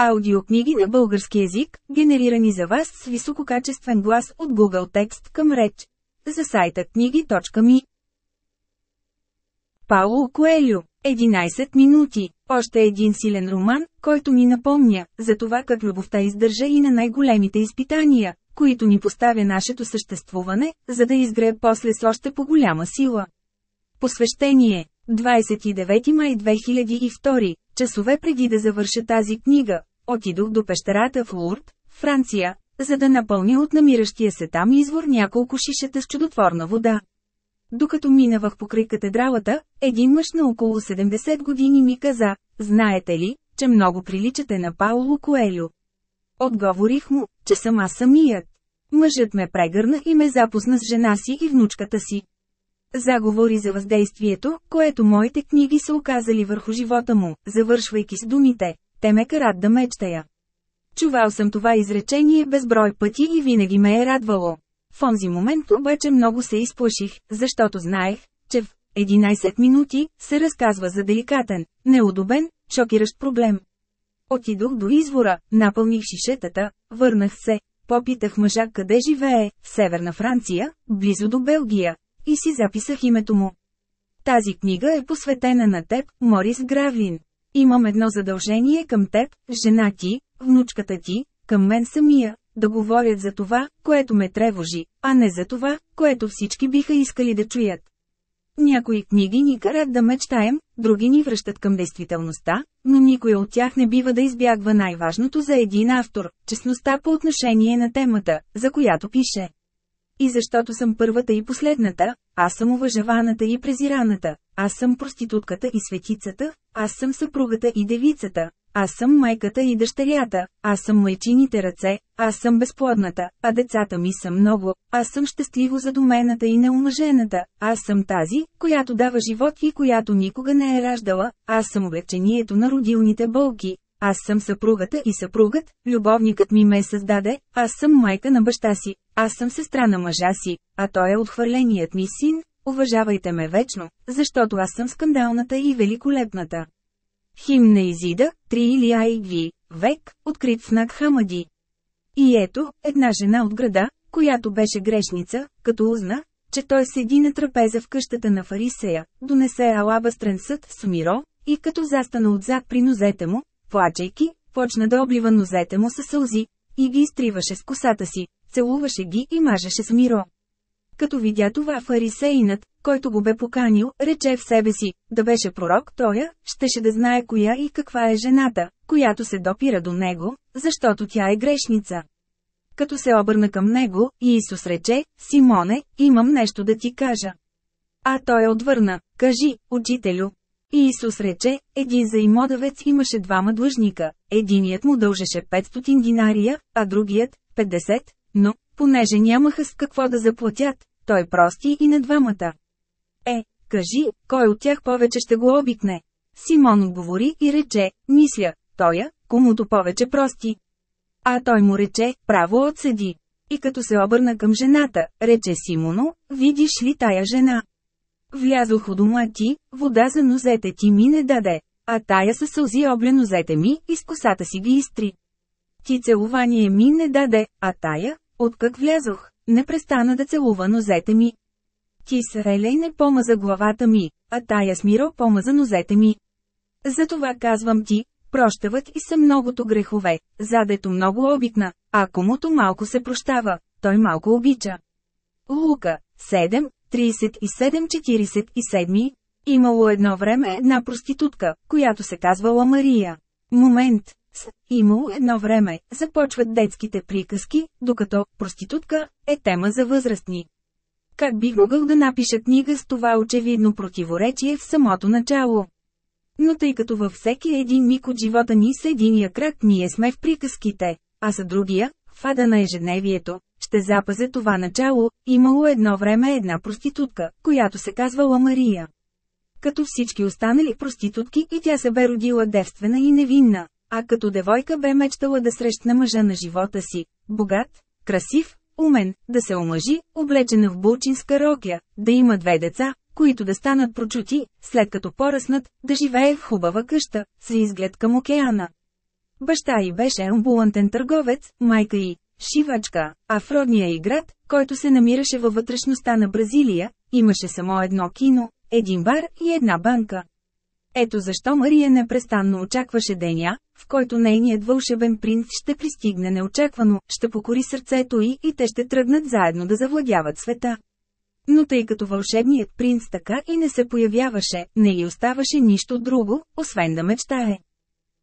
Аудиокниги на български език, генерирани за вас с висококачествен глас от Google Текст към реч. За сайта книги.ми Пауло Коелю 11 минути. Още един силен роман, който ни напомня за това как любовта издържа и на най-големите изпитания, които ни поставя нашето съществуване, за да изгрее после с още по-голяма сила. Посвещение 29 май 2002, часове преди да завърша тази книга, отидох до пещерата в Лурд, Франция, за да напълня от намиращия се там извор няколко шишета с чудотворна вода. Докато минавах покрай катедралата, един мъж на около 70 години ми каза, знаете ли, че много приличате на Пауло Коелю. Отговорих му, че съм аз самият. Мъжът ме прегърна и ме запусна с жена си и внучката си. Заговори за въздействието, което моите книги са оказали върху живота му, завършвайки с думите «Те ме карат да мечтая». Чувал съм това изречение безброй пъти и винаги ме е радвало. В онзи момент обаче много се изплаших, защото знаех, че в 11 минути се разказва за деликатен, неудобен, шокиращ проблем. Отидох до извора, напълних шишетата, върнах се, попитах мъжа къде живее, в северна Франция, близо до Белгия, и си записах името му. Тази книга е посветена на теб, Морис Гравлин. Имам едно задължение към теб, жена ти, внучката ти, към мен самия, да говорят за това, което ме тревожи, а не за това, което всички биха искали да чуят. Някои книги ни карат да мечтаем, други ни връщат към действителността, но никой от тях не бива да избягва най-важното за един автор – честността по отношение на темата, за която пише. И защото съм първата и последната, аз съм уважаваната и презираната, аз съм проститутката и светицата, аз съм съпругата и девицата, аз съм майката и дъщерята, аз съм майчините ръце, аз съм безплодната, а децата ми са много, аз съм щастливо задумената и неумъжената, аз съм тази, която дава живот и която никога не е раждала, аз съм облегчението на родилните болки, аз съм съпругата и съпругът, любовникът ми ме създаде, аз съм майка на баща си, аз съм сестра на мъжа си, а той е отхвърленият ми син, уважавайте ме вечно, защото аз съм скандалната и великолепната. Хим на Изида, 3 или Айви, век, открит в Накхамади. И ето, една жена от града, която беше грешница, като узна, че той седи на трапеза в къщата на Фарисея, донесе алабастрен съд с миро, и като застана отзад при нозете му, плачейки, почна да облива нозете му със сълзи, и ги изтриваше с косата си, целуваше ги и мажеше с миро. Като видя това фарисеинът, който го бе поканил, рече в себе си, да беше пророк тоя, щеше да знае коя и каква е жената, която се допира до него, защото тя е грешница. Като се обърна към него, Иисус рече, Симоне, имам нещо да ти кажа. А той отвърна, кажи, учителю. Иисус рече, един заимодавец имаше двама длъжника, единият му дължеше 500 динария, а другият – 50, но, понеже нямаха с какво да заплатят, той прости и на двамата. Е, кажи, кой от тях повече ще го обикне? Симон отговори и рече, мисля, тоя, комуто повече прости. А той му рече, право отседи. И като се обърна към жената, рече Симоно, видиш ли тая жена? Влязох у дома ти, вода за нозете ти ми не даде, а тая със сълзи обля нозете ми и с косата си ги изтри. Ти целувание ми не даде, а тая, откак влязох, не престана да целува нозете ми. Ти с релей не помаза главата ми, а тая с миро помаза нозете ми. Затова казвам ти, прощават и са многото грехове, задето много обикна, а комуто малко се прощава, той малко обича. Лука, 7, 37-47 Имало едно време една проститутка, която се казвала Мария. Момент. С имало едно време, започват детските приказки, докато проститутка е тема за възрастни. Как бих могъл да напиша книга с това очевидно противоречие в самото начало? Но тъй като във всеки един миг от живота ни с единия крак ние сме в приказките, а са другия, в ада на ежедневието, ще запазе това начало, имало едно време една проститутка, която се казвала Мария. Като всички останали проститутки и тя се бе родила девствена и невинна, а като девойка бе мечтала да срещне мъжа на живота си, богат, красив, умен, да се омъжи, облечена в булчинска рокля, да има две деца, които да станат прочути, след като поръснат, да живее в хубава къща, с изглед към океана. Баща й беше амбулантен търговец, майка й – шивачка, а в родния й град, който се намираше във вътрешността на Бразилия, имаше само едно кино, един бар и една банка. Ето защо Мария непрестанно очакваше деня, в който нейният вълшебен принц ще пристигне неочаквано, ще покори сърцето й и те ще тръгнат заедно да завладяват света. Но тъй като вълшебният принц така и не се появяваше, не й оставаше нищо друго, освен да мечтае.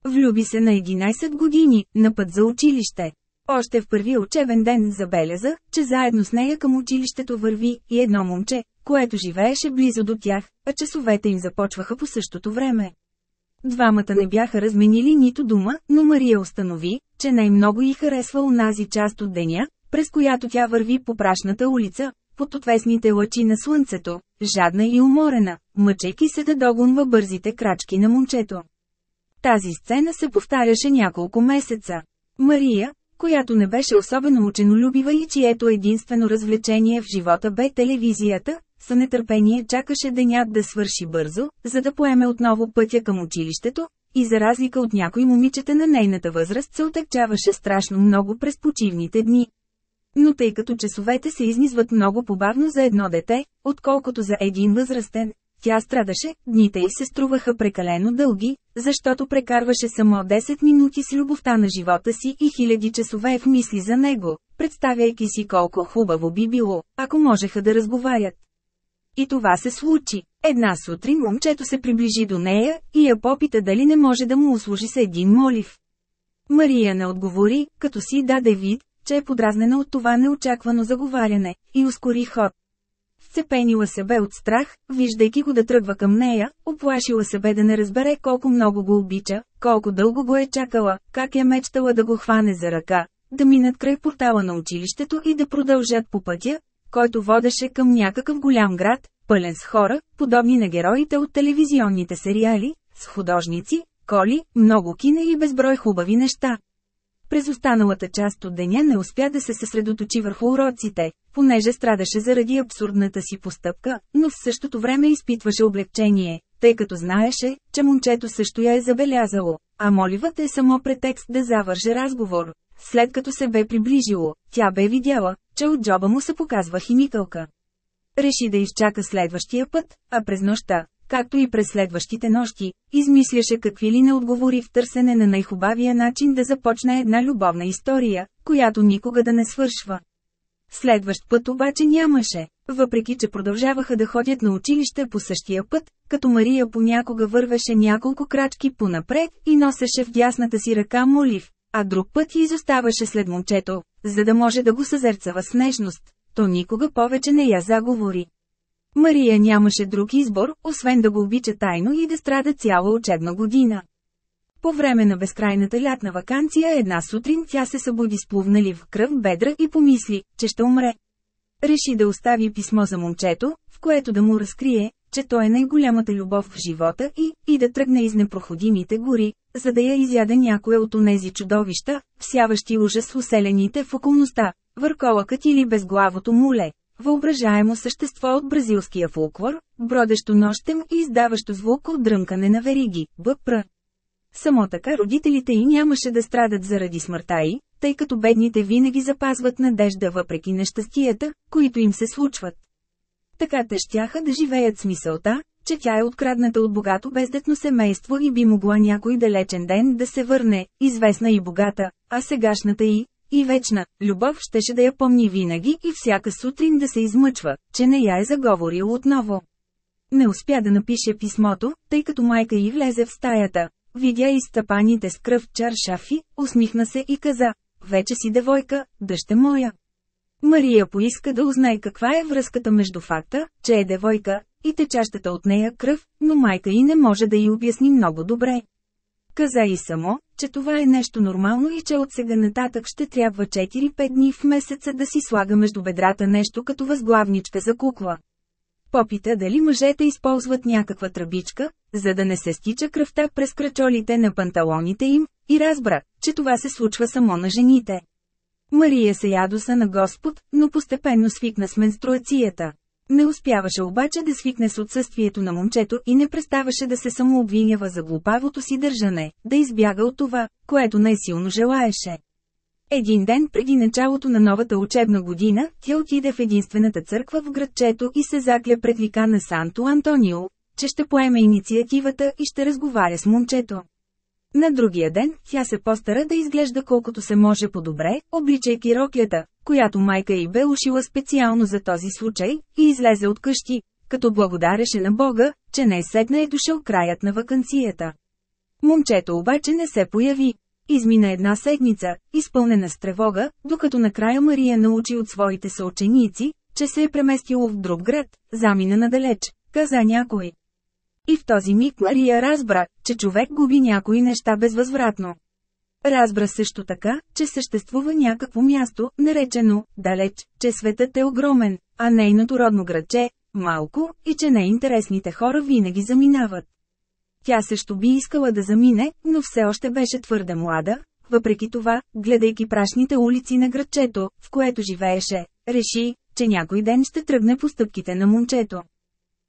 Влюби се на 11 години, на път за училище. Още в първия учебен ден забеляза, че заедно с нея към училището върви и едно момче, което живееше близо до тях, а часовете им започваха по същото време. Двамата не бяха разменили нито дума, но Мария установи, че най-много й харесва унази част от деня, през която тя върви по прашната улица, под отвесните лъчи на слънцето, жадна и уморена, мъчейки се да догонва бързите крачки на момчето. Тази сцена се повтаряше няколко месеца. Мария, която не беше особено ученолюбива и чието единствено развлечение в живота бе телевизията, с нетърпение чакаше денят да свърши бързо, за да поеме отново пътя към училището, и за разлика от някои момичета на нейната възраст се отекчаваше страшно много през почивните дни. Но тъй като часовете се изнизват много побавно за едно дете, отколкото за един възрастен, тя страдаше, дните й се струваха прекалено дълги, защото прекарваше само 10 минути с любовта на живота си и хиляди часове в мисли за него, представяйки си колко хубаво би било, ако можеха да разговарят. И това се случи. Една сутрин момчето се приближи до нея и я попита дали не може да му услужи с един молив. Мария не отговори, като си даде вид, че е подразнена от това неочаквано заговаряне, и ускори ход. Сцепенила се бе от страх, виждайки го да тръгва към нея, оплашила се бе да не разбере колко много го обича, колко дълго го е чакала, как е мечтала да го хване за ръка, да минат край портала на училището и да продължат по пътя, който водеше към някакъв голям град, пълен с хора, подобни на героите от телевизионните сериали, с художници, коли, много кине и безброй хубави неща. През останалата част от деня не успя да се съсредоточи върху уроците, понеже страдаше заради абсурдната си постъпка, но в същото време изпитваше облегчение, тъй като знаеше, че момчето също я е забелязало, а моливът е само претекст да завърже разговор. След като се бе приближило, тя бе видяла, че от джоба му се показва химикалка. Реши да изчака следващия път, а през нощта, както и през следващите нощи, измисляше какви ли не отговори в търсене на най-хубавия начин да започне една любовна история, която никога да не свършва. Следващ път обаче нямаше, въпреки че продължаваха да ходят на училище по същия път, като Мария понякога вървеше няколко крачки понапред и носеше в дясната си ръка молив, а друг път изоставаше след момчето, за да може да го съзерцава с нежност, то никога повече не я заговори. Мария нямаше друг избор, освен да го обича тайно и да страда цяла учебна година. По време на безкрайната лятна вакансия една сутрин тя се събуди с плувнали в кръв бедра и помисли, че ще умре. Реши да остави писмо за момчето, в което да му разкрие, че той е най-голямата любов в живота и, и да тръгне из непроходимите гори, за да я изяде някоя от онези чудовища, всяващи ужас в уселените в околността, върколъкът или безглавото муле. Въображаемо същество от бразилския фолклор, бродещо нощем и издаващо звук от дръмкане на вериги, бъпра. Само така родителите й нямаше да страдат заради смъртта й, тъй като бедните винаги запазват надежда въпреки нещастията, които им се случват. Така те щяха да живеят с мисълта, че тя е открадната от богато бездетно семейство и би могла някой далечен ден да се върне, известна и богата, а сегашната и, и вечна, любов щеше да я помни винаги и всяка сутрин да се измъчва, че не я е заговорил отново. Не успя да напише писмото, тъй като майка й влезе в стаята, видя изтъпаните с кръв чаршафи, усмихна се и каза, вече си девойка, дъще моя. Мария поиска да узнае каква е връзката между факта, че е девойка, и течащата от нея кръв, но майка й не може да й обясни много добре. Каза и само, че това е нещо нормално и че от сега нататък ще трябва 4-5 дни в месеца да си слага между бедрата нещо като възглавничка за кукла. Попита дали мъжете използват някаква тръбичка, за да не се стича кръвта през крачолите на панталоните им, и разбра, че това се случва само на жените. Мария се ядоса на Господ, но постепенно свикна с менструацията. Не успяваше обаче да свикне с отсъствието на момчето и не преставаше да се самообвинява за глупавото си държане, да избяга от това, което най-силно желаеше. Един ден преди началото на новата учебна година, тя отиде в единствената църква в градчето и се закля пред вика на Санто Антонио, че ще поеме инициативата и ще разговаря с момчето. На другия ден, тя се постара да изглежда колкото се може по-добре, обличайки роклята, която майка й бе ушила специално за този случай, и излезе от къщи, като благодареше на Бога, че не седна е дошъл краят на вакансията. Момчето обаче не се появи. Измина една седмица, изпълнена с тревога, докато накрая Мария научи от своите съученици, че се е преместило в друг град, замина надалеч, каза някой. И в този миг Мария разбра, че човек губи някои неща безвъзвратно. Разбра също така, че съществува някакво място, наречено «далеч», че светът е огромен, а нейното родно градче – малко, и че неинтересните хора винаги заминават. Тя също би искала да замине, но все още беше твърде млада, въпреки това, гледайки прашните улици на градчето, в което живееше, реши, че някой ден ще тръгне по стъпките на момчето.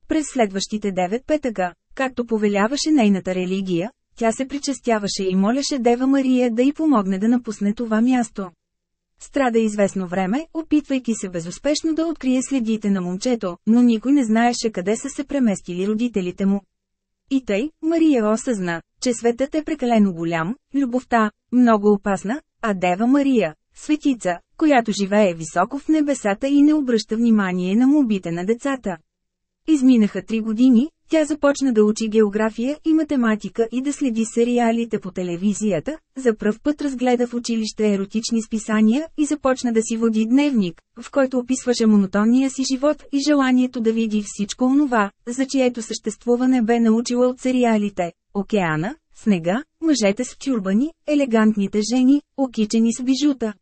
През следващите девет петъка, както повеляваше нейната религия, тя се причастяваше и молеше Дева Мария да й помогне да напусне това място. Страда известно време, опитвайки се безуспешно да открие следите на момчето, но никой не знаеше къде са се преместили родителите му. И тъй, Мария осъзна, че светът е прекалено голям, любовта – много опасна, а Дева Мария – светица, която живее високо в небесата и не обръща внимание на мобите на децата. Изминаха три години, тя започна да учи география и математика и да следи сериалите по телевизията, за пръв път разгледа в училище еротични списания и започна да си води дневник, в който описваше монотонния си живот и желанието да види всичко онова, за чието съществуване бе научила от сериалите – океана, снега, мъжете с тюрбани, елегантните жени, окичени с бижута.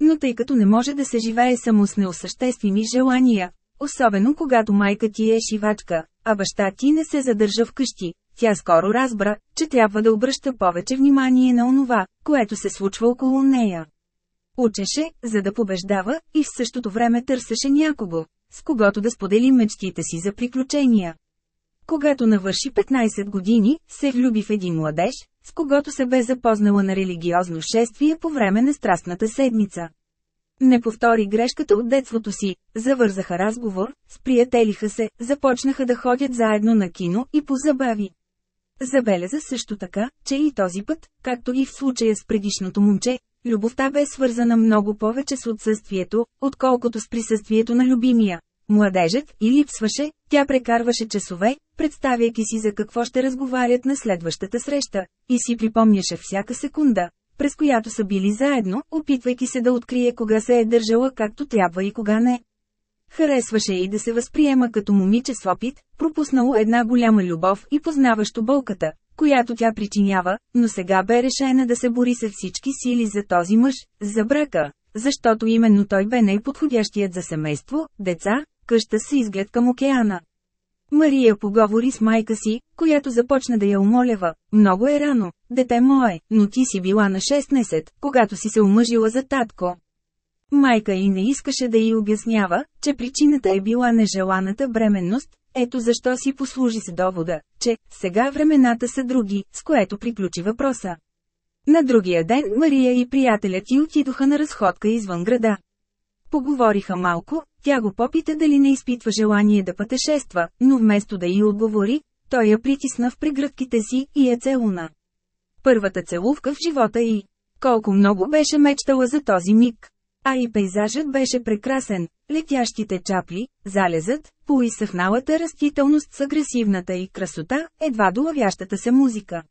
Но тъй като не може да се живее само с неосъществими желания, Особено когато майка ти е шивачка, а баща ти не се задържа вкъщи. Тя скоро разбра, че трябва да обръща повече внимание на онова, което се случва около нея. Учеше, за да побеждава, и в същото време търсеше някого, с когото да сподели мечтите си за приключения. Когато навърши 15 години, се влюби в един младеж, с когото се бе запознала на религиозно шествие по време на страстната седмица. Не повтори грешката от детството си, завързаха разговор, сприятелиха се, започнаха да ходят заедно на кино и по забави. Забеляза също така, че и този път, както и в случая с предишното момче, любовта бе свързана много повече с отсъствието, отколкото с присъствието на любимия. Младежът и липсваше, тя прекарваше часове, представяйки си за какво ще разговарят на следващата среща, и си припомняше всяка секунда, през която са били заедно, опитвайки се да открие кога се е държала както трябва и кога не. Харесваше и да се възприема като момиче с опит, пропуснало една голяма любов и познаващо болката, която тя причинява, но сега бе решена да се бори с всички сили за този мъж, за брака, защото именно той бе най-подходящият за семейство, деца, къща с изглед към океана. Мария поговори с майка си, която започна да я умолява. Много е рано, дете мое, но ти си била на 16, когато си се омъжила за татко. Майка и не искаше да й обяснява, че причината е била нежеланата бременност, ето защо си послужи с довода, че сега времената са други, с което приключи въпроса. На другия ден Мария и приятелят ти отидоха на разходка извън града. Поговориха малко, тя го попита дали не изпитва желание да пътешества, но вместо да й отговори, той я притисна в прегръдките си и я целуна. Първата целувка в живота й. Колко много беше мечтала за този миг. А и пейзажът беше прекрасен, летящите чапли, залезът, поисъхналата растителност с агресивната и красота, едва долавящата се музика.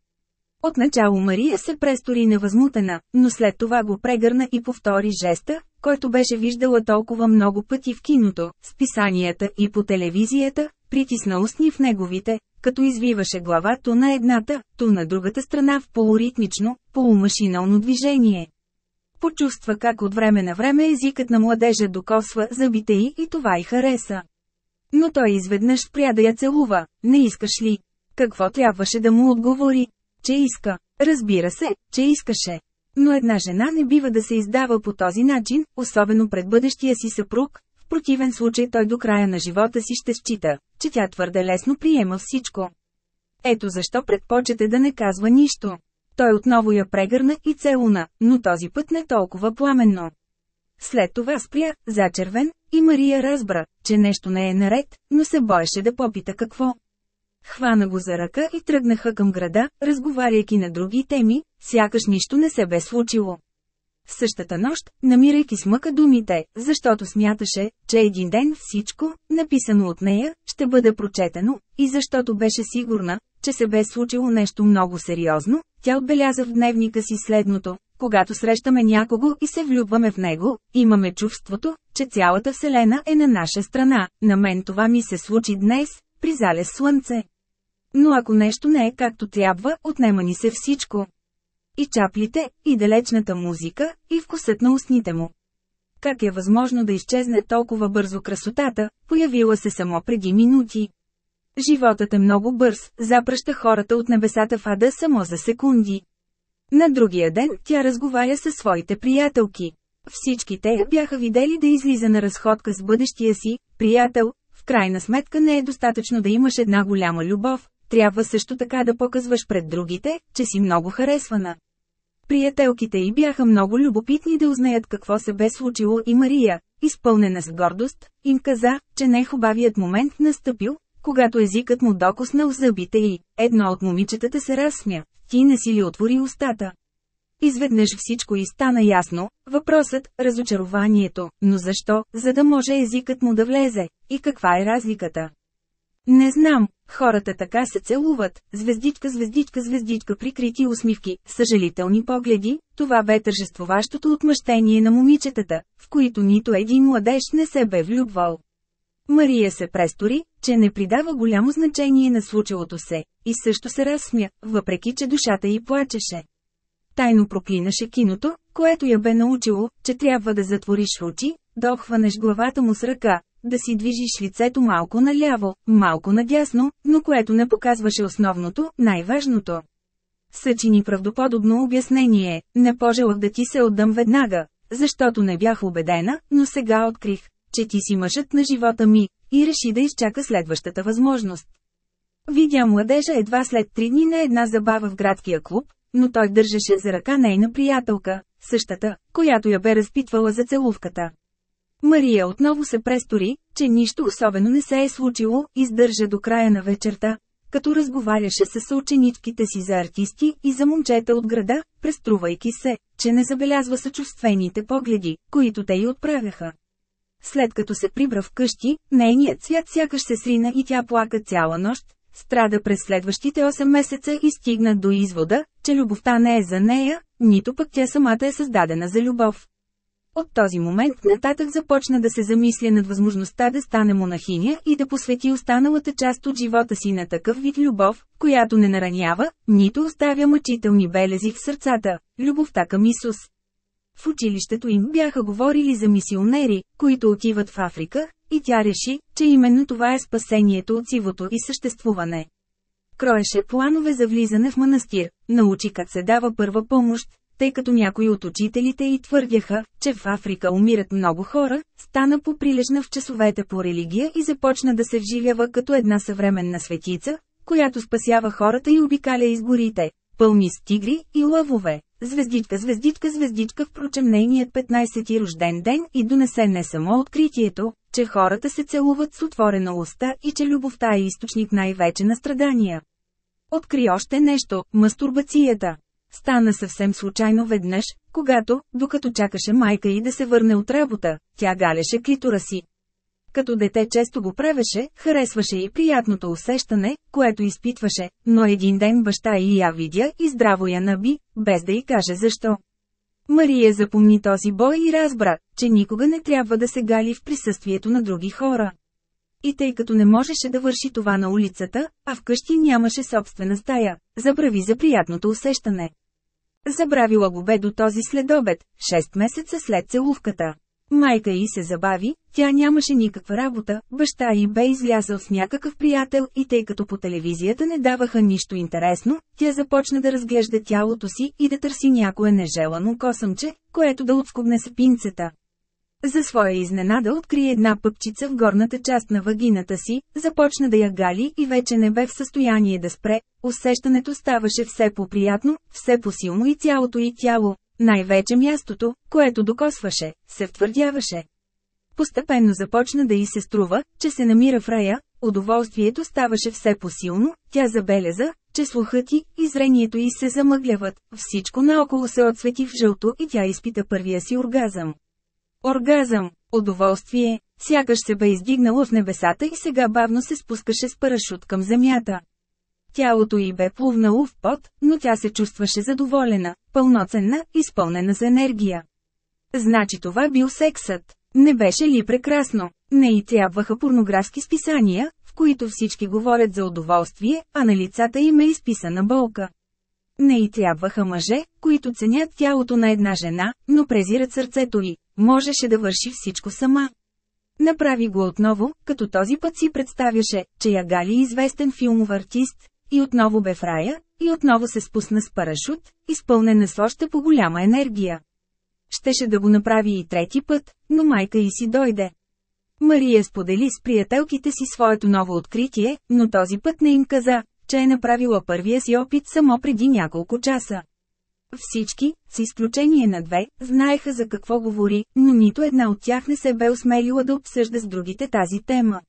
Отначало Мария се престори невъзмутена, но след това го прегърна и повтори жеста, който беше виждала толкова много пъти в киното, списанията и по телевизията, притисна устни в неговите, като извиваше глава то на едната, то на другата страна в полуритмично, полумашинално движение. Почувства как от време на време езикът на младежа докосва зъбите й и това й хареса. Но той изведнъж спря да я целува, не искаш ли? Какво трябваше да му отговори? Че иска. Разбира се, че искаше. Но една жена не бива да се издава по този начин, особено пред бъдещия си съпруг, в противен случай той до края на живота си ще счита, че тя твърде лесно приема всичко. Ето защо предпочете да не казва нищо. Той отново я прегърна и целуна, но този път не толкова пламенно. След това спря, зачервен, и Мария разбра, че нещо не е наред, но се боеше да попита какво. Хвана го за ръка и тръгнаха към града, разговаряйки на други теми, сякаш нищо не се бе случило. Същата нощ, намирайки смъка думите, защото смяташе, че един ден всичко, написано от нея, ще бъде прочетено, и защото беше сигурна, че се бе случило нещо много сериозно, тя отбеляза в дневника си следното. Когато срещаме някого и се влюбваме в него, имаме чувството, че цялата Вселена е на наша страна. На мен това ми се случи днес, при залез слънце. Но ако нещо не е както трябва, отнема ни се всичко. И чаплите, и далечната музика, и вкусът на устните му. Как е възможно да изчезне толкова бързо красотата, появила се само преди минути? Животът е много бърз, запръща хората от небесата в ада само за секунди. На другия ден тя разговаря със своите приятелки. Всички те бяха видели да излиза на разходка с бъдещия си, приятел, в крайна сметка не е достатъчно да имаш една голяма любов, трябва също така да показваш пред другите, че си много харесвана. Приятелките й бяха много любопитни да узнаят какво се бе случило и Мария, изпълнена с гордост, им каза, че най-хубавият момент настъпил, когато езикът му докоснал зъбите й. Едно от момичетата се разсмя, ти не си ли отвори устата. Изведнъж всичко и стана ясно, въпросът, разочарованието, но защо, за да може езикът му да влезе, и каква е разликата? Не знам, хората така се целуват, звездичка, звездичка, звездичка, прикрити усмивки, съжалителни погледи, това бе тържествуващото отмъщение на момичетата, в които нито един младеж не се бе влюбвал. Мария се престори, че не придава голямо значение на случилото се, и също се разсмя, въпреки че душата й плачеше. Тайно проклинаше киното, което я бе научило, че трябва да затвориш очи, да охванеш главата му с ръка, да си движиш лицето малко наляво, малко надясно, но което не показваше основното, най-важното. Съчини правдоподобно обяснение, не пожелах да ти се отдам веднага, защото не бях убедена, но сега открих, че ти си мъжът на живота ми, и реши да изчака следващата възможност. Видя младежа едва след три дни на една забава в градския клуб, но той държеше за ръка нейна приятелка, същата, която я бе разпитвала за целувката. Мария отново се престори, че нищо особено не се е случило, издържа до края на вечерта, като разговаряше с съученичките си за артисти и за момчета от града, преструвайки се, че не забелязва съчувствените погледи, които те й отправяха. След като се прибра в къщи, нейният свят сякаш се срина и тя плака цяла нощ, страда през следващите 8 месеца и стигна до извода, че любовта не е за нея, нито пък тя самата е създадена за любов. От този момент нататък започна да се замисля над възможността да стане монахиня и да посвети останалата част от живота си на такъв вид любов, която не наранява, нито оставя мъчителни белези в сърцата – любовта към Исус. В училището им бяха говорили за мисионери, които отиват в Африка, и тя реши, че именно това е спасението от сивото и съществуване. Кроеше планове за влизане в манастир, научи как се дава първа помощ, тъй като някои от учителите й твърдяха, че в Африка умират много хора, стана поприлежна в часовете по религия и започна да се вживява като една съвременна светица, която спасява хората и обикаля изгорите, пълни с тигри и лъвове. Звездичка, звездичка, звездичка, впрочем нейният 15-ти рожден ден и донесе не само откритието, че хората се целуват с отворена уста и че любовта е източник най-вече на страдания. Откри още нещо – мастурбацията. Стана съвсем случайно веднъж, когато, докато чакаше майка и да се върне от работа, тя галеше клитора си. Като дете често го правеше, харесваше и приятното усещане, което изпитваше, но един ден баща и я видя и здраво я наби, без да й каже защо. Мария запомни този бой и разбра, че никога не трябва да се гали в присъствието на други хора. И тъй като не можеше да върши това на улицата, а вкъщи нямаше собствена стая, забрави за приятното усещане. Забравила го бе до този следобед, 6 месеца след целувката. Майка й се забави, тя нямаше никаква работа, баща й бе излязъл с някакъв приятел и тъй като по телевизията не даваха нищо интересно, тя започна да разглежда тялото си и да търси някое нежелано косъмче, което да отскубне с пинцета. За своя изненада откри една пъпчица в горната част на вагината си, започна да я гали и вече не бе в състояние да спре, усещането ставаше все по-приятно, все по-силно и цялото й тяло, най-вече мястото, което докосваше, се втвърдяваше. Постепенно започна да й се струва, че се намира в рая, удоволствието ставаше все по-силно, тя забеляза, че слухът й и зрението й се замъгляват, всичко наоколо се отсвети в жълто и тя изпита първия си оргазъм. Оргазъм, удоволствие, сякаш се бе издигнало в небесата и сега бавно се спускаше с парашут към земята. Тялото й бе плувнало в пот, но тя се чувстваше задоволена, пълноценна, изпълнена с енергия. Значи това бил сексът. Не беше ли прекрасно? Не и трябваха порнографски списания, в които всички говорят за удоволствие, а на лицата им е изписана болка. Не и трябваха мъже, които ценят тялото на една жена, но презират сърцето й. Можеше да върши всичко сама. Направи го отново, като този път си представяше, че я гали известен филмов артист, и отново бе в рая, и отново се спусна с парашут, изпълнена с още по-голяма енергия. Щеше да го направи и трети път, но майка й си дойде. Мария сподели с приятелките си своето ново откритие, но този път не им каза, че е направила първия си опит само преди няколко часа. Всички, с изключение на две, знаеха за какво говори, но нито една от тях не се бе осмелила да обсъжда с другите тази тема.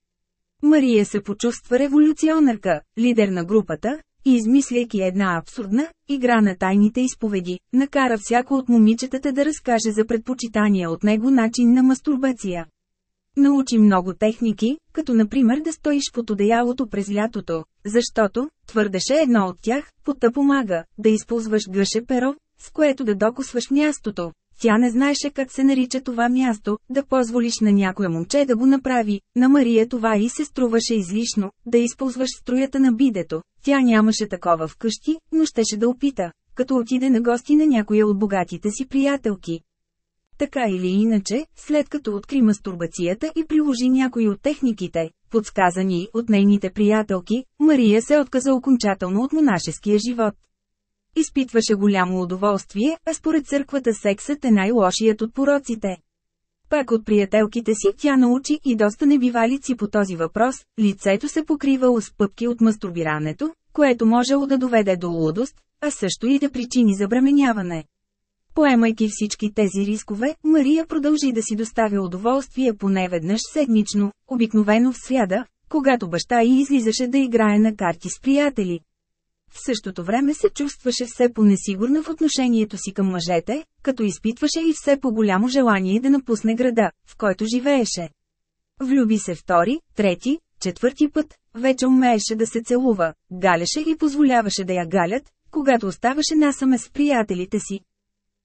Мария се почувства революционерка, лидер на групата, и измисляйки една абсурдна игра на тайните изповеди, накара всяко от момичетата да разкаже за предпочитания от него начин на мастурбация. Научи много техники, като например да стоиш под одеялото през лятото, защото, твърдеше едно от тях, пота помага, да използваш гъше перо, с което да докосваш мястото. Тя не знаеше как се нарича това място, да позволиш на някое момче да го направи, на Мария това и се струваше излишно, да използваш струята на бидето. Тя нямаше такова вкъщи, но щеше да опита, като отиде на гости на някоя от богатите си приятелки. Така или иначе, след като откри мастурбацията и приложи някои от техниките, подсказани от нейните приятелки, Мария се отказа окончателно от монашеския живот. Изпитваше голямо удоволствие, а според църквата сексът е най-лошият от пороците. Пак от приятелките си тя научи и доста небивалици по този въпрос, лицето се покривало с пъпки от мастурбирането, което можело да доведе до лудост, а също и да причини забременяване. Поемайки всички тези рискове, Мария продължи да си доставя удоволствие поне веднъж седмично, обикновено в сряда, когато баща й излизаше да играе на карти с приятели. В същото време се чувстваше все по-несигурна в отношението си към мъжете, като изпитваше и все по-голямо желание да напусне града, в който живееше. Влюби се втори, трети, четвърти път, вече умееше да се целува, галеше и позволяваше да я галят, когато оставаше насаме с приятелите си.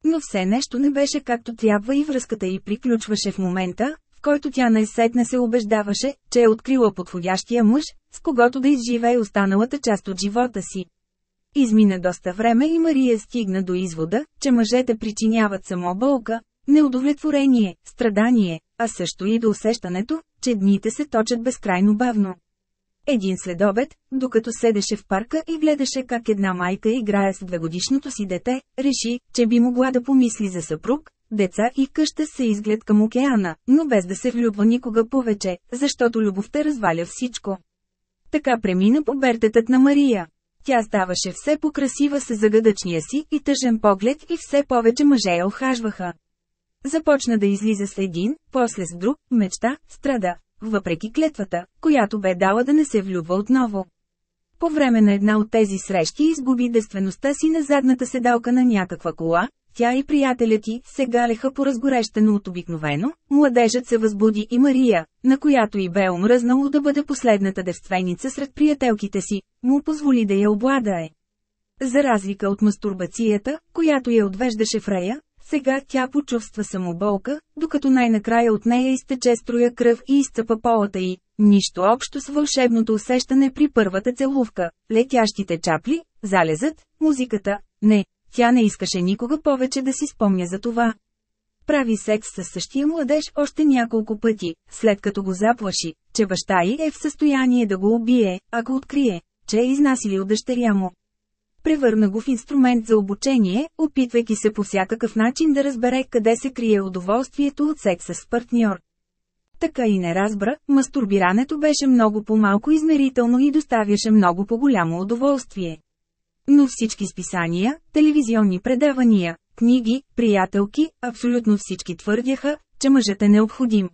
Но все нещо не беше както трябва и връзката й приключваше в момента, в който тя най-сетне се убеждаваше, че е открила подходящия мъж, с когото да изживее останалата част от живота си. Измина доста време и Мария стигна до извода, че мъжете причиняват само болка, неудовлетворение, страдание, а също и до усещането, че дните се точат безкрайно бавно. Един следобед, докато седеше в парка и гледаше как една майка играе с двегодишното си дете, реши, че би могла да помисли за съпруг, деца и къща се изглед към океана, но без да се влюбва никога повече, защото любовта разваля всичко. Така премина побертетът на Мария. Тя ставаше все по-красива с загадъчния си и тъжен поглед и все повече мъже я охажваха. Започна да излиза с един, после с друг, мечта, страда, въпреки клетвата, която бе дала да не се влюбва отново. По време на една от тези срещи изгуби действеността си на задната седалка на някаква кола, тя и приятелят ти се галеха по разгорещено от обикновено, младежът се възбуди и Мария, на която и бе омръзнало да бъде последната девственица сред приятелките си, му позволи да я обладае. За разлика от мастурбацията, която я отвеждаше в рая, сега тя почувства самоболка, докато най-накрая от нея изтече строя кръв и изцъпа полата й. Нищо общо с вълшебното усещане при първата целувка, летящите чапли, залезът, музиката. Не, тя не искаше никога повече да си спомня за това. Прави секс със същия младеж още няколко пъти, след като го заплаши, че баща й е в състояние да го убие, ако открие, че е изнасилил дъщеря му. Превърна го в инструмент за обучение, опитвайки се по всякакъв начин да разбере къде се крие удоволствието от секса с партньор. Така и не разбра, мастурбирането беше много по-малко измерително и доставяше много по-голямо удоволствие. Но всички списания, телевизионни предавания, книги, приятелки, абсолютно всички твърдяха, че мъжът е необходим.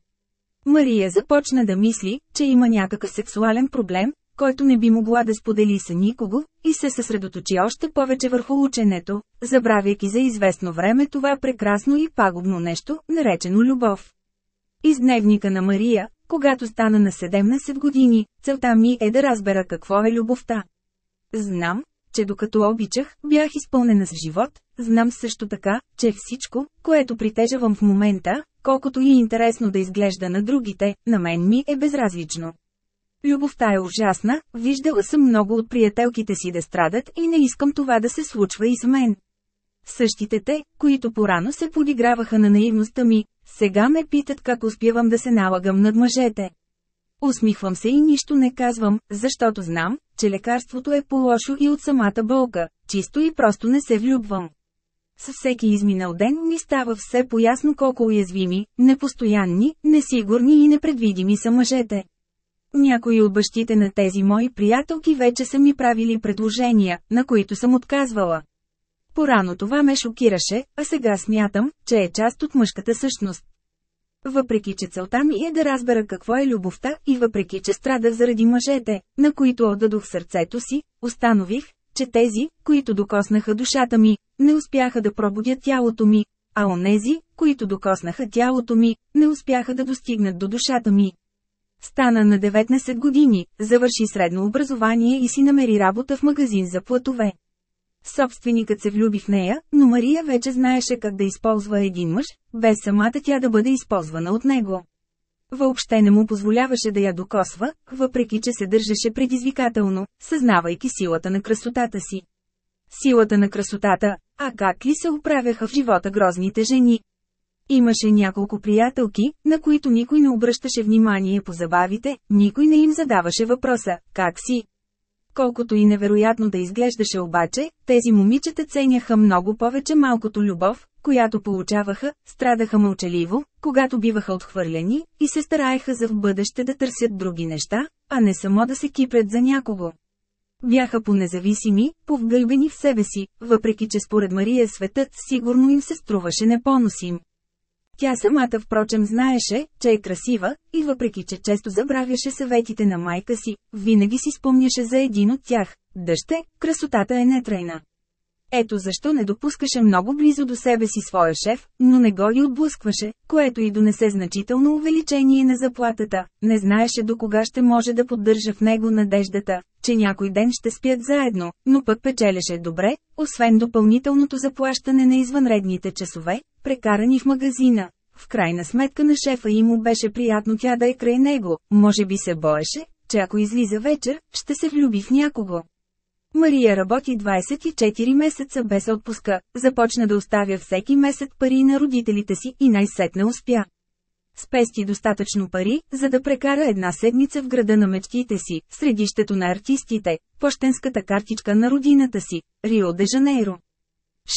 Мария започна да мисли, че има някакъв сексуален проблем, който не би могла да сподели с никого, и се съсредоточи още повече върху ученето, забравяйки за известно време това прекрасно и пагубно нещо, наречено любов. Из дневника на Мария, когато стана на 17 години, целта ми е да разбера какво е любовта. Знам, че докато обичах, бях изпълнена с живот, знам също така, че всичко, което притежавам в момента, колкото и интересно да изглежда на другите, на мен ми е безразлично. Любовта е ужасна, виждала съм много от приятелките си да страдат и не искам това да се случва и с мен. Същите те, които порано се подиграваха на наивността ми, сега ме питат как успявам да се налагам над мъжете. Усмихвам се и нищо не казвам, защото знам, че лекарството е по-лошо и от самата болка, чисто и просто не се влюбвам. Със всеки изминал ден ми става все поясно колко уязвими, непостоянни, несигурни и непредвидими са мъжете. Някои от бащите на тези мои приятелки вече са ми правили предложения, на които съм отказвала. Порано това ме шокираше, а сега смятам, че е част от мъжката същност. Въпреки че целта ми е да разбера какво е любовта и въпреки че страдах заради мъжете, на които отдадох сърцето си, установих, че тези, които докоснаха душата ми, не успяха да пробудят тялото ми, а онези, които докоснаха тялото ми, не успяха да достигнат до душата ми. Стана на 19 години, завърши средно образование и си намери работа в магазин за платове. Собственикът се влюби в нея, но Мария вече знаеше как да използва един мъж, без самата тя да бъде използвана от него. Въобще не му позволяваше да я докосва, въпреки че се държеше предизвикателно, съзнавайки силата на красотата си. Силата на красотата, а как ли се оправяха в живота грозните жени? Имаше няколко приятелки, на които никой не обръщаше внимание по забавите, никой не им задаваше въпроса «Как си?». Колкото и невероятно да изглеждаше обаче, тези момичета ценяха много повече малкото любов, която получаваха, страдаха мълчаливо, когато биваха отхвърлени, и се стараеха за в бъдеще да търсят други неща, а не само да се кипрят за някого. Бяха по-независими, повгълбени в себе си, въпреки че според Мария светът сигурно им се струваше непоносим. Тя самата впрочем знаеше, че е красива, и въпреки че често забравяше съветите на майка си, винаги си спомняше за един от тях – дъще, красотата е нетрайна. Ето защо не допускаше много близо до себе си своя шеф, но не го и отблъскваше, което и донесе значително увеличение на заплатата, не знаеше до кога ще може да поддържа в него надеждата, че някой ден ще спят заедно, но пък печелеше добре, освен допълнителното заплащане на извънредните часове, прекарани в магазина. В крайна сметка на шефа и му беше приятно тя да е край него, може би се боеше, че ако излиза вечер, ще се влюби в някого. Мария работи 24 месеца без отпуска, започна да оставя всеки месец пари на родителите си и най-сетне успя. Спести достатъчно пари, за да прекара една седмица в града на мечтите си, средището на артистите, почтенската картичка на родината си, Рио де Жанейро.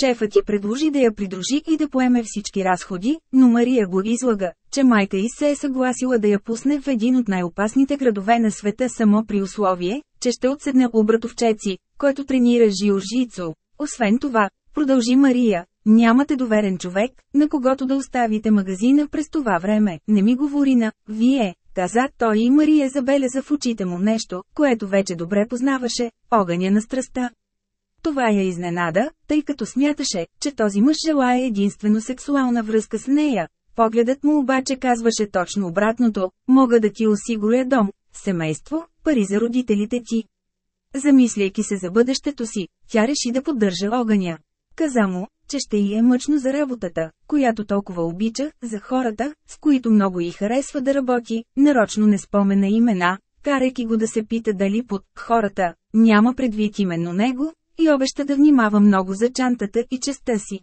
Шефът ти предложи да я придружи и да поеме всички разходи, но Мария го излага, че майка й се е съгласила да я пусне в един от най-опасните градове на света само при условие, че ще отседне у братовчеци, който тренира Жио-Жицо. Освен това, продължи Мария, нямате доверен човек, на когото да оставите магазина през това време, не ми говори на «Вие», каза той и Мария забеляза в очите му нещо, което вече добре познаваше – огъня на страста. Това я изненада, тъй като смяташе, че този мъж желая единствено сексуална връзка с нея. Погледът му обаче казваше точно обратното – мога да ти осигуря дом, семейство, пари за родителите ти. Замисляйки се за бъдещето си, тя реши да поддържа огъня. Каза му, че ще й е мъчно за работата, която толкова обича, за хората, с които много й харесва да работи, нарочно не спомена имена, карайки го да се пита дали под хората няма предвид именно него, и обеща да внимава много за чантата и честа си.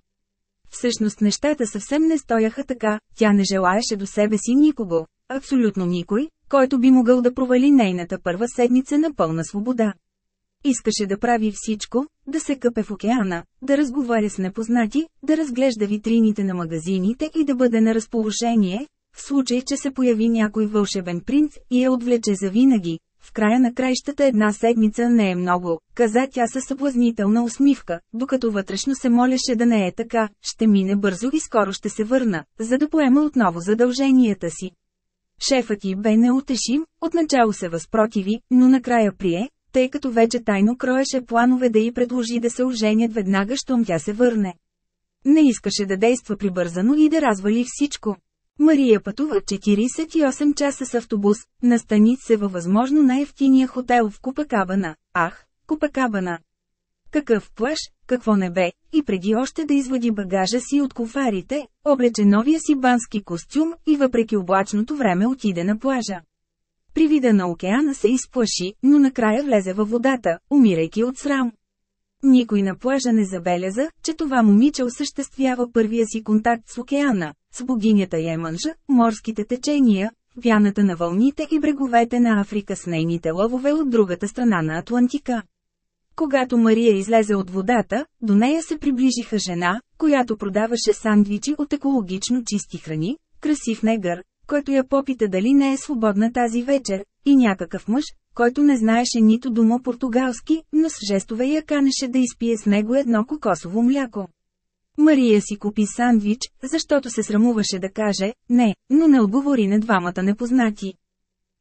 Всъщност нещата съвсем не стояха така, тя не желаеше до себе си никого, абсолютно никой, който би могъл да провали нейната първа седмица на пълна свобода. Искаше да прави всичко, да се къпе в океана, да разговаря с непознати, да разглежда витрините на магазините и да бъде на разположение, в случай, че се появи някой вълшебен принц и я отвлече за винаги. В края на краищата една седмица не е много, каза тя със съблазнителна усмивка, докато вътрешно се молеше да не е така, ще мине бързо и скоро ще се върна, за да поема отново задълженията си. Шефът й бе неутешим, отначало се възпротиви, но накрая прие, тъй като вече тайно кроеше планове да й предложи да се оженят веднага, щом тя се върне. Не искаше да действа прибързано и да развали всичко. Мария пътува 48 часа с автобус, настани се във възможно най-ефтиния хотел в Купакабана. Ах, Купакабана! Какъв плаш, какво небе, и преди още да извади багажа си от кофарите, облече новия си бански костюм и въпреки облачното време отиде на плажа. При вида на океана се изплаши, но накрая влезе във водата, умирайки от срам. Никой на плажа не забеляза, че това момиче осъществява първия си контакт с океана, с богинята Емънжа, морските течения, вяната на вълните и бреговете на Африка с нейните лъвове от другата страна на Атлантика. Когато Мария излезе от водата, до нея се приближиха жена, която продаваше сандвичи от екологично чисти храни, красив негър, който я попита дали не е свободна тази вечер, и някакъв мъж, който не знаеше нито дума португалски, но с жестове я канеше да изпие с него едно кокосово мляко. Мария си купи сандвич, защото се срамуваше да каже «не», но не отговори на двамата непознати.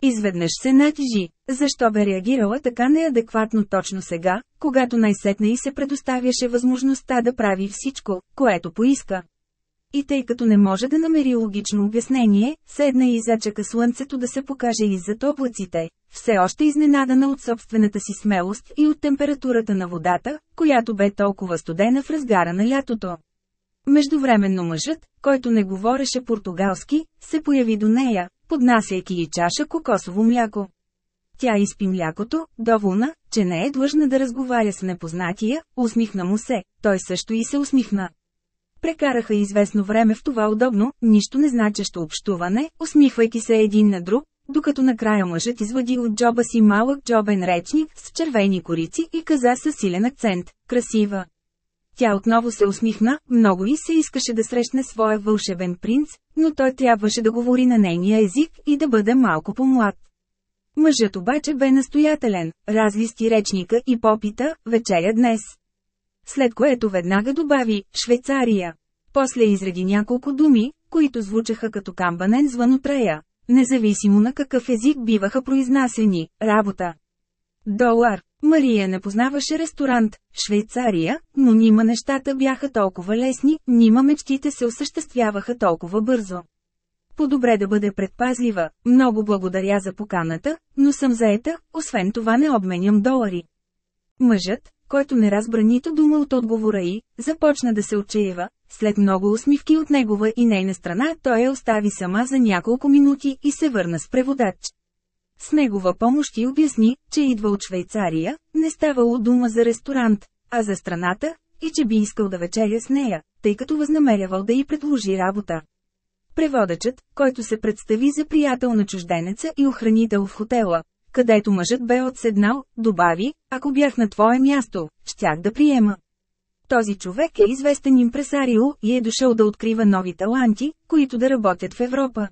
Изведнъж се натижи. Защо бе реагирала така неадекватно точно сега, когато най-сетне и се предоставяше възможността да прави всичко, което поиска? И тъй като не може да намери логично обяснение, седна и зачака слънцето да се покаже иззад облаците, все още изненадана от собствената си смелост и от температурата на водата, която бе толкова студена в разгара на лятото. Междувременно мъжът, който не говореше португалски, се появи до нея, поднасяйки и чаша кокосово мляко. Тя изпи млякото, доволна, че не е длъжна да разговаря с непознатия, усмихна му се, той също и се усмихна. Прекараха известно време в това удобно, нищо не значещо общуване, усмихвайки се един на друг, докато накрая мъжът извади от джоба си малък джобен речник с червени корици и каза със силен акцент – красива. Тя отново се усмихна, много и се искаше да срещне своя вълшебен принц, но той трябваше да говори на нейния език и да бъде малко по-млад. Мъжът обаче бе настоятелен, разлисти речника и попита, вечеря днес. След което веднага добави «Швейцария». После изреди няколко думи, които звучаха като камбанен звънотрея, независимо на какъв език биваха произнасени – работа. Долар. Мария не познаваше ресторант, Швейцария, но нима нещата бяха толкова лесни, нима мечтите се осъществяваха толкова бързо. По-добре да бъде предпазлива, много благодаря за поканата, но съм заета, освен това не обменям долари. Мъжът, който не разбра нито дума от отговора й, започна да се отчаива, след много усмивки от негова и нейна страна той я остави сама за няколко минути и се върна с преводач. С негова помощ и обясни, че идва от Швейцария, не ставало дума за ресторант, а за страната, и че би искал да вечеря с нея, тъй като възнамерявал да й предложи работа. Преводачът, който се представи за приятел на чужденеца и охранител в хотела, където мъжът бе отседнал, добави, ако бях на твое място, щях да приема. Този човек е известен импресарио и е дошъл да открива нови таланти, които да работят в Европа.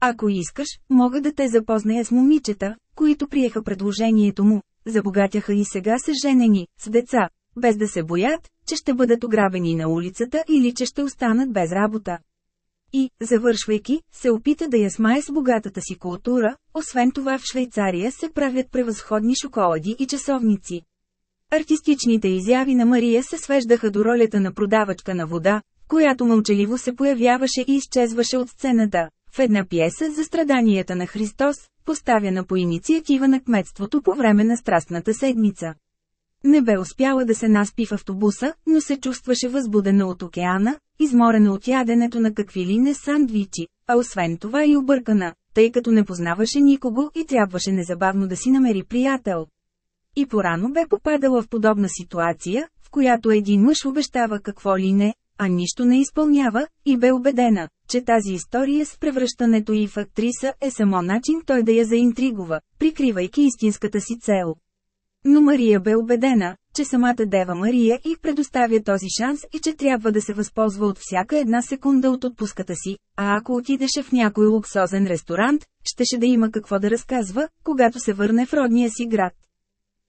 Ако искаш, мога да те запозная с момичета, които приеха предложението му, забогатяха и сега са женени, с деца, без да се боят, че ще бъдат ограбени на улицата или че ще останат без работа. И, завършвайки, се опита да я смае с богатата си култура, освен това в Швейцария се правят превъзходни шоколади и часовници. Артистичните изяви на Мария се свеждаха до ролята на продавачка на вода, която мълчаливо се появяваше и изчезваше от сцената, в една пиеса за страданията на Христос, поставяна по инициатива на кметството по време на Страстната седмица. Не бе успяла да се наспи в автобуса, но се чувстваше възбудена от океана, изморена от яденето на какви ли не сандвичи, а освен това и объркана, тъй като не познаваше никого и трябваше незабавно да си намери приятел. И порано бе попадала в подобна ситуация, в която един мъж обещава какво ли не, а нищо не изпълнява, и бе убедена, че тази история с превръщането и в актриса е само начин той да я заинтригува, прикривайки истинската си цел. Но Мария бе убедена, че самата Дева Мария и предоставя този шанс и че трябва да се възползва от всяка една секунда от отпуската си, а ако отидеше в някой луксозен ресторант, щеше да има какво да разказва, когато се върне в родния си град.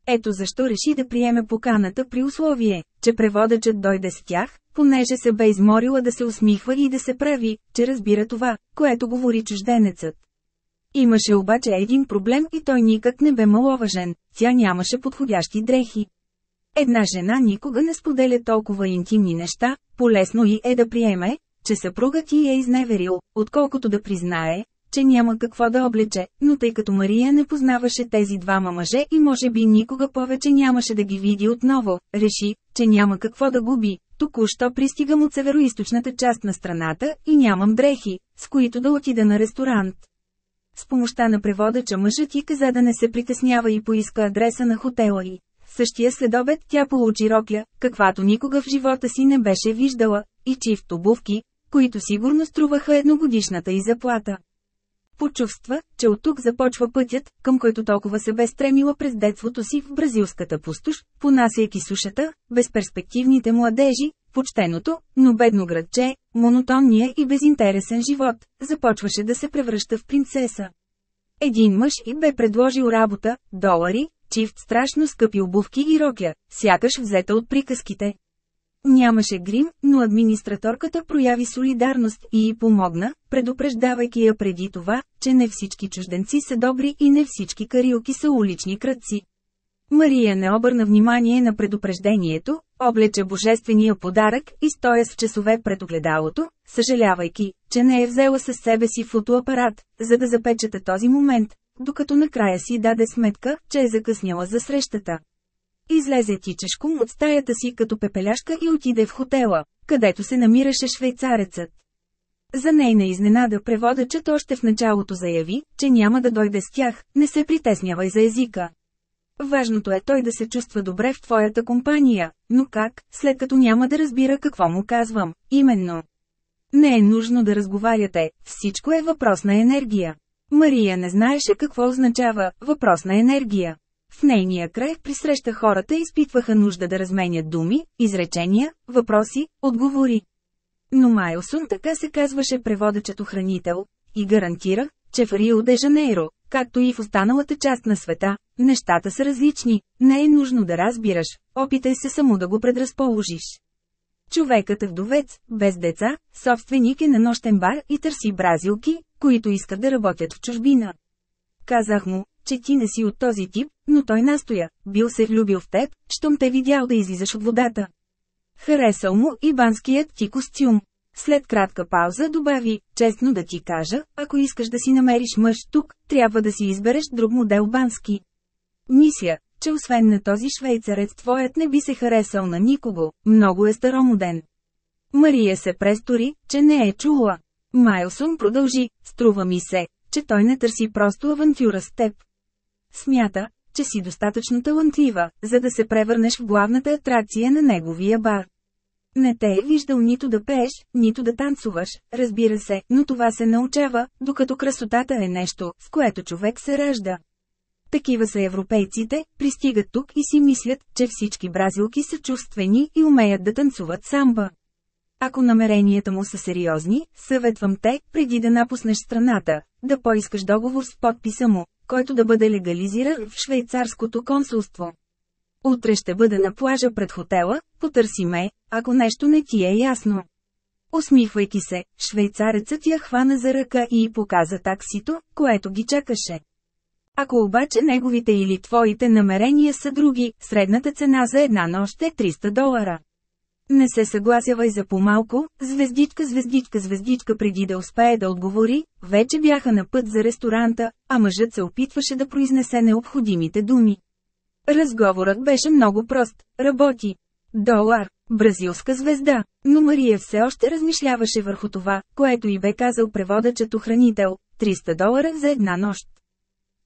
Ето защо реши да приеме поканата при условие, че преводачът дойде с тях, понеже се бе изморила да се усмихва и да се прави, че разбира това, което говори чужденецът. Имаше обаче един проблем и той никак не бе маловажен, тя нямаше подходящи дрехи. Една жена никога не споделя толкова интимни неща, полезно и е да приеме, че съпругът ти е изневерил, отколкото да признае, че няма какво да облече, но тъй като Мария не познаваше тези двама мъже и може би никога повече нямаше да ги види отново, реши, че няма какво да губи. Току-що пристигам от североизточната част на страната и нямам дрехи, с които да отида на ресторант. С помощта на преводача мъжът и каза да не се притеснява и поиска адреса на хотела и. Същия следобед тя получи рокля, каквато никога в живота си не беше виждала, и чифт обувки, които сигурно струваха едногодишната и заплата. Почувства, че от тук започва пътят, към който толкова се бе стремила през детството си в бразилската пустош, понасяйки сушата, безперспективните младежи, почтеното, но бедно градче, монотонния и безинтересен живот, започваше да се превръща в принцеса. Един мъж и бе предложил работа, долари, чифт страшно скъпи обувки и рокля, сякаш взета от приказките. Нямаше грим, но администраторката прояви солидарност и й помогна, предупреждавайки я преди това, че не всички чужденци са добри и не всички карилки са улични кръци. Мария не обърна внимание на предупреждението, облече божествения подарък и стоя с часове пред огледалото, съжалявайки, че не е взела със себе си фотоапарат, за да запечата този момент, докато накрая си даде сметка, че е закъсняла за срещата. Излезе тичешком от стаята си като пепеляшка и отиде в хотела, където се намираше швейцарецът. За нейна изненада преводачът още в началото заяви, че няма да дойде с тях, не се притеснявай за езика. Важното е той да се чувства добре в твоята компания, но как, след като няма да разбира какво му казвам, именно. Не е нужно да разговаряте, всичко е въпрос на енергия. Мария не знаеше какво означава въпрос на енергия. В нейния край присреща хората изпитваха нужда да разменят думи, изречения, въпроси, отговори. Но Майлсон така се казваше преводачът охранител, и гарантира, че в Рио де Жанейро, както и в останалата част на света, нещата са различни, не е нужно да разбираш, опитай се само да го предразположиш. Човекът е вдовец, без деца, собственик е на нощен бар и търси бразилки, които искат да работят в чужбина. Казах му, че ти не си от този тип, но той настоя, бил се влюбил в теб, щом те видял да излизаш от водата. Харесал му и банският ти костюм. След кратка пауза добави, честно да ти кажа, ако искаш да си намериш мъж тук, трябва да си избереш друг модел бански. Мисля, че освен на този швейцарец твоят не би се харесал на никого, много е старомоден. Мария се престори, че не е чула. Майлсон продължи, струва ми се, че той не търси просто авантюра с теб. Смята, че си достатъчно талантлива, за да се превърнеш в главната атракция на неговия бар. Не те е виждал нито да пееш, нито да танцуваш, разбира се, но това се научава, докато красотата е нещо, с което човек се ражда. Такива са европейците, пристигат тук и си мислят, че всички бразилки са чувствени и умеят да танцуват самба. Ако намеренията му са сериозни, съветвам те, преди да напуснеш страната, да поискаш договор с подписа му, който да бъде легализиран в швейцарското консулство. Утре ще бъда на плажа пред хотела, потърси ме, ако нещо не ти е ясно. Усмихвайки се, швейцарецът я хвана за ръка и показа таксито, което ги чакаше. Ако обаче неговите или твоите намерения са други, средната цена за една нощ е 300 долара. Не се съгласявай за по-малко, звездичка, звездичка, звездичка преди да успее да отговори, вече бяха на път за ресторанта, а мъжът се опитваше да произнесе необходимите думи. Разговорът беше много прост – работи. Долар, бразилска звезда, но Мария все още размишляваше върху това, което и бе казал преводачът охранител – 300 долара за една нощ.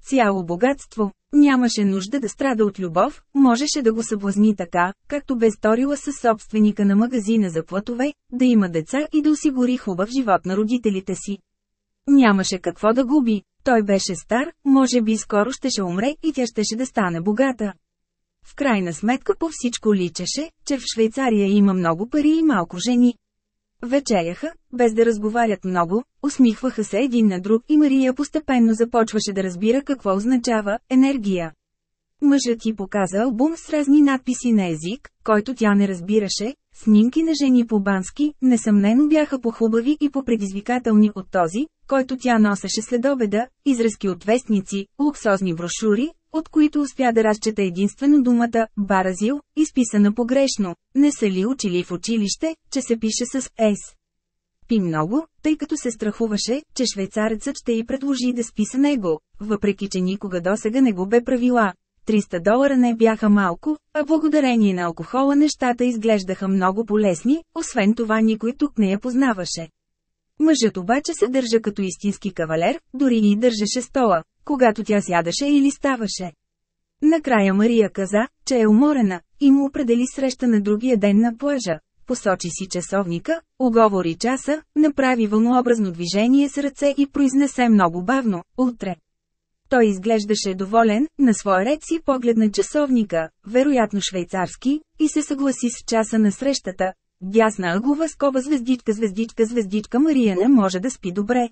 Цяло богатство. Нямаше нужда да страда от любов, можеше да го съблазни така, както бе сторила със собственика на магазина за платове, да има деца и да осигури хубав живот на родителите си. Нямаше какво да губи, той беше стар, може би скоро щеше умре и тя щеше да стане богата. В крайна сметка по всичко личеше, че в Швейцария има много пари и малко жени. Вечеряха, без да разговарят много, усмихваха се един на друг и Мария постепенно започваше да разбира какво означава енергия. Мъжът ти показа албум с разни надписи на език, който тя не разбираше, снимки на жени по бански, несъмнено бяха по-хубави и по-предизвикателни от този, който тя носеше след обеда, изразки от вестници, луксозни брошури, от които успя да разчета единствено думата «баразил», изписана погрешно. Не са ли учили в училище, че се пише с «с»? Пи много, тъй като се страхуваше, че швейцарецът ще й предложи да спи с него, въпреки че никога досега не го бе правила. 300 долара не бяха малко, а благодарение на алкохола нещата изглеждаха много полезни, освен това никой тук не я познаваше. Мъжът обаче се държа като истински кавалер, дори и държеше стола, когато тя сядаше или ставаше. Накрая Мария каза, че е уморена, и му определи среща на другия ден на плажа. Посочи си часовника, оговори часа, направи вълнообразно движение с ръце и произнесе много бавно – утре. Той изглеждаше доволен, на своя ред си погледна часовника, вероятно швейцарски, и се съгласи с часа на срещата. Дясна ъглова скоба звездичка звездичка звездичка Мария не може да спи добре.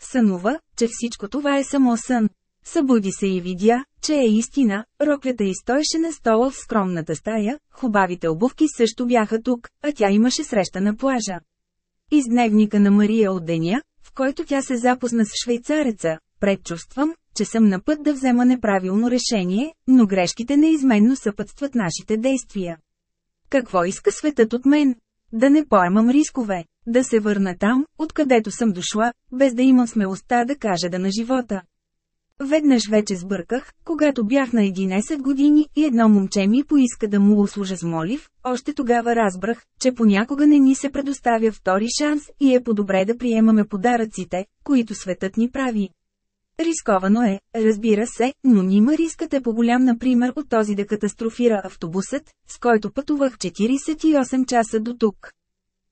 Сънува, че всичко това е само сън. Събуди се и видя, че е истина, роклята и стоеше на стола в скромната стая, хубавите обувки също бяха тук, а тя имаше среща на плажа. Из дневника на Мария от деня, в който тя се запозна с швейцареца, предчувствам, че съм на път да взема неправилно решение, но грешките неизменно съпътстват нашите действия. Какво иска светът от мен? Да не поемам рискове, да се върна там, откъдето съм дошла, без да имам смелостта да кажа да на живота. Веднъж вече сбърках, когато бях на 11 години и едно момче ми поиска да му услужа с молив, още тогава разбрах, че понякога не ни се предоставя втори шанс и е по-добре да приемаме подаръците, които светът ни прави. Рисковано е, разбира се, но нима рискът е по-голям например от този да катастрофира автобусът, с който пътувах 48 часа до тук.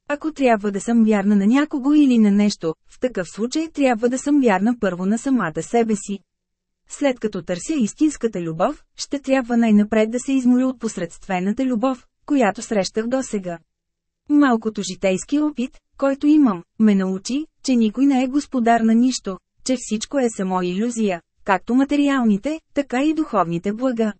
Ако трябва да съм вярна на някого или на нещо, в такъв случай трябва да съм вярна първо на самата себе си. След като търся истинската любов, ще трябва най-напред да се изморя от посредствената любов, която срещах досега. Малкото житейски опит, който имам, ме научи, че никой не е господар на нищо, че всичко е само иллюзия, както материалните, така и духовните блага.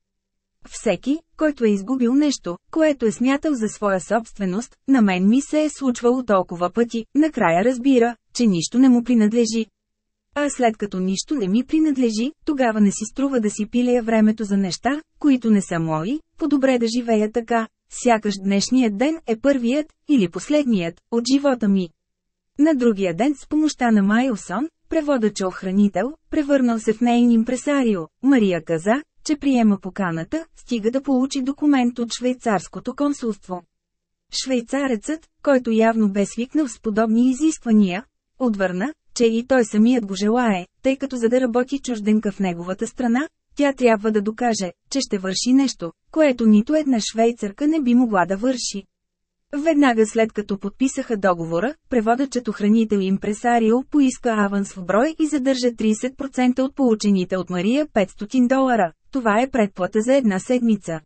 Всеки, който е изгубил нещо, което е смятал за своя собственост, на мен ми се е случвало толкова пъти, накрая разбира, че нищо не му принадлежи. А след като нищо не ми принадлежи, тогава не си струва да си пилея времето за неща, които не са мои, по-добре да живея така, сякаш днешният ден е първият, или последният, от живота ми. На другия ден с помощта на Майлсон, преводача-охранител, превърнал се в нейн импресарио, Мария каза, че приема поканата, стига да получи документ от швейцарското консулство. Швейцарецът, който явно бе свикнал с подобни изисквания, отвърна, че и той самият го желае, тъй като за да работи чужденка в неговата страна, тя трябва да докаже, че ще върши нещо, което нито една швейцарка не би могла да върши. Веднага след като подписаха договора, преводачът охранител импресарио поиска аванс в брой и задържа 30% от получените от Мария 500 долара. Това е предплата за една седмица.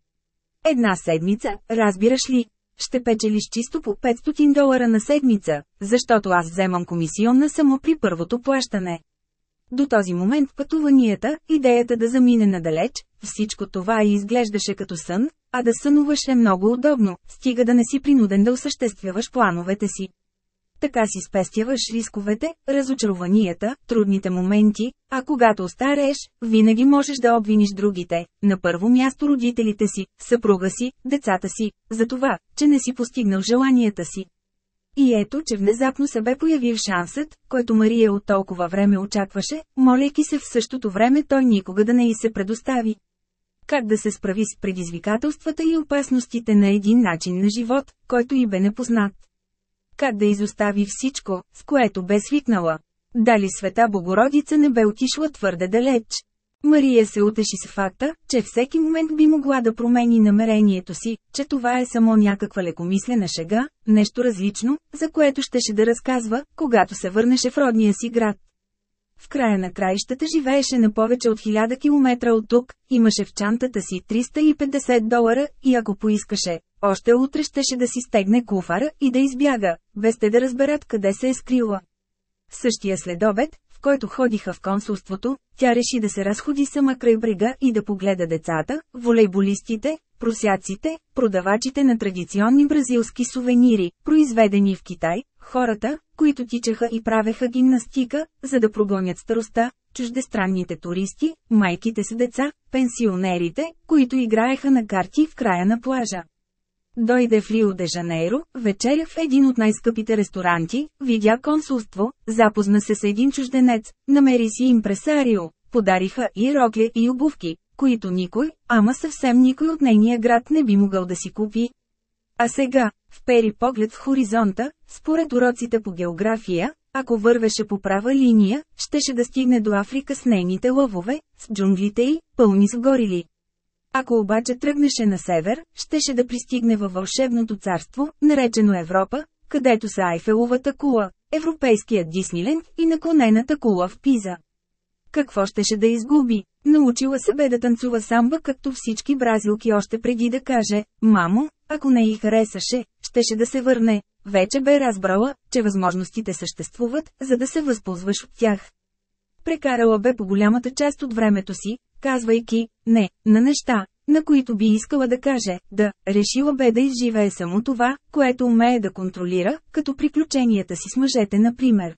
Една седмица, разбираш ли? Ще печелиш чисто по 500 долара на седмица, защото аз вземам комисионна само при първото плащане. До този момент пътуванията, идеята да замине надалеч, всичко това и изглеждаше като сън, а да сънуваш е много удобно, стига да не си принуден да осъществяваш плановете си. Така си спестяваш рисковете, разочарованията, трудните моменти, а когато остарееш, винаги можеш да обвиниш другите, на първо място родителите си, съпруга си, децата си, за това, че не си постигнал желанията си. И ето, че внезапно се бе появил шансът, който Мария от толкова време очакваше, молейки се в същото време той никога да не й се предостави. Как да се справи с предизвикателствата и опасностите на един начин на живот, който и бе непознат. Как да изостави всичко, с което бе свикнала. Дали света Богородица не бе отишла твърде далеч. Мария се утеши с факта, че всеки момент би могла да промени намерението си, че това е само някаква лекомислена шега, нещо различно, за което щеше да разказва, когато се върнеше в родния си град. В края на краищата живееше на повече от 1000 км от тук, имаше в чантата си 350 долара и ако поискаше, още утре щеше да си стегне куфара и да избяга, без те да разберат къде се е скрила. Същия следобед, който ходиха в консулството, тя реши да се разходи сама край брега и да погледа децата, волейболистите, просяците, продавачите на традиционни бразилски сувенири, произведени в Китай, хората, които тичаха и правеха гимнастика, за да прогонят староста, чуждестранните туристи, майките с деца, пенсионерите, които играеха на карти в края на плажа. Дойде в Рио де Жанейро, вечеря в един от най-скъпите ресторанти, видя консулство, запозна се с един чужденец, намери си импресарио, подариха и рокля и обувки, които никой, ама съвсем никой от нейния град не би могъл да си купи. А сега, впери поглед в хоризонта, според уроците по география, ако вървеше по права линия, щеше да стигне до Африка с нейните лъвове, с джунглите й, пълни с горили. Ако обаче тръгнеше на север, щеше да пристигне във вълшебното царство, наречено Европа, където са Айфеловата кула, Европейският Дисниленд и наклонената кула в Пиза. Какво щеше да изгуби? Научила се бе да танцува самба както всички бразилки още преди да каже, мамо, ако не й харесаше, щеше да се върне. Вече бе разбрала, че възможностите съществуват, за да се възползваш от тях. Прекарала бе по голямата част от времето си, казвайки «не» на неща, на които би искала да каже «да», решила бе да изживее само това, което умее да контролира, като приключенията си с мъжете например.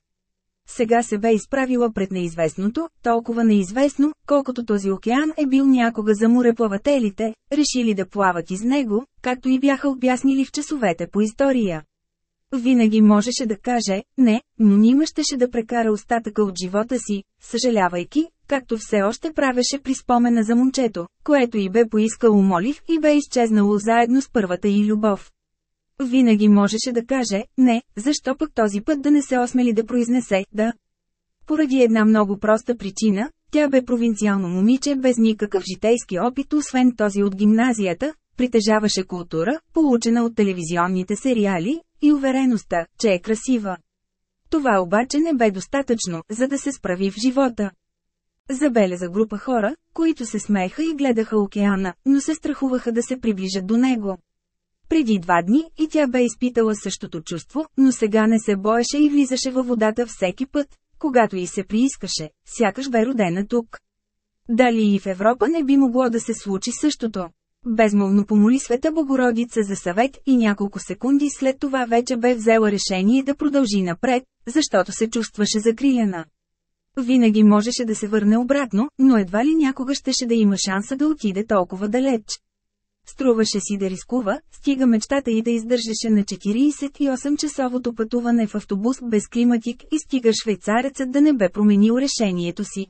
Сега се бе изправила пред неизвестното, толкова неизвестно, колкото този океан е бил някога за мореплавателите, решили да плават из него, както и бяха обяснили в часовете по история. Винаги можеше да каже «не», но нима щеше да прекара остатъка от живота си, съжалявайки, както все още правеше при спомена за момчето, което и бе поискало молив и бе изчезнало заедно с първата й любов. Винаги можеше да каже, не, защо пък този път да не се осмели да произнесе, да. Поради една много проста причина, тя бе провинциално момиче без никакъв житейски опит освен този от гимназията, притежаваше култура, получена от телевизионните сериали, и увереността, че е красива. Това обаче не бе достатъчно, за да се справи в живота. Забеляза група хора, които се смееха и гледаха океана, но се страхуваха да се приближат до него. Преди два дни и тя бе изпитала същото чувство, но сега не се боеше и влизаше във водата всеки път, когато й се приискаше, сякаш бе родена тук. Дали и в Европа не би могло да се случи същото. Безмолвно помоли Света Богородица за съвет и няколко секунди след това вече бе взела решение да продължи напред, защото се чувстваше закрилена. Винаги можеше да се върне обратно, но едва ли някога щеше да има шанса да отиде толкова далеч. Струваше си да рискува, стига мечтата и да издържаше на 48-часовото пътуване в автобус без климатик и стига швейцарецът да не бе променил решението си.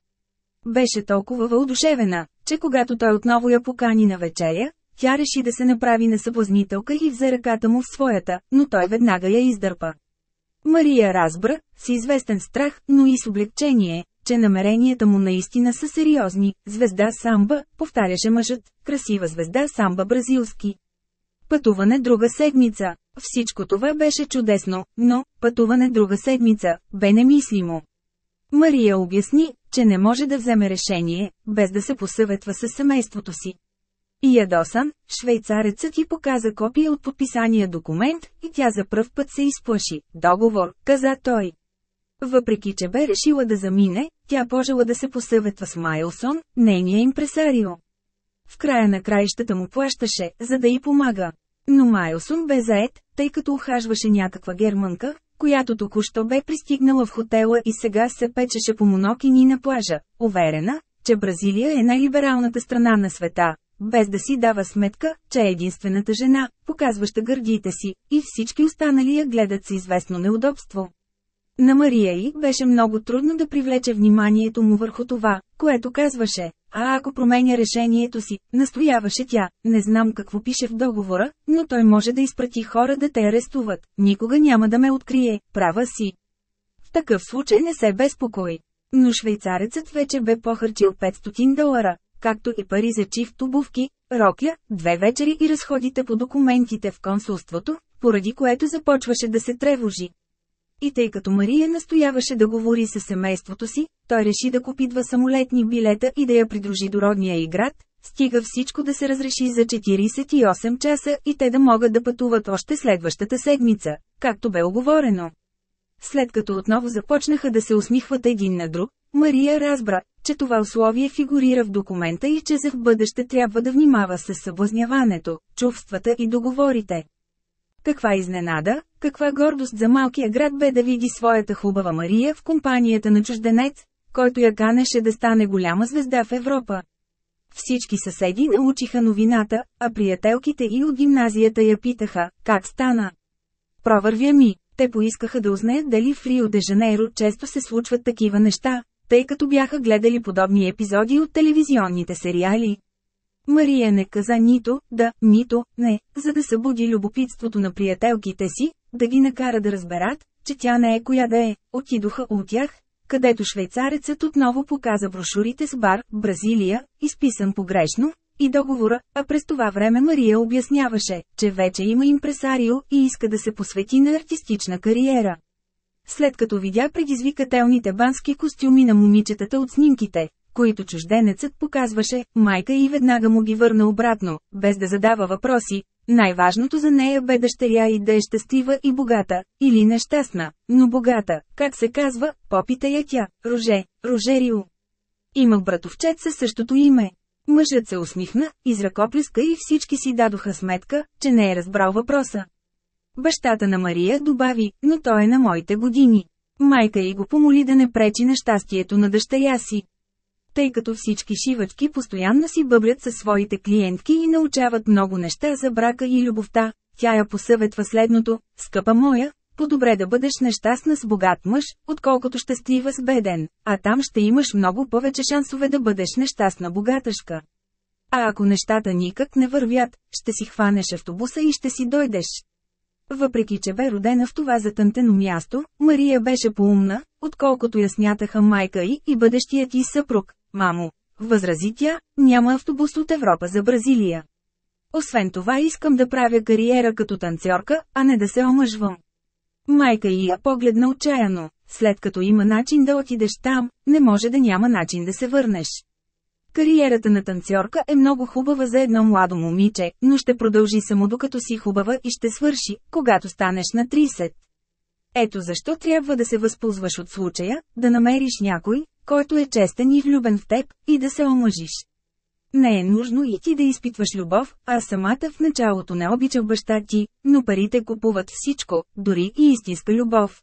Беше толкова въодушевена, че когато той отново я покани на вечеря, тя реши да се направи на съблазнителка и взе ръката му в своята, но той веднага я издърпа. Мария разбра, с известен страх, но и с облегчение, че намеренията му наистина са сериозни. Звезда самба, повтаряше мъжът, красива звезда самба бразилски. Пътуване друга седмица. Всичко това беше чудесно, но, пътуване друга седмица, бе немислимо. Мария обясни, че не може да вземе решение, без да се посъветва с семейството си. И ядосан, швейцарецът ти показа копия от подписания документ, и тя за пръв път се изплаши. Договор, каза той. Въпреки че бе решила да замине, тя пожела да се посъветва с Майлсон, нейния импресарио. В края на краищата му плащаше, за да й помага. Но Майлсон бе заед, тъй като ухажваше някаква германка, която току-що бе пристигнала в хотела и сега се печеше по монокини на плажа, уверена, че Бразилия е най-либералната страна на света, без да си дава сметка, че е единствената жена, показваща гърдите си, и всички останали я гледат с известно неудобство. На Мария и беше много трудно да привлече вниманието му върху това, което казваше. А ако променя решението си, настояваше тя, не знам какво пише в договора, но той може да изпрати хора да те арестуват, никога няма да ме открие, права си. В такъв случай не се безпокой. Но швейцарецът вече бе похарчил 500 долара, както и пари за чифт обувки, рокля, две вечери и разходите по документите в консулството, поради което започваше да се тревожи. И тъй като Мария настояваше да говори с семейството си, той реши да купи два самолетни билета и да я придружи до родния и град, стига всичко да се разреши за 48 часа и те да могат да пътуват още следващата седмица, както бе оговорено. След като отново започнаха да се усмихват един на друг, Мария разбра, че това условие фигурира в документа и че за в бъдеще трябва да внимава с съблазняването, чувствата и договорите. Каква изненада, каква гордост за малкия град бе да види своята хубава Мария в компанията на чужденец, който я канеше да стане голяма звезда в Европа. Всички съседи научиха новината, а приятелките и от гимназията я питаха, как стана. Провървя ми, те поискаха да узнаят дали в Рио де Жанейро често се случват такива неща, тъй като бяха гледали подобни епизоди от телевизионните сериали. Мария не каза нито да, нито не, за да събуди любопитството на приятелките си, да ги накара да разберат, че тя не е коя да е, отидоха от тях, където швейцарецът отново показа брошурите с бар, Бразилия, изписан погрешно, и договора, а през това време Мария обясняваше, че вече има импресарио и иска да се посвети на артистична кариера. След като видя предизвикателните бански костюми на момичетата от снимките, които чужденецът показваше, майка и веднага му ги върна обратно, без да задава въпроси. Най-важното за нея бе дъщеря и да е щастлива и богата, или нещастна, но богата, как се казва, попита я тя, Роже, Рожерио. Имах братовчет със същото име. Мъжът се усмихна, изръкоплеска и всички си дадоха сметка, че не е разбрал въпроса. Бащата на Мария добави, но той е на моите години. Майка й го помоли да не пречи на щастието на дъщеря си. Тъй като всички шивачки постоянно си бъблят със своите клиентки и научават много неща за брака и любовта, тя я посъветва следното, скъпа моя, по-добре да бъдеш нещастна с богат мъж, отколкото щастлива с беден, а там ще имаш много повече шансове да бъдеш нещастна богатъшка. А ако нещата никак не вървят, ще си хванеш автобуса и ще си дойдеш. Въпреки че бе родена в това затънтено място, Мария беше поумна, отколкото я смятаха майка й и бъдещият ти съпруг. Мамо, възрази тя, няма автобус от Европа за Бразилия. Освен това искам да правя кариера като танцорка, а не да се омъжвам. Майка й я погледна отчаяно, след като има начин да отидеш там, не може да няма начин да се върнеш. Кариерата на танцорка е много хубава за едно младо момиче, но ще продължи само докато си хубава и ще свърши, когато станеш на 30. Ето защо трябва да се възползваш от случая, да намериш някой, който е честен и влюбен в теб, и да се омъжиш. Не е нужно и ти да изпитваш любов, а самата в началото не обича баща ти, но парите купуват всичко, дори и истинска любов.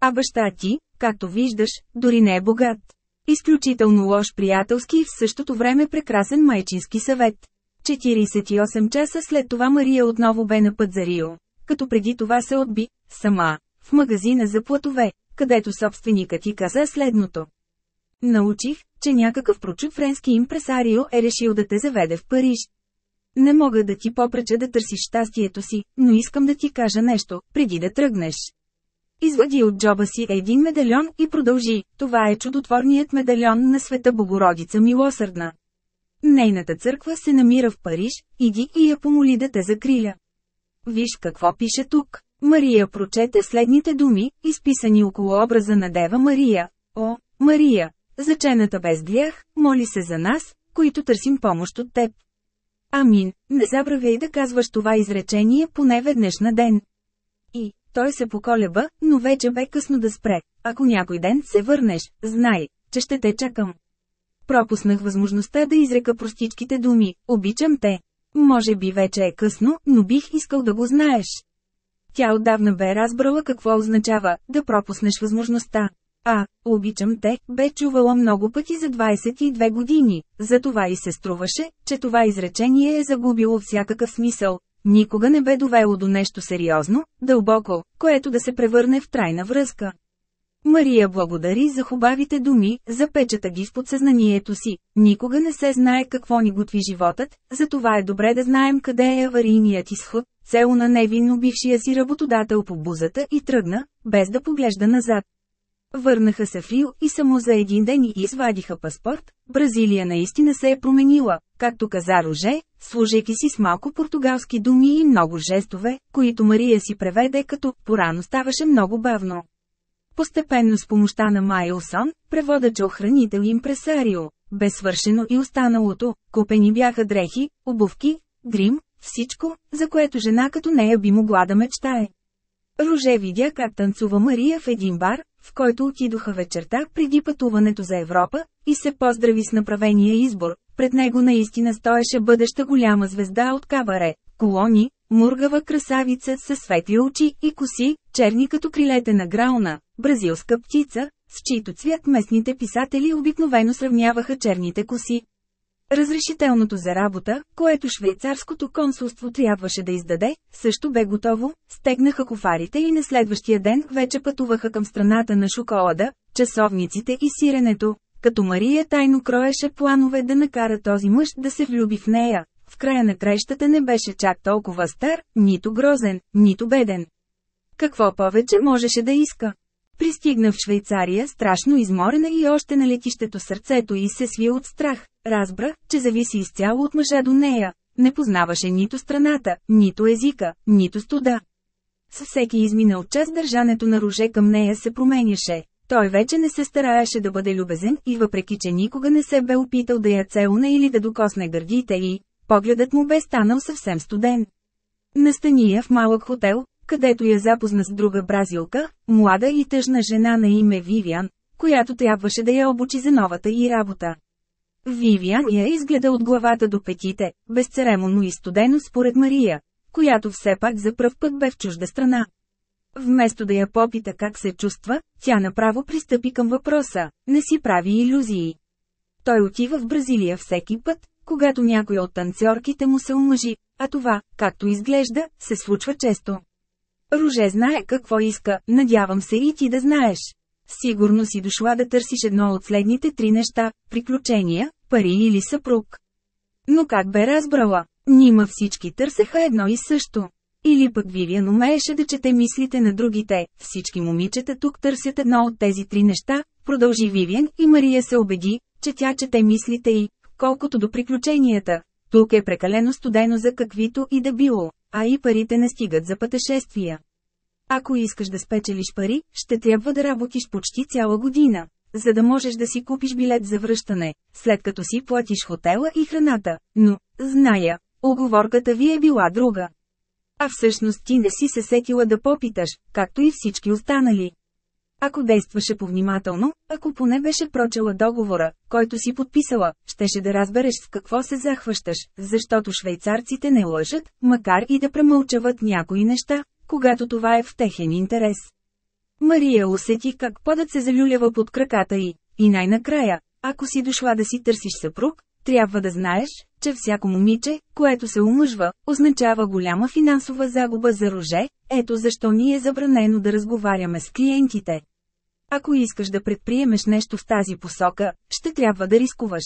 А баща ти, както виждаш, дори не е богат. Изключително лош приятелски и в същото време прекрасен майчински съвет. 48 часа след това Мария отново бе на път за Рио, като преди това се отби, сама, в магазина за платове, където собственикът ти каза следното. Научих, че някакъв прочут френски импресарио е решил да те заведе в Париж. Не мога да ти попреча да търсиш щастието си, но искам да ти кажа нещо, преди да тръгнеш. Извади от джоба си един медальон и продължи, това е чудотворният медальон на света Богородица Милосърдна. Нейната църква се намира в Париж, иди и я помоли да те закриля. Виж какво пише тук. Мария прочете следните думи, изписани около образа на Дева Мария. О, Мария, зачената без грях, моли се за нас, които търсим помощ от теб. Амин, не забравяй да казваш това изречение поне веднъж на ден. И, той се поколеба, но вече бе късно да спре. Ако някой ден се върнеш, знай, че ще те чакам. Пропуснах възможността да изрека простичките думи, обичам те. Може би вече е късно, но бих искал да го знаеш. Тя отдавна бе разбрала какво означава да пропуснеш възможността. А, обичам те, бе чувала много пъти за 22 години, затова и се струваше, че това изречение е загубило всякакъв смисъл, никога не бе довело до нещо сериозно, дълбоко, което да се превърне в трайна връзка. Мария благодари за хубавите думи, запечата ги в подсъзнанието си. Никога не се знае какво ни готви животът, затова е добре да знаем къде е аварийният изход. Цело на невинно бившия си работодател по бузата и тръгна, без да поглежда назад. Върнаха се в Рио и само за един ден и извадиха паспорт. Бразилия наистина се е променила, както каза Роже, служейки си с малко португалски думи и много жестове, които Мария си преведе като «порано ставаше много бавно». Постепенно с помощта на Майлсон, преводача охранител импресарио, бе свършено и останалото, купени бяха дрехи, обувки, грим, всичко, за което жена като нея би могла да мечтае. Роже видя как танцува Мария в един бар, в който отидоха вечерта преди пътуването за Европа, и се поздрави с направения избор. Пред него наистина стоеше бъдеща голяма звезда от кабаре, колони, мургава красавица със светли очи и коси, черни като крилете на грауна, бразилска птица, с чийто цвят местните писатели обикновено сравняваха черните коси. Разрешителното за работа, което швейцарското консулство трябваше да издаде, също бе готово, стегнаха кофарите и на следващия ден вече пътуваха към страната на шоколада, часовниците и сиренето, като Мария тайно кроеше планове да накара този мъж да се влюби в нея. В края на краищата не беше чак толкова стар, нито грозен, нито беден. Какво повече можеше да иска? Пристигна в Швейцария страшно изморена и още на летището сърцето й се сви от страх. Разбра, че зависи изцяло от мъжа до нея. Не познаваше нито страната, нито езика, нито студа. С всеки изминал час държането на роже към нея се променяше. Той вече не се стараеше да бъде любезен и въпреки че никога не се бе опитал да я целуне или да докосне гърдите й, погледът му бе станал съвсем студен. Настания в малък хотел, където я запозна с друга бразилка, млада и тъжна жена на име Вивиан, която трябваше да я обучи за новата й работа. Вивиан я изгледа от главата до петите, безцеремонно и студено според Мария, която все пак за пръв път бе в чужда страна. Вместо да я попита как се чувства, тя направо пристъпи към въпроса, не си прави иллюзии. Той отива в Бразилия всеки път, когато някой от танцорките му се омъжи, а това, както изглежда, се случва често. Руже знае какво иска, надявам се и ти да знаеш. Сигурно си дошла да търсиш едно от следните три неща – приключения, пари или съпруг. Но как бе разбрала? Нима всички търсеха едно и също. Или пък Вивиан умееше да чете мислите на другите, всички момичета тук търсят едно от тези три неща, продължи Вивиан и Мария се убеди, че тя чете мислите й, колкото до приключенията. Тук е прекалено студено за каквито и да било, а и парите не стигат за пътешествия. Ако искаш да спечелиш пари, ще трябва да работиш почти цяла година, за да можеш да си купиш билет за връщане, след като си платиш хотела и храната. Но, зная, оговорката ви е била друга. А всъщност ти не си се сетила да попиташ, както и всички останали. Ако действаше повнимателно, ако поне беше прочела договора, който си подписала, щеше да разбереш с какво се захващаш, защото швейцарците не лъжат, макар и да премълчават някои неща, когато това е в техен интерес. Мария усети как подът се залюлява под краката й, и най-накрая, ако си дошла да си търсиш съпруг, трябва да знаеш, че всяко момиче, което се омъжва, означава голяма финансова загуба за роже, ето защо ни е забранено да разговаряме с клиентите. Ако искаш да предприемеш нещо в тази посока, ще трябва да рискуваш.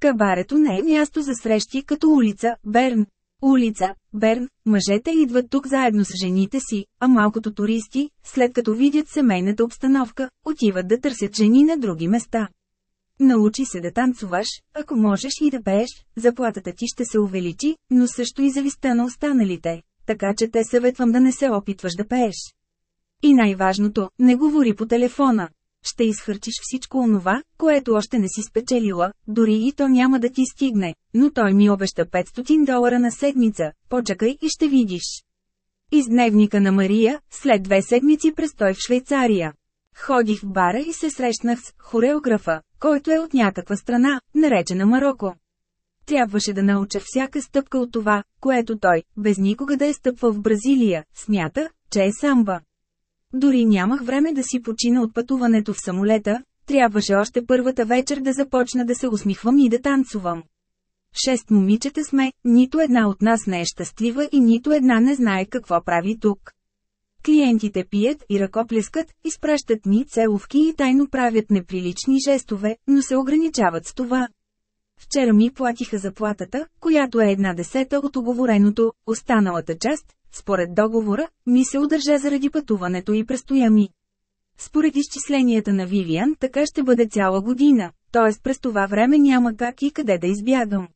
Кабарето не е място за срещи като улица, Берн. Улица, Берн, мъжете идват тук заедно с жените си, а малкото туристи, след като видят семейната обстановка, отиват да търсят жени на други места. Научи се да танцуваш, ако можеш и да пееш, заплатата ти ще се увеличи, но също и зависта на останалите, така че те съветвам да не се опитваш да пееш. И най-важното, не говори по телефона. Ще изхърчиш всичко онова, което още не си спечелила, дори и то няма да ти стигне, но той ми обеща 500 долара на седмица, почакай и ще видиш. Из дневника на Мария, след две седмици престой в Швейцария. Ходих в бара и се срещнах с хореографа, който е от някаква страна, наречена Марокко. Трябваше да науча всяка стъпка от това, което той, без никога да е стъпвал в Бразилия, смята, че е самба. Дори нямах време да си почина от пътуването в самолета, трябваше още първата вечер да започна да се усмихвам и да танцувам. Шест момичета сме, нито една от нас не е щастлива и нито една не знае какво прави тук. Клиентите пият и ръкоплескат, изпращат ми целовки и тайно правят неприлични жестове, но се ограничават с това. Вчера ми платиха заплатата, която е една десета от оговореното, останалата част, според договора, ми се удържа заради пътуването и престоя ми. Според изчисленията на Вивиан, така ще бъде цяла година, т.е. през това време няма как и къде да избягам.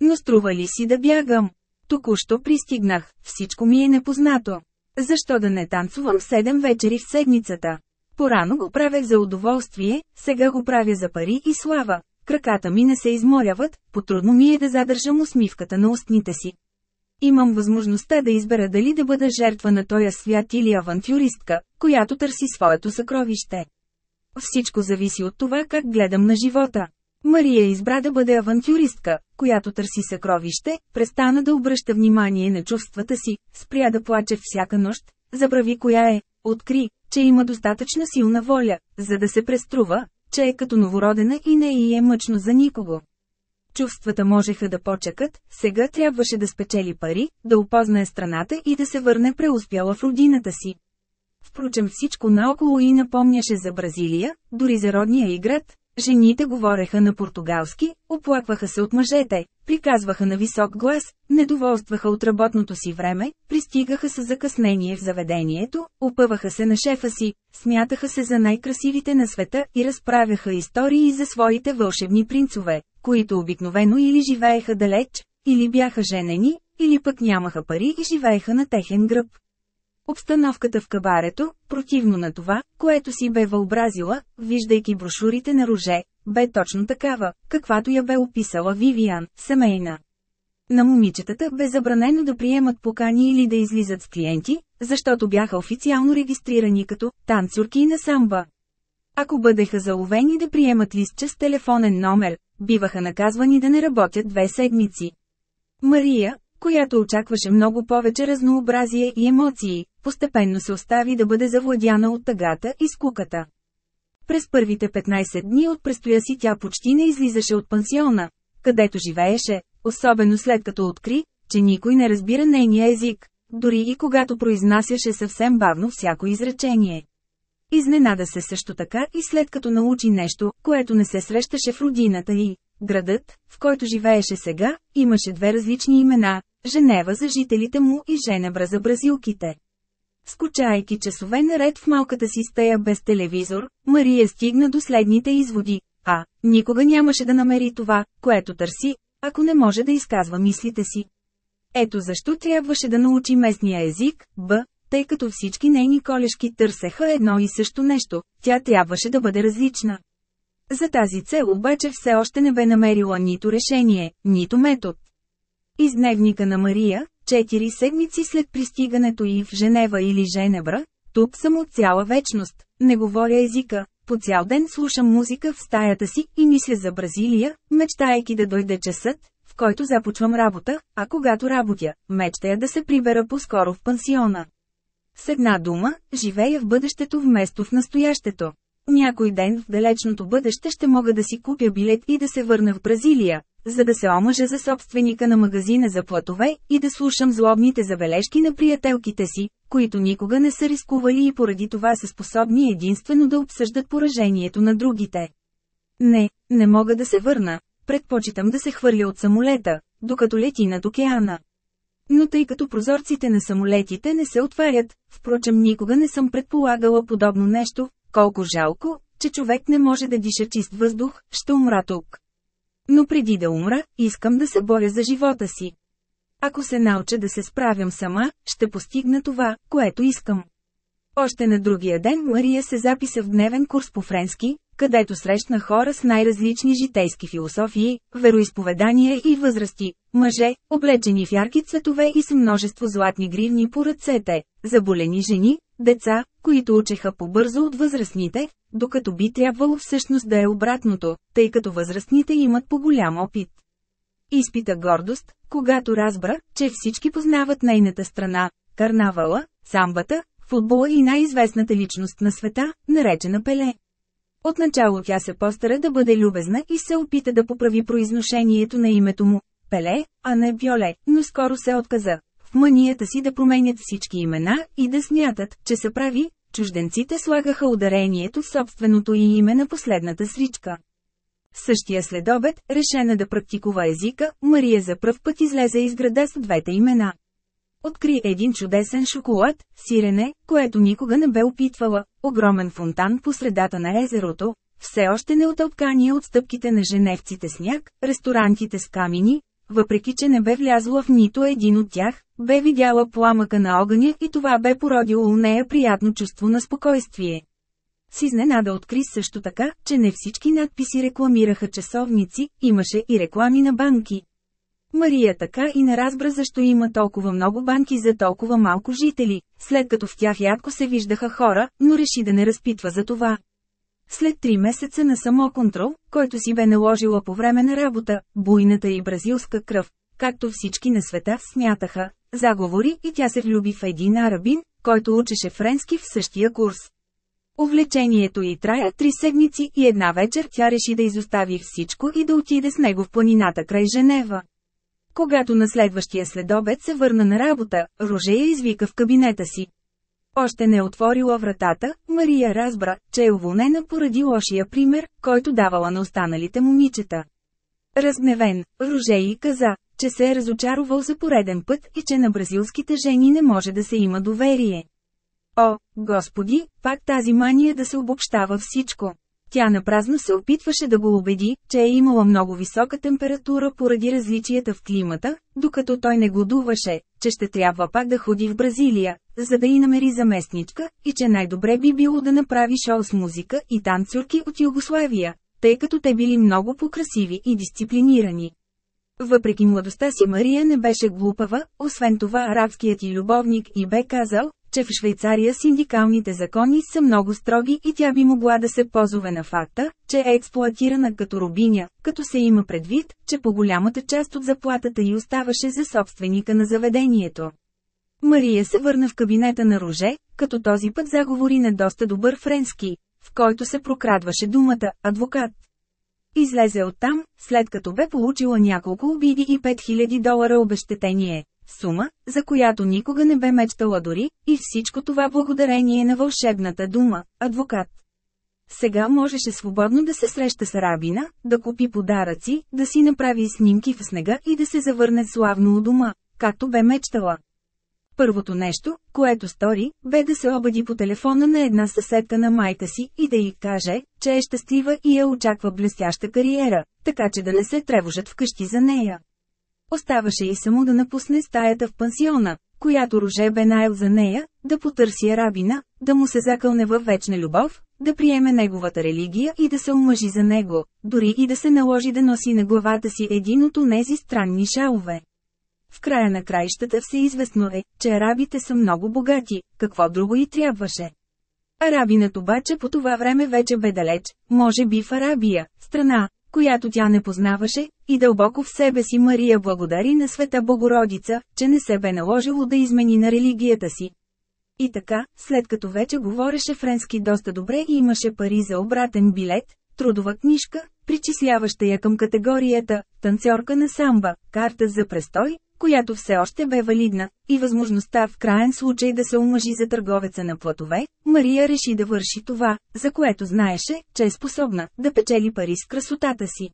Но струва ли си да бягам? Току-що пристигнах, всичко ми е непознато. Защо да не танцувам седем вечери в седмицата? Порано го правех за удоволствие, сега го правя за пари и слава. Краката ми не се изморяват, потрудно ми е да задържам усмивката на устните си. Имам възможността да избера дали да бъда жертва на тоя свят или авантюристка, която търси своето съкровище. Всичко зависи от това как гледам на живота. Мария избра да бъде авантюристка, която търси съкровище, престана да обръща внимание на чувствата си, спря да плаче всяка нощ, забрави коя е, откри, че има достатъчно силна воля, за да се преструва, че е като новородена и не и е мъчно за никого. Чувствата можеха да почекат, сега трябваше да спечели пари, да опознае страната и да се върне преуспяла в родината си. Впрочем всичко наоколо и напомняше за Бразилия, дори за родния и град. Жените говореха на португалски, оплакваха се от мъжете, приказваха на висок глас, недоволстваха от работното си време, пристигаха с закъснение в заведението, опъваха се на шефа си, смятаха се за най-красивите на света и разправяха истории за своите вълшебни принцове, които обикновено или живееха далеч, или бяха женени, или пък нямаха пари и живееха на техен гръб. Обстановката в кабарето, противно на това, което си бе въобразила, виждайки брошурите на Роже, бе точно такава, каквато я бе описала Вивиан, семейна. На момичетата бе забранено да приемат покани или да излизат с клиенти, защото бяха официално регистрирани като танцорки на самба. Ако бъдеха заловени да приемат листче с телефонен номер, биваха наказвани да не работят две седмици. Мария, която очакваше много повече разнообразие и емоции, постепенно се остави да бъде завладяна от тъгата и скуката. През първите 15 дни от престоя си тя почти не излизаше от пансиона, където живееше, особено след като откри, че никой не разбира нейния език, дори и когато произнасяше съвсем бавно всяко изречение. Изненада се също така и след като научи нещо, което не се срещаше в родината й. Градът, в който живееше сега, имаше две различни имена – Женева за жителите му и Женебра за бразилките. Скучайки часове наред в малката си стая без телевизор, Мария стигна до следните изводи. А. Никога нямаше да намери това, което търси, ако не може да изказва мислите си. Ето защо трябваше да научи местния език, Б, тъй като всички нейни колешки търсеха едно и също нещо, тя трябваше да бъде различна. За тази цел обаче все още не бе намерила нито решение, нито метод. Из дневника на Мария, четири седмици след пристигането й в Женева или Женебра, тук съм от цяла вечност, не говоря езика, по цял ден слушам музика в стаята си и мисля за Бразилия, мечтайки да дойде часът, в който започвам работа, а когато работя, мечтая да се прибера по-скоро в пансиона. С една дума, живея в бъдещето вместо в настоящето. Някой ден в далечното бъдеще ще мога да си купя билет и да се върна в Бразилия, за да се омъжа за собственика на магазина за платове и да слушам злобните забележки на приятелките си, които никога не са рискували и поради това са способни единствено да обсъждат поражението на другите. Не, не мога да се върна, предпочитам да се хвърля от самолета, докато лети над океана. Но тъй като прозорците на самолетите не се отварят, впрочем никога не съм предполагала подобно нещо, колко жалко, че човек не може да диша чист въздух, ще умра тук. Но преди да умра, искам да се боря за живота си. Ако се науча да се справям сама, ще постигна това, което искам. Още на другия ден Мария се записа в дневен курс по френски, където срещна хора с най-различни житейски философии, вероисповедания и възрасти, мъже, облечени в ярки цветове и с множество златни гривни по ръцете, заболени жени, деца, които учеха по-бързо от възрастните, докато би трябвало всъщност да е обратното, тъй като възрастните имат по-голям опит. Изпита гордост, когато разбра, че всички познават нейната страна – карнавала, самбата, футбола и най-известната личност на света, наречена Пеле. Отначало тя се постара да бъде любезна и се опита да поправи произношението на името му – Пеле, а не Бьоле, но скоро се отказа. Манията си да променят всички имена и да смятат, че са прави, чужденците слагаха ударението в собственото и име на последната сричка. Същия следобед, решена да практикува езика, Мария за пръв път излезе из града с двете имена. Откри един чудесен шоколад, сирене, което никога не бе опитвала, огромен фонтан по средата на езерото, все още не отълкания от стъпките на женевците сняг, ресторантите с камини, въпреки че не бе влязла в нито един от тях, бе видяла пламъка на огъня и това бе породило у нея приятно чувство на спокойствие. с изненада откри също така, че не всички надписи рекламираха часовници, имаше и реклами на банки. Мария така и не разбра защо има толкова много банки за толкова малко жители, след като в тях ядко се виждаха хора, но реши да не разпитва за това. След три месеца на самоконтрол, който си бе наложила по време на работа, буйната и бразилска кръв, както всички на света смятаха, заговори и тя се влюби в един арабин, който учеше френски в същия курс. Увлечението й трая три седмици и една вечер тя реши да изостави всичко и да отиде с него в планината край Женева. Когато на следващия следобед се върна на работа, Роже я извика в кабинета си. Още не отворила вратата, Мария разбра, че е уволнена поради лошия пример, който давала на останалите момичета. Разгневен, Роже й каза, че се е разочаровал за пореден път и че на бразилските жени не може да се има доверие. О, господи, пак тази мания да се обобщава всичко. Тя напразно се опитваше да го убеди, че е имала много висока температура поради различията в климата, докато той не годуваше, че ще трябва пак да ходи в Бразилия, за да й намери заместничка, и че най-добре би било да направи шоу с музика и танцорки от Югославия, тъй като те били много покрасиви и дисциплинирани. Въпреки младостта си Мария не беше глупава, освен това арабският и любовник и бе казал, че в Швейцария синдикалните закони са много строги и тя би могла да се позове на факта, че е експлоатирана като рубиня, като се има предвид, че по голямата част от заплатата й оставаше за собственика на заведението. Мария се върна в кабинета на Роже, като този път заговори на доста добър френски, в който се прокрадваше думата «адвокат». Излезе оттам, след като бе получила няколко обиди и 5000 долара обещетение, сума, за която никога не бе мечтала дори, и всичко това благодарение на вълшебната дума – адвокат. Сега можеше свободно да се среща с Рабина, да купи подаръци, да си направи снимки в снега и да се завърне славно у дома, както бе мечтала. Първото нещо, което стори, бе да се обади по телефона на една съседка на майка си и да й каже, че е щастлива и я очаква блестяща кариера, така че да не се тревожат вкъщи за нея. Оставаше и само да напусне стаята в пансиона, която Роже бе наел за нея, да потърси арабина, да му се закълне във вечна любов, да приеме неговата религия и да се омъжи за него, дори и да се наложи да носи на главата си един от онези странни шалове. В края на краищата всеизвестно е, че арабите са много богати, какво друго и трябваше. Арабинът обаче по това време вече бе далеч, може би в Арабия, страна, която тя не познаваше, и дълбоко в себе си Мария благодари на света Богородица, че не се бе наложило да измени на религията си. И така, след като вече говореше френски доста добре и имаше пари за обратен билет, трудова книжка, причисляваща я към категорията «танцорка на самба», карта за престой, която все още бе валидна, и възможността в крайен случай да се омъжи за търговеца на платове, Мария реши да върши това, за което знаеше, че е способна да печели пари с красотата си.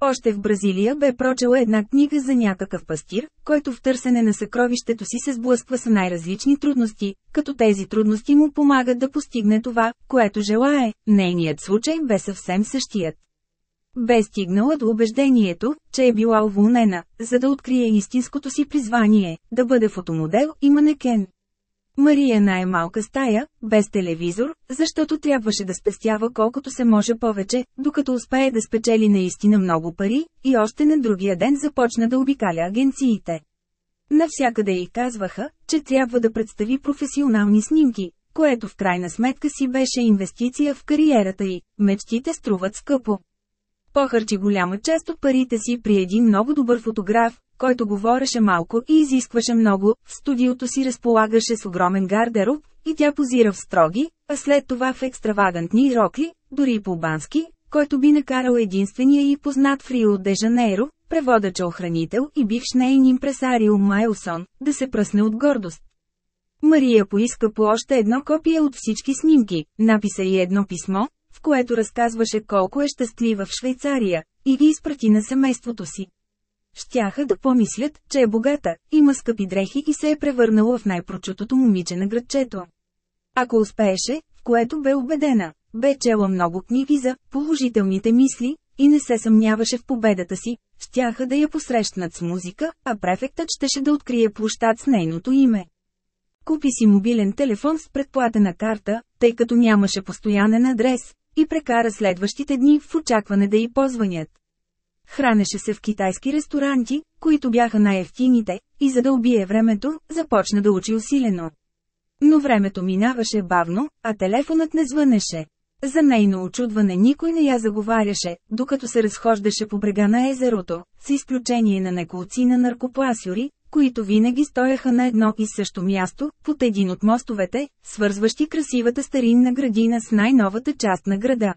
Още в Бразилия бе прочела една книга за някакъв пастир, който в търсене на съкровището си се сблъсква с най-различни трудности, като тези трудности му помагат да постигне това, което желае. Нейният случай бе съвсем същият. Бе стигнала до убеждението, че е била уволнена, за да открие истинското си призвание – да бъде фотомодел и манекен. Мария най-малка стая, без телевизор, защото трябваше да спестява колкото се може повече, докато успее да спечели наистина много пари, и още на другия ден започна да обикаля агенциите. Навсякъде й казваха, че трябва да представи професионални снимки, което в крайна сметка си беше инвестиция в кариерата й, мечтите струват скъпо. Похарчи голяма част от парите си при един много добър фотограф, който говореше малко и изискваше много, в студиото си разполагаше с огромен гардероб, и тя позира в строги, а след това в екстравагантни рокли, дори по-бански, който би накарал единствения и познат в Рио де Жанейро, преводача охранител и бивш нейн импресарио Майлсон, да се пръсне от гордост. Мария поиска по още едно копие от всички снимки, написа и едно писмо, в което разказваше колко е щастлива в Швейцария, и ги изпрати на семейството си. Щяха да помислят, че е богата, има скъпи дрехи и се е превърнала в най-прочутото момиче на градчето. Ако успееше, в което бе убедена, бе чела много книги за положителните мисли, и не се съмняваше в победата си, щяха да я посрещнат с музика, а префектът щеше да открие площад с нейното име. Купи си мобилен телефон с предплатена карта, тъй като нямаше постоянен адрес, и прекара следващите дни в очакване да й позвънят. Хранеше се в китайски ресторанти, които бяха най-ефтините, и за да убие времето, започна да учи усилено. Но времето минаваше бавно, а телефонът не звънеше. За нейно очудване никой не я заговаряше, докато се разхождаше по брега на езерото, с изключение на неколци на наркопласюри, които винаги стояха на едно и също място, под един от мостовете, свързващи красивата старинна градина с най-новата част на града.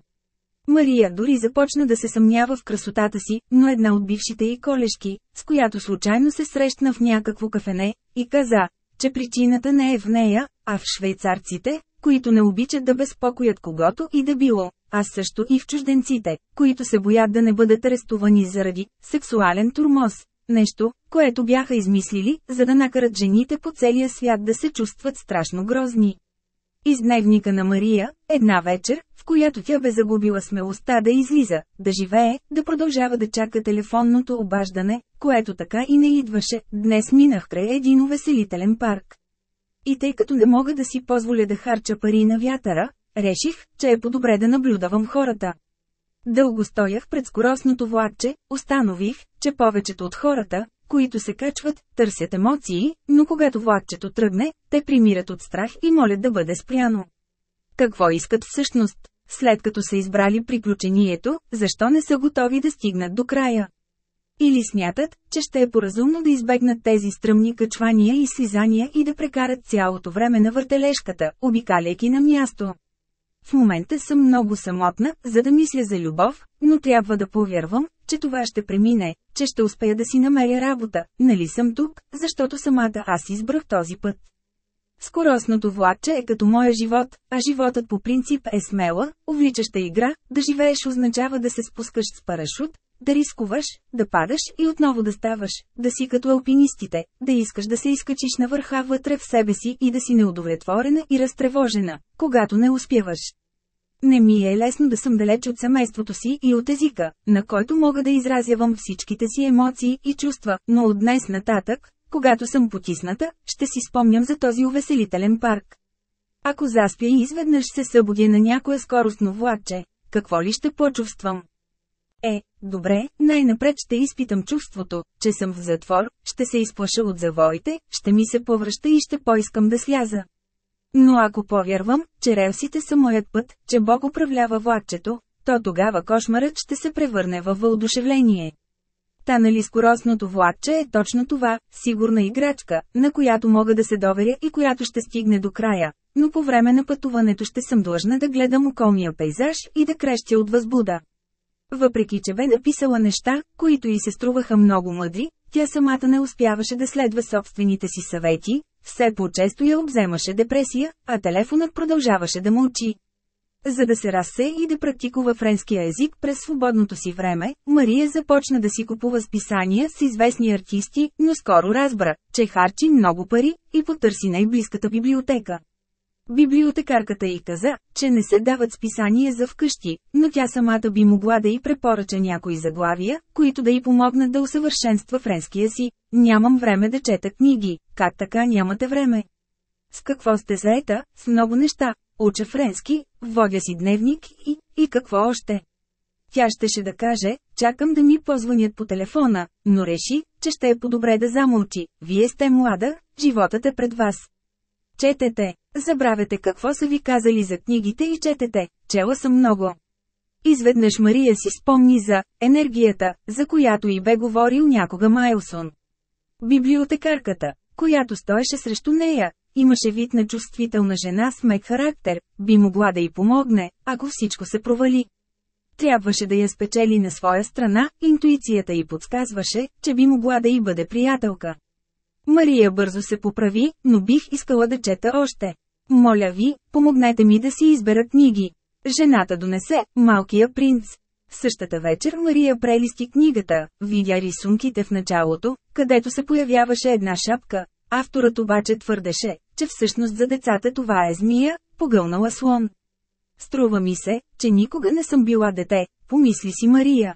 Мария дори започна да се съмнява в красотата си, но една от бившите й колешки, с която случайно се срещна в някакво кафене, и каза, че причината не е в нея, а в швейцарците, които не обичат да безпокоят когото и да било, а също и в чужденците, които се боят да не бъдат арестувани заради сексуален турмоз. Нещо, което бяха измислили, за да накарат жените по целия свят да се чувстват страшно грозни. Из дневника на Мария, една вечер, в която тя бе загубила смелостта да излиза, да живее, да продължава да чака телефонното обаждане, което така и не идваше, днес минах край един увеселителен парк. И тъй като не мога да си позволя да харча пари на вятъра, реших, че е по-добре да наблюдавам хората. Дълго стоях пред скоростното влакче, установих, че повечето от хората, които се качват, търсят емоции, но когато влакчето тръгне, те примират от страх и молят да бъде спряно. Какво искат всъщност? След като са избрали приключението, защо не са готови да стигнат до края? Или смятат, че ще е поразумно да избегнат тези стръмни качвания и слизания и да прекарат цялото време на въртележката, обикаляйки на място. В момента съм много самотна, за да мисля за любов, но трябва да повярвам, че това ще премине, че ще успея да си намеря работа, нали съм тук, защото самата аз избрах този път. Скоростното влакче е като моя живот, а животът по принцип е смела, увличаща игра, да живееш означава да се спускаш с парашут, да рискуваш, да падаш и отново да ставаш, да си като алпинистите, да искаш да се изкачиш на върха вътре в себе си и да си неудовлетворена и разтревожена, когато не успяваш. Не ми е лесно да съм далеч от семейството си и от езика, на който мога да изразявам всичките си емоции и чувства, но от днес нататък, когато съм потисната, ще си спомням за този увеселителен парк. Ако заспя и изведнъж се събудя на някое скоростно влакче, какво ли ще почувствам? Е, добре, най-напред ще изпитам чувството, че съм в затвор, ще се изплаша от завоите, ще ми се повръща и ще поискам да сляза. Но ако повярвам, че релсите са моят път, че Бог управлява влакчето, то тогава кошмарът ще се превърне във въодушевление. Та нали скоростното влакче е точно това, сигурна играчка, на която мога да се доверя и която ще стигне до края, но по време на пътуването ще съм длъжна да гледам околния пейзаж и да крещя от възбуда. Въпреки че бе написала неща, които й се струваха много мъдри, тя самата не успяваше да следва собствените си съвети, все по-често я обземаше депресия, а телефонът продължаваше да мълчи. За да се разсе и да практикува френския език през свободното си време, Мария започна да си купува списания с известни артисти, но скоро разбра, че харчи много пари и потърси най-близката библиотека. Библиотекарката й каза, че не се дават списания за вкъщи, но тя самата би могла да й препоръча някои заглавия, които да й помогнат да усъвършенства френския си. Нямам време да чета книги, как така нямате време? С какво сте заета? С много неща. Уча френски, водя си дневник и, и какво още? Тя щеше да каже, чакам да ми позвонят по телефона, но реши, че ще е по-добре да замълчи. Вие сте млада, животът е пред вас. Четете, забравяте какво са ви казали за книгите и четете, чела съм много. Изведнъж Мария си спомни за енергията, за която и бе говорил някога Майлсон. Библиотекарката, която стоеше срещу нея, имаше вид на чувствителна жена с мек характер, би могла да й помогне, ако всичко се провали. Трябваше да я спечели на своя страна, интуицията й подсказваше, че би могла да й бъде приятелка. Мария бързо се поправи, но бих искала да чета още. Моля ви, помогнете ми да си избера книги. Жената донесе «Малкия принц». Същата вечер Мария прелисти книгата, видя рисунките в началото, където се появяваше една шапка. Авторът обаче твърдеше, че всъщност за децата това е змия, погълнала слон. Струва ми се, че никога не съм била дете, помисли си Мария.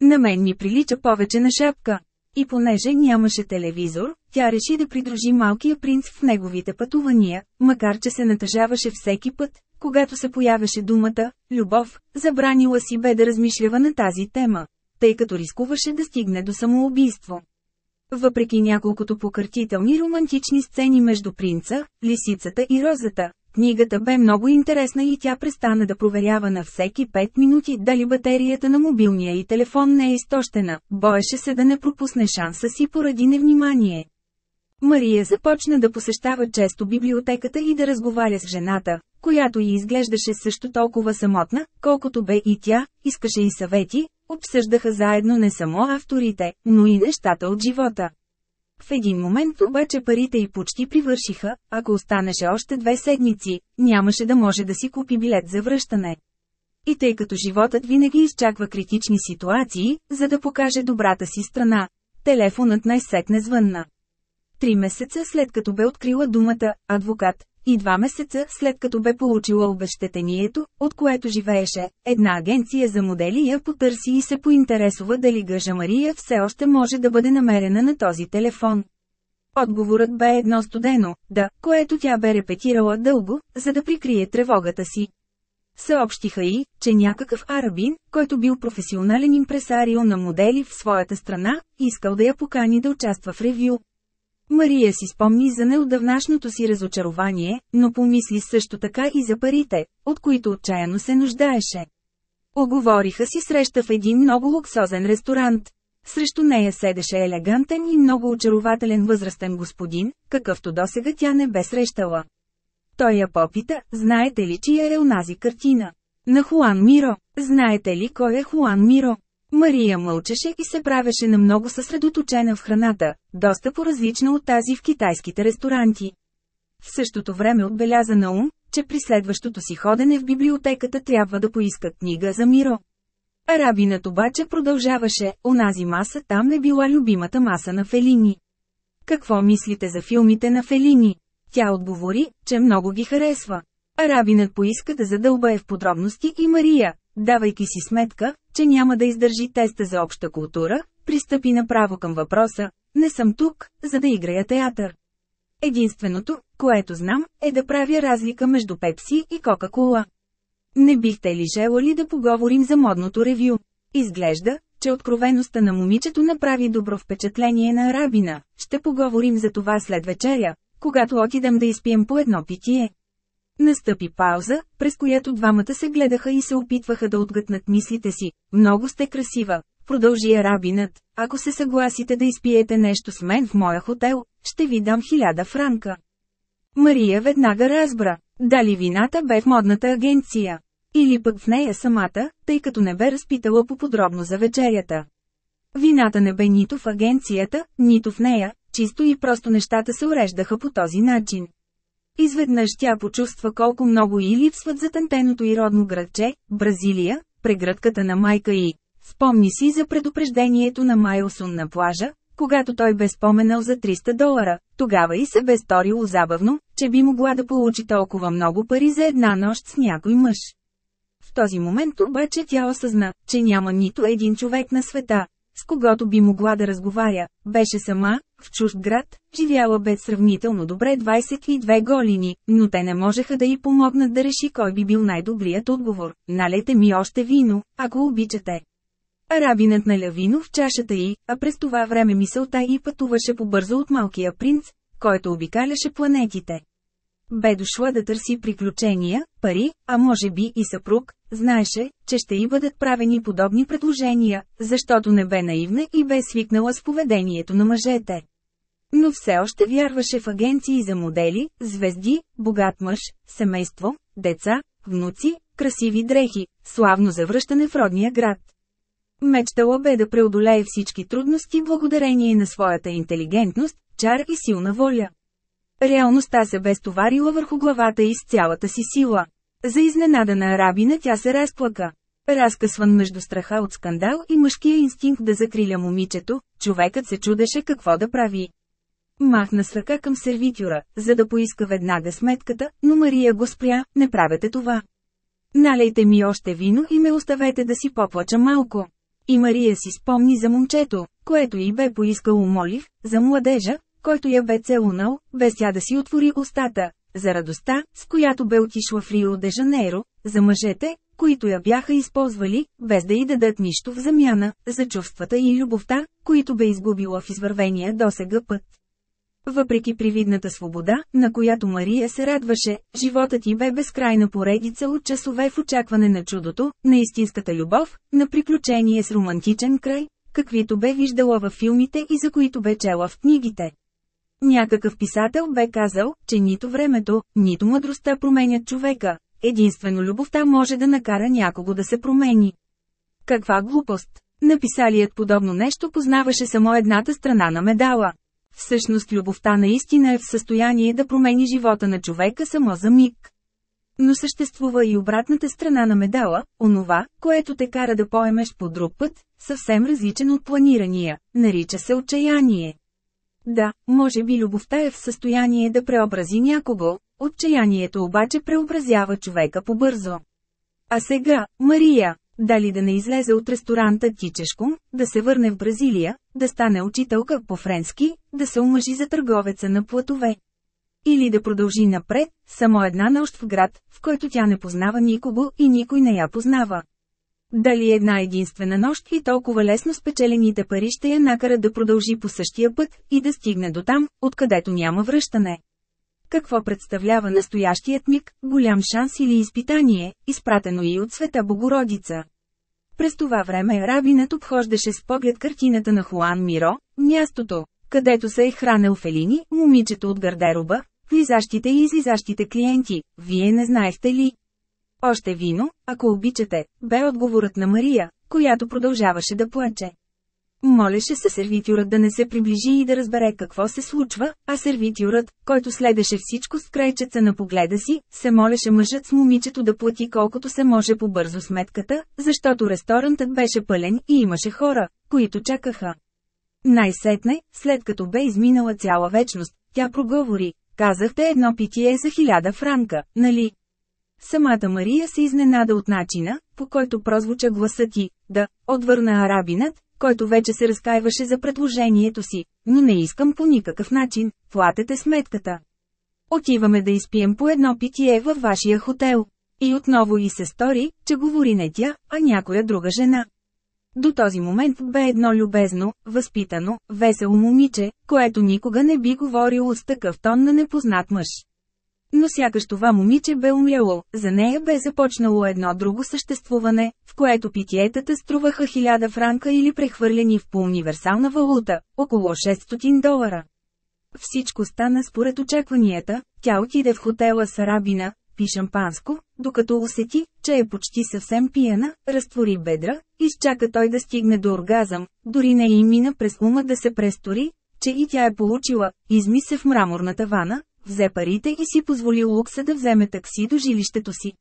На мен ми прилича повече на шапка. И понеже нямаше телевизор, тя реши да придружи малкия принц в неговите пътувания, макар че се натъжаваше всеки път, когато се появяше думата «любов», забранила си бе да размишлява на тази тема, тъй като рискуваше да стигне до самоубийство. Въпреки няколкото покъртителни романтични сцени между принца, лисицата и розата, книгата бе много интересна и тя престана да проверява на всеки 5 минути дали батерията на мобилния и телефон не е изтощена, боеше се да не пропусне шанса си поради невнимание. Мария започна да посещава често библиотеката и да разговаря с жената, която й изглеждаше също толкова самотна, колкото бе и тя, искаше и съвети, обсъждаха заедно не само авторите, но и нещата от живота. В един момент обаче парите й почти привършиха, ако останеше още две седмици, нямаше да може да си купи билет за връщане. И тъй като животът винаги изчаква критични ситуации, за да покаже добрата си страна, телефонът най-сетне звънна. Три месеца след като бе открила думата «адвокат», и два месеца след като бе получила обещетението, от което живееше, една агенция за модели я потърси и се поинтересува дали гъжа Мария все още може да бъде намерена на този телефон. Отговорът бе едно студено, да, което тя бе репетирала дълго, за да прикрие тревогата си. Съобщиха и, че някакъв арабин, който бил професионален импресарио на модели в своята страна, искал да я покани да участва в ревю. Мария си спомни за неотдавнашното си разочарование, но помисли също така и за парите, от които отчаяно се нуждаеше. Оговориха си среща в един много луксозен ресторант. Срещу нея седеше елегантен и много очарователен възрастен господин, какъвто досега тя не бе срещала. Той я попита, знаете ли чия е унази картина? На Хуан Миро. Знаете ли кой е Хуан Миро? Мария мълчеше и се правеше на много съсредоточена в храната, доста по-различна от тази в китайските ресторанти. В същото време отбеляза на ум, че при следващото си ходене в библиотеката трябва да поиска книга за Миро. Арабинът обаче продължаваше, онази маса там е била любимата маса на Фелини. Какво мислите за филмите на Фелини? Тя отговори, че много ги харесва. Арабинът поиска да задълбае в подробности и Мария, давайки си сметка, че няма да издържи теста за обща култура, пристъпи направо към въпроса «Не съм тук, за да играя театър». Единственото, което знам, е да правя разлика между Пепси и Кока-Кола. Не бихте ли желали да поговорим за модното ревю? Изглежда, че откровеността на момичето направи добро впечатление на арабина. Ще поговорим за това след вечеря, когато отидем да изпием по едно питие. Настъпи пауза, през която двамата се гледаха и се опитваха да отгътнат мислите си. Много сте красива, продължи арабинът. Ако се съгласите да изпиете нещо с мен в моя хотел, ще ви дам хиляда франка. Мария веднага разбра, дали вината бе в модната агенция. Или пък в нея самата, тъй като не бе разпитала по-подробно за вечерята. Вината не бе нито в агенцията, нито в нея, чисто и просто нещата се уреждаха по този начин. Изведнъж тя почувства колко много и липсват за тантеното и родно градче, Бразилия, прегръдката на майка и. Спомни си за предупреждението на Майлсон на плажа, когато той бе споменал за 300 долара, тогава и се бе сторило забавно, че би могла да получи толкова много пари за една нощ с някой мъж. В този момент обаче тя осъзна, че няма нито един човек на света, с когото би могла да разговаря, беше сама, в чужд град, живяла бе сравнително добре 22 голини, но те не можеха да й помогнат да реши кой би бил най-добрият отговор. Налете ми още вино, ако обичате. Арабинът наля вино в чашата й, а през това време мисълта й пътуваше побързо от малкия принц, който обикаляше планетите. Бе дошла да търси приключения, пари, а може би и съпруг, знаеше, че ще й бъдат правени подобни предложения, защото не бе наивна и бе свикнала с поведението на мъжете. Но все още вярваше в агенции за модели, звезди, богат мъж, семейство, деца, внуци, красиви дрехи, славно завръщане в родния град. Мечтала бе да преодолее всички трудности благодарение на своята интелигентност, чар и силна воля. Реалността се бе стоварила върху главата и с цялата си сила. За изненада на арабина тя се разплака. Разкъсван между страха от скандал и мъжкия инстинкт да закриля момичето, човекът се чудеше какво да прави. Махна с ръка към сервитюра, за да поиска веднага сметката, но Мария го спря, не правете това. Налейте ми още вино и ме оставете да си поплача малко. И Мария си спомни за момчето, което и бе поискал молив, за младежа, който я бе целунал, без тя да си отвори устата, за радостта, с която бе отишла в Рио де Жанейро, за мъжете, които я бяха използвали, без да й дадат нищо в замяна, за чувствата и любовта, които бе изгубила в извървения досега път. Въпреки привидната свобода, на която Мария се радваше, животът ти бе безкрайна поредица от часове в очакване на чудото, на истинската любов, на приключение с романтичен край, каквито бе виждала във филмите и за които бе чела в книгите. Някакъв писател бе казал, че нито времето, нито мъдростта променят човека, единствено любовта може да накара някого да се промени. Каква глупост! Написалият подобно нещо познаваше само едната страна на медала. Всъщност любовта наистина е в състояние да промени живота на човека само за миг. Но съществува и обратната страна на медала, онова, което те кара да поемеш по друг път, съвсем различен от планирания, нарича се отчаяние. Да, може би любовта е в състояние да преобрази някого, отчаянието обаче преобразява човека побързо. А сега, Мария, дали да не излезе от ресторанта Тичешком, да се върне в Бразилия, да стане учителка по френски, да се омъжи за търговеца на платове. Или да продължи напред, само една нощ в град, в който тя не познава никого и никой не я познава. Дали една единствена нощ и толкова лесно спечелените пари ще я накара да продължи по същия път и да стигне до там, откъдето няма връщане. Какво представлява настоящият миг, голям шанс или изпитание, изпратено и от света Богородица? През това време рабинът обхождаше с поглед картината на Хуан Миро, мястото, където се е хранел Фелини, момичето от гардероба, влизащите и излизащите клиенти. Вие не знаехте ли? Още вино, ако обичате, бе отговорът на Мария, която продължаваше да плаче. Молеше се сервитюрът да не се приближи и да разбере какво се случва, а сервитюрът, който следеше всичко с крайчеца на погледа си, се молеше мъжът с момичето да плати колкото се може по-бързо сметката, защото ресторантът беше пълен и имаше хора, които чакаха. Най-сетне, след като бе изминала цяла вечност, тя проговори, казахте едно питие за хиляда франка, нали? Самата Мария се изненада от начина, по който прозвуча гласа ти, да, отвърна арабинът, който вече се разкаиваше за предложението си, но не искам по никакъв начин, платете сметката. Отиваме да изпием по едно питие във вашия хотел. И отново и се стори, че говори не тя, а някоя друга жена. До този момент бе едно любезно, възпитано, весело момиче, което никога не би говорило с такъв тон на непознат мъж. Но сякаш това момиче бе умляло, за нея бе започнало едно друго съществуване, в което питиетата струваха 1000 франка или прехвърлени в по универсална валута, около 600 долара. Всичко стана според очакванията, тя отиде в хотела Сарабина, пи шампанско, докато усети, че е почти съвсем пияна, разтвори бедра, изчака той да стигне до оргазъм, дори не и мина през ума да се престори, че и тя е получила, изми се в мраморната вана, взе парите и си позволи Лукса да вземе такси до жилището си.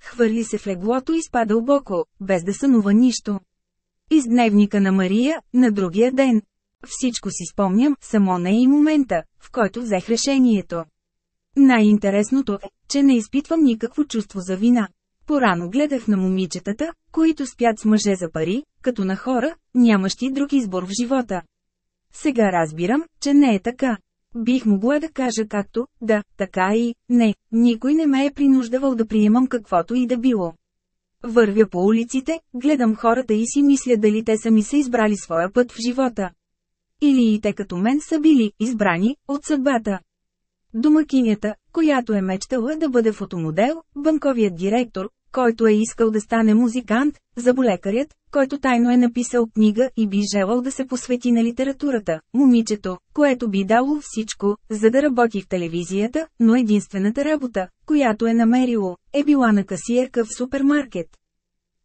Хвърли се в леглото и спада обоко, без да сънува нищо. Из дневника на Мария, на другия ден. Всичко си спомням, само не и момента, в който взех решението. Най-интересното е, че не изпитвам никакво чувство за вина. Порано гледах на момичетата, които спят с мъже за пари, като на хора, нямащи друг избор в живота. Сега разбирам, че не е така. Бих могла да кажа както, да, така и, не, никой не ме е принуждавал да приемам каквото и да било. Вървя по улиците, гледам хората и си мисля дали те са ми се избрали своя път в живота. Или и те като мен са били избрани от съдбата. Домакинята, която е мечтала да бъде фотомодел, банковият директор, който е искал да стане музикант, заболекарят, който тайно е написал книга и би желал да се посвети на литературата, момичето, което би дало всичко, за да работи в телевизията, но единствената работа, която е намерило, е била на касиерка в супермаркет.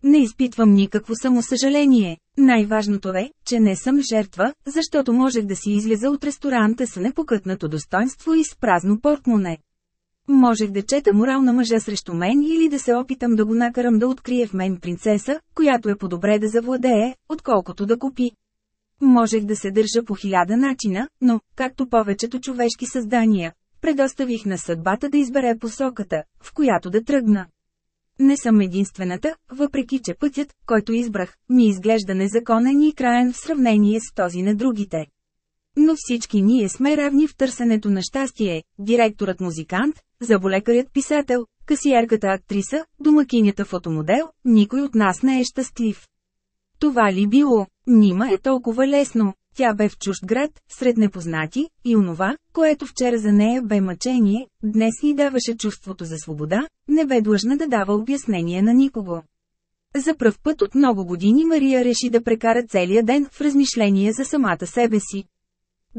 Не изпитвам никакво самосъжаление. Най-важното е, че не съм жертва, защото можех да си излеза от ресторанта с непокътнато достоинство и с празно портмоне. Можех да чета морална мъжа срещу мен или да се опитам да го накарам да открие в мен принцеса, която е по-добре да завладее, отколкото да купи. Можех да се държа по хиляда начина, но, както повечето човешки създания, предоставих на съдбата да избере посоката, в която да тръгна. Не съм единствената, въпреки че пътят, който избрах, ми изглежда незаконен и краен в сравнение с този на другите. Но всички ние сме равни в търсенето на щастие, директорът музикант, заболекарят писател, касиерката актриса, домакинята фотомодел, никой от нас не е щастлив. Това ли било? Нима е толкова лесно. Тя бе в чужд град, сред непознати, и онова, което вчера за нея бе мъчение, днес и даваше чувството за свобода, не бе длъжна да дава обяснение на никого. За пръв път от много години Мария реши да прекара целия ден в размишление за самата себе си.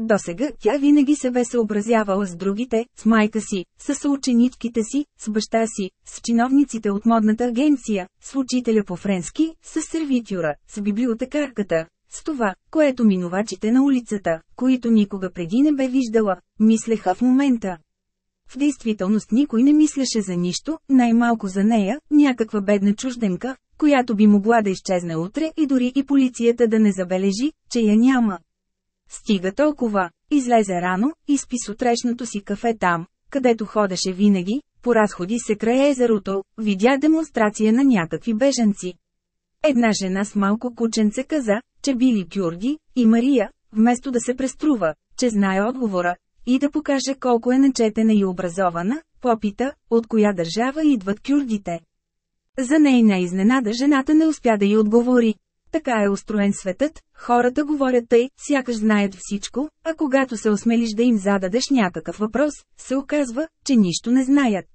Досега тя винаги се бе съобразявала с другите, с майка си, с съученичките си, с баща си, с чиновниците от модната агенция, с учителя по френски, с сервитюра, с библиотекарката, с това, което минувачите на улицата, които никога преди не бе виждала, мислеха в момента. В действителност никой не мислеше за нищо, най-малко за нея, някаква бедна чужденка, която би могла да изчезне утре и дори и полицията да не забележи, че я няма. Стига толкова. Излезе рано, изпи сутрешното си кафе там, където ходеше винаги, поразходи се край езерото, видя демонстрация на някакви беженци. Една жена с малко кученце каза, че били кюрди, и Мария, вместо да се преструва, че знае отговора, и да покаже колко е начетена и образована, попита, от коя държава идват кюрдите. За нейна изненада жената не успя да й отговори. Така е устроен светът, хората говорят тъй, сякаш знаят всичко, а когато се осмелиш да им зададеш някакъв въпрос, се оказва, че нищо не знаят.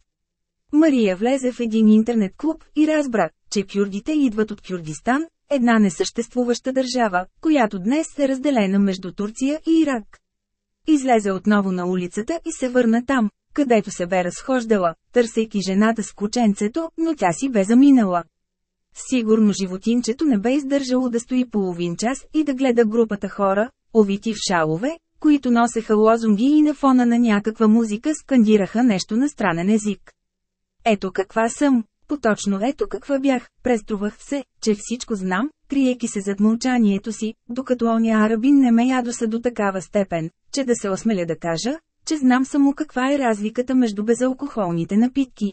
Мария влезе в един интернет клуб и разбра, че кюрдите идват от Кюрдистан, една несъществуваща държава, която днес е разделена между Турция и Ирак. Излезе отново на улицата и се върна там, където се бе разхождала, търсейки жената с кученцето, но тя си бе заминала. Сигурно животинчето не бе издържало да стои половин час и да гледа групата хора, овити в шалове, които носеха лозунги и на фона на някаква музика скандираха нещо на странен език. Ето каква съм, поточно ето каква бях, преструвах се, че всичко знам, криеки се зад мълчанието си, докато оня арабин не ме ядоса до такава степен, че да се осмеля да кажа, че знам само каква е разликата между безалкохолните напитки.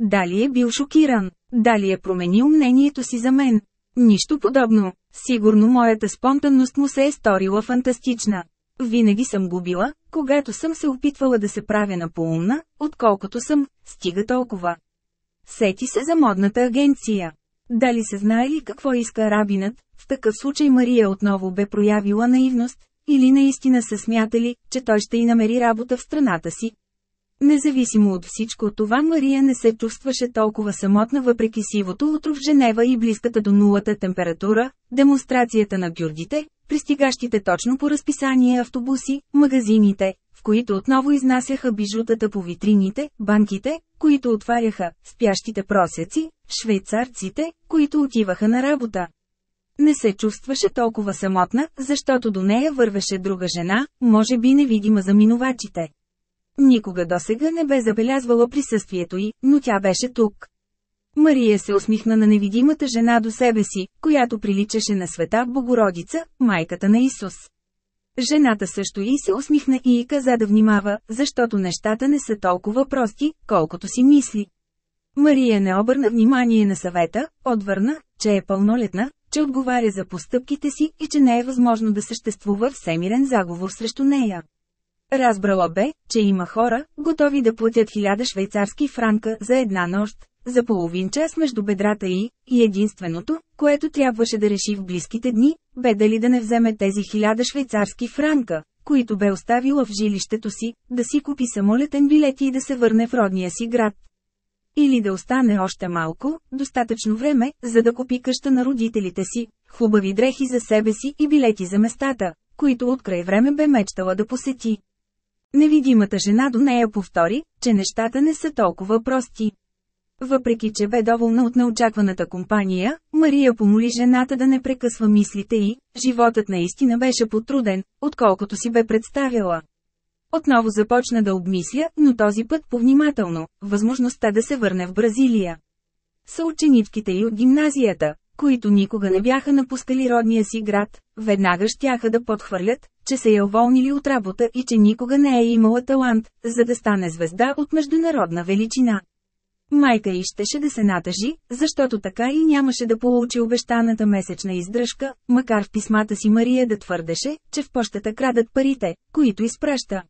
Дали е бил шокиран? Дали е променил мнението си за мен? Нищо подобно. Сигурно моята спонтанност му се е сторила фантастична. Винаги съм губила, когато съм се опитвала да се правя на поумна, отколкото съм, стига толкова. Сети се за модната агенция. Дали се знае ли какво иска рабинът, в такъв случай Мария отново бе проявила наивност, или наистина се смятали, че той ще и намери работа в страната си, Независимо от всичко това Мария не се чувстваше толкова самотна въпреки сивото утро в Женева и близката до нулата температура, демонстрацията на гюрдите, пристигащите точно по разписание автобуси, магазините, в които отново изнасяха бижутата по витрините, банките, които отваряха, спящите просеци, швейцарците, които отиваха на работа. Не се чувстваше толкова самотна, защото до нея вървеше друга жена, може би невидима за минувачите. Никога досега не бе забелязвала присъствието й, но тя беше тук. Мария се усмихна на невидимата жена до себе си, която приличаше на света Богородица, майката на Исус. Жената също и се усмихна и каза да внимава, защото нещата не са толкова прости, колкото си мисли. Мария не обърна внимание на съвета, отвърна, че е пълнолетна, че отговаря за постъпките си и че не е възможно да съществува всемирен заговор срещу нея. Разбрала бе, че има хора, готови да платят хиляда швейцарски франка за една нощ, за половин час между бедрата й, и единственото, което трябваше да реши в близките дни, бе дали да не вземе тези хиляда швейцарски франка, които бе оставила в жилището си, да си купи самолетен билет и да се върне в родния си град. Или да остане още малко, достатъчно време, за да купи къща на родителите си, хубави дрехи за себе си и билети за местата, които от край време бе мечтала да посети. Невидимата жена до нея повтори, че нещата не са толкова прости. Въпреки, че бе доволна от неочакваната компания, Мария помоли жената да не прекъсва мислите й, животът наистина беше потруден, отколкото си бе представила. Отново започна да обмисля, но този път повнимателно, възможността да се върне в Бразилия. Съученичките й от гимназията, които никога не бяха напускали родния си град, веднага щяха да подхвърлят, че се я уволнили от работа и че никога не е имала талант, за да стане звезда от международна величина. Майка й щеше да се натъжи, защото така и нямаше да получи обещаната месечна издръжка, макар в писмата си Мария да твърдеше, че в пощата крадат парите, които изпраща.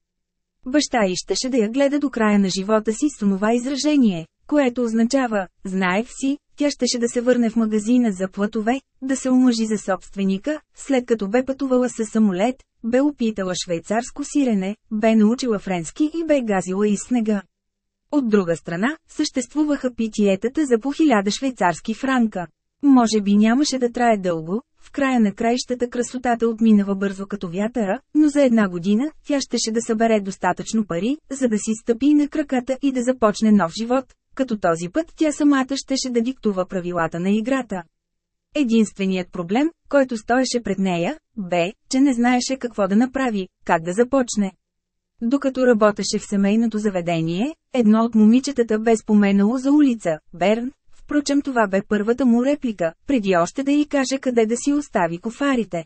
Баща й щеше да я гледа до края на живота си с това изражение, което означава, знаех си, тя щеше да се върне в магазина за платове, да се омъжи за собственика, след като бе пътувала със самолет, бе опитала швейцарско сирене, бе научила френски и бе газила из снега. От друга страна, съществуваха питиетата за по хиляда швейцарски франка. Може би нямаше да трае дълго, в края на краищата красотата отминава бързо като вятъра, но за една година тя щеше да събере достатъчно пари, за да си стъпи на краката и да започне нов живот, като този път тя самата щеше да диктува правилата на играта. Единственият проблем, който стоеше пред нея, бе, че не знаеше какво да направи, как да започне. Докато работеше в семейното заведение, едно от момичетата бе споменало за улица, Берн, впрочем това бе първата му реплика, преди още да й каже къде да си остави кофарите.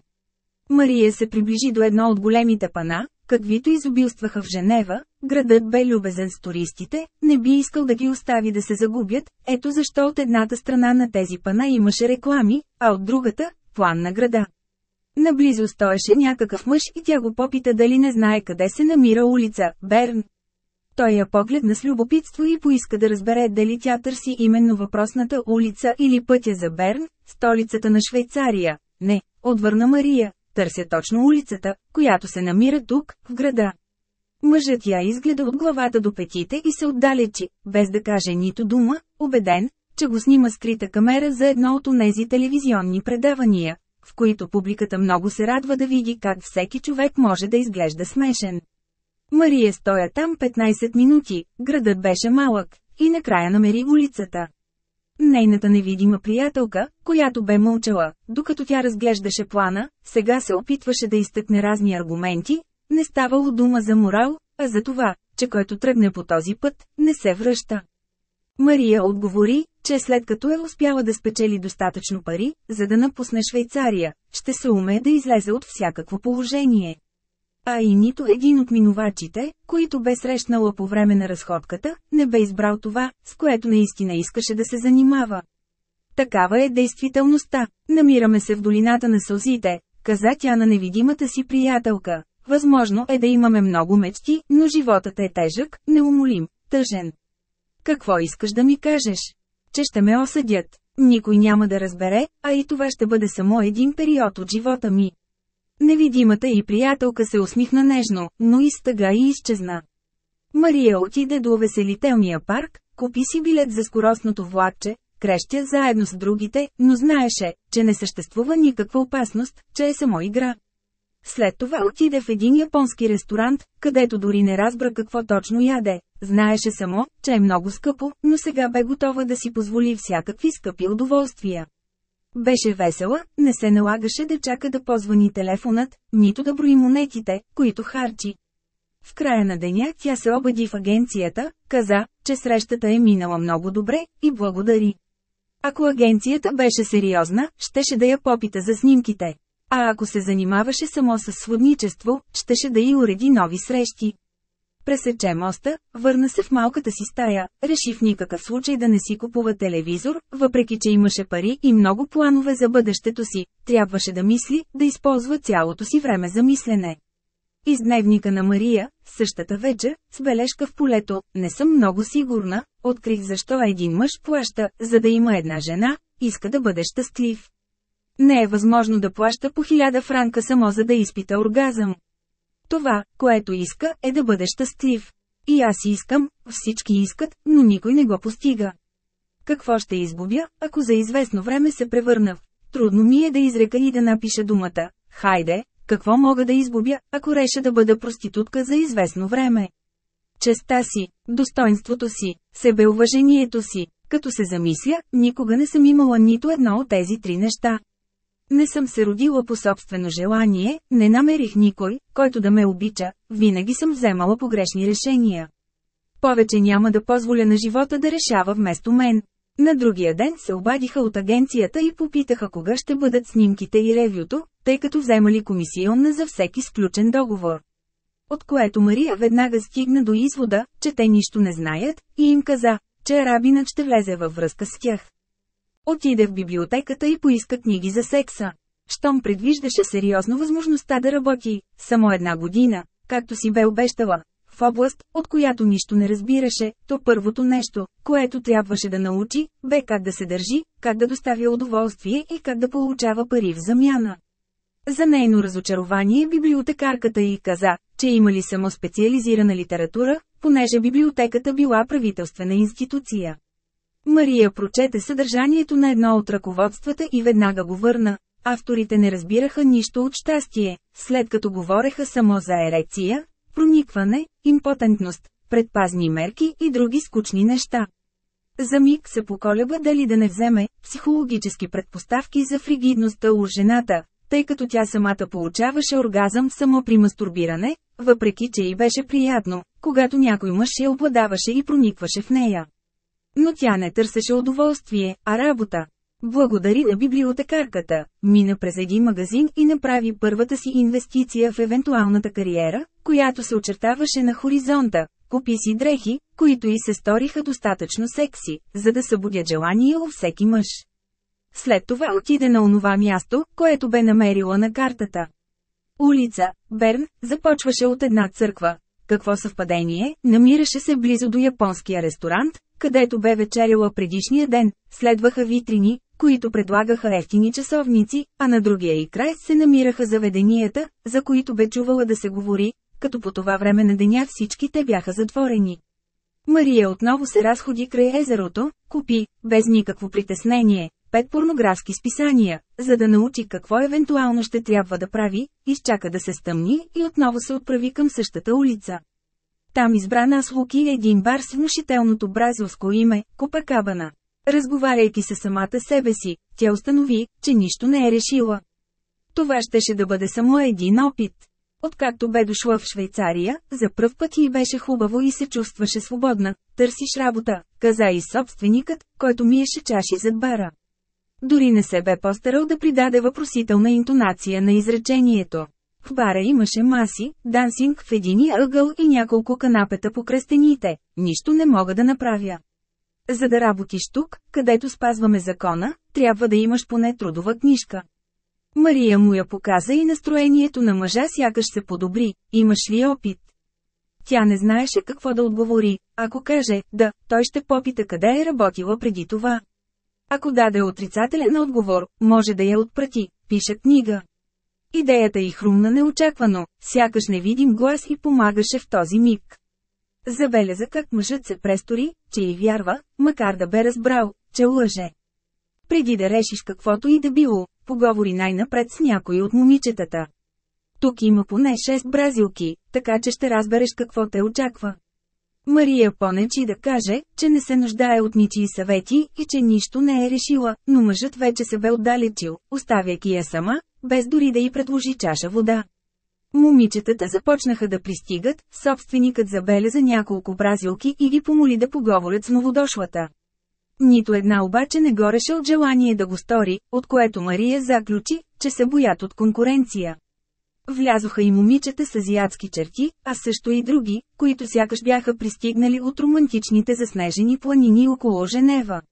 Мария се приближи до едно от големите пана, каквито изобилстваха в Женева, градът бе любезен с туристите, не би искал да ги остави да се загубят, ето защо от едната страна на тези пана имаше реклами, а от другата – план на града. Наблизо стоеше някакъв мъж и тя го попита дали не знае къде се намира улица Берн. Той я погледна с любопитство и поиска да разбере дали тя търси именно въпросната улица или пътя за Берн, столицата на Швейцария. Не, отвърна Мария, търся точно улицата, която се намира тук, в града. Мъжът я изгледа от главата до петите и се отдалечи, без да каже нито дума, убеден, че го снима скрита камера за едно от онези телевизионни предавания, в които публиката много се радва да види как всеки човек може да изглежда смешен. Мария стоя там 15 минути, градът беше малък, и накрая намери улицата. Нейната невидима приятелка, която бе мълчала, докато тя разглеждаше плана, сега се опитваше да изтъкне разни аргументи, не ставало дума за морал, а за това, че който тръгне по този път, не се връща. Мария отговори, че след като е успяла да спечели достатъчно пари, за да напусне Швейцария, ще се умее да излезе от всякакво положение. А и нито един от минувачите, които бе срещнала по време на разходката, не бе избрал това, с което наистина искаше да се занимава. Такава е действителността. Намираме се в долината на сълзите, каза тя на невидимата си приятелка. Възможно е да имаме много мечти, но животът е тежък, неумолим, тъжен. Какво искаш да ми кажеш? Че ще ме осъдят. Никой няма да разбере, а и това ще бъде само един период от живота ми. Невидимата и приятелка се усмихна нежно, но изтъга и изчезна. Мария отиде до увеселителния парк, купи си билет за скоростното влакче, крещя заедно с другите, но знаеше, че не съществува никаква опасност, че е само игра. След това отиде в един японски ресторант, където дори не разбра какво точно яде. Знаеше само, че е много скъпо, но сега бе готова да си позволи всякакви скъпи удоволствия. Беше весела, не се налагаше да чака да позвани телефонът, нито да брои монетите, които харчи. В края на деня тя се обади в агенцията, каза, че срещата е минала много добре, и благодари. Ако агенцията беше сериозна, щеше да я попита за снимките. А ако се занимаваше само с сводничество, щеше да й уреди нови срещи. Пресече моста, върна се в малката си стая, реши в никакъв случай да не си купува телевизор, въпреки че имаше пари и много планове за бъдещето си, трябваше да мисли, да използва цялото си време за мислене. Из дневника на Мария, същата вечер, с бележка в полето, не съм много сигурна, открих защо един мъж плаща, за да има една жена, иска да бъде щастлив. Не е възможно да плаща по хиляда франка само за да изпита оргазъм. Това, което иска, е да бъде щастлив. И аз искам, всички искат, но никой не го постига. Какво ще изгубя, ако за известно време се превърна в... Трудно ми е да изрека и да напиша думата. Хайде, какво мога да изгубя, ако реша да бъда проститутка за известно време? Честа си, достоинството си, себеуважението си. Като се замисля, никога не съм имала нито едно от тези три неща. Не съм се родила по собствено желание, не намерих никой, който да ме обича, винаги съм вземала погрешни решения. Повече няма да позволя на живота да решава вместо мен. На другия ден се обадиха от агенцията и попитаха кога ще бъдат снимките и ревюто, тъй като вземали комисионна за всеки сключен договор. От което Мария веднага стигна до извода, че те нищо не знаят, и им каза, че арабинът ще влезе във връзка с тях. Отиде в библиотеката и поиска книги за секса. Щом предвиждаше сериозно възможността да работи, само една година, както си бе обещала, в област, от която нищо не разбираше, то първото нещо, което трябваше да научи, бе как да се държи, как да доставя удоволствие и как да получава пари в замяна. За нейно разочарование библиотекарката й каза, че има ли само специализирана литература, понеже библиотеката била правителствена институция. Мария прочете съдържанието на едно от ръководствата и веднага го върна. Авторите не разбираха нищо от щастие, след като говореха само за ерекция, проникване, импотентност, предпазни мерки и други скучни неща. За миг се поколеба дали да не вземе психологически предпоставки за фригидността у жената, тъй като тя самата получаваше оргазъм само при мастурбиране, въпреки че й беше приятно, когато някой мъж я обладаваше и проникваше в нея. Но тя не търсеше удоволствие, а работа. Благодари на библиотекарката, мина през един магазин и направи първата си инвестиция в евентуалната кариера, която се очертаваше на хоризонта. Купи си дрехи, които и се сториха достатъчно секси, за да събудят желание у всеки мъж. След това отиде на онова място, което бе намерила на картата. Улица, Берн, започваше от една църква. Какво съвпадение, намираше се близо до японския ресторант, където бе вечеряла предишния ден, следваха витрини, които предлагаха ефтини часовници, а на другия и край се намираха заведенията, за които бе чувала да се говори, като по това време на деня всички те бяха затворени. Мария отново се разходи край езерото, купи, без никакво притеснение, пет порнографски списания, за да научи какво евентуално ще трябва да прави, изчака да се стъмни и отново се отправи към същата улица. Там избра нас Луки един бар с внушителното бразилско име – Копакабана. Разговаряйки се самата себе си, тя установи, че нищо не е решила. Това щеше да бъде само един опит. Откакто бе дошла в Швейцария, за пръв път и беше хубаво и се чувстваше свободна. Търсиш работа, каза и собственикът, който миеше чаши зад бара. Дори не се бе постарал да придаде въпросителна интонация на изречението. В бара имаше маси, дансинг в единия ъгъл и няколко канапета по кръстените. Нищо не мога да направя. За да работиш тук, където спазваме закона, трябва да имаш поне трудова книжка. Мария му я показа и настроението на мъжа сякаш се подобри, имаш ли опит? Тя не знаеше какво да отговори, ако каже, да, той ще попита къде е работила преди това. Ако даде отрицателен отговор, може да я отпрати, пише книга. Идеята й хрумна неочаквано, сякаш невидим глас и помагаше в този миг. Забеляза как мъжът се престори, че й вярва, макар да бе разбрал, че лъже. Преди да решиш каквото и да било, поговори най-напред с някой от момичетата. Тук има поне 6 бразилки, така че ще разбереш какво те очаква. Мария понечи да каже, че не се нуждае от ничии съвети и че нищо не е решила, но мъжът вече се бе отдалечил, оставяйки я сама, без дори да й предложи чаша вода. Момичетата започнаха да пристигат, собственикът забеляза няколко бразилки и ги помоли да поговорят с новодошлата. Нито една обаче не гореше от желание да го стори, от което Мария заключи, че се боят от конкуренция. Влязоха и момичета с азиатски черти, а също и други, които сякаш бяха пристигнали от романтичните заснежени планини около Женева.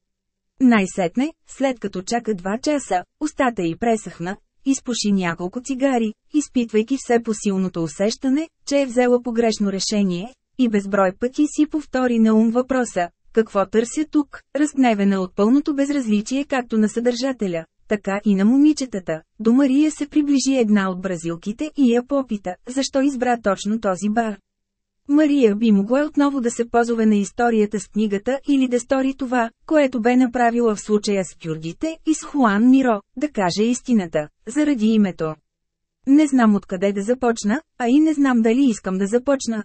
Най-сетне, след като чака два часа, устата й пресъхна, изпуши няколко цигари, изпитвайки все по силното усещане, че е взела погрешно решение, и безброй пъти си повтори на ум въпроса, какво търся тук, разгневена от пълното безразличие както на съдържателя, така и на момичетата. До Мария се приближи една от бразилките и я попита, защо избра точно този бар. Мария би могла отново да се позове на историята с книгата или да стори това, което бе направила в случая с кюрдите и с Хуан Миро, да каже истината, заради името. Не знам откъде да започна, а и не знам дали искам да започна.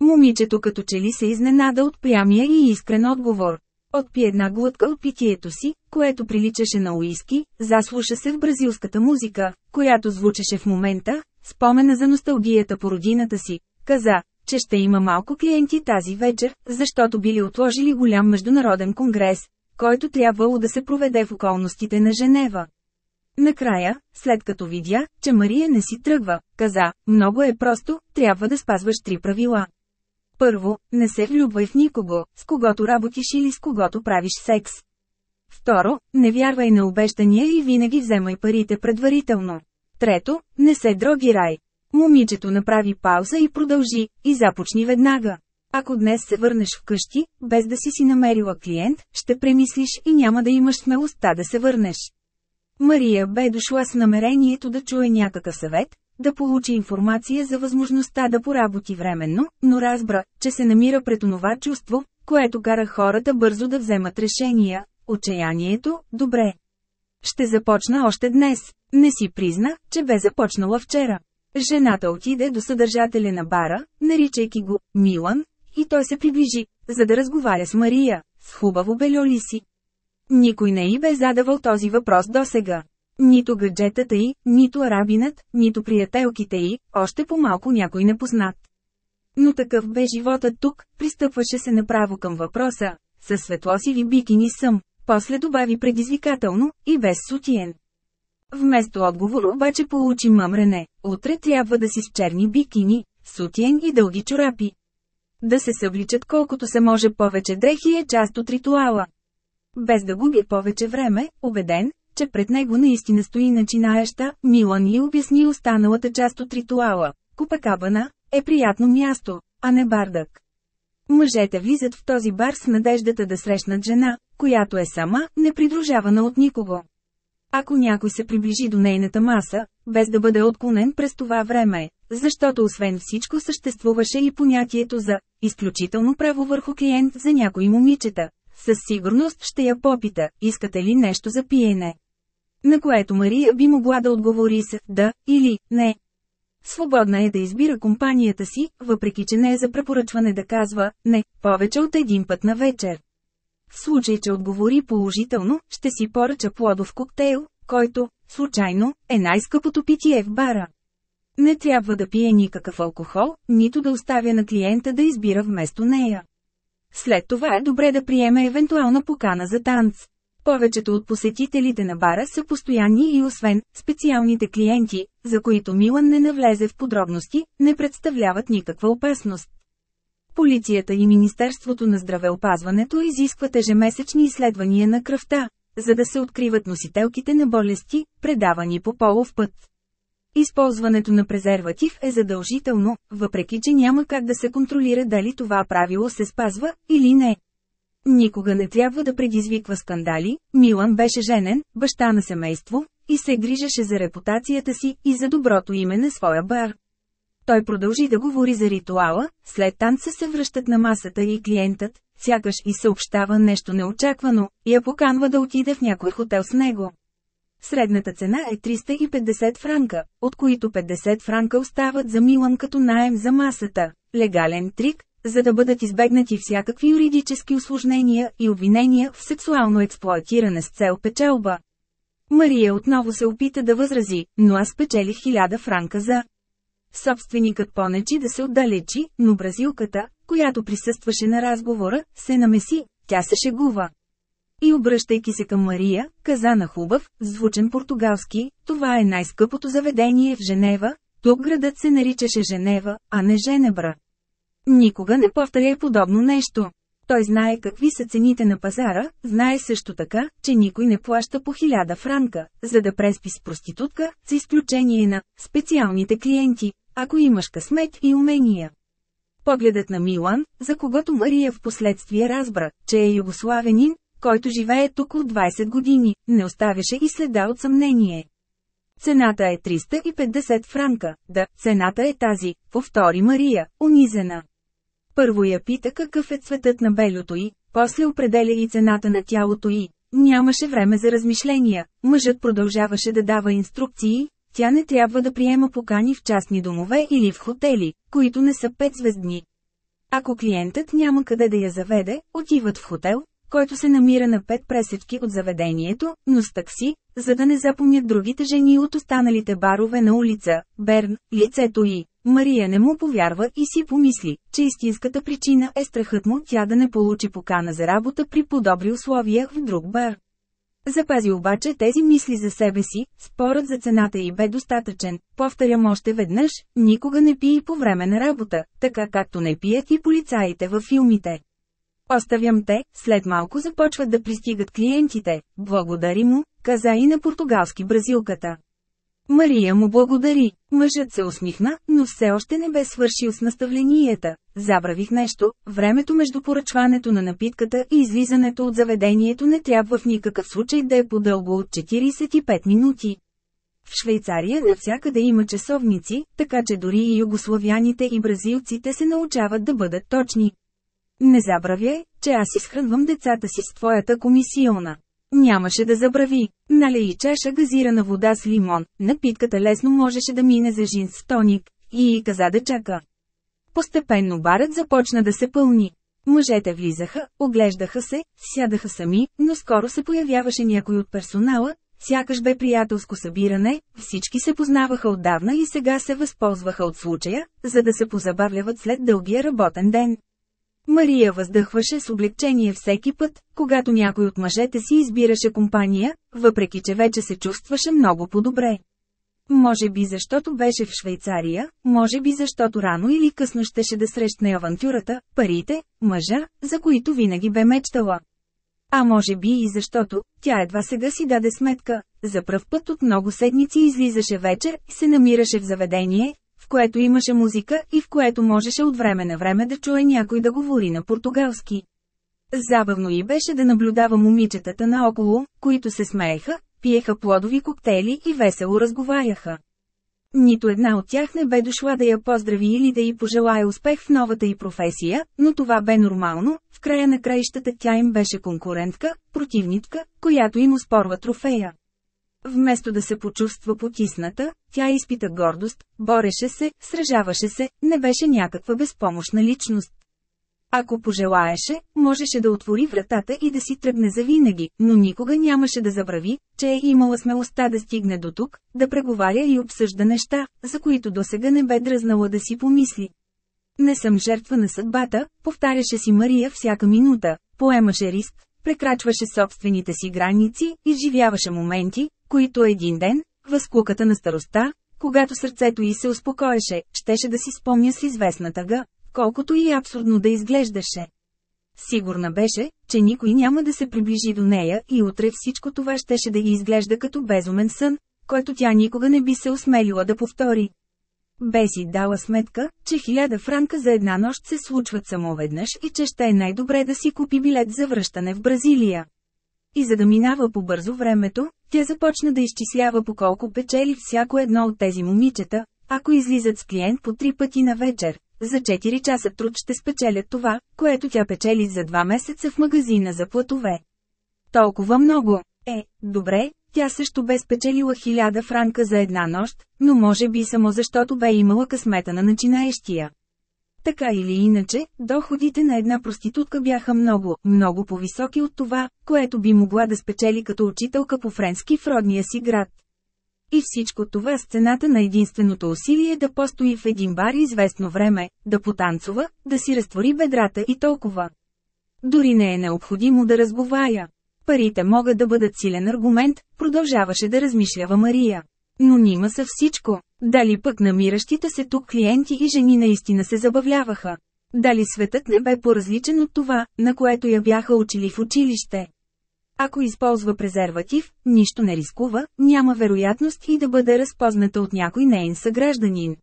Момичето като че ли се изненада от прямия и искрен отговор. Отпи една глътка от питието си, което приличаше на уиски, заслуша се в бразилската музика, която звучеше в момента, спомена за носталгията по родината си, каза, че ще има малко клиенти тази вечер, защото били отложили голям международен конгрес, който трябвало да се проведе в околностите на Женева. Накрая, след като видя, че Мария не си тръгва, каза, много е просто, трябва да спазваш три правила. Първо, не се влюбвай в никого, с когото работиш или с когото правиш секс. Второ, не вярвай на обещания и винаги вземай парите предварително. Трето, не се дрогирай. Момичето направи пауза и продължи, и започни веднага. Ако днес се върнеш вкъщи, без да си си намерила клиент, ще премислиш и няма да имаш смелостта да се върнеш. Мария бе дошла с намерението да чуе някакъв съвет, да получи информация за възможността да поработи временно, но разбра, че се намира пред онова чувство, което кара хората бързо да вземат решения. Отчаянието, добре. Ще започна още днес. Не си призна, че бе започнала вчера. Жената отиде до съдържателя на бара, наричайки го Милан, и той се приближи, за да разговаря с Мария, с хубаво бельоли си. Никой не й бе задавал този въпрос досега. Нито гаджетата й, нито арабинът, нито приятелките й, още по-малко някой непознат. Но такъв бе животът тук, пристъпваше се направо към въпроса. Със светлосиви бикини съм, после добави предизвикателно, и без сутиен. Вместо отговор обаче получи мъмрене, утре трябва да си с черни бикини, сутиен и дълги чорапи. Да се събличат колкото се може повече дрехи е част от ритуала. Без да губи повече време, убеден, че пред него наистина стои начинаеща, Милан ни обясни останалата част от ритуала. Купакабана е приятно място, а не бардък. Мъжете влизат в този бар с надеждата да срещнат жена, която е сама, непридружавана от никого. Ако някой се приближи до нейната маса, без да бъде отклонен през това време, защото освен всичко съществуваше и понятието за изключително право върху клиент за някои момичета, със сигурност ще я попита, искате ли нещо за пиене. На което Мария би могла да отговори с «да» или «не». Свободна е да избира компанията си, въпреки че не е за препоръчване да казва «не» повече от един път на вечер. В случай, че отговори положително, ще си поръча плодов коктейл, който, случайно, е най-скъпото питие в бара. Не трябва да пие никакъв алкохол, нито да оставя на клиента да избира вместо нея. След това е добре да приеме евентуална покана за танц. Повечето от посетителите на бара са постоянни и освен специалните клиенти, за които Милан не навлезе в подробности, не представляват никаква опасност. Полицията и Министерството на здравеопазването изискват ежемесечни изследвания на кръвта, за да се откриват носителките на болести, предавани по полов път. Използването на презерватив е задължително, въпреки че няма как да се контролира дали това правило се спазва или не. Никога не трябва да предизвиква скандали, Милан беше женен, баща на семейство, и се грижеше за репутацията си и за доброто име на своя бар. Той продължи да говори за ритуала, след танца се връщат на масата и клиентът, сякаш и съобщава нещо неочаквано, я поканва да отиде в някой хотел с него. Средната цена е 350 франка, от които 50 франка остават за Милан като наем за масата. Легален трик, за да бъдат избегнати всякакви юридически осложнения и обвинения в сексуално експлоатиране с цел печелба. Мария отново се опита да възрази, но аз печелих 1000 франка за. Собственикът понечи да се отдалечи, но бразилката, която присъстваше на разговора, се намеси, тя се шегува. И обръщайки се към Мария, каза на хубав, звучен португалски, това е най-скъпото заведение в Женева, тук градът се наричаше Женева, а не Женебра. Никога не повторяй подобно нещо. Той знае какви са цените на пазара, знае също така, че никой не плаща по хиляда франка, за да преспи с проститутка, с изключение на специалните клиенти, ако имаш късмет и умения. Погледът на Милан, за когото Мария в последствие разбра, че е югославенин, който живее тук от 20 години, не оставяше и следа от съмнение. Цената е 350 франка, да, цената е тази, повтори Мария, унизена. Първо я пита какъв е цветът на белото й, после определя и цената на тялото й. Нямаше време за размишления, мъжът продължаваше да дава инструкции, тя не трябва да приема покани в частни домове или в хотели, които не са пет звездни. Ако клиентът няма къде да я заведе, отиват в хотел, който се намира на пет пресечки от заведението, но с такси, за да не запомнят другите жени от останалите барове на улица, Берн, лицето и. Мария не му повярва и си помисли, че истинската причина е страхът му тя да не получи покана за работа при подобри условия в друг бар. Запази обаче тези мисли за себе си, спорът за цената й бе достатъчен. Повторям още веднъж, никога не пий по време на работа, така както не пият и полицаите във филмите. Оставям те, след малко започват да пристигат клиентите. Благодари му, каза и на португалски бразилката. Мария му благодари. Мъжът се усмихна, но все още не бе свършил с наставленията. Забравих нещо, времето между поръчването на напитката и излизането от заведението не трябва в никакъв случай да е по-дълго от 45 минути. В Швейцария навсякъде има часовници, така че дори и югославяните и бразилците се научават да бъдат точни. Не забравяй, че аз изхранвам децата си с твоята комисиона. Нямаше да забрави. Налей чаша газирана вода с лимон, напитката лесно можеше да мине за жин с тоник, и каза да чака. Постепенно барът започна да се пълни. Мъжете влизаха, оглеждаха се, сядаха сами, но скоро се появяваше някой от персонала, сякаш бе приятелско събиране, всички се познаваха отдавна и сега се възползваха от случая, за да се позабавляват след дългия работен ден. Мария въздъхваше с облегчение всеки път, когато някой от мъжете си избираше компания, въпреки че вече се чувстваше много по-добре. Може би защото беше в Швейцария, може би защото рано или късно щеше да срещне авантюрата, парите, мъжа, за които винаги бе мечтала. А може би и защото, тя едва сега си даде сметка, за пръв път от много седмици излизаше вечер се намираше в заведение, в което имаше музика и в което можеше от време на време да чуе някой да говори на португалски. Забавно и беше да наблюдава момичетата наоколо, които се смееха, пиеха плодови коктейли и весело разговаряха. Нито една от тях не бе дошла да я поздрави или да й пожелая успех в новата й професия, но това бе нормално, в края на краищата тя им беше конкурентка, противничка, която им успорва трофея. Вместо да се почувства потисната, тя изпита гордост, бореше се, сражаваше се, не беше някаква безпомощна личност. Ако пожелаеше, можеше да отвори вратата и да си тръгне завинаги, но никога нямаше да забрави, че е имала смелостта да стигне до тук, да преговаря и обсъжда неща, за които досега не бе дръзнала да си помисли. Не съм жертва на съдбата, повтаряше си Мария всяка минута, поемаше риск, прекрачваше собствените си граници, изживяваше моменти, които един ден, възкуката на староста, когато сърцето й се успокоеше, щеше да си спомня с известна тъга, колкото и абсурдно да изглеждаше. Сигурна беше, че никой няма да се приближи до нея и утре всичко това щеше да й изглежда като безумен сън, който тя никога не би се осмелила да повтори. Бе си дала сметка, че хиляда франка за една нощ се случват само веднъж и че ще е най-добре да си купи билет за връщане в Бразилия. И за да минава по-бързо времето, тя започна да изчислява по колко печели всяко едно от тези момичета, ако излизат с клиент по три пъти на вечер. За 4 часа труд ще спечелят това, което тя печели за 2 месеца в магазина за платове. Толкова много. Е, добре, тя също бе спечелила 1000 франка за една нощ, но може би само защото бе имала късмета на начинаещия. Така или иначе, доходите на една проститутка бяха много, много по-високи от това, което би могла да спечели като учителка по френски в родния си град. И всичко това с цената на единственото усилие да постои в един бар известно време, да потанцува, да си разтвори бедрата и толкова. Дори не е необходимо да разговаря. Парите могат да бъдат силен аргумент, продължаваше да размишлява Мария. Но нима са всичко. Дали пък намиращите се тук клиенти и жени наистина се забавляваха? Дали светът не бе по-различен от това, на което я бяха учили в училище? Ако използва презерватив, нищо не рискува, няма вероятност и да бъде разпозната от някой нейн съгражданин.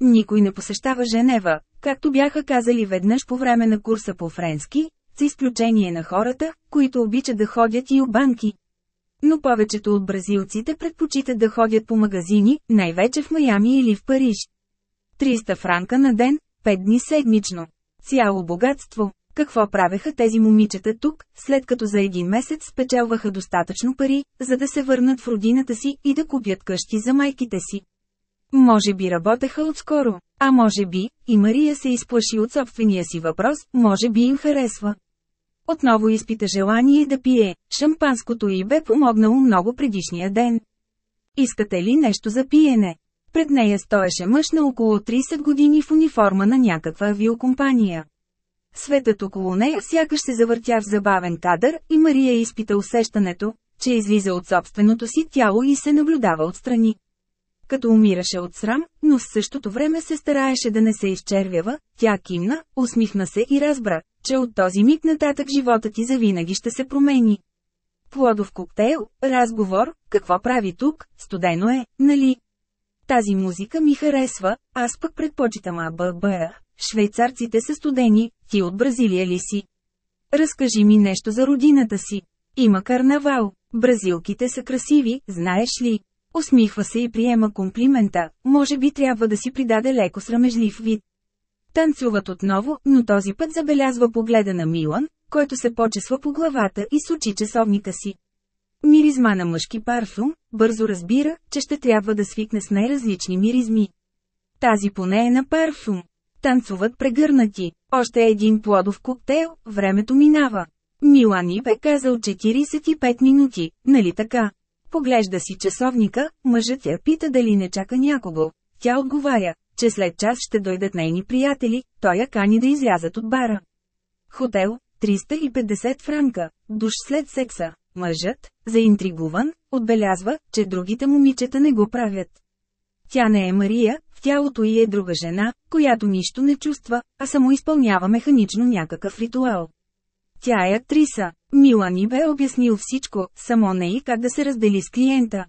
Никой не посещава Женева, както бяха казали веднъж по време на курса по френски, с изключение на хората, които обичат да ходят и у банки. Но повечето от бразилците предпочитат да ходят по магазини, най-вече в Майами или в Париж. 300 франка на ден, 5 дни седмично. Цяло богатство. Какво правеха тези момичета тук, след като за един месец спечелваха достатъчно пари, за да се върнат в родината си и да купят къщи за майките си? Може би работеха отскоро, а може би, и Мария се изплаши от собствения си въпрос, може би им харесва. Отново изпита желание да пие, шампанското й бе помогнало много предишния ден. Искате ли нещо за пиене? Пред нея стоеше мъж на около 30 години в униформа на някаква авиокомпания. Светът около нея сякаш се завъртя в забавен кадър и Мария изпита усещането, че излиза от собственото си тяло и се наблюдава отстрани. Като умираше от срам, но в същото време се стараеше да не се изчервява, тя кимна, усмихна се и разбра, че от този миг нататък живота ти завинаги ще се промени. Плодов коктейл, разговор, какво прави тук, студено е, нали? Тази музика ми харесва, аз пък предпочитам АББ. Швейцарците са студени, ти от Бразилия ли си? Разкажи ми нещо за родината си. Има карнавал. Бразилките са красиви, знаеш ли? Усмихва се и приема комплимента, може би трябва да си придаде леко срамежлив вид. Танцуват отново, но този път забелязва погледа на Милан, който се почесва по главата и сочи часовника си. Миризма на мъжки парфум, бързо разбира, че ще трябва да свикне с най-различни миризми. Тази поне е на парфум. Танцуват прегърнати. Още един плодов коктейл, времето минава. Милани бе казал 45 минути, нали така? Поглежда си часовника, мъжът я пита дали не чака някого. Тя отговаря, че след час ще дойдат нейни приятели, той я кани да излязат от бара. Хотел, 350 франка, душ след секса. Мъжът, заинтригуван, отбелязва, че другите момичета не го правят. Тя не е Мария, в тялото й е друга жена, която нищо не чувства, а само изпълнява механично някакъв ритуал. Тя е актриса. Мила ни бе обяснил всичко, само не и как да се раздели с клиента.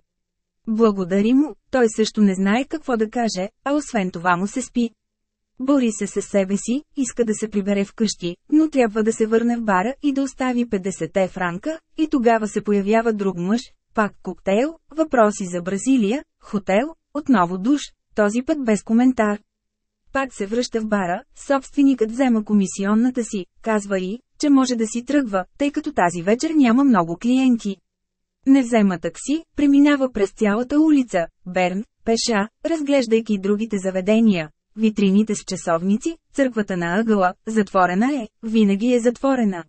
Благодари му, той също не знае какво да каже, а освен това му се спи. Бори се със себе си, иска да се прибере вкъщи, но трябва да се върне в бара и да остави 50 франка, и тогава се появява друг мъж, пак коктейл, въпроси за Бразилия, хотел, отново душ, този път без коментар. Пак се връща в бара, собственикът взема комисионната си, казва и, че може да си тръгва, тъй като тази вечер няма много клиенти. Не взема такси, преминава през цялата улица, Берн, пеша, разглеждайки другите заведения, витрините с часовници, църквата на ъгъла, затворена е, винаги е затворена.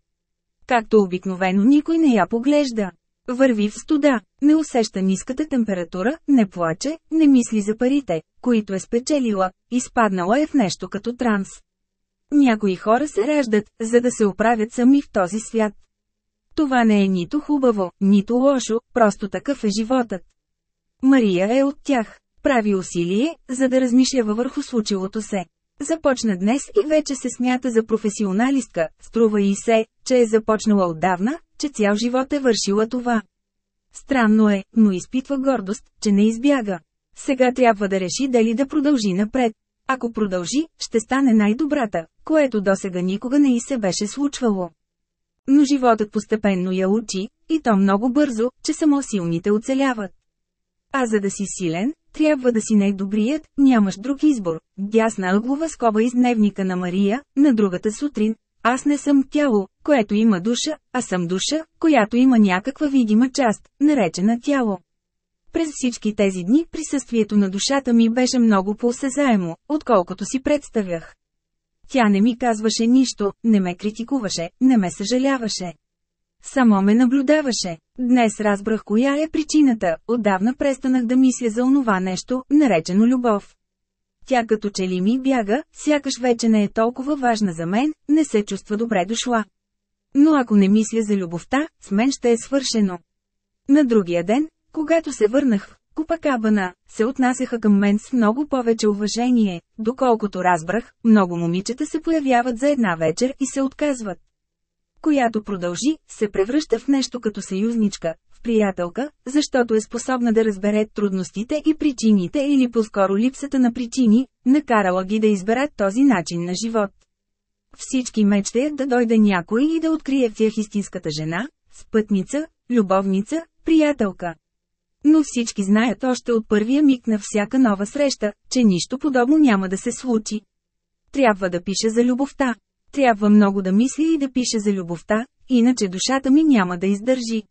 Както обикновено никой не я поглежда. Върви в студа, не усеща ниската температура, не плаче, не мисли за парите, които е спечелила, изпаднала е в нещо като транс. Някои хора се раждат, за да се оправят сами в този свят. Това не е нито хубаво, нито лошо, просто такъв е животът. Мария е от тях. Прави усилие, за да размишлява върху случилото се. Започна днес и вече се смята за професионалистка, струва и се, че е започнала отдавна, че цял живот е вършила това. Странно е, но изпитва гордост, че не избяга. Сега трябва да реши дали да продължи напред. Ако продължи, ще стане най-добрата, което досега никога не и се беше случвало. Но животът постепенно я учи, и то много бързо, че само силните оцеляват. А за да си силен, трябва да си най-добрият, нямаш друг избор. Дясна ъглова скоба из дневника на Мария, на другата сутрин. Аз не съм тяло, което има душа, а съм душа, която има някаква видима част, наречена тяло. През всички тези дни присъствието на душата ми беше много по-осезаемо, отколкото си представях. Тя не ми казваше нищо, не ме критикуваше, не ме съжаляваше. Само ме наблюдаваше. Днес разбрах коя е причината, отдавна престанах да мисля за онова нещо, наречено любов. Тя като че ли ми бяга, сякаш вече не е толкова важна за мен, не се чувства добре дошла. Но ако не мисля за любовта, с мен ще е свършено. На другия ден, когато се върнах в Купакабана, се отнасяха към мен с много повече уважение, доколкото разбрах, много момичета се появяват за една вечер и се отказват. Която продължи, се превръща в нещо като съюзничка, в приятелка, защото е способна да разбере трудностите и причините или по-скоро липсата на причини, накарала ги да изберат този начин на живот. Всички мечтаят да дойде някой и да открие в тях истинската жена, спътница, любовница, приятелка. Но всички знаят още от първия миг на всяка нова среща, че нищо подобно няма да се случи. Трябва да пише за любовта. Трябва много да мисли и да пише за любовта, иначе душата ми няма да издържи.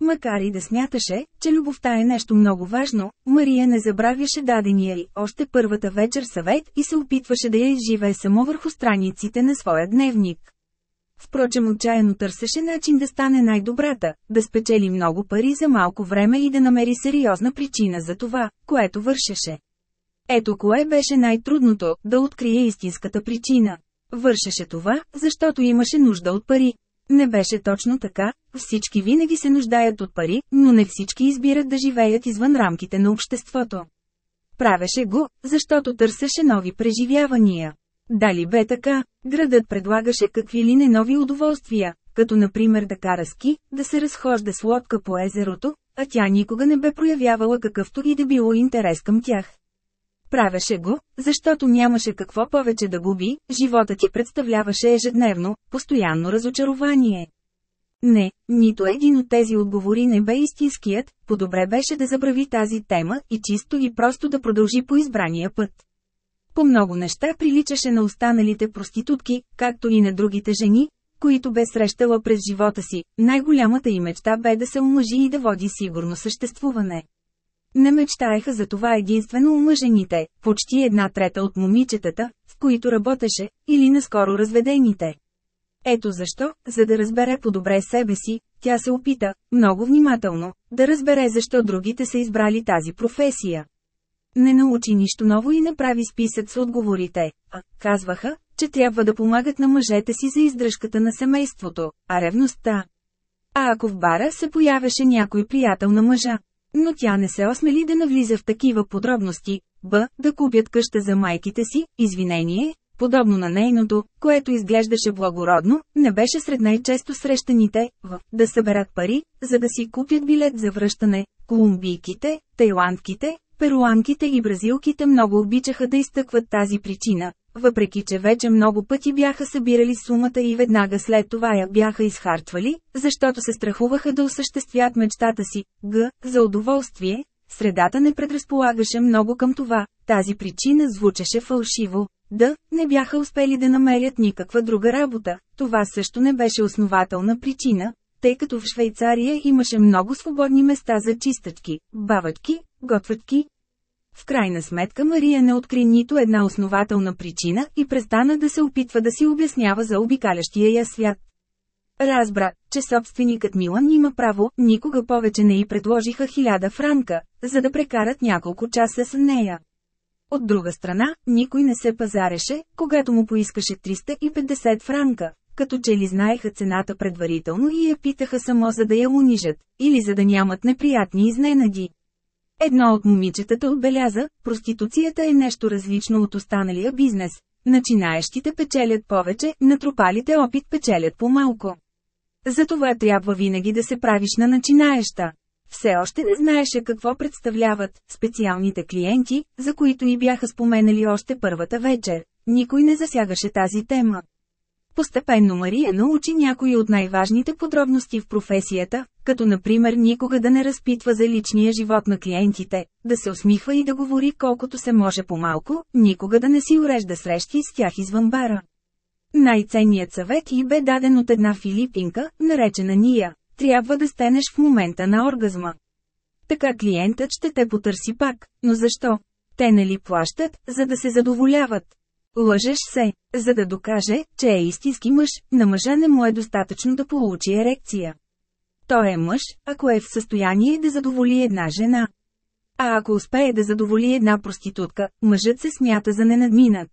Макар и да смяташе, че любовта е нещо много важно, Мария не забравяше дадения й още първата вечер съвет и се опитваше да я изживее само върху страниците на своя дневник. Впрочем отчаяно търсеше начин да стане най-добрата, да спечели много пари за малко време и да намери сериозна причина за това, което вършеше. Ето кое беше най-трудното – да открие истинската причина. Вършеше това, защото имаше нужда от пари. Не беше точно така, всички винаги се нуждаят от пари, но не всички избират да живеят извън рамките на обществото. Правеше го, защото търсеше нови преживявания. Дали бе така, градът предлагаше какви ли не нови удоволствия, като например да кара ски, да се разхожда с лодка по езерото, а тя никога не бе проявявала какъвто и да било интерес към тях. Правеше го, защото нямаше какво повече да губи, живота ти представляваше ежедневно, постоянно разочарование. Не, нито един от тези отговори не бе истинският, по-добре беше да забрави тази тема и чисто и просто да продължи по избрания път. По много неща приличаше на останалите проститутки, както и на другите жени, които бе срещала през живота си, най-голямата и мечта бе да се омъжи и да води сигурно съществуване. Не мечтаеха за това единствено омъжените, почти една трета от момичетата, с които работеше, или наскоро разведените. Ето защо, за да разбере по-добре себе си, тя се опита, много внимателно, да разбере защо другите са избрали тази професия. Не научи нищо ново и направи списък с отговорите, а, казваха, че трябва да помагат на мъжете си за издръжката на семейството, а ревността. А ако в бара се появеше някой приятел на мъжа, но тя не се осмели да навлиза в такива подробности, б. да купят къща за майките си, извинение, подобно на нейното, което изглеждаше благородно, не беше сред най-често срещаните, в да съберат пари, за да си купят билет за връщане. Колумбийките, тайландките, перуанките и бразилките много обичаха да изтъкват тази причина, въпреки че вече много пъти бяха събирали сумата и веднага след това я бяха изхарчвали, защото се страхуваха да осъществят мечтата си, г. за удоволствие, средата не предразполагаше много към това, тази причина звучеше фалшиво. Да, не бяха успели да намерят никаква друга работа, това също не беше основателна причина, тъй като в Швейцария имаше много свободни места за чистачки, бавачки, готвачки, в крайна сметка Мария не откри нито една основателна причина и престана да се опитва да си обяснява за обикалящия я свят. Разбра, че собственикът Милан има право, никога повече не й предложиха хиляда франка, за да прекарат няколко часа с нея. От друга страна, никой не се пазареше, когато му поискаше 350 франка, като че ли знаеха цената предварително и я питаха само за да я унижат, или за да нямат неприятни изненади. Едно от момичетата отбеляза, проституцията е нещо различно от останалия бизнес. Начинаещите печелят повече, натрупалите опит печелят по-малко. Затова трябва винаги да се правиш на начинаеща. Все още не знаеше какво представляват специалните клиенти, за които и бяха споменали още първата вечер. Никой не засягаше тази тема. Постепенно Мария научи някои от най-важните подробности в професията, като например никога да не разпитва за личния живот на клиентите, да се усмихва и да говори колкото се може по-малко, никога да не си урежда срещи с тях извън бара. Най-ценният съвет и бе даден от една филипинка, наречена Ния. Трябва да стенеш в момента на оргазма. Така клиентът ще те потърси пак, но защо? Те нали плащат, за да се задоволяват. Лъжеш се, за да докаже, че е истински мъж, на мъжа не му е достатъчно да получи ерекция. Той е мъж, ако е в състояние да задоволи една жена. А ако успее да задоволи една проститутка, мъжът се смята за ненадминат.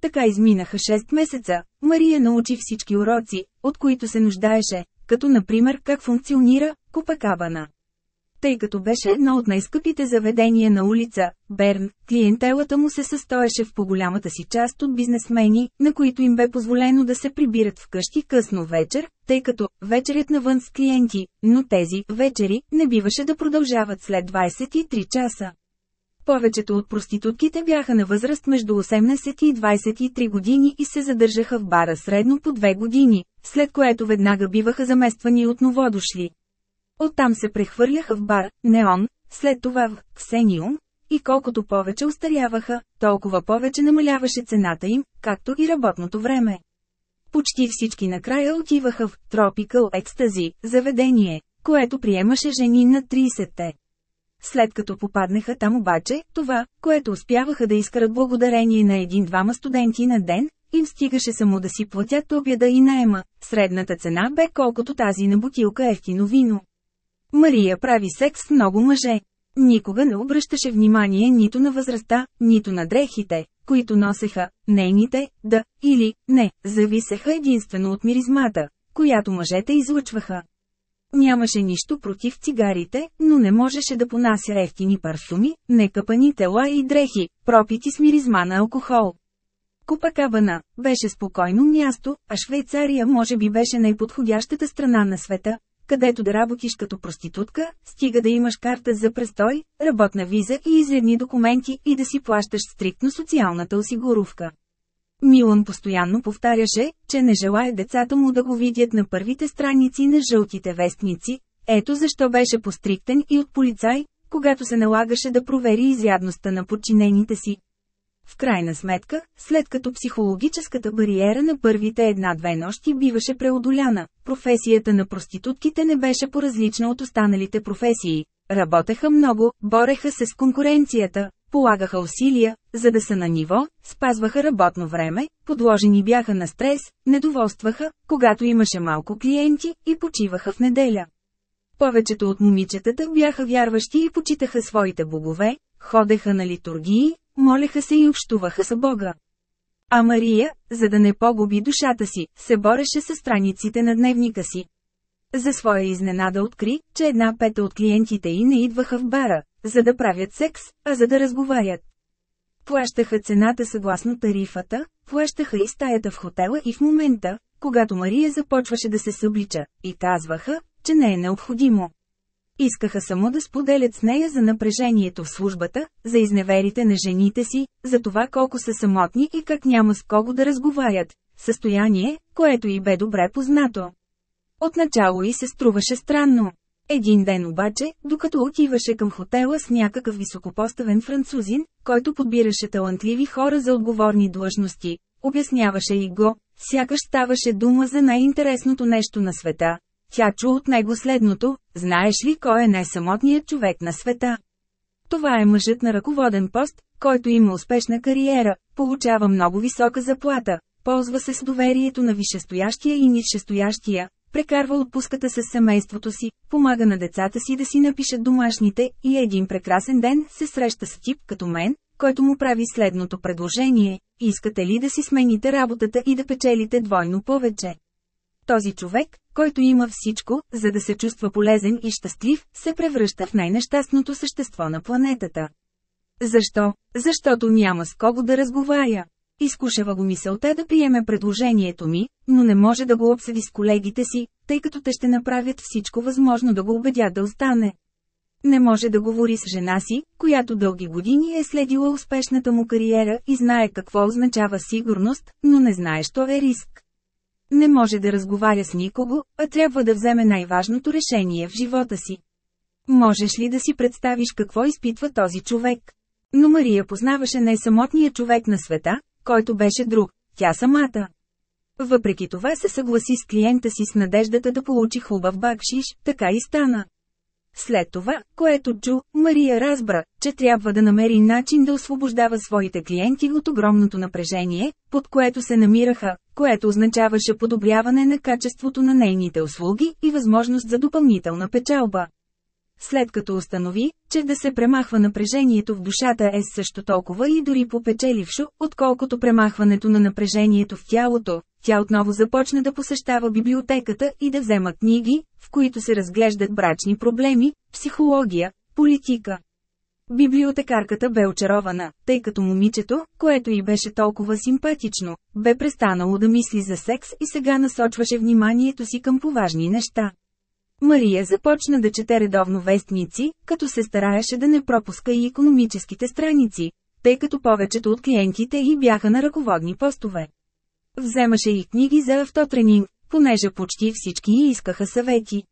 Така изминаха 6 месеца, Мария научи всички уроци, от които се нуждаеше, като например как функционира Купакабана. Тъй като беше едно от най-скъпите заведения на улица, Берн, клиентелата му се състоеше в по-голямата си част от бизнесмени, на които им бе позволено да се прибират вкъщи късно вечер, тъй като вечерят навън с клиенти, но тези вечери не биваше да продължават след 23 часа. Повечето от проститутките бяха на възраст между 18 и 23 години и се задържаха в бара средно по 2 години, след което веднага биваха замествани от новодошли. Оттам се прехвърляха в бар, Неон, след това в Ксениум, и колкото повече устаряваха, толкова повече намаляваше цената им, както и работното време. Почти всички накрая отиваха в Tropical Ecstasy, заведение, което приемаше жени на 30-те. След като попаднаха там обаче, това, което успяваха да изкарат благодарение на един-двама студенти на ден, им стигаше само да си платят обяда и наема, средната цена бе колкото тази на бутилка ефтино вино. Мария прави секс с много мъже. Никога не обръщаше внимание нито на възрастта, нито на дрехите, които носеха, нейните, да, или, не, зависеха единствено от миризмата, която мъжете излъчваха. Нямаше нищо против цигарите, но не можеше да понася ефтини парфюми, некъпани тела и дрехи, пропити с миризма на алкохол. Купакабана беше спокойно място, а Швейцария може би беше най-подходящата страна на света, където да работиш като проститутка, стига да имаш карта за престой, работна виза и изредни документи и да си плащаш стриктно социалната осигуровка. Милан постоянно повтаряше, че не желая децата му да го видят на първите страници на жълтите вестници, ето защо беше постриктен и от полицай, когато се налагаше да провери изрядността на подчинените си. В крайна сметка, след като психологическата бариера на първите една-две нощи биваше преодоляна, професията на проститутките не беше по-различна от останалите професии. Работеха много, бореха се с конкуренцията, полагаха усилия, за да са на ниво, спазваха работно време, подложени бяха на стрес, недоволстваха, когато имаше малко клиенти и почиваха в неделя. Повечето от момичетата бяха вярващи и почитаха своите богове, ходеха на литургии, молеха се и общуваха с Бога. А Мария, за да не погуби душата си, се бореше с страниците на дневника си. За своя изненада откри, че една пета от клиентите й не идваха в бара, за да правят секс, а за да разговарят. Плащаха цената съгласно тарифата, плащаха и стаята в хотела и в момента, когато Мария започваше да се съблича, и казваха, че не е необходимо. Искаха само да споделят с нея за напрежението в службата, за изневерите на жените си, за това колко са самотни и как няма с кого да разговарят. Състояние, което и бе добре познато. Отначало и се струваше странно. Един ден обаче, докато отиваше към хотела с някакъв високопоставен французин, който подбираше талантливи хора за отговорни длъжности, обясняваше и го, сякаш ставаше дума за най-интересното нещо на света, тя чу от него следното, знаеш ли кой е най-самотният човек на света? Това е мъжът на ръководен пост, който има успешна кариера, получава много висока заплата, ползва се с доверието на висшестоящия и нисшестоящия, прекарва отпуската с семейството си, помага на децата си да си напишат домашните и един прекрасен ден се среща с тип като мен, който му прави следното предложение – искате ли да си смените работата и да печелите двойно повече? Този човек, който има всичко, за да се чувства полезен и щастлив, се превръща в най-нещастното същество на планетата. Защо? Защото няма с кого да разговаря. Изкушава го мисълта да приеме предложението ми, но не може да го обсъди с колегите си, тъй като те ще направят всичко възможно да го убедят да остане. Не може да говори с жена си, която дълги години е следила успешната му кариера и знае какво означава сигурност, но не знае, що е риск. Не може да разговаря с никого, а трябва да вземе най-важното решение в живота си. Можеш ли да си представиш какво изпитва този човек? Но Мария познаваше най-самотния човек на света, който беше друг, тя самата. Въпреки това се съгласи с клиента си с надеждата да получи хубав бакшиш, така и стана. След това, което чу, Мария разбра, че трябва да намери начин да освобождава своите клиенти от огромното напрежение, под което се намираха, което означаваше подобряване на качеството на нейните услуги и възможност за допълнителна печалба. След като установи, че да се премахва напрежението в душата е също толкова и дори попечелившо, отколкото премахването на напрежението в тялото, тя отново започна да посещава библиотеката и да взема книги, в които се разглеждат брачни проблеми, психология, политика. Библиотекарката бе очарована, тъй като момичето, което й беше толкова симпатично, бе престанало да мисли за секс и сега насочваше вниманието си към поважни неща. Мария започна да чете редовно вестници, като се стараеше да не пропуска и економическите страници, тъй като повечето от клиентите й бяха на ръководни постове. Вземаше и книги за автотренинг, понеже почти всички искаха съвети.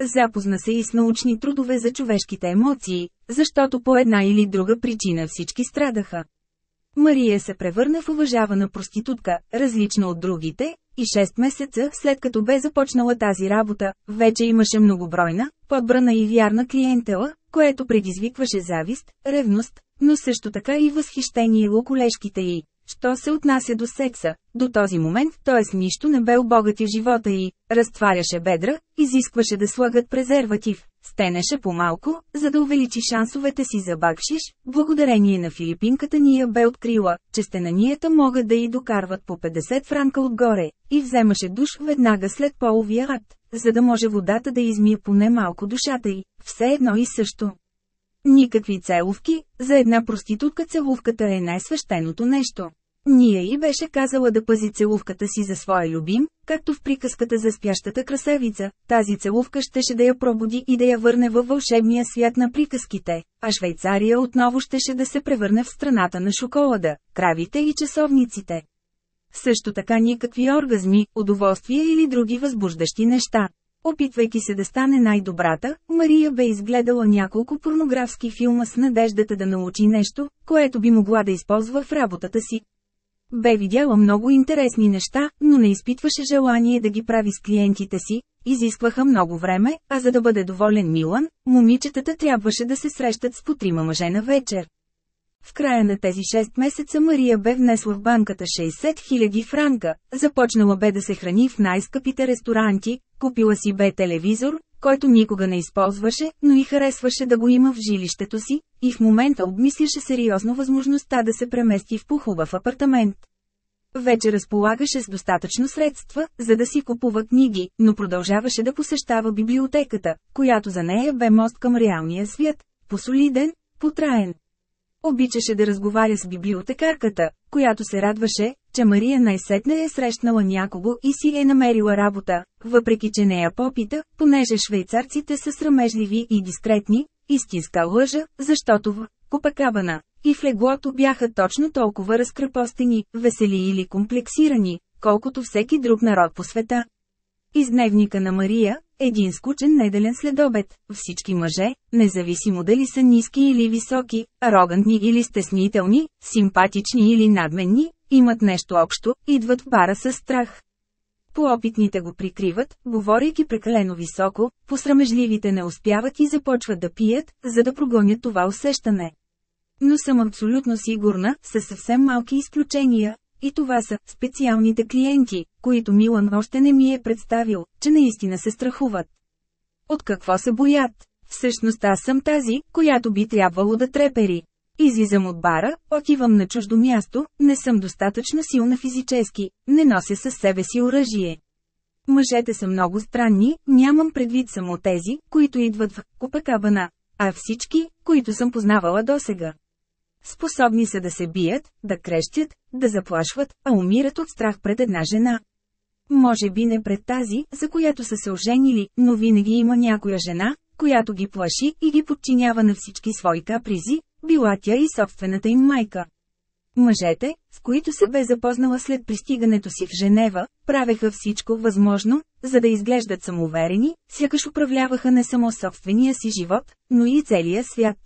Запозна се и с научни трудове за човешките емоции, защото по една или друга причина всички страдаха. Мария се превърна в уважавана проститутка, различна от другите, и 6 месеца след като бе започнала тази работа, вече имаше многобройна, подбрана и вярна клиентела, което предизвикваше завист, ревност, но също така и възхищение у колежките й. Що се отнася до секса, до този момент той с нищо не бе обогатил живота й, разтваряше бедра, изискваше да слагат презерватив, стенеше по-малко, за да увеличи шансовете си за бакшиш, благодарение на филипинката ния бе открила, че стенанията могат да й докарват по 50 франка отгоре, и вземаше душ веднага след половия акт, за да може водата да измие поне малко душата й, все едно и също. Никакви целувки, за една проститутка целувката е най-свещеното нещо. Ние и беше казала да пази целувката си за своя любим, както в приказката за спящата красавица, тази целувка щеше да я пробуди и да я върне във вълшебния свят на приказките, а Швейцария отново щеше да се превърне в страната на шоколада, кравите и часовниците. Също така никакви оргазми, удоволствия или други възбуждащи неща. Опитвайки се да стане най-добрата, Мария бе изгледала няколко порнографски филма с надеждата да научи нещо, което би могла да използва в работата си. Бе видяла много интересни неща, но не изпитваше желание да ги прави с клиентите си, изискваха много време, а за да бъде доволен Милан, момичетата трябваше да се срещат с по трима мъже на вечер. В края на тези 6 месеца Мария бе внесла в банката 60 000 франка, започнала бе да се храни в най-скъпите ресторанти, купила си бе телевизор, който никога не използваше, но и харесваше да го има в жилището си, и в момента обмисляше сериозно възможността да се премести в похубав апартамент. Вече разполагаше с достатъчно средства, за да си купува книги, но продължаваше да посещава библиотеката, която за нея бе мост към реалния свят, посолиден, потраен. Обичаше да разговаря с библиотекарката, която се радваше, че Мария най-сетне е срещнала някого и си е намерила работа, въпреки че не я попита, понеже швейцарците са срамежливи и дискретни, истинска лъжа, защото в Копакабана и в леглото бяха точно толкова разкрепостени, весели или комплексирани, колкото всеки друг народ по света. Из дневника на Мария, един скучен неделен следобед, всички мъже, независимо дали са ниски или високи, арогантни или стеснителни, симпатични или надменни, имат нещо общо, идват в бара с страх. Поопитните го прикриват, говорейки прекалено високо, посрамежливите не успяват и започват да пият, за да прогонят това усещане. Но съм абсолютно сигурна, със съвсем малки изключения, и това са специалните клиенти, които Милан още не ми е представил, че наистина се страхуват. От какво се боят? Всъщност аз съм тази, която би трябвало да трепери. Излизам от бара, отивам на чуждо място, не съм достатъчно силна физически, не нося със себе си оръжие. Мъжете са много странни, нямам предвид само тези, които идват в Копакабана, а всички, които съм познавала досега. Способни са да се бият, да крещят, да заплашват, а умират от страх пред една жена. Може би не пред тази, за която са се оженили, но винаги има някоя жена, която ги плаши и ги подчинява на всички свои капризи, била тя и собствената им майка. Мъжете, с които се бе запознала след пристигането си в Женева, правеха всичко възможно, за да изглеждат самоуверени, сякаш управляваха не само собствения си живот, но и целия свят.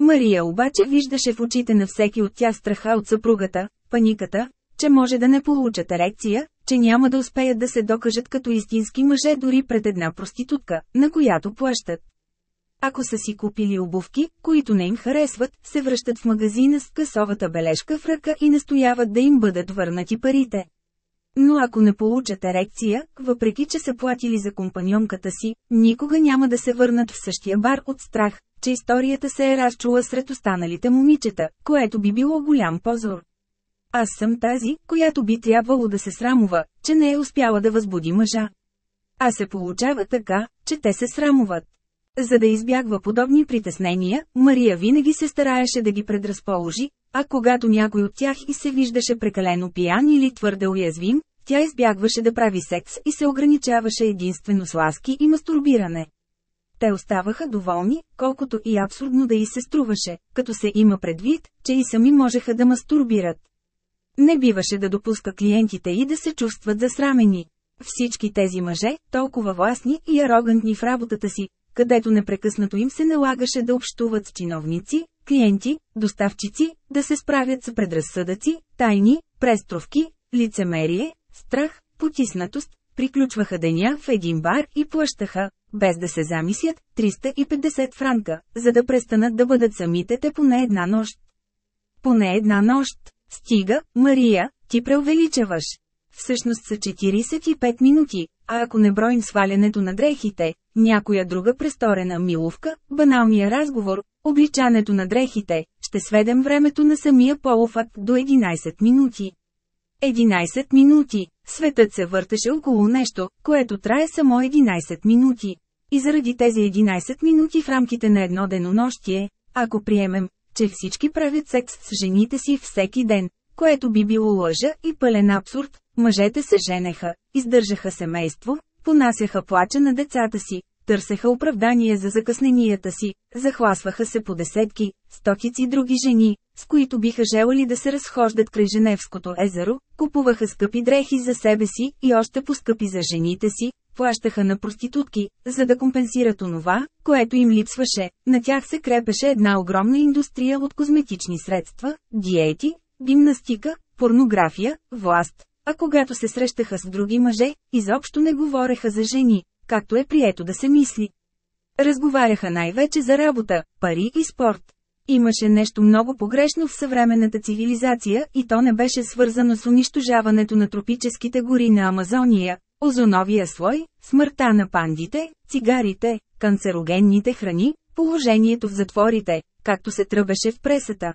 Мария обаче виждаше в очите на всеки от тях страха от съпругата, паниката, че може да не получат ерекция, че няма да успеят да се докажат като истински мъже дори пред една проститутка, на която плащат. Ако са си купили обувки, които не им харесват, се връщат в магазина с късовата бележка в ръка и настояват да им бъдат върнати парите. Но ако не получат ерекция, въпреки че са платили за компаньонката си, никога няма да се върнат в същия бар от страх, че историята се е разчула сред останалите момичета, което би било голям позор. Аз съм тази, която би трябвало да се срамува, че не е успяла да възбуди мъжа. А се получава така, че те се срамуват. За да избягва подобни притеснения, Мария винаги се стараеше да ги предразположи, а когато някой от тях и се виждаше прекалено пиян или твърде уязвим, тя избягваше да прави секс и се ограничаваше единствено с ласки и мастурбиране. Те оставаха доволни, колкото и абсурдно да й се струваше, като се има предвид, че и сами можеха да мастурбират. Не биваше да допуска клиентите и да се чувстват засрамени. Всички тези мъже, толкова властни и арогантни в работата си, където непрекъснато им се налагаше да общуват с чиновници, клиенти, доставчици, да се справят с предразсъдъци, тайни, престровки, лицемерие, страх, потиснатост, приключваха деня в един бар и плащаха, без да се замислят, 350 франка, за да престанат да бъдат самите те поне една нощ. Поне една нощ. Стига, Мария, ти преувеличаваш. Всъщност са 45 минути, а ако не броим свалянето на дрехите, някоя друга престорена миловка, баналния разговор, обличането на дрехите, ще сведем времето на самия полов до 11 минути. 11 минути. Светът се въртеше около нещо, което трае само 11 минути. И заради тези 11 минути в рамките на едно денонощие, ако приемем, че всички правят секс с жените си всеки ден, което би било лъжа и пълен абсурд, мъжете се женеха, издържаха семейство, понасяха плача на децата си, търсеха оправдание за закъсненията си, захласваха се по десетки, стотици други жени, с които биха желали да се разхождат край Женевското езеро, купуваха скъпи дрехи за себе си и още по-скъпи за жените си, плащаха на проститутки, за да компенсират онова, което им липсваше. На тях се крепеше една огромна индустрия от козметични средства, диети, гимнастика, порнография, власт. А когато се срещаха с други мъже, изобщо не говореха за жени, както е прието да се мисли. Разговаряха най-вече за работа, пари и спорт. Имаше нещо много погрешно в съвременната цивилизация и то не беше свързано с унищожаването на тропическите гори на Амазония, озоновия слой, смъртта на пандите, цигарите, канцерогенните храни, положението в затворите, както се тръбеше в пресата.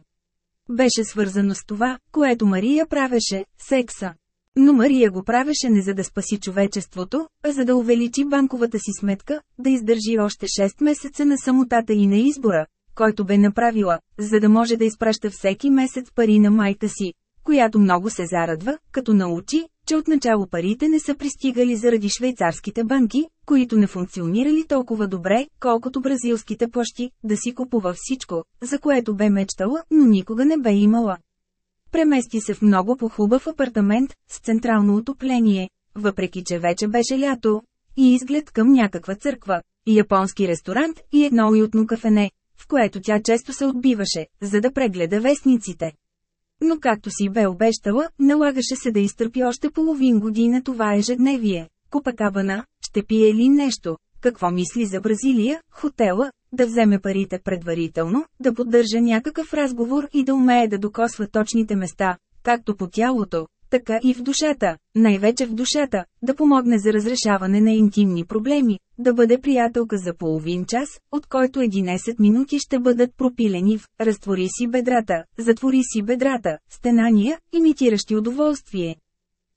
Беше свързано с това, което Мария правеше – секса. Но Мария го правеше не за да спаси човечеството, а за да увеличи банковата си сметка, да издържи още 6 месеца на самотата и на избора, който бе направила, за да може да изпраща всеки месец пари на майка си, която много се зарадва, като научи, че отначало парите не са пристигали заради швейцарските банки, които не функционирали толкова добре, колкото бразилските площи, да си купува всичко, за което бе мечтала, но никога не бе имала. Премести се в много по-хубав апартамент, с централно отопление, въпреки че вече беше лято, и изглед към някаква църква, японски ресторант и едно уютно кафене, в което тя често се отбиваше, за да прегледа вестниците. Но както си бе обещала, налагаше се да изтърпи още половин година това ежедневие. Купакабана, ще пие ли нещо? Какво мисли за Бразилия, хотела, да вземе парите предварително, да поддържа някакъв разговор и да умее да докосва точните места, както по тялото, така и в душата, най-вече в душата, да помогне за разрешаване на интимни проблеми, да бъде приятелка за половин час, от който 11 минути ще бъдат пропилени в «Разтвори си бедрата», «Затвори си бедрата», стенания, имитиращи удоволствие.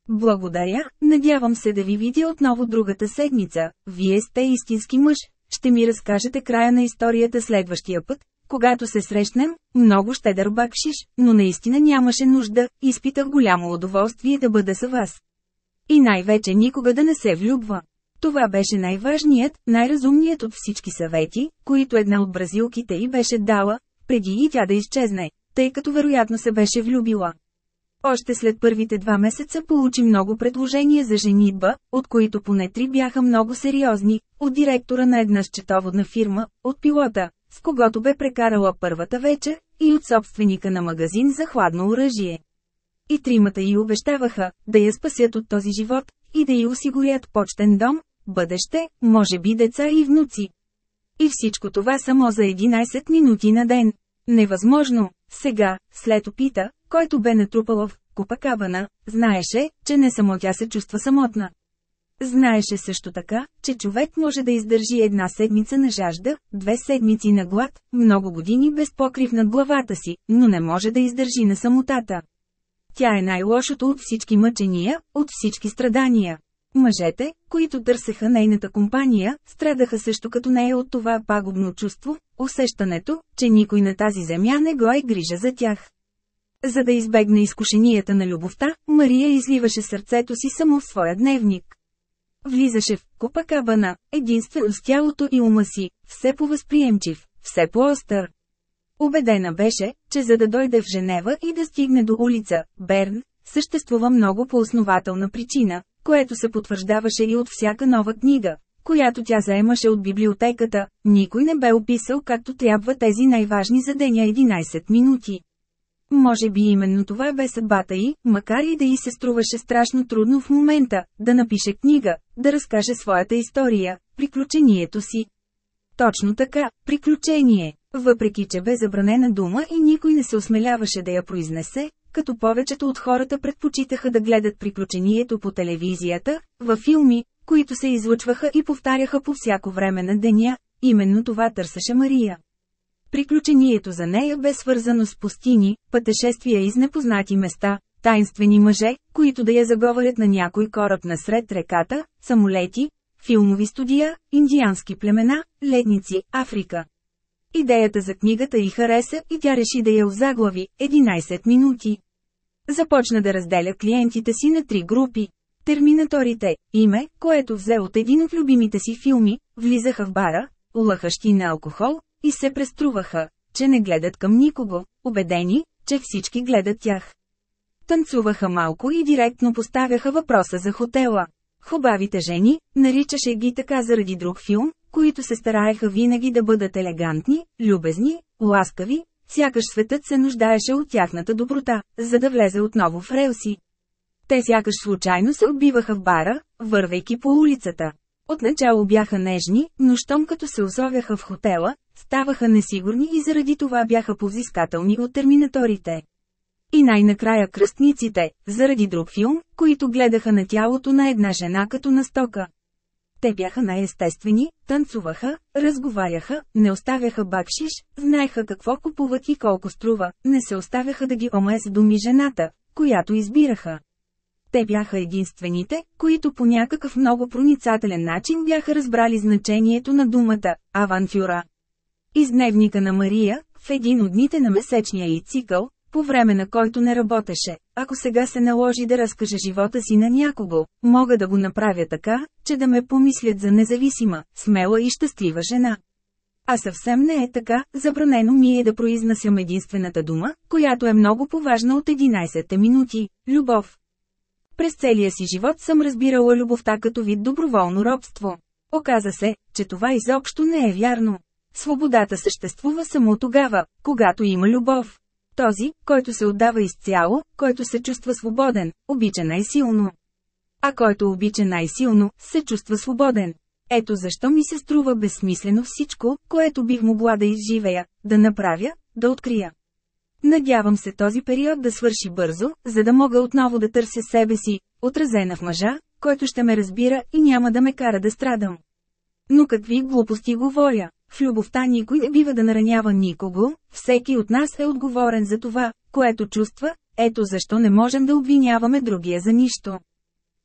Благодаря, надявам се да ви видя отново другата седмица, вие сте истински мъж, ще ми разкажете края на историята следващия път, когато се срещнем, много ще бакшиш, но наистина нямаше нужда, изпитах голямо удоволствие да бъда с вас. И най-вече никога да не се влюбва. Това беше най-важният, най-разумният от всички съвети, които една от бразилките й беше дала, преди и тя да изчезне, тъй като вероятно се беше влюбила. Още след първите два месеца получи много предложения за женитба, от които поне три бяха много сериозни, от директора на една счетоводна фирма, от пилота, с когото бе прекарала първата вечер, и от собственика на магазин за хладно оръжие. И тримата й обещаваха, да я спасят от този живот, и да й осигурят почтен дом, бъдеще, може би деца и внуци. И всичко това само за 11 минути на ден. Невъзможно, сега, след опита, който бе натрупала в Купакабана, знаеше, че не само тя се чувства самотна. Знаеше също така, че човек може да издържи една седмица на жажда, две седмици на глад, много години без покрив над главата си, но не може да издържи на самотата. Тя е най-лошото от всички мъчения, от всички страдания. Мъжете, които търсеха нейната компания, страдаха също като нея от това пагубно чувство, усещането, че никой на тази земя не го е грижа за тях. За да избегне изкушенията на любовта, Мария изливаше сърцето си само в своя дневник. Влизаше в Копакабана, единствено с тялото и ума си, все по-възприемчив, все по-остър. Обедена беше, че за да дойде в Женева и да стигне до улица Берн, съществува много по-основателна причина, което се потвърждаваше и от всяка нова книга, която тя заемаше от библиотеката, никой не бе описал както трябва тези най-важни за деня 11 минути. Може би именно това бе съдбата й, макар и да й се струваше страшно трудно в момента, да напише книга, да разкаже своята история, приключението си. Точно така, приключение. Въпреки, че бе забранена дума и никой не се осмеляваше да я произнесе, като повечето от хората предпочитаха да гледат приключението по телевизията, във филми, които се излъчваха и повтаряха по всяко време на деня, именно това търсеше Мария. Приключението за нея бе свързано с пустини, пътешествия из непознати места, тайнствени мъже, които да я заговорят на някой кораб насред реката, самолети, филмови студия, индиански племена, ледници, Африка. Идеята за книгата й хареса и тя реши да я озаглави – 11 минути. Започна да разделя клиентите си на три групи. Терминаторите, име, което взе от един от любимите си филми, влизаха в бара, улахащи на алкохол, и се преструваха, че не гледат към никого, убедени, че всички гледат тях. Танцуваха малко и директно поставяха въпроса за хотела. Хубавите жени, наричаше ги така заради друг филм, които се стараеха винаги да бъдат елегантни, любезни, ласкави, сякаш светът се нуждаеше от тяхната доброта, за да влезе отново в релси. Те сякаш случайно се отбиваха в бара, вървейки по улицата. Отначало бяха нежни, но щом като се озовяха в хотела, ставаха несигурни и заради това бяха повзискателни от терминаторите. И най-накрая кръстниците, заради друг филм, които гледаха на тялото на една жена като на стока. Те бяха най-естествени, танцуваха, разговаряха, не оставяха бакшиш, знаеха какво купуват и колко струва, не се оставяха да ги омае с думи жената, която избираха. Те бяха единствените, които по някакъв много проницателен начин бяха разбрали значението на думата «авантюра». Из дневника на Мария, в един от дните на месечния и цикъл, по време на който не работеше, ако сега се наложи да разкажа живота си на някого, мога да го направя така, че да ме помислят за независима, смела и щастлива жена. А съвсем не е така, забранено ми е да произнасям единствената дума, която е много поважна от 11 минути – любов. През целия си живот съм разбирала любовта като вид доброволно робство. Оказа се, че това изобщо не е вярно. Свободата съществува само тогава, когато има любов. Този, който се отдава изцяло, който се чувства свободен, обича най-силно. А който обича най-силно, се чувства свободен. Ето защо ми се струва безсмислено всичко, което бих могла да изживея, да направя, да открия. Надявам се този период да свърши бързо, за да мога отново да търся себе си, отразена в мъжа, който ще ме разбира и няма да ме кара да страдам. Но какви глупости говоря? В любовта никой не бива да наранява никого, всеки от нас е отговорен за това, което чувства, ето защо не можем да обвиняваме другия за нищо.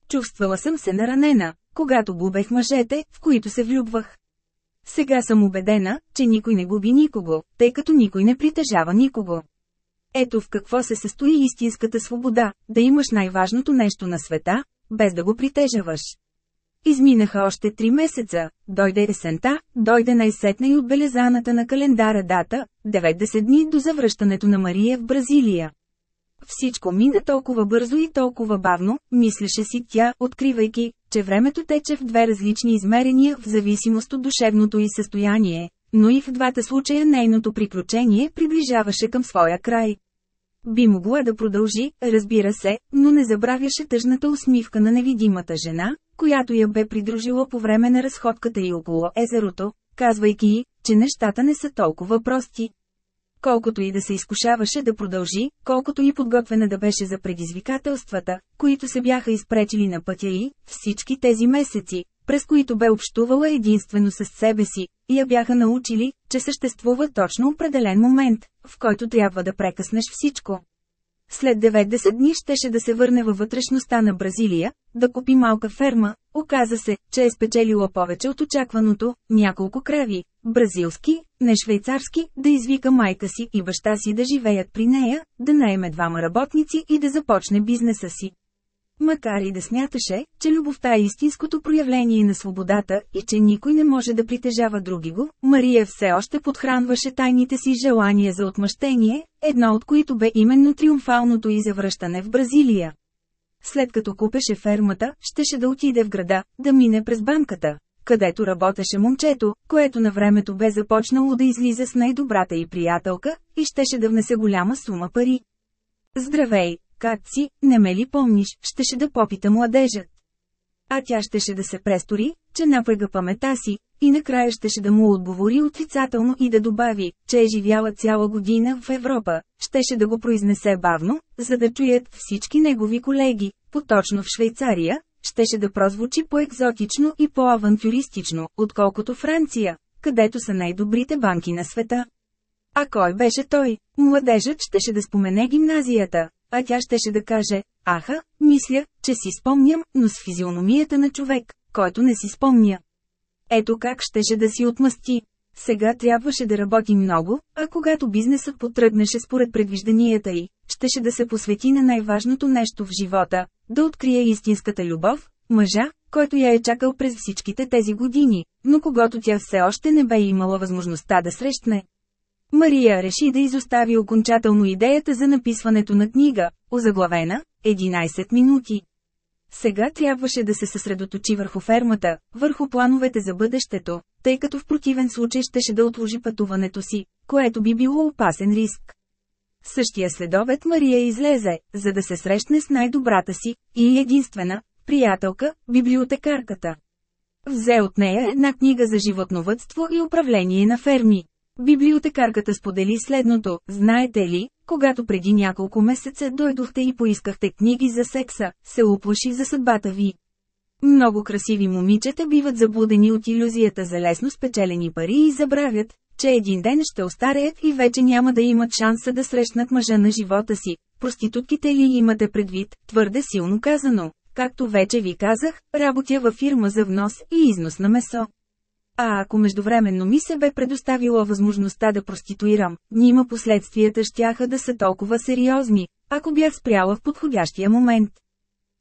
Чувствала съм се наранена, когато губех мъжете, в които се влюбвах. Сега съм убедена, че никой не губи никого, тъй като никой не притежава никого. Ето в какво се състои истинската свобода, да имаш най-важното нещо на света, без да го притежаваш. Изминаха още три месеца, дойде есента, дойде най-сетна и отбелезаната на календара дата, 90 дни до завръщането на Мария в Бразилия. Всичко мина толкова бързо и толкова бавно, мислеше си тя, откривайки, че времето тече в две различни измерения в зависимост от душевното й състояние, но и в двата случая нейното приключение приближаваше към своя край. Би могла да продължи, разбира се, но не забравяше тъжната усмивка на невидимата жена, която я бе придружила по време на разходката и около езерото, казвайки й, че нещата не са толкова прости. Колкото и да се изкушаваше да продължи, колкото и подготвена да беше за предизвикателствата, които се бяха изпречили на пътя й, всички тези месеци, през които бе общувала единствено с себе си, я бяха научили, че съществува точно определен момент, в който трябва да прекъснеш всичко. След 90 дни щеше да се върне във вътрешността на Бразилия, да купи малка ферма, оказа се, че е спечелила повече от очакваното, няколко крави, бразилски, не швейцарски, да извика майка си и баща си да живеят при нея, да наеме двама работници и да започне бизнеса си. Макар и да смяташе, че любовта е истинското проявление на свободата и че никой не може да притежава други го, Мария все още подхранваше тайните си желания за отмъщение, едно от които бе именно триумфалното и завръщане в Бразилия. След като купеше фермата, щеше да отиде в града, да мине през банката, където работеше момчето, което на времето бе започнало да излиза с най-добрата й приятелка, и щеше да внесе голяма сума пари. Здравей, как си, не ме ли помниш, щеше да попита младежът. А тя щеше да се престори, че напръга памета си, и накрая щеше да му отговори отрицателно и да добави, че е живяла цяла година в Европа, щеше да го произнесе бавно, за да чуят всички негови колеги, поточно в Швейцария, щеше да прозвучи по-екзотично и по-авантюристично, отколкото Франция, където са най-добрите банки на света. А кой беше той? Младежът щеше да спомене гимназията, а тя щеше да каже, аха, мисля, че си спомням, но с физиономията на човек, който не си спомня. Ето как щеше да си отмъсти. Сега трябваше да работи много, а когато бизнесът потръгнеше според предвижданията й, щеше да се посвети на най-важното нещо в живота – да открие истинската любов, мъжа, който я е чакал през всичките тези години, но когато тя все още не бе имала възможността да срещне. Мария реши да изостави окончателно идеята за написването на книга, озаглавена «11 минути». Сега трябваше да се съсредоточи върху фермата, върху плановете за бъдещето, тъй като в противен случай щеше да отложи пътуването си, което би било опасен риск. Същия следобед Мария излезе, за да се срещне с най-добрата си, и единствена, приятелка, библиотекарката. Взе от нея една книга за животновътство и управление на ферми. Библиотекарката сподели следното, знаете ли, когато преди няколко месеца дойдохте и поискахте книги за секса, се оплаши за съдбата ви. Много красиви момичета биват заблудени от иллюзията за лесно спечелени пари и забравят, че един ден ще остареят и вече няма да имат шанса да срещнат мъжа на живота си. Проститутките ли имате предвид, твърде силно казано. Както вече ви казах, работя във фирма за внос и износ на месо. А ако междувременно ми се бе предоставила възможността да проституирам, нима последствията щяха да са толкова сериозни, ако бях спряла в подходящия момент.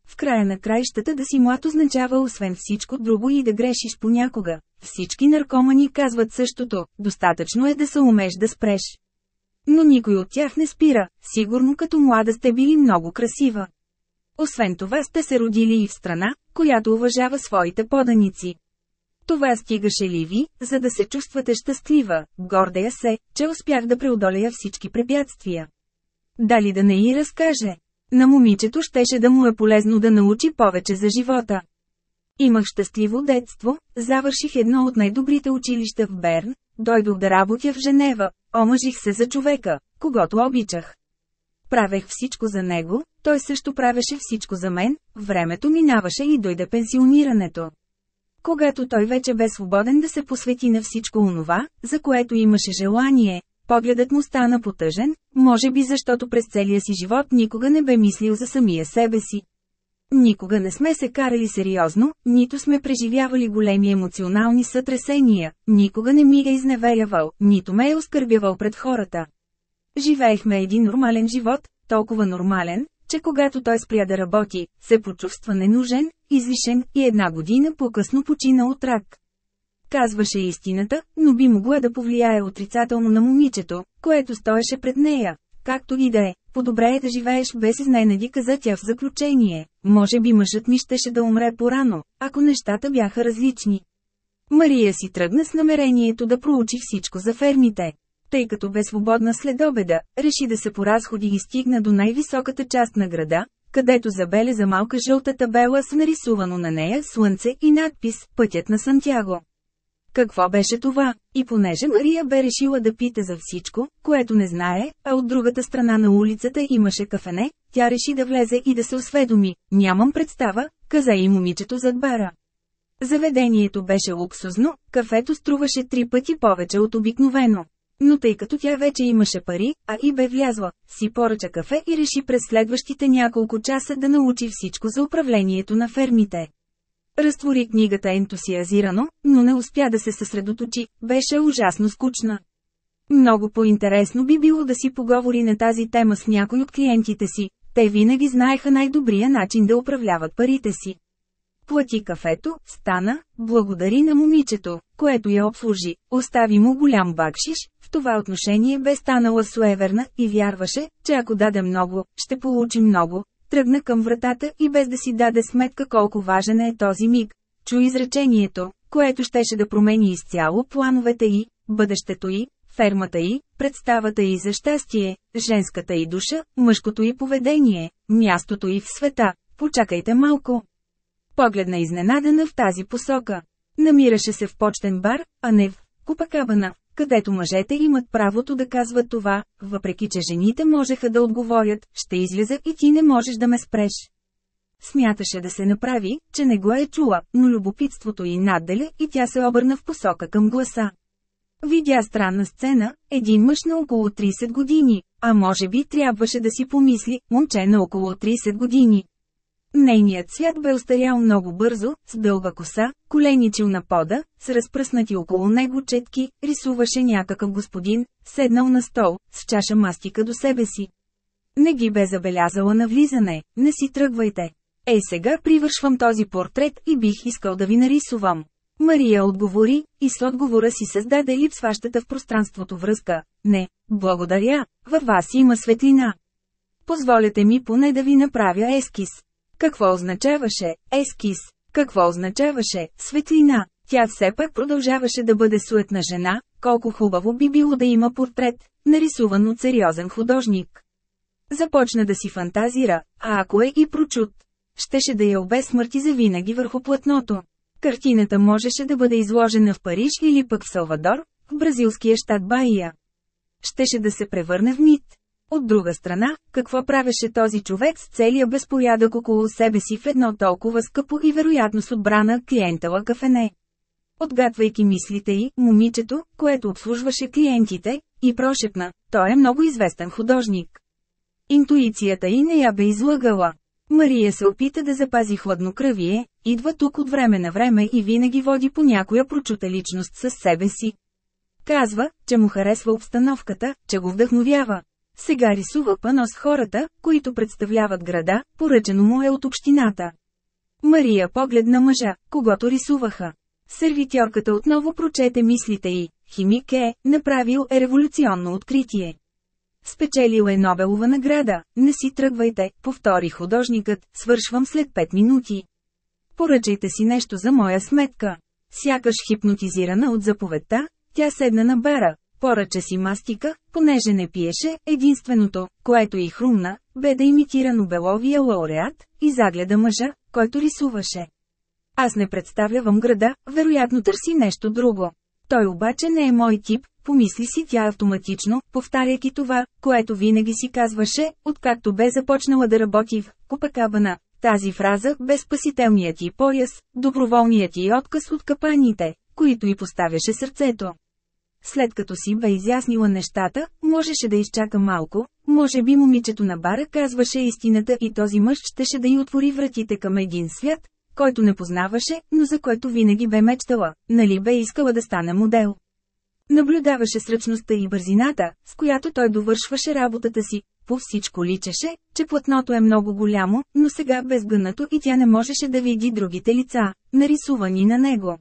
В края на краищата да си млад означава освен всичко друго и да грешиш понякога. Всички наркомани казват същото, достатъчно е да се умеш да спреш. Но никой от тях не спира, сигурно като млада сте били много красива. Освен това сте се родили и в страна, която уважава своите поданици. Това стигаше ли ви, за да се чувствате щастлива, гордея се, че успях да преодолея всички препятствия. Дали да не й разкаже? На момичето щеше да му е полезно да научи повече за живота. Имах щастливо детство, завърших едно от най-добрите училища в Берн, дойдох да работя в Женева, омъжих се за човека, когато обичах. Правех всичко за него, той също правеше всичко за мен, времето минаваше и дойде пенсионирането. Когато той вече бе свободен да се посвети на всичко онова, за което имаше желание, погледът му стана потъжен, може би защото през целия си живот никога не бе мислил за самия себе си. Никога не сме се карали сериозно, нито сме преживявали големи емоционални сътресения, никога не ми е изневерявал, нито ме е оскърбявал пред хората. Живеехме един нормален живот, толкова нормален, че когато той спря да работи, се почувства ненужен, излишен и една година по-късно почина от рак. Казваше истината, но би могла да повлияе отрицателно на момичето, което стоеше пред нея. Както и да е, по-добре е да живееш без изненади, каза тя в заключение. Може би мъжът ми щеше да умре порано, ако нещата бяха различни. Мария си тръгна с намерението да проучи всичко за фермите. Тъй като бе свободна след обеда, реши да се поразходи и стигна до най-високата част на града, където забеляза малка жълта табела с нарисувано на нея слънце и надпис «Пътят на Сантяго». Какво беше това? И понеже Мария бе решила да пита за всичко, което не знае, а от другата страна на улицата имаше кафене, тя реши да влезе и да се осведоми. Нямам представа, каза и момичето зад бара. Заведението беше луксозно, кафето струваше три пъти повече от обикновено. Но тъй като тя вече имаше пари, а и бе влязла, си поръча кафе и реши през следващите няколко часа да научи всичко за управлението на фермите. Разтвори книгата ентусиазирано, но не успя да се съсредоточи, беше ужасно скучна. Много по-интересно би било да си поговори на тази тема с някой от клиентите си, те винаги знаеха най-добрия начин да управляват парите си. Плати кафето, стана, благодари на момичето, което я обслужи, остави му голям бакшиш, в това отношение бе станала суеверна и вярваше, че ако даде много, ще получи много. Тръгна към вратата и без да си даде сметка колко важен е този миг, чу изречението, което щеше да промени изцяло плановете й, бъдещето й, фермата й, представата й за щастие, женската й душа, мъжкото й поведение, мястото й в света. Почакайте малко. Погледна изненадана в тази посока. Намираше се в почтен бар, а не в Купакабана, където мъжете имат правото да казват това, въпреки че жените можеха да отговорят, ще изляза и ти не можеш да ме спреш. Смяташе да се направи, че не го е чула, но любопитството й надделя и тя се обърна в посока към гласа. Видя странна сцена, един мъж на около 30 години, а може би трябваше да си помисли, момче на около 30 години. Нейният свят бе остарял много бързо, с дълга коса, коленичил на пода, с разпръснати около него четки, рисуваше някакъв господин, седнал на стол, с чаша мастика до себе си. Не ги бе забелязала на влизане, не си тръгвайте. Ей сега привършвам този портрет и бих искал да ви нарисувам. Мария отговори, и с отговора си създаде липсващата в пространството връзка. Не, благодаря, във вас има светлина. Позволете ми поне да ви направя ескиз. Какво означаваше ескиз? Какво означаваше светлина? Тя все пак продължаваше да бъде суетна жена, колко хубаво би било да има портрет, нарисуван от сериозен художник. Започна да си фантазира, а ако е и прочут, щеше да я обесмърти завинаги върху платното. Картината можеше да бъде изложена в Париж или пък в Салвадор, в бразилския щат Баия. Щеше да се превърне в мит. От друга страна, какво правеше този човек с целия безпорядък около себе си в едно толкова скъпо и вероятно с отбрана клиентала кафене? Отгадвайки мислите й, момичето, което обслужваше клиентите, и прошепна, той е много известен художник. Интуицията й не я бе излъгала. Мария се опита да запази хладнокръвие, идва тук от време на време и винаги води по някоя прочута личност със себе си. Казва, че му харесва обстановката, че го вдъхновява. Сега рисува пано с хората, които представляват града, поръчено му е от общината. Мария погледна мъжа, когато рисуваха. Сервитьорката отново прочете мислите й. Химик е, направил е революционно откритие. Спечелил е Нобелова награда, не си тръгвайте, повтори художникът, свършвам след 5 минути. Поръчайте си нещо за моя сметка. Сякаш хипнотизирана от заповедта, тя седна на бара, поръча си мастика, понеже не пиеше, единственото, което й хрумна, бе да имитира Нобеловия лауреат, и загледа мъжа, който рисуваше. Аз не представлявам града, вероятно търси нещо друго. Той обаче не е мой тип, помисли си тя автоматично, повтаряйки това, което винаги си казваше, откакто бе започнала да работи в Копакабана. Тази фраза бе спасителният ти пояс, доброволният ти отказ от капаните, които й поставяше сърцето. След като си бе изяснила нещата, можеше да изчака малко, може би момичето на бара казваше истината и този мъж щеше да й отвори вратите към един свят, който не познаваше, но за който винаги бе мечтала, нали бе искала да стане модел. Наблюдаваше сръчността и бързината, с която той довършваше работата си. По всичко личеше, че платното е много голямо, но сега безгънато и тя не можеше да види другите лица, нарисувани на него.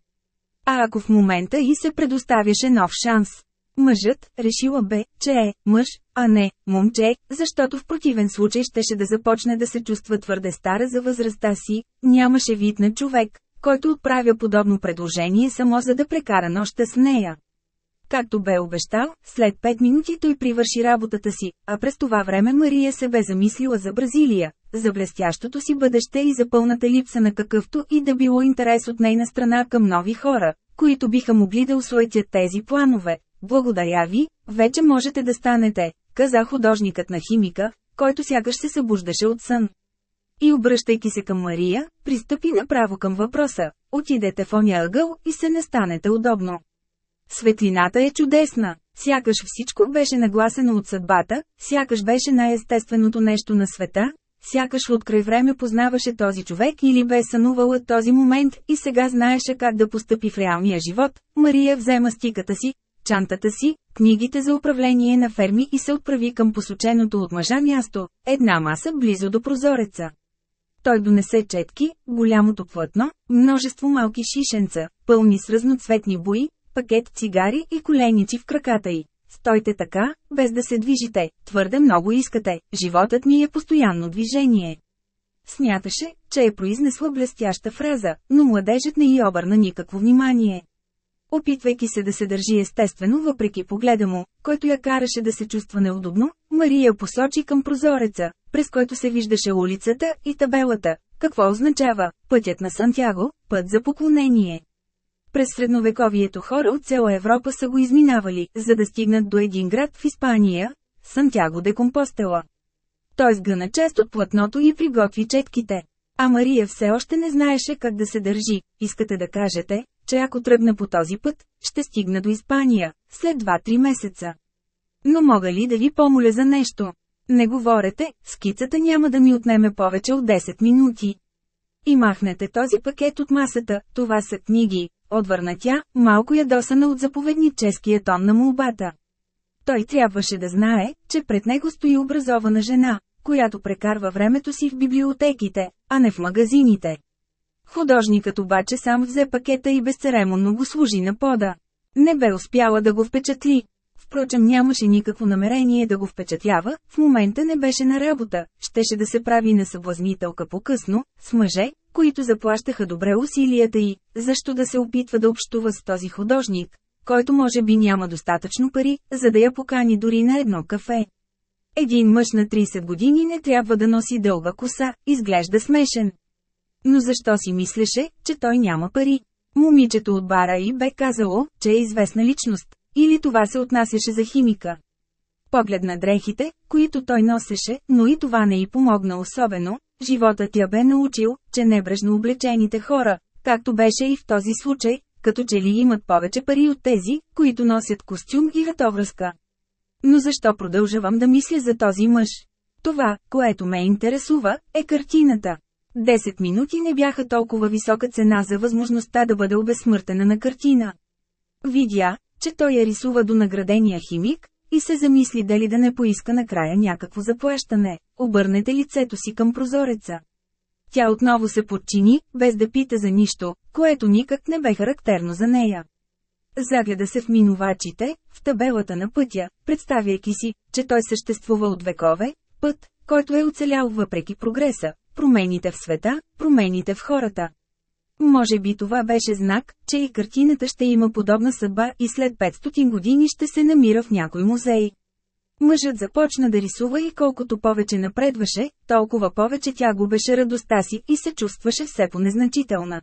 А ако в момента и се предоставяше нов шанс? Мъжът, решила бе, че е мъж, а не момче, защото в противен случай щеше да започне да се чувства твърде стара за възрастта си, нямаше вид на човек, който отправя подобно предложение само за да прекара нощта с нея. Както бе обещал, след 5 минути той привърши работата си, а през това време Мария се бе замислила за Бразилия, за блестящото си бъдеще и за пълната липса на какъвто и да било интерес от нейна страна към нови хора, които биха могли да усвоятят тези планове. Благодаря ви, вече можете да станете, каза художникът на химика, който сякаш се събуждаше от сън. И обръщайки се към Мария, пристъпи направо към въпроса, отидете в оня ъгъл и се не станете удобно. Светлината е чудесна. Сякаш всичко беше нагласено от съдбата, сякаш беше най-естественото нещо на света, сякаш от край време познаваше този човек или бе сънувала този момент и сега знаеше как да постъпи в реалния живот. Мария взема стиката си, чантата си, книгите за управление на ферми и се отправи към посоченото от мъжа място, една маса близо до прозореца. Той донесе четки, голямото плътно, множество малки шишенца, пълни с разноцветни бои, пакет цигари и коленичи в краката й. Стойте така, без да се движите, твърде много искате, животът ми е постоянно движение. Смяташе, че е произнесла блестяща фраза, но младежът не й обърна никакво внимание. Опитвайки се да се държи естествено въпреки погледа му, който я караше да се чувства неудобно, Мария посочи към прозореца, през който се виждаше улицата и табелата. Какво означава пътят на Сантяго, път за поклонение? През средновековието хора от цяла Европа са го изминавали, за да стигнат до един град в Испания – Сантяго де Компостела. Той сгъна част от платното и приготви четките. А Мария все още не знаеше как да се държи. Искате да кажете, че ако тръгна по този път, ще стигна до Испания, след 2-3 месеца. Но мога ли да ви помоля за нещо? Не говорете, скицата няма да ми отнеме повече от 10 минути. И махнете този пакет от масата, това са книги, отвърна тя, малко ядосана от заповедническия тон на молбата. Той трябваше да знае, че пред него стои образована жена, която прекарва времето си в библиотеките, а не в магазините. Художникът обаче сам взе пакета и безцеремонно го служи на пода. Не бе успяла да го впечатли. Впрочем нямаше никакво намерение да го впечатлява, в момента не беше на работа, щеше да се прави на съблазнителка по-късно, с мъже, които заплащаха добре усилията й, защо да се опитва да общува с този художник, който може би няма достатъчно пари, за да я покани дори на едно кафе. Един мъж на 30 години не трябва да носи дълга коса, изглежда смешен. Но защо си мислеше, че той няма пари? Момичето от бара и бе казало, че е известна личност. Или това се отнасяше за химика. Поглед на дрехите, които той носеше, но и това не й помогна особено, животът я бе научил, че небрежно облечените хора, както беше и в този случай, като че ли имат повече пари от тези, които носят костюм и ратовръзка. Но защо продължавам да мисля за този мъж? Това, което ме интересува, е картината. Десет минути не бяха толкова висока цена за възможността да бъде обезсмъртена на картина. Видя, че той я рисува до наградения химик, и се замисли дали да не поиска накрая някакво заплащане. Обърнете лицето си към прозореца. Тя отново се подчини, без да пита за нищо, което никак не бе характерно за нея. Загледа се в минувачите, в табелата на пътя, представяйки си, че той съществува от векове, път, който е оцелял въпреки прогреса, промените в света, промените в хората. Може би това беше знак, че и картината ще има подобна съдба и след 500 години ще се намира в някой музей. Мъжът започна да рисува и колкото повече напредваше, толкова повече тя губеше радостта си и се чувстваше все по-незначителна.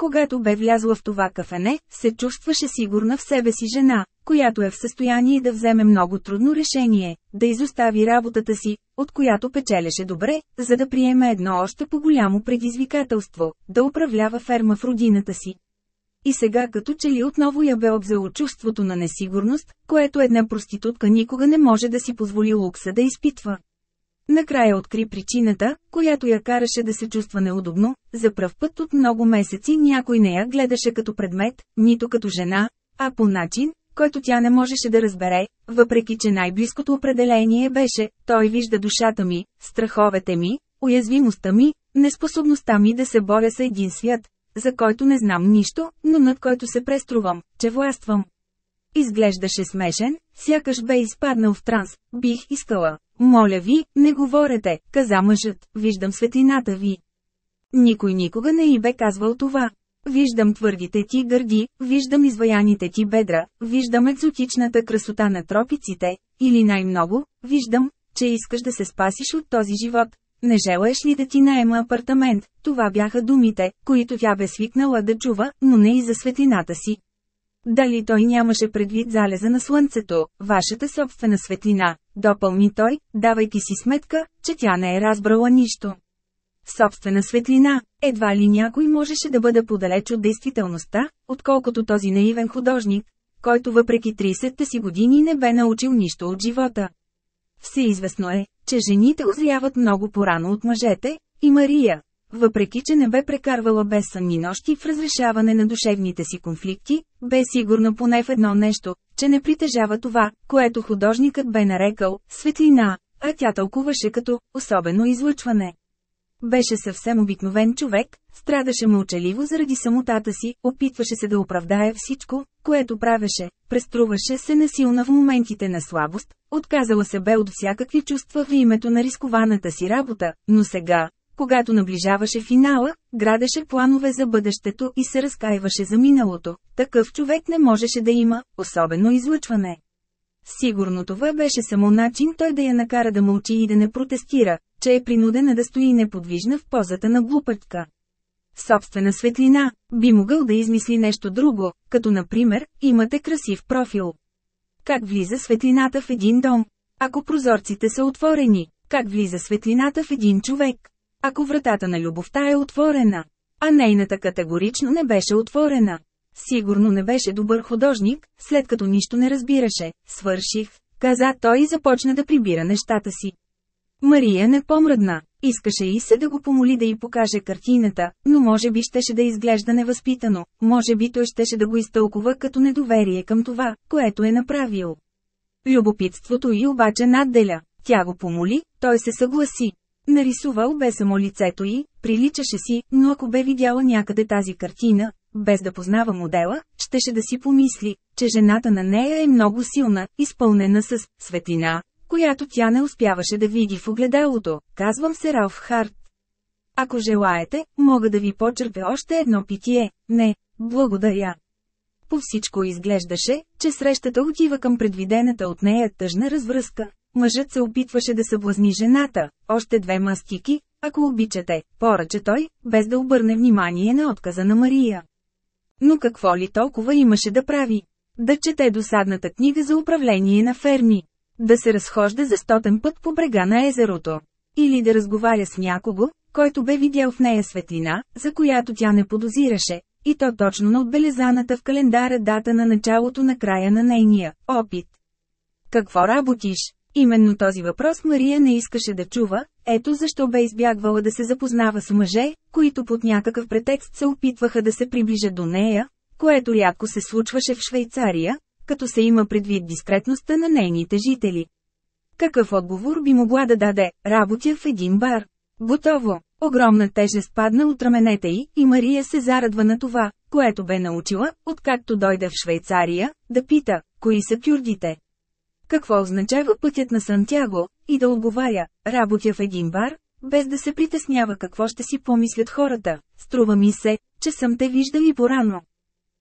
Когато бе влязла в това кафене, се чувстваше сигурна в себе си жена, която е в състояние да вземе много трудно решение, да изостави работата си, от която печелеше добре, за да приеме едно още по-голямо предизвикателство – да управлява ферма в родината си. И сега като че ли отново я бе обзело чувството на несигурност, което една проститутка никога не може да си позволи лукса да изпитва. Накрая откри причината, която я караше да се чувства неудобно, за пръв път от много месеци някой не я гледаше като предмет, нито като жена, а по начин, който тя не можеше да разбере, въпреки че най-близкото определение беше, той вижда душата ми, страховете ми, уязвимостта ми, неспособността ми да се боря с един свят, за който не знам нищо, но над който се преструвам, че властвам. Изглеждаше смешен, сякаш бе изпаднал в транс, бих искала. Моля ви, не говорете, каза мъжът, виждам светлината ви. Никой никога не й бе казвал това. Виждам твърдите ти гърди, виждам изваяните ти бедра, виждам екзотичната красота на тропиците, или най-много, виждам, че искаш да се спасиш от този живот. Не желаеш ли да ти наема апартамент? Това бяха думите, които тя бе свикнала да чува, но не и за светлината си. Дали той нямаше предвид залеза на слънцето, вашата собствена светлина, допълни той, давайки си сметка, че тя не е разбрала нищо. Собствена светлина, едва ли някой можеше да бъде подалеч от действителността, отколкото този наивен художник, който въпреки 30-те си години не бе научил нищо от живота. Всеизвестно е, че жените озряват много порано от мъжете, и Мария, въпреки че не бе прекарвала безсънни нощи в разрешаване на душевните си конфликти, бе сигурна поне в едно нещо, че не притежава това, което художникът бе нарекал «светлина», а тя тълкуваше като «особено излъчване». Беше съвсем обикновен човек, страдаше мълчаливо заради самотата си, опитваше се да оправдае всичко, което правеше, преструваше се насилна в моментите на слабост, отказала се бе от всякакви чувства в името на рискованата си работа, но сега, когато наближаваше финала, градеше планове за бъдещето и се разкаиваше за миналото. Такъв човек не можеше да има, особено излъчване. Сигурно това беше само начин той да я накара да мълчи и да не протестира, че е принудена да стои неподвижна в позата на глупачка. Собствена светлина, би могъл да измисли нещо друго, като например, имате красив профил. Как влиза светлината в един дом? Ако прозорците са отворени, как влиза светлината в един човек? Ако вратата на любовта е отворена, а нейната категорично не беше отворена. Сигурно не беше добър художник, след като нищо не разбираше. Свърших, каза той и започна да прибира нещата си. Мария не помръдна. Искаше и се да го помоли да й покаже картината, но може би щеше да изглежда невъзпитано, може би той щеше да го изтълкува като недоверие към това, което е направил. Любопитството й обаче надделя. Тя го помоли, той се съгласи. Нарисувал бе само лицето й, приличаше си, но ако бе видяла някъде тази картина, без да познава модела, щеше да си помисли, че жената на нея е много силна, изпълнена с светлина, която тя не успяваше да види в огледалото. Казвам се Ралф Харт. Ако желаете, мога да ви почерпя още едно питие. Не, благодаря. По всичко изглеждаше, че срещата отива към предвидената от нея тъжна развръзка. Мъжът се опитваше да съблазни жената, още две мастики, ако обичате, поръча той, без да обърне внимание на отказа на Мария. Но какво ли толкова имаше да прави? Да чете досадната книга за управление на ферми. Да се разхожда за стотен път по брега на езерото. Или да разговаря с някого, който бе видял в нея светлина, за която тя не подозираше, и то точно на отбелезаната в календара дата на началото на края на нейния опит. Какво работиш? Именно този въпрос Мария не искаше да чува, ето защо бе избягвала да се запознава с мъже, които под някакъв претекст се опитваха да се приближат до нея, което рядко се случваше в Швейцария, като се има предвид дискретността на нейните жители. Какъв отговор би могла да даде, работя в един бар? Готово! Огромна тежест падна от раменете й, и Мария се зарадва на това, което бе научила, откакто дойде в Швейцария, да пита, кои са кюрдите. Какво означава пътят на Сантяго, и да отговаря, работя в един бар, без да се притеснява какво ще си помислят хората, струва ми се, че съм те виждали порано.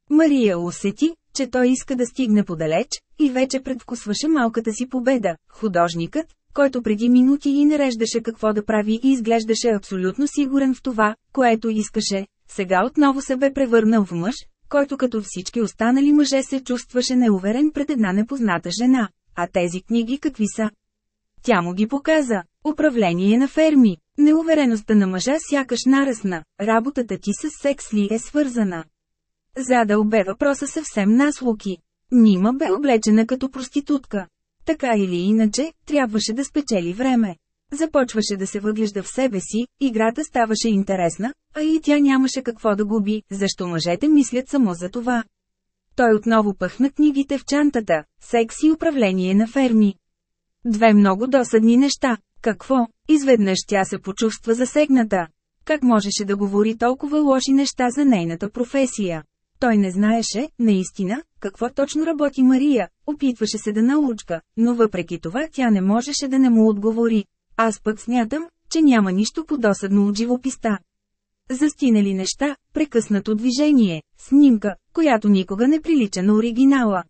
Мария усети, че той иска да стигне подалеч, и вече предвкусваше малката си победа. Художникът, който преди минути и нареждаше какво да прави и изглеждаше абсолютно сигурен в това, което искаше, сега отново се бе превърнал в мъж, който като всички останали мъже се чувстваше неуверен пред една непозната жена. А тези книги какви са? Тя му ги показа. Управление на ферми. Неувереността на мъжа сякаш нарасна. Работата ти с секс ли е свързана? Задал бе въпроса съвсем наслуки. Нима бе облечена като проститутка. Така или иначе, трябваше да спечели време. Започваше да се въглежда в себе си, играта ставаше интересна, а и тя нямаше какво да губи, защо мъжете мислят само за това. Той отново пъхна книгите в чантата, секс и управление на ферми. Две много досадни неща. Какво? Изведнъж тя се почувства засегната. Как можеше да говори толкова лоши неща за нейната професия? Той не знаеше, наистина, какво точно работи Мария, опитваше се да научка, но въпреки това тя не можеше да не му отговори. Аз пък смятам, че няма нищо подосадно от живописта. Застинали неща, прекъснато движение, снимка, която никога не прилича на оригинала.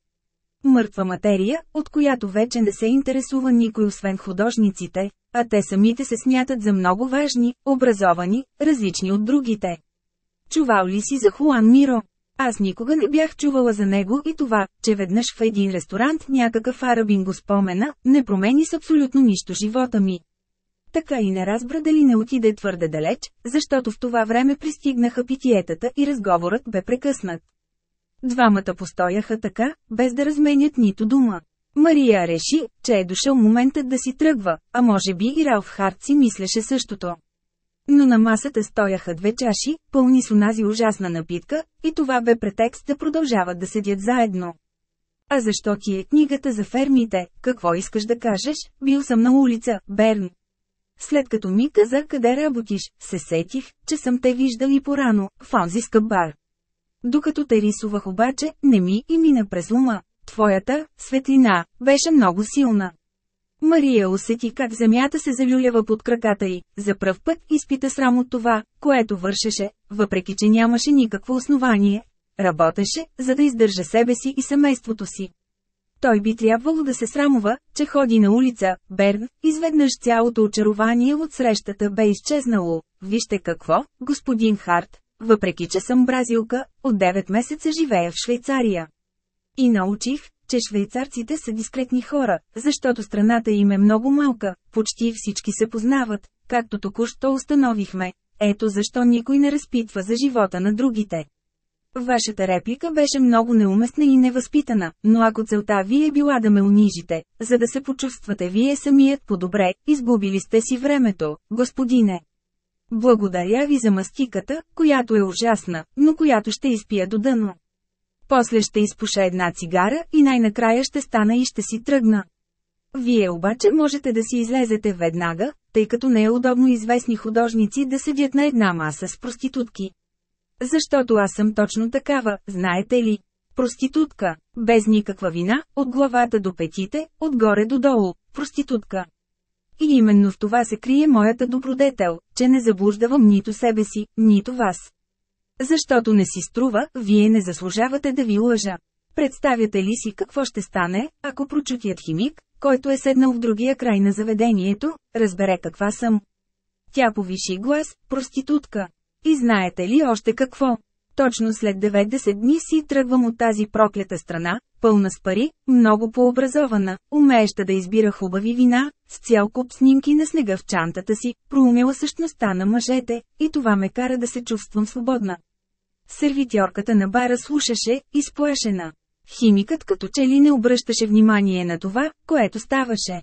Мъртва материя, от която вече не се интересува никой освен художниците, а те самите се смятат за много важни, образовани, различни от другите. Чувал ли си за Хуан Миро? Аз никога не бях чувала за него и това, че веднъж в един ресторант някакъв арабин го спомена, не промени с абсолютно нищо живота ми. Така и не разбра дали не отиде твърде далеч, защото в това време пристигнаха питиетата и разговорът бе прекъснат. Двамата постояха така, без да разменят нито дума. Мария реши, че е дошъл моментът да си тръгва, а може би и Ралф Харт си мислеше същото. Но на масата стояха две чаши, пълни с онази ужасна напитка, и това бе претекст да продължават да седят заедно. А защо ти е книгата за фермите, какво искаш да кажеш, бил съм на улица, Берн. След като ми каза къде работиш, се сетих, че съм те виждал и порано, в онзи скъп бар. Докато те рисувах обаче, не ми и мина през ума. Твоята, светлина, беше много силна. Мария усети как земята се залюлява под краката й, за пръв път изпита срам от това, което вършеше, въпреки че нямаше никакво основание. Работеше, за да издържа себе си и семейството си. Той би трябвало да се срамува, че ходи на улица, Берн, изведнъж цялото очарование от срещата бе изчезнало. Вижте какво, господин Харт, въпреки че съм бразилка, от 9 месеца живея в Швейцария. И научих, че швейцарците са дискретни хора, защото страната им е много малка, почти всички се познават, както току-що установихме. Ето защо никой не разпитва за живота на другите. Вашата реплика беше много неуместна и невъзпитана, но ако целта ви е била да ме унижите, за да се почувствате вие самият по-добре, изгубили сте си времето, господине. Благодаря ви за мастиката, която е ужасна, но която ще изпия до дъно. После ще изпуша една цигара и най-накрая ще стана и ще си тръгна. Вие обаче можете да си излезете веднага, тъй като не е удобно известни художници да седят на една маса с проститутки. Защото аз съм точно такава, знаете ли? Проститутка, без никаква вина, от главата до петите, отгоре до долу, проститутка. И именно в това се крие моята добродетел, че не заблуждавам нито себе си, нито вас. Защото не си струва, вие не заслужавате да ви лъжа. Представяте ли си какво ще стане, ако прочутият химик, който е седнал в другия край на заведението, разбере каква съм? Тя повиши глас, проститутка. И знаете ли още какво? Точно след 90 дни си тръгвам от тази проклята страна, пълна с пари, много пообразована, умееща да избира хубави вина, с цял куп снимки на снега в чантата си, проумела същността на мъжете, и това ме кара да се чувствам свободна. Сервитьорката на бара слушаше, изплашена. Химикът като че ли не обръщаше внимание на това, което ставаше.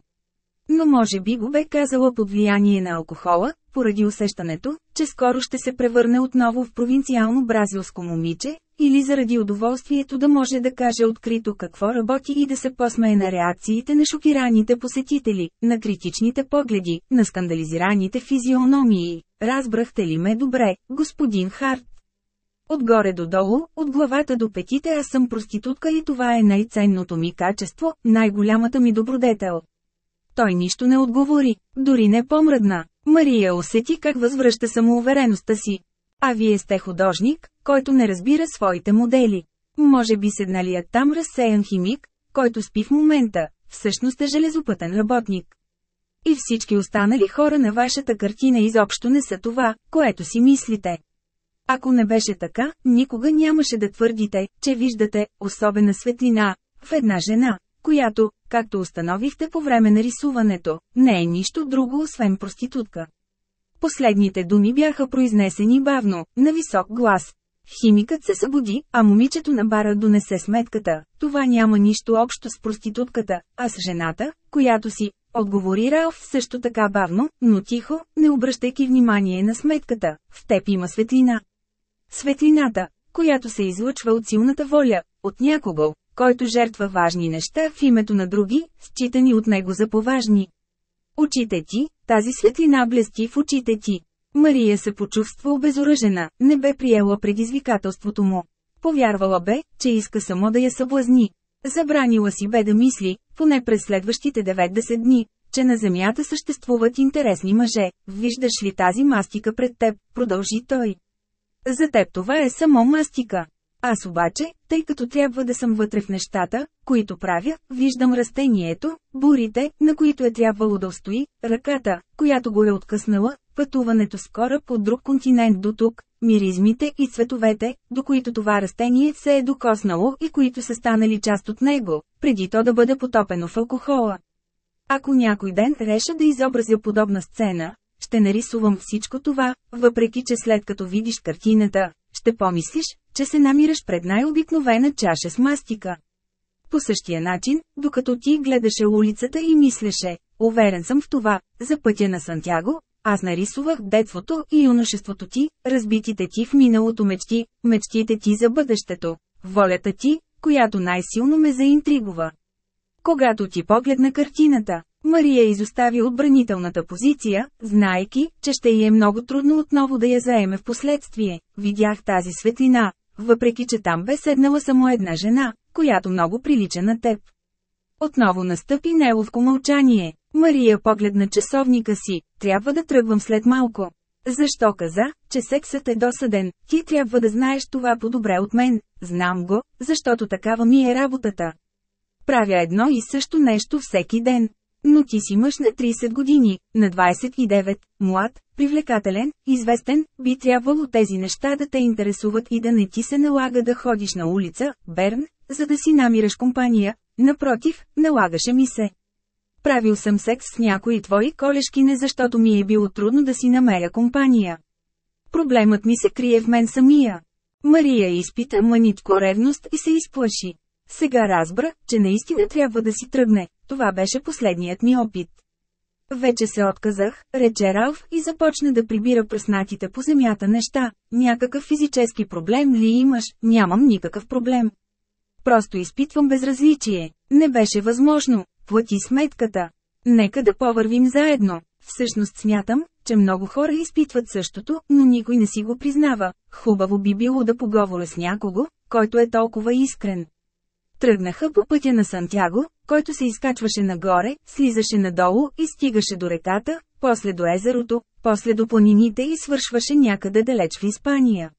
Но може би го бе казала под влияние на алкохола, поради усещането, че скоро ще се превърне отново в провинциално бразилско момиче, или заради удоволствието да може да каже открито какво работи и да се посмее на реакциите на шокираните посетители, на критичните погледи, на скандализираните физиономии. Разбрахте ли ме добре, господин Харт? Отгоре до долу, от главата до петите аз съм проститутка и това е най-ценното ми качество, най-голямата ми добродетел. Той нищо не отговори, дори не помръдна. Мария усети как възвръща самоувереността си. А вие сте художник, който не разбира своите модели. Може би седналият там разсеян химик, който спи в момента, всъщност е железопътен работник. И всички останали хора на вашата картина изобщо не са това, което си мислите. Ако не беше така, никога нямаше да твърдите, че виждате особена светлина в една жена, която, както установихте по време на рисуването, не е нищо друго освен проститутка. Последните думи бяха произнесени бавно, на висок глас. Химикът се събуди, а момичето на бара донесе сметката. Това няма нищо общо с проститутката, а с жената, която си, отговори Ралф също така бавно, но тихо, не обръщайки внимание на сметката. В теб има светлина. Светлината, която се излъчва от силната воля, от някого, който жертва важни неща в името на други, считани от него за поважни. Очите ти, тази светлина блести в очите ти. Мария се почувства обезоръжена, не бе приела предизвикателството му. Повярвала бе, че иска само да я съблазни. Забранила си бе да мисли, поне през следващите 90 дни, че на Земята съществуват интересни мъже. Виждаш ли тази мастика пред теб, продължи той. За теб това е само мастика. Аз обаче, тъй като трябва да съм вътре в нещата, които правя, виждам растението, бурите, на които е трябвало да устои, ръката, която го е откъснала, пътуването с кораб от друг континент до тук, миризмите и цветовете, до които това растение се е докоснало и които са станали част от него, преди то да бъде потопено в алкохола. Ако някой ден реша да изобразя подобна сцена, ще нарисувам всичко това, въпреки че след като видиш картината, ще помислиш, че се намираш пред най-обикновена чаша с мастика. По същия начин, докато ти гледаше улицата и мислеше, уверен съм в това, за пътя на Сантяго, аз нарисувах детството и юношеството ти, разбитите ти в миналото мечти, мечтите ти за бъдещето, волята ти, която най-силно ме заинтригува. Когато ти погледна картината, Мария изостави отбранителната позиция, знаеки, че ще й е много трудно отново да я заеме в последствие. Видях тази светлина, въпреки че там бе седнала само една жена, която много прилича на теб. Отново настъпи неловко мълчание. Мария погледна часовника си, трябва да тръгвам след малко. Защо каза, че сексът е досъден, ти трябва да знаеш това по-добре от мен, знам го, защото такава ми е работата. Правя едно и също нещо всеки ден. Но ти си мъж на 30 години, на 29, млад, привлекателен, известен, би трябвало тези неща да те интересуват и да не ти се налага да ходиш на улица, Берн, за да си намираш компания, напротив, налагаше ми се. Правил съм секс с някои твои колешки не защото ми е било трудно да си намеря компания. Проблемът ми се крие в мен самия. Мария изпита мъничко ревност и се изплаши. Сега разбра, че наистина трябва да си тръгне, това беше последният ми опит. Вече се отказах, рече Ралф и започна да прибира пръснатите по земята неща. Някакъв физически проблем ли имаш? Нямам никакъв проблем. Просто изпитвам безразличие. Не беше възможно. Плати сметката. Нека да повървим заедно. Всъщност смятам, че много хора изпитват същото, но никой не си го признава. Хубаво би било да поговоря с някого, който е толкова искрен. Тръгнаха по пътя на Сантяго, който се изкачваше нагоре, слизаше надолу и стигаше до реката, после до езерото, после до планините и свършваше някъде далеч в Испания.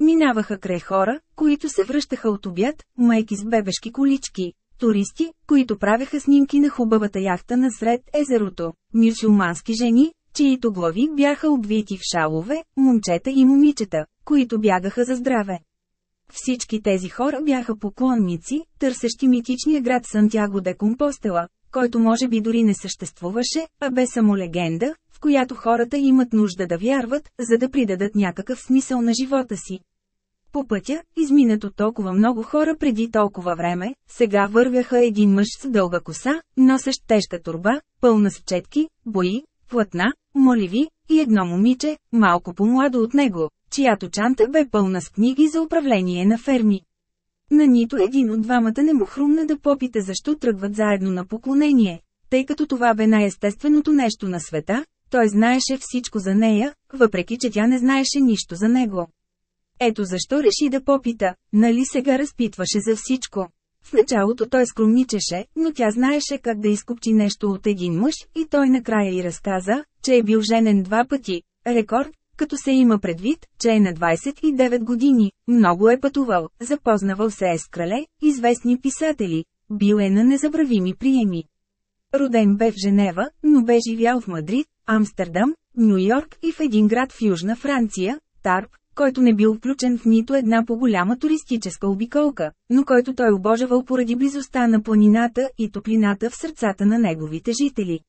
Минаваха край хора, които се връщаха от обяд, майки с бебешки колички, туристи, които правеха снимки на хубавата яхта насред езерото, мюсюлмански жени, чието глави бяха обвити в шалове, момчета и момичета, които бягаха за здраве. Всички тези хора бяха поклонници, търсещи митичния град Сантяго де Компостела, който може би дори не съществуваше, а бе само легенда, в която хората имат нужда да вярват, за да придадат някакъв смисъл на живота си. По пътя, изминат от толкова много хора преди толкова време, сега вървяха един мъж с дълга коса, носещ тежка турба, пълна с четки, бои, платна, моливи, и едно момиче, малко по-младо от него, чиято чанта бе пълна с книги за управление на ферми. На нито един от двамата не му хрумна да попита защо тръгват заедно на поклонение, тъй като това бе най-естественото нещо на света, той знаеше всичко за нея, въпреки че тя не знаеше нищо за него. Ето защо реши да попита, нали сега разпитваше за всичко. В началото той скромничеше, но тя знаеше как да изкупчи нещо от един мъж и той накрая й разказа, че е бил женен два пъти. Рекорд, като се има предвид, че е на 29 години, много е пътувал, запознавал се е с крале, известни писатели, бил е на незабравими приеми. Роден бе в Женева, но бе живял в Мадрид, Амстердам, Нью Йорк и в един град в Южна Франция, Тарп, който не бил включен в нито една по-голяма туристическа обиколка, но който той обожавал поради близостта на планината и топлината в сърцата на неговите жители.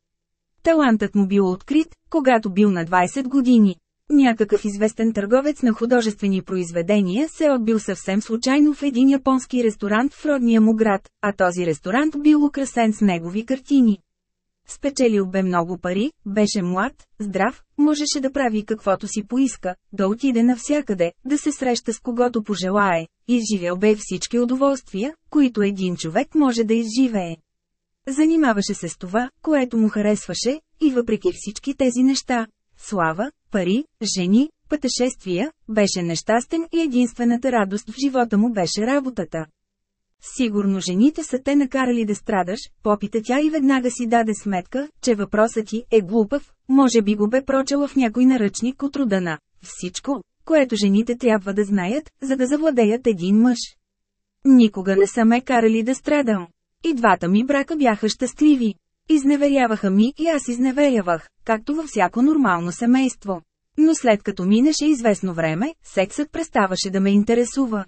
Талантът му бил открит, когато бил на 20 години. Някакъв известен търговец на художествени произведения се отбил съвсем случайно в един японски ресторант в родния му град, а този ресторант бил украсен с негови картини. Спечелил бе много пари, беше млад, здрав, можеше да прави каквото си поиска, да отиде навсякъде, да се среща с когото пожелае, изживял бе всички удоволствия, които един човек може да изживее. Занимаваше се с това, което му харесваше, и въпреки всички тези неща – слава, пари, жени, пътешествия, беше нещастен и единствената радост в живота му беше работата. Сигурно жените са те накарали да страдаш, попита тя и веднага си даде сметка, че въпросът ти е глупав, може би го бе прочела в някой наръчник от рода на всичко, което жените трябва да знаят, за да завладеят един мъж. Никога не са ме карали да страдам. И двата ми брака бяха щастливи. Изневеряваха ми и аз изневерявах, както във всяко нормално семейство. Но след като минеше известно време, сексът преставаше да ме интересува.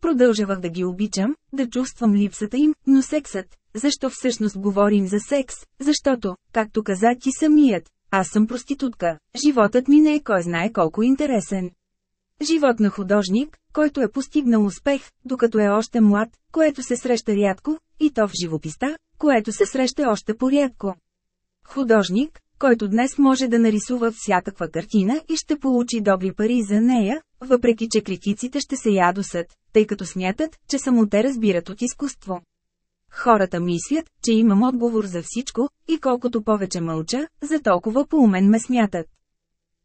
Продължавах да ги обичам, да чувствам липсата им, но сексът, защо всъщност говорим за секс, защото, както каза ти самият, аз съм проститутка, животът ми не е кой знае колко интересен. Живот на художник, който е постигнал успех, докато е още млад, което се среща рядко, и то в живописта, което се среща още порядко. Художник, който днес може да нарисува всякаква картина и ще получи добри пари за нея, въпреки че критиците ще се ядосат, тъй като смятат, че само те разбират от изкуство. Хората мислят, че имам отговор за всичко, и колкото повече мълча, за толкова по-умен ме смятат.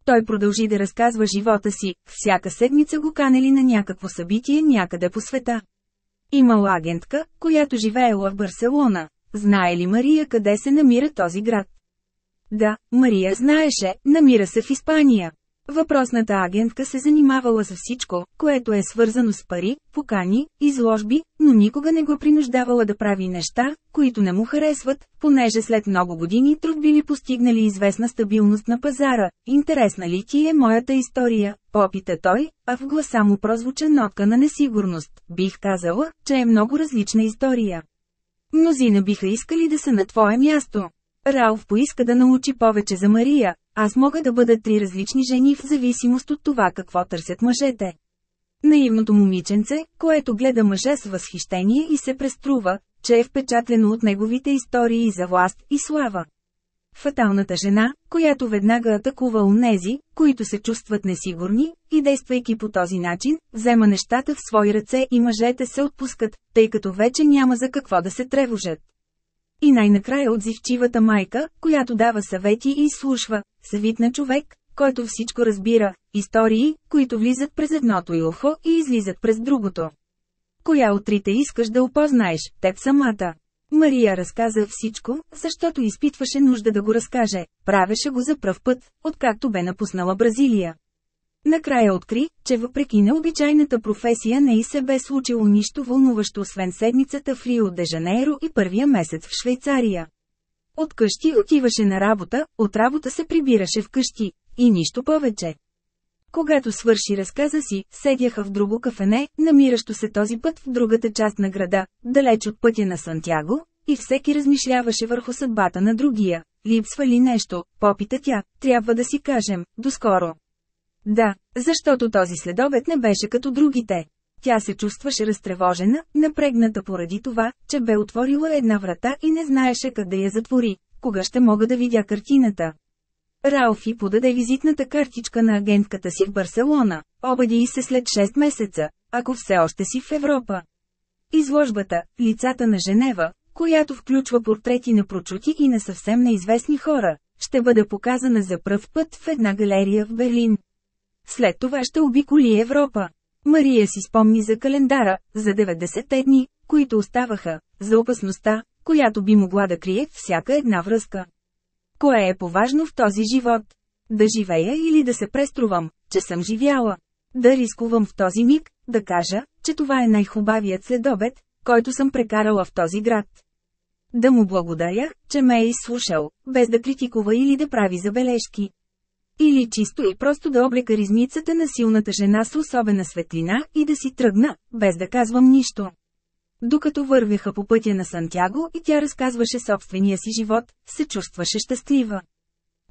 Той продължи да разказва живота си, всяка седмица го канели на някакво събитие някъде по света. Имал агентка, която живеела в Барселона. Знае ли Мария къде се намира този град? Да, Мария знаеше, намира се в Испания. Въпросната агентка се занимавала за всичко, което е свързано с пари, покани, изложби, но никога не го принуждавала да прави неща, които не му харесват, понеже след много години труд били постигнали известна стабилност на пазара. Интересна ли ти е моята история? Попита той, а в гласа му прозвуча нотка на несигурност. Бих казала, че е много различна история. Мнозина биха искали да са на твое място. Ралф поиска да научи повече за Мария, аз мога да бъда три различни жени в зависимост от това какво търсят мъжете. Наивното момиченце, което гледа мъжа с възхищение и се преструва, че е впечатлено от неговите истории за власт и слава. Фаталната жена, която веднага атакува унези, които се чувстват несигурни, и действайки по този начин, взема нещата в свои ръце и мъжете се отпускат, тъй като вече няма за какво да се тревожат. И най-накрая отзивчивата майка, която дава съвети и изслушва, съвит на човек, който всичко разбира, истории, които влизат през едното и ухо и излизат през другото. Коя от трите искаш да опознаеш, теб самата? Мария разказа всичко, защото изпитваше нужда да го разкаже, правеше го за пръв път, откакто бе напуснала Бразилия. Накрая откри, че въпреки необичайната професия не и се бе случило нищо вълнуващо освен седмицата в Рио де Жанейро и първия месец в Швейцария. От къщи отиваше на работа, от работа се прибираше в къщи, и нищо повече. Когато свърши разказа си, седяха в друго кафене, намиращо се този път в другата част на града, далеч от пътя на Сантяго, и всеки размишляваше върху съдбата на другия. Липсва ли нещо, попита тя, трябва да си кажем, доскоро. Да, защото този следобед не беше като другите. Тя се чувстваше разтревожена, напрегната поради това, че бе отворила една врата и не знаеше да я затвори, кога ще мога да видя картината. Ралфи подаде визитната картичка на агентката си в Барселона, обади и се след 6 месеца, ако все още си в Европа. Изложбата «Лицата на Женева», която включва портрети на прочути и на съвсем неизвестни хора, ще бъде показана за пръв път в една галерия в Берлин. След това ще обиколи Европа. Мария си спомни за календара, за 90-те дни, които оставаха, за опасността, която би могла да крие всяка една връзка. Кое е поважно в този живот? Да живея или да се преструвам, че съм живяла? Да рискувам в този миг, да кажа, че това е най-хубавият следобед, който съм прекарала в този град. Да му благодаря, че ме е изслушал, без да критикува или да прави забележки. Или чисто и просто да облека ризницата на силната жена с особена светлина и да си тръгна, без да казвам нищо. Докато вървяха по пътя на Сантяго и тя разказваше собствения си живот, се чувстваше щастлива.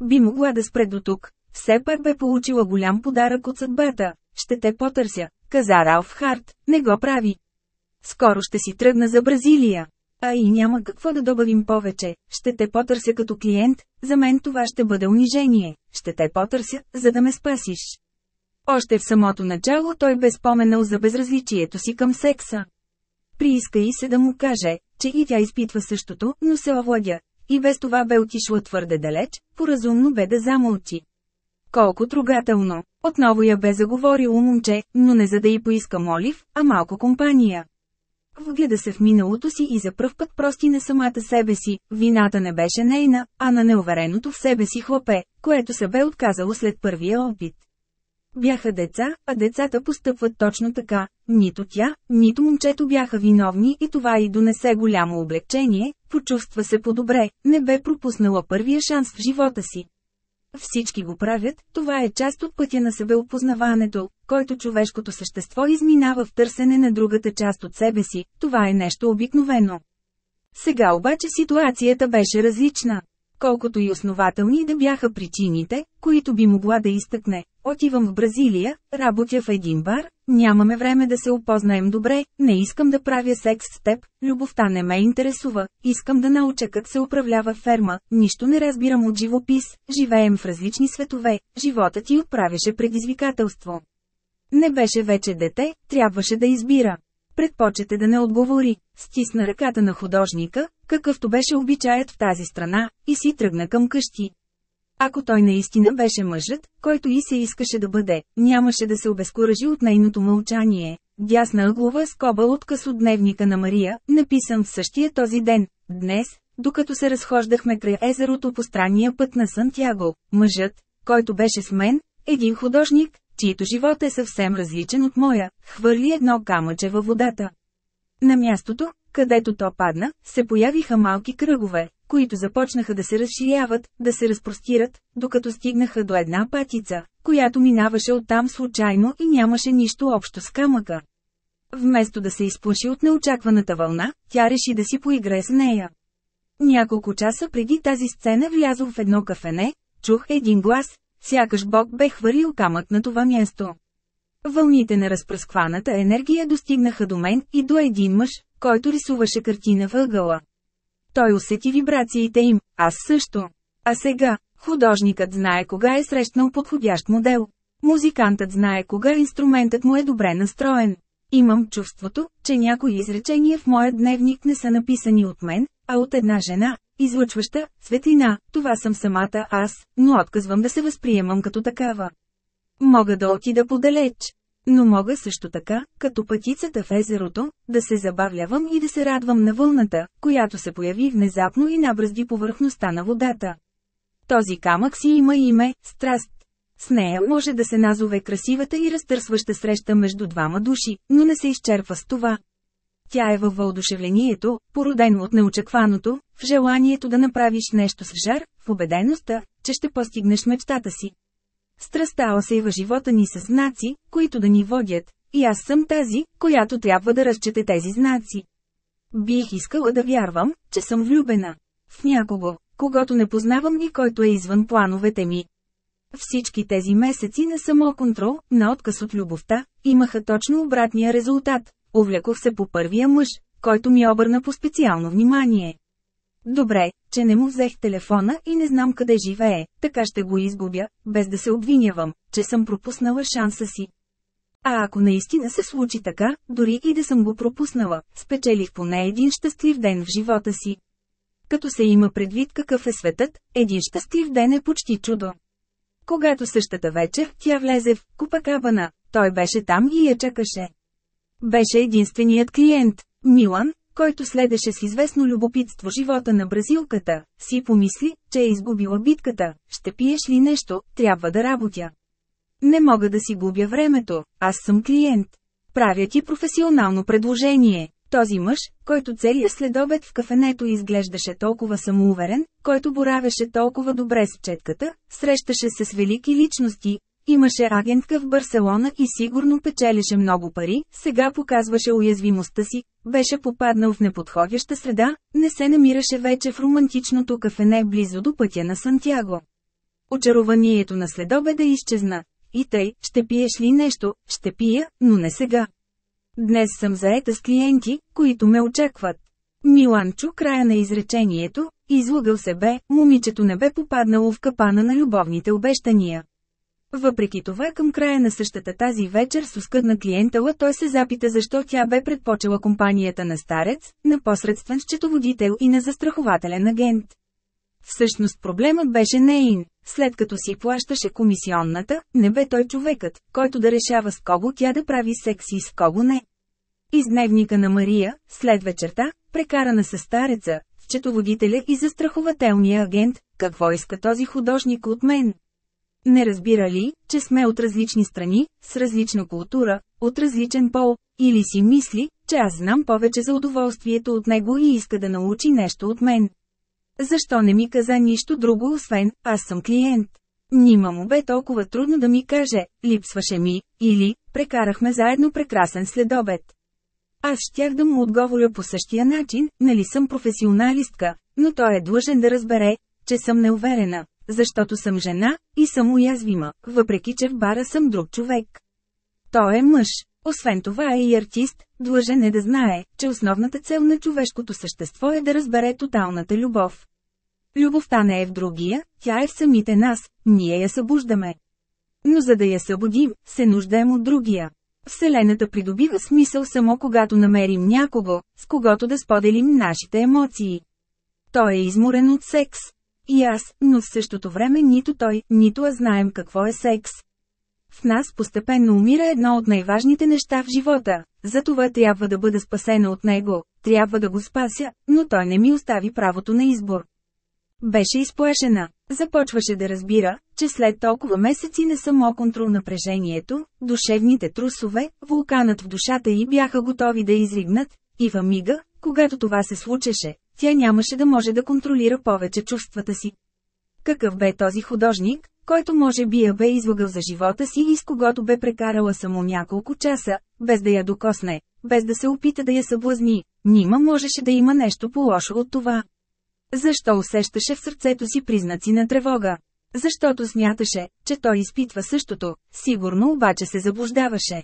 Би могла да спре до тук. Все пак бе получила голям подарък от съдбата. Ще те потърся, каза Ралф Харт, не го прави. Скоро ще си тръгна за Бразилия. А и няма какво да добавим повече, ще те потърся като клиент, за мен това ще бъде унижение, ще те потърся, за да ме спасиш. Още в самото начало той бе споменал за безразличието си към секса. Прииска и се да му каже, че и тя изпитва същото, но се овладя. И без това бе отишла твърде далеч, поразумно бе да замълчи. Колко трогателно! Отново я бе заговорило момче, но не за да й поиска молив, а малко компания. Вгледа се в миналото си и за пръв път прости на самата себе си, вината не беше нейна, а на неувереното в себе си хлопе, което се бе отказало след първия опит. Бяха деца, а децата постъпват точно така. Нито тя, нито момчето бяха виновни и това и донесе голямо облегчение, почувства се по-добре, не бе пропуснала първия шанс в живота си. Всички го правят, това е част от пътя на себеопознаването, който човешкото същество изминава в търсене на другата част от себе си, това е нещо обикновено. Сега обаче ситуацията беше различна. Колкото и основателни да бяха причините, които би могла да изтъкне, отивам в Бразилия, работя в един бар, нямаме време да се опознаем добре, не искам да правя секс с теб, любовта не ме интересува, искам да науча как се управлява ферма, нищо не разбирам от живопис, живеем в различни светове, животът ти отправяше предизвикателство. Не беше вече дете, трябваше да избира. Предпочете да не отговори, стисна ръката на художника, какъвто беше обичаят в тази страна, и си тръгна към къщи. Ако той наистина беше мъжът, който и се искаше да бъде, нямаше да се обезкуражи от нейното мълчание. Дясна ъглова скоба откъс от дневника на Мария, написан в същия този ден. Днес, докато се разхождахме край езерото по странния път на Сантяго, мъжът, който беше с мен, един художник, чието живот е съвсем различен от моя, хвърли едно камъче във водата. На мястото, където то падна, се появиха малки кръгове, които започнаха да се разширяват, да се разпростират, докато стигнаха до една патица, която минаваше оттам случайно и нямаше нищо общо с камъка. Вместо да се изплаши от неочакваната вълна, тя реши да си поиграе с нея. Няколко часа преди тази сцена влязох в едно кафене, чух един глас, сякаш Бог бе хвърлил камък на това място. Вълните на разпръскваната енергия достигнаха до мен и до един мъж, който рисуваше картина въгъла. Той усети вибрациите им, аз също. А сега, художникът знае кога е срещнал подходящ модел. Музикантът знае кога инструментът му е добре настроен. Имам чувството, че някои изречения в моя дневник не са написани от мен, а от една жена, излъчваща светлина, това съм самата аз, но отказвам да се възприемам като такава. Мога да отида подалеч. Но мога също така, като пътицата в езерото, да се забавлявам и да се радвам на вълната, която се появи внезапно и набръзди повърхността на водата. Този камък си има име – страст. С нея може да се назове красивата и разтърсваща среща между двама души, но не се изчерпва с това. Тя е във въодушевлението, породено от неочакваното, в желанието да направиш нещо с жар, в убедеността, че ще постигнеш мечтата си. Страстта осейва живота ни с знаци, които да ни водят, и аз съм тази, която трябва да разчете тези знаци. Бих искала да вярвам, че съм влюбена. В някого, когато не познавам и който е извън плановете ми. Всички тези месеци на самоконтрол, на отказ от любовта, имаха точно обратния резултат. Увлекох се по първия мъж, който ми обърна по специално внимание. Добре, че не му взех телефона и не знам къде живее, така ще го изгубя, без да се обвинявам, че съм пропуснала шанса си. А ако наистина се случи така, дори и да съм го пропуснала, спечелих поне един щастлив ден в живота си. Като се има предвид какъв е светът, един щастлив ден е почти чудо. Когато същата вечер, тя влезе в Купакабана, той беше там и я чакаше. Беше единственият клиент, Милан, който следеше с известно любопитство живота на бразилката, си помисли, че е изгубила битката, ще пиеш ли нещо, трябва да работя. Не мога да си губя времето, аз съм клиент. Правя ти професионално предложение. Този мъж, който целият следобед в кафенето изглеждаше толкова самоуверен, който боравеше толкова добре с четката, срещаше се с велики личности, Имаше агентка в Барселона и сигурно печелеше много пари, сега показваше уязвимостта си, беше попаднал в неподходяща среда, не се намираше вече в романтичното кафене близо до пътя на Сантяго. Очарованието на следобеда изчезна. И тъй, ще пиеш ли нещо, ще пия, но не сега. Днес съм заета с клиенти, които ме очакват. Миланчо края на изречението, излагал се бе, момичето не бе попаднало в капана на любовните обещания. Въпреки това към края на същата тази вечер с оскъдна клиентала той се запита защо тя бе предпочела компанията на старец, на посредствен счетоводител и на застрахователен агент. Всъщност проблемът беше неин. След като си плащаше комисионната, не бе той човекът, който да решава с кого тя да прави секси и с кого не. Из дневника на Мария, след вечерта, прекарана със стареца, счетоводителя и застрахователния агент, какво иска този художник от мен? Не разбира ли, че сме от различни страни, с различна култура, от различен пол, или си мисли, че аз знам повече за удоволствието от него и иска да научи нещо от мен. Защо не ми каза нищо друго освен, аз съм клиент? Нима му бе толкова трудно да ми каже, липсваше ми, или, прекарахме заедно прекрасен следобед. Аз щях да му отговоря по същия начин, нали съм професионалистка, но той е длъжен да разбере, че съм неуверена, защото съм жена, и съм уязвима, въпреки че в бара съм друг човек. Той е мъж. Освен това е и артист, длъжен е да знае, че основната цел на човешкото същество е да разбере тоталната любов. Любовта не е в другия, тя е в самите нас, ние я събуждаме. Но за да я събудим, се нуждаем от другия. Вселената придобива смисъл само когато намерим някого, с когото да споделим нашите емоции. Той е изморен от секс, и аз, но в същото време нито той, нито аз знаем какво е секс. В нас постепенно умира едно от най-важните неща в живота, затова трябва да бъда спасена от него, трябва да го спася, но той не ми остави правото на избор. Беше изплашена. Започваше да разбира, че след толкова месеци на самоконтрол напрежението, душевните трусове, вулканът в душата й бяха готови да изригнат, и в мига, когато това се случеше, тя нямаше да може да контролира повече чувствата си. Какъв бе този художник, който може би я бе излагал за живота си и с когото бе прекарала само няколко часа, без да я докосне, без да се опита да я съблазни, нима можеше да има нещо по-лошо от това. Защо усещаше в сърцето си признаци на тревога? Защото смяташе, че той изпитва същото, сигурно обаче се заблуждаваше.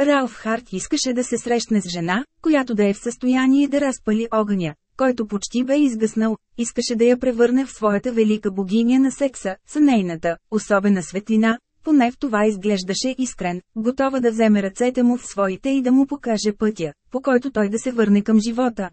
Ралф Харт искаше да се срещне с жена, която да е в състояние да разпали огъня, който почти бе изгъснал, искаше да я превърне в своята велика богиня на секса, с нейната, особена светлина, поне в това изглеждаше искрен, готова да вземе ръцете му в своите и да му покаже пътя, по който той да се върне към живота.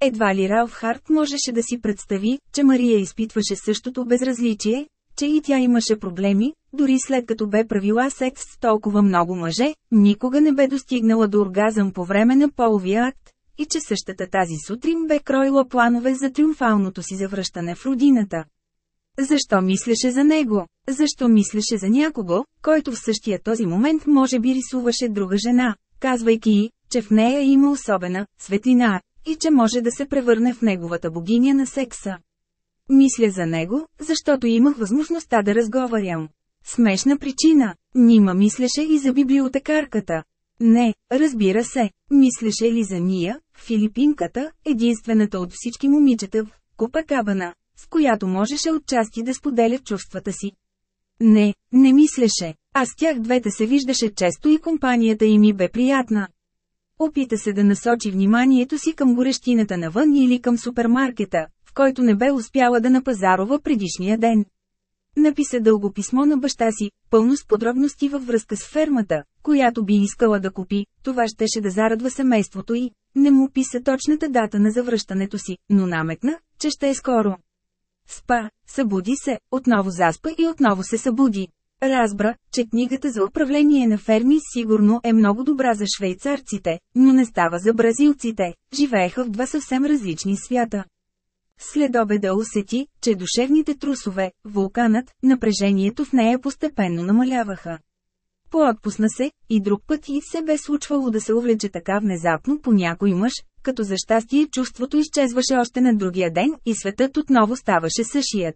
Едва ли Ралф Харт можеше да си представи, че Мария изпитваше същото безразличие, че и тя имаше проблеми, дори след като бе правила секс с толкова много мъже, никога не бе достигнала до оргазъм по време на половия акт, и че същата тази сутрин бе кроила планове за триумфалното си завръщане в родината. Защо мислеше за него? Защо мислеше за някого, който в същия този момент може би рисуваше друга жена, казвайки й, че в нея има особена светлина, и че може да се превърне в неговата богиня на секса. Мисля за него, защото имах възможността да разговарям. Смешна причина. Нима мислеше и за библиотекарката. Не, разбира се, мислеше ли за Ния, филипинката, единствената от всички момичета в Купакабана, с която можеше отчасти да споделя чувствата си. Не, не мислеше, а с тях двете се виждаше често и компанията им ми бе приятна. Опита се да насочи вниманието си към горещината навън или към супермаркета, в който не бе успяла да напазарова предишния ден. Написа дълго писмо на баща си, пълно с подробности във връзка с фермата, която би искала да купи, това щеше да зарадва семейството и не му писа точната дата на завръщането си, но намекна, че ще е скоро. Спа, събуди се, отново заспа и отново се събуди. Разбра, че книгата за управление на ферми сигурно е много добра за швейцарците, но не става за бразилците, живееха в два съвсем различни свята. След обеда усети, че душевните трусове, вулканът, напрежението в нея постепенно намаляваха. Поотпусна се, и друг път и се бе случвало да се увлече така внезапно по някой мъж, като за щастие чувството изчезваше още на другия ден и светът отново ставаше същият.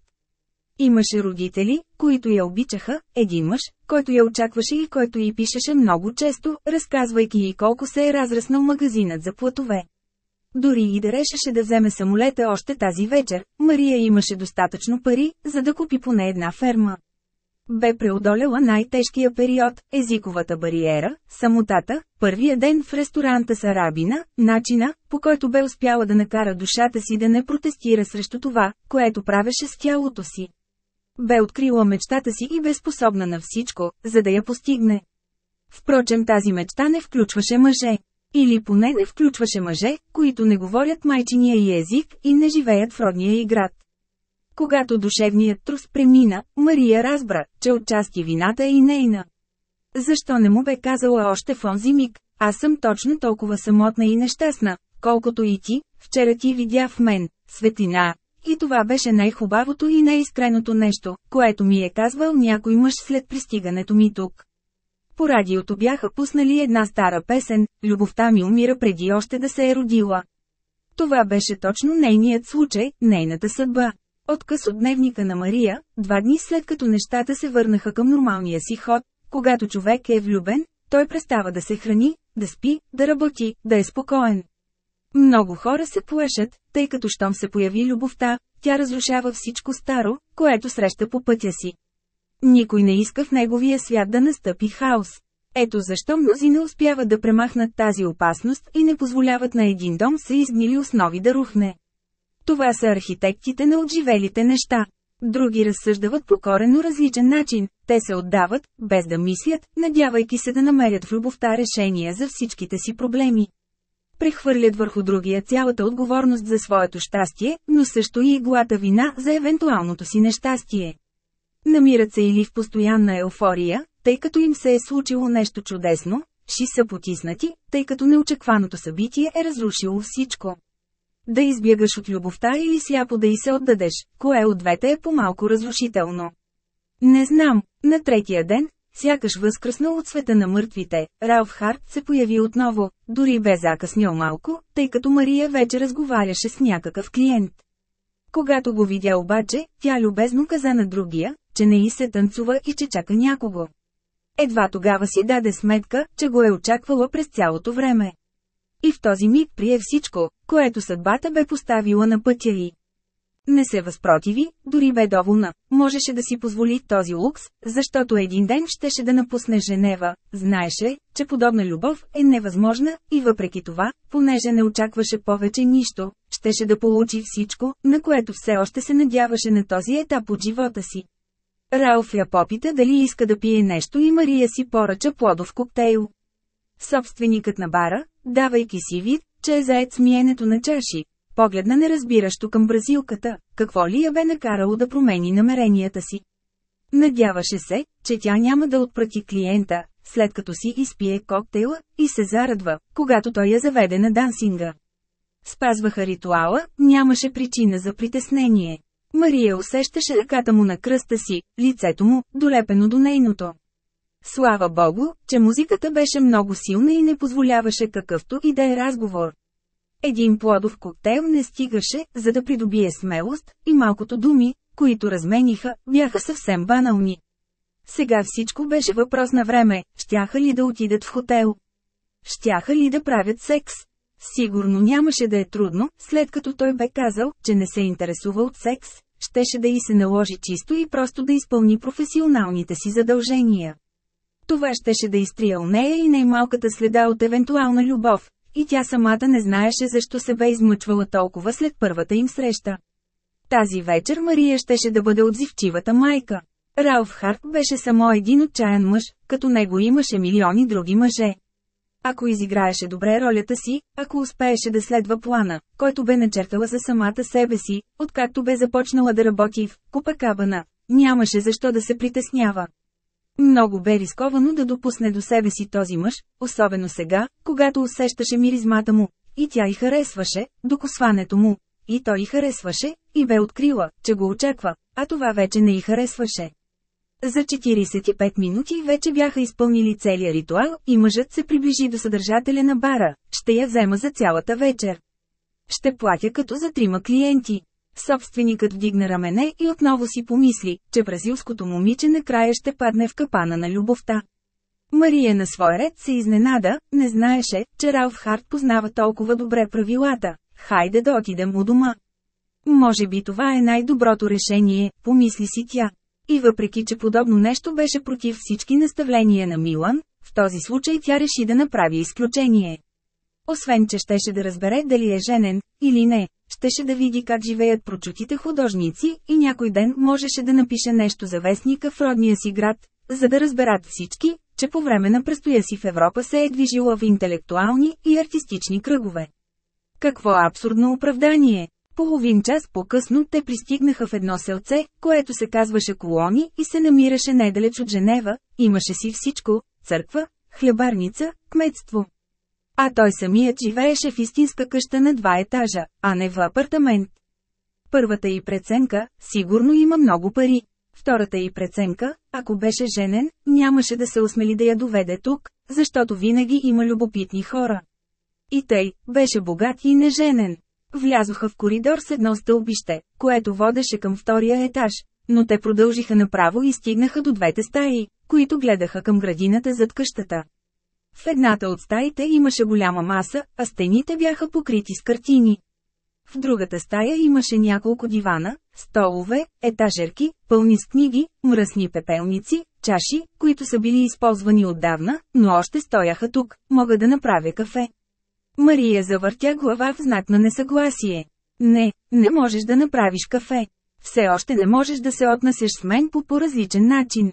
Имаше родители, които я обичаха, един мъж, който я очакваше и който й пишеше много често, разказвайки й колко се е разраснал магазинът за платове. Дори и да решеше да вземе самолета още тази вечер, Мария имаше достатъчно пари, за да купи поне една ферма. Бе преодоляла най-тежкия период, езиковата бариера, самотата, първия ден в ресторанта с арабина, начина, по който бе успяла да накара душата си да не протестира срещу това, което правеше с тялото си. Бе открила мечтата си и бе способна на всичко, за да я постигне. Впрочем тази мечта не включваше мъже. Или поне не включваше мъже, които не говорят майчиния и език и не живеят в родния и град. Когато душевният трус премина, Мария разбра, че отчасти вината е и нейна. Защо не му бе казала още в онзи миг, аз съм точно толкова самотна и нещастна, колкото и ти, вчера ти видя в мен, светлина. И това беше най-хубавото и най-искреното нещо, което ми е казвал някой мъж след пристигането ми тук. По радиото бяха пуснали една стара песен, любовта ми умира преди още да се е родила. Това беше точно нейният случай, нейната съдба. Откъс от дневника на Мария, два дни след като нещата се върнаха към нормалния си ход, когато човек е влюбен, той престава да се храни, да спи, да работи, да е спокоен. Много хора се плашат, тъй като щом се появи любовта, тя разрушава всичко старо, което среща по пътя си. Никой не иска в неговия свят да настъпи хаос. Ето защо мнози не успяват да премахнат тази опасност и не позволяват на един дом се изгнили основи да рухне. Това са архитектите на отживелите неща. Други разсъждават по корено различен начин, те се отдават, без да мислят, надявайки се да намерят в любовта решения за всичките си проблеми. Прехвърлят върху другия цялата отговорност за своето щастие, но също и иглата вина за евентуалното си нещастие. Намират се или в постоянна еуфория, тъй като им се е случило нещо чудесно, ши са потиснати, тъй като неочекваното събитие е разрушило всичко. Да избягаш от любовта или сляпо да й се отдадеш, кое от двете е по-малко разрушително. Не знам, на третия ден, сякаш възкръснал от света на мъртвите, Ралф Харт се появи отново, дори бе закъснял малко, тъй като Мария вече разговаряше с някакъв клиент. Когато го видя обаче, тя любезно каза на другия, че не и се танцува и че чака някого. Едва тогава си даде сметка, че го е очаквала през цялото време. И в този миг прие всичко, което съдбата бе поставила на пътя й. Не се възпротиви, дори бе доволна, можеше да си позволи този лукс, защото един ден щеше да напусне Женева, знаеше, че подобна любов е невъзможна, и въпреки това, понеже не очакваше повече нищо, щеше да получи всичко, на което все още се надяваше на този етап от живота си. Ралф я попита дали иска да пие нещо и Мария си поръча плодов коктейл. Собственикът на бара, давайки си вид, че е заед с миенето на чаши, погледна неразбиращо към бразилката, какво ли я бе накарало да промени намеренията си. Надяваше се, че тя няма да отпрати клиента, след като си изпие коктейла, и се зарадва, когато той я заведе на дансинга. Спазваха ритуала, нямаше причина за притеснение. Мария усещаше ръката му на кръста си, лицето му, долепено до нейното. Слава Богу, че музиката беше много силна и не позволяваше какъвто и да е разговор. Един плодов коктейл не стигаше, за да придобие смелост, и малкото думи, които размениха, бяха съвсем банални. Сега всичко беше въпрос на време, щяха ли да отидат в хотел. Щяха ли да правят секс. Сигурно нямаше да е трудно, след като той бе казал, че не се интересува от секс, щеше да й се наложи чисто и просто да изпълни професионалните си задължения. Това щеше да изтрия у нея и най-малката следа от евентуална любов, и тя самата не знаеше защо се бе измъчвала толкова след първата им среща. Тази вечер Мария щеше да бъде отзивчивата майка. Ралф Харт беше само един отчаян мъж, като него имаше милиони други мъже. Ако изиграеше добре ролята си, ако успееше да следва плана, който бе начертала за самата себе си, откакто бе започнала да работи в Купакабана, нямаше защо да се притеснява. Много бе рисковано да допусне до себе си този мъж, особено сега, когато усещаше миризмата му, и тя й харесваше, докосването му, и той й харесваше, и бе открила, че го очаква, а това вече не й харесваше. За 45 минути вече бяха изпълнили целия ритуал и мъжът се приближи до съдържателя на бара, ще я взема за цялата вечер. Ще платя като за трима клиенти. Собственикът вдигна рамене и отново си помисли, че бразилското момиче накрая ще падне в капана на любовта. Мария на свой ред се изненада, не знаеше, че Ралф Харт познава толкова добре правилата. Хайде да отидем у дома. Може би това е най-доброто решение, помисли си тя. И въпреки, че подобно нещо беше против всички наставления на Милан, в този случай тя реши да направи изключение. Освен, че щеше да разбере дали е женен, или не, щеше да види как живеят прочутите художници и някой ден можеше да напише нещо за вестника в родния си град, за да разберат всички, че по време на престоя си в Европа се е движила в интелектуални и артистични кръгове. Какво абсурдно оправдание! Половин час по-късно те пристигнаха в едно селце, което се казваше Колони и се намираше недалеч от Женева, имаше си всичко – църква, хлебарница, кметство. А той самият живееше в истинска къща на два етажа, а не в апартамент. Първата и преценка, сигурно има много пари. Втората и преценка, ако беше женен, нямаше да се осмели да я доведе тук, защото винаги има любопитни хора. И тъй, беше богат и неженен. Влязоха в коридор с едно стълбище, което водеше към втория етаж, но те продължиха направо и стигнаха до двете стаи, които гледаха към градината зад къщата. В едната от стаите имаше голяма маса, а стените бяха покрити с картини. В другата стая имаше няколко дивана, столове, етажерки, пълни с книги, мръсни пепелници, чаши, които са били използвани отдавна, но още стояха тук, мога да направя кафе. Мария завъртя глава в знак на несъгласие. Не, не можеш да направиш кафе. Все още не можеш да се отнасяш с мен по по-различен начин.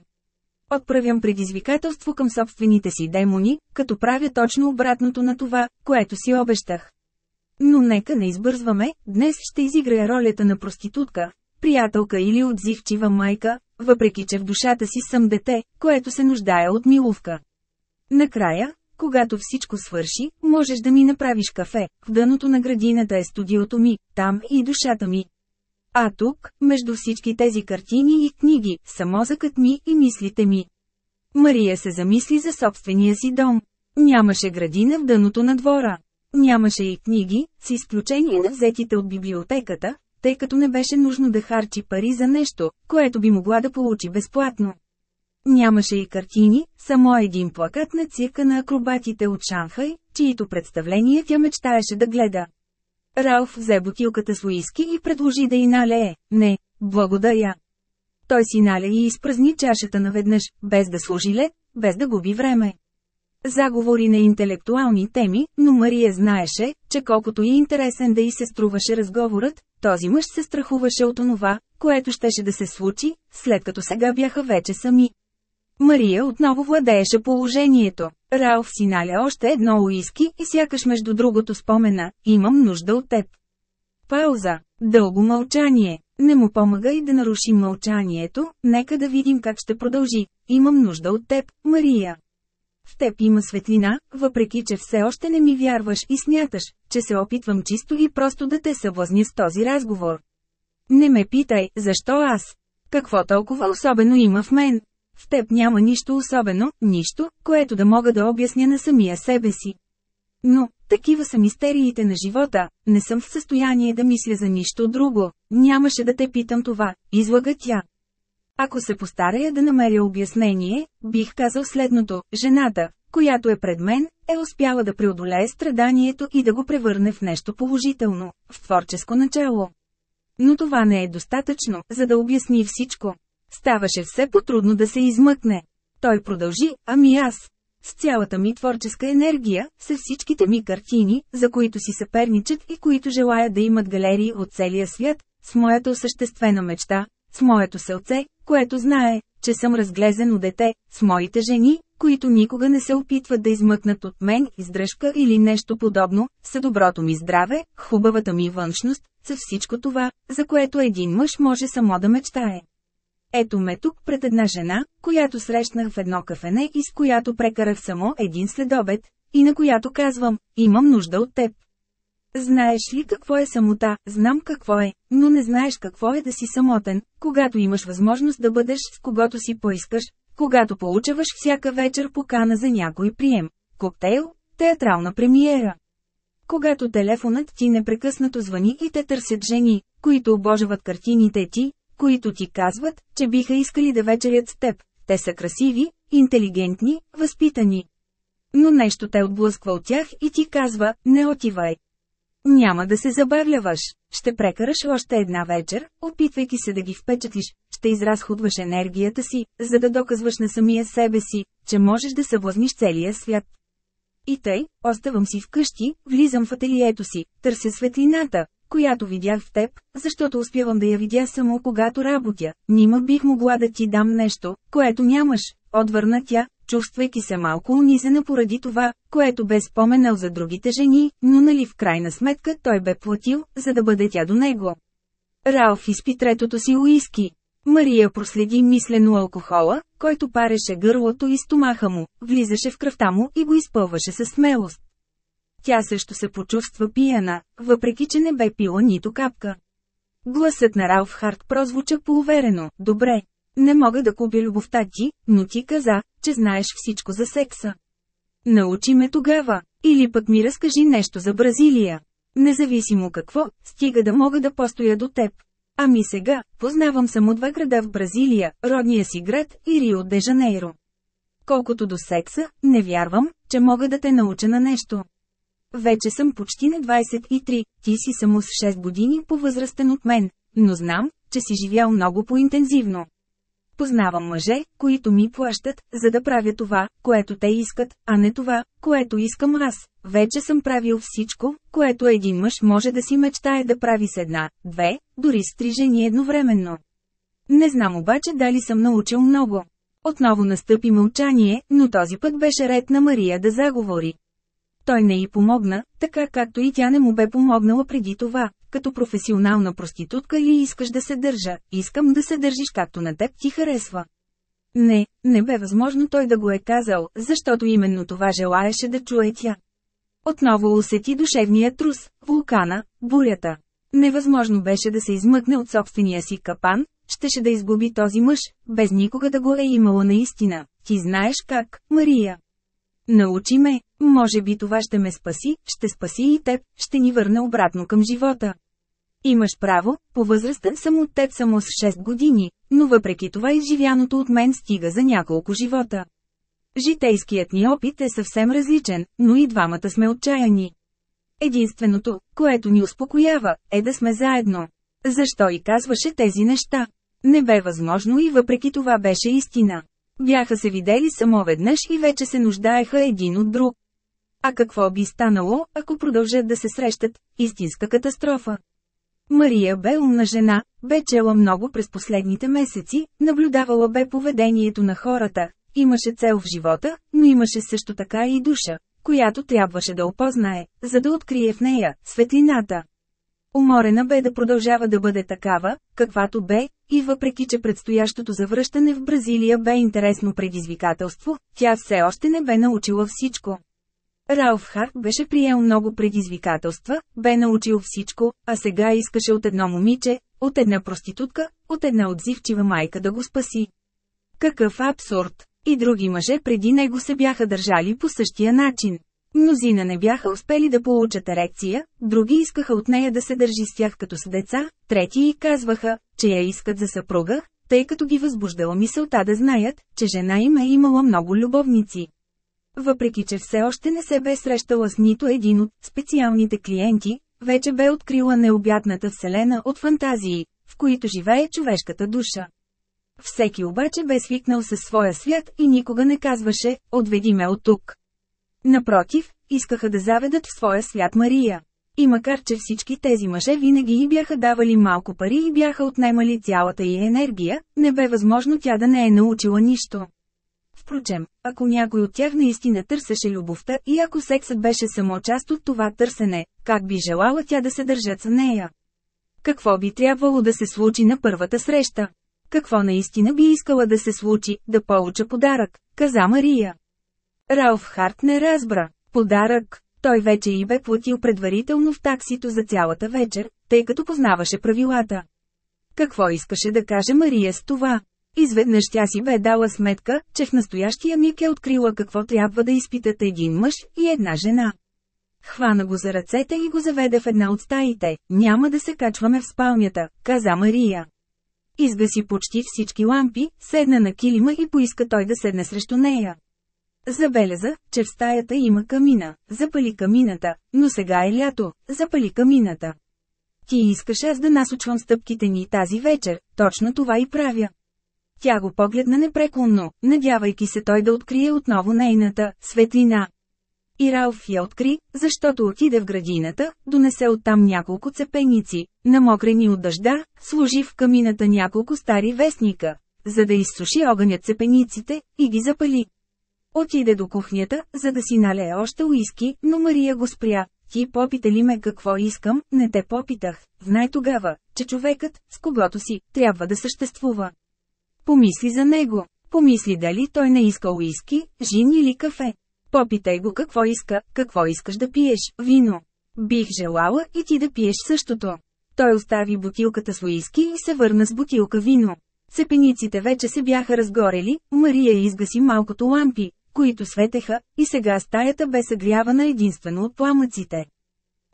Отправям предизвикателство към собствените си демони, като правя точно обратното на това, което си обещах. Но нека не избързваме, днес ще изиграя ролята на проститутка, приятелка или отзивчива майка, въпреки че в душата си съм дете, което се нуждае от милувка. Накрая, когато всичко свърши, можеш да ми направиш кафе, в дъното на градината е студиото ми, там и душата ми. А тук, между всички тези картини и книги, са мозъкът ми и мислите ми. Мария се замисли за собствения си дом. Нямаше градина в дъното на двора. Нямаше и книги, с изключение на взетите от библиотеката, тъй като не беше нужно да харчи пари за нещо, което би могла да получи безплатно. Нямаше и картини, само един плакат на цирка на акробатите от Шанхай, чието представление тя мечтаеше да гледа. Ралф взе бутилката с уиски и предложи да й налее. Не, благодаря. Той си наля и изпразни чашата наведнъж, без да служи лед, без да губи време. Заговори на интелектуални теми, но Мария знаеше, че колкото и интересен да й се струваше разговорът, този мъж се страхуваше от онова, което щеше да се случи, след като сега бяха вече сами. Мария отново владееше положението. Ралф си наля още едно уиски и сякаш между другото спомена, имам нужда от теб. Пауза. Дълго мълчание. Не му помага и да нарушим мълчанието, нека да видим как ще продължи. Имам нужда от теб, Мария. В теб има светлина, въпреки че все още не ми вярваш и смяташ, че се опитвам чисто и просто да те съблазня с този разговор. Не ме питай, защо аз? Какво толкова особено има в мен? В теб няма нищо особено, нищо, което да мога да обясня на самия себе си. Но, такива са мистериите на живота, не съм в състояние да мисля за нищо друго, нямаше да те питам това, излага тя. Ако се постарая да намеря обяснение, бих казал следното – жената, която е пред мен, е успяла да преодолее страданието и да го превърне в нещо положително, в творческо начало. Но това не е достатъчно, за да обясни всичко. Ставаше все по-трудно да се измъкне. Той продължи, ами аз. С цялата ми творческа енергия, с всичките ми картини, за които си съперничат и които желаят да имат галерии от целия свят, с моята осъществена мечта, с моето сълце, което знае, че съм разглезено дете, с моите жени, които никога не се опитват да измъкнат от мен издръжка или нещо подобно, с доброто ми здраве, хубавата ми външност, с всичко това, за което един мъж може само да мечтае. Ето ме тук пред една жена, която срещнах в едно кафене и с която прекарах само един следобед, и на която казвам, имам нужда от теб. Знаеш ли какво е самота? Знам какво е, но не знаеш какво е да си самотен, когато имаш възможност да бъдеш с когото си поискаш, когато получаваш всяка вечер покана за някой прием, коктейл, театрална премиера. Когато телефонът ти непрекъснато звъни и те търсят жени, които обожават картините ти, които ти казват, че биха искали да вечерят с теб. Те са красиви, интелигентни, възпитани. Но нещо те отблъсква от тях и ти казва, не отивай. Няма да се забавляваш, ще прекараш още една вечер, опитвайки се да ги впечатлиш, ще изразходваш енергията си, за да доказваш на самия себе си, че можеш да съблазниш целия свят. И тъй, оставам си вкъщи, влизам в ателието си, търся светлината, която видях в теб, защото успявам да я видя само когато работя. Нима бих могла да ти дам нещо, което нямаш, отвърна тя, чувствайки се малко унизена поради това, което бе споменал за другите жени, но нали в крайна сметка той бе платил, за да бъде тя до него. Ралф изпи третото си уиски. Мария проследи мислено алкохола, който пареше гърлото и стомаха му, влизаше в кръвта му и го изпълваше със смелост. Тя също се почувства пияна, въпреки че не бе пила нито капка. Гласът на Ралф Харт прозвуча поуверено, добре. Не мога да купя любовта ти, но ти каза, че знаеш всичко за секса. Научи ме тогава, или пък ми разкажи нещо за Бразилия. Независимо какво, стига да мога да постоя до теб. Ами сега, познавам само два града в Бразилия, родния си град и Рио де Жанейро. Колкото до секса, не вярвам, че мога да те науча на нещо. Вече съм почти на 23, ти си само с 6 години по-възрастен от мен, но знам, че си живял много по-интензивно. Познавам мъже, които ми плащат, за да правя това, което те искат, а не това, което искам аз. Вече съм правил всичко, което един мъж може да си мечтае да прави с една, две, дори с три жени едновременно. Не знам обаче дали съм научил много. Отново настъпи мълчание, но този път беше ред на Мария да заговори. Той не й помогна, така както и тя не му бе помогнала преди това. Като професионална проститутка ли искаш да се държа, искам да се държиш както на теб ти харесва. Не, не бе възможно той да го е казал, защото именно това желаеше да чуе тя. Отново усети душевния трус, вулкана, бурята. Невъзможно беше да се измъкне от собствения си капан, щеше да изгуби този мъж, без никога да го е имала наистина. Ти знаеш как, Мария. Научи ме, може би това ще ме спаси, ще спаси и теб, ще ни върне обратно към живота. Имаш право, по-възрастен съм от теб само с 6 години, но въпреки това изживяното от мен стига за няколко живота. Житейският ни опит е съвсем различен, но и двамата сме отчаяни. Единственото, което ни успокоява, е да сме заедно. Защо и казваше тези неща? Не бе възможно и въпреки това беше истина. Бяха се видели само веднъж и вече се нуждаеха един от друг. А какво би станало, ако продължат да се срещат? Истинска катастрофа. Мария бе умна жена, бе чела много през последните месеци, наблюдавала бе поведението на хората, имаше цел в живота, но имаше също така и душа, която трябваше да опознае, за да открие в нея светлината. Уморена бе да продължава да бъде такава, каквато бе, и въпреки че предстоящото завръщане в Бразилия бе интересно предизвикателство, тя все още не бе научила всичко. Ралф Харт беше приел много предизвикателства, бе научил всичко, а сега искаше от едно момиче, от една проститутка, от една отзивчива майка да го спаси. Какъв абсурд! И други мъже преди него се бяха държали по същия начин. Мнозина не бяха успели да получат ерекция, други искаха от нея да се държи с тях като с деца, трети и казваха, че я искат за съпруга, тъй като ги възбуждала мисълта да знаят, че жена им е имала много любовници. Въпреки че все още не се бе срещала с нито един от специалните клиенти, вече бе открила необятната вселена от фантазии, в които живее човешката душа. Всеки обаче бе свикнал със своя свят и никога не казваше, отведи ме от тук. Напротив, искаха да заведат в своя свят Мария. И макар че всички тези мъже винаги й бяха давали малко пари и бяха отнемали цялата й енергия, не бе възможно тя да не е научила нищо. Впрочем, ако някой от тях наистина търсеше любовта и ако сексът беше само част от това търсене, как би желала тя да се държат с нея? Какво би трябвало да се случи на първата среща? Какво наистина би искала да се случи, да получа подарък, каза Мария. Ралф Харт не разбра. Подарък. Той вече и бе платил предварително в таксито за цялата вечер, тъй като познаваше правилата. Какво искаше да каже Мария с това? Изведнъж тя си бе дала сметка, че в настоящия миг е открила какво трябва да изпитат един мъж и една жена. Хвана го за ръцете и го заведе в една от стаите. Няма да се качваме в спалнята, каза Мария. Изгаси почти всички лампи, седна на килима и поиска той да седне срещу нея. Забеляза, че в стаята има камина, запали камината, но сега е лято, запали камината. Ти искаш аз да насочвам стъпките ни тази вечер, точно това и правя. Тя го погледна непреклонно, надявайки се той да открие отново нейната светлина. И Ралф я откри, защото отиде в градината, донесе оттам няколко цепеници, намокрени от дъжда, служи в камината няколко стари вестника, за да изсуши огънят цепениците, и ги запали. Отиде до кухнята, за да си налее още уиски, но Мария го спря. Ти попита ли ме какво искам, не те попитах. Знай тогава, че човекът, с когото си, трябва да съществува. Помисли за него. Помисли дали той не иска уиски, жин или кафе. Попитай го какво иска, какво искаш да пиеш, вино. Бих желала и ти да пиеш същото. Той остави бутилката с уиски и се върна с бутилка вино. Цепениците вече се бяха разгорели, Мария изгаси малкото лампи, които светеха, и сега стаята бе съгрявана единствено от пламъците.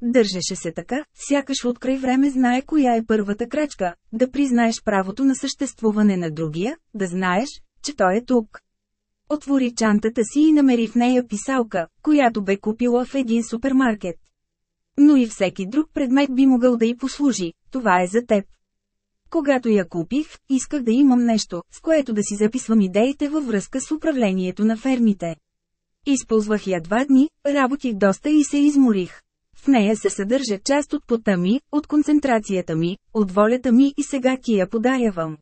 Държеше се така, сякаш от край време знае коя е първата крачка, да признаеш правото на съществуване на другия, да знаеш, че той е тук. Отвори чантата си и намери в нея писалка, която бе купила в един супермаркет. Но и всеки друг предмет би могъл да й послужи, това е за теб. Когато я купих, исках да имам нещо, с което да си записвам идеите във връзка с управлението на фермите. Използвах я два дни, работих доста и се изморих. В нея се съдържа част от пота ми, от концентрацията ми, от волята ми и сега ти я подарявам.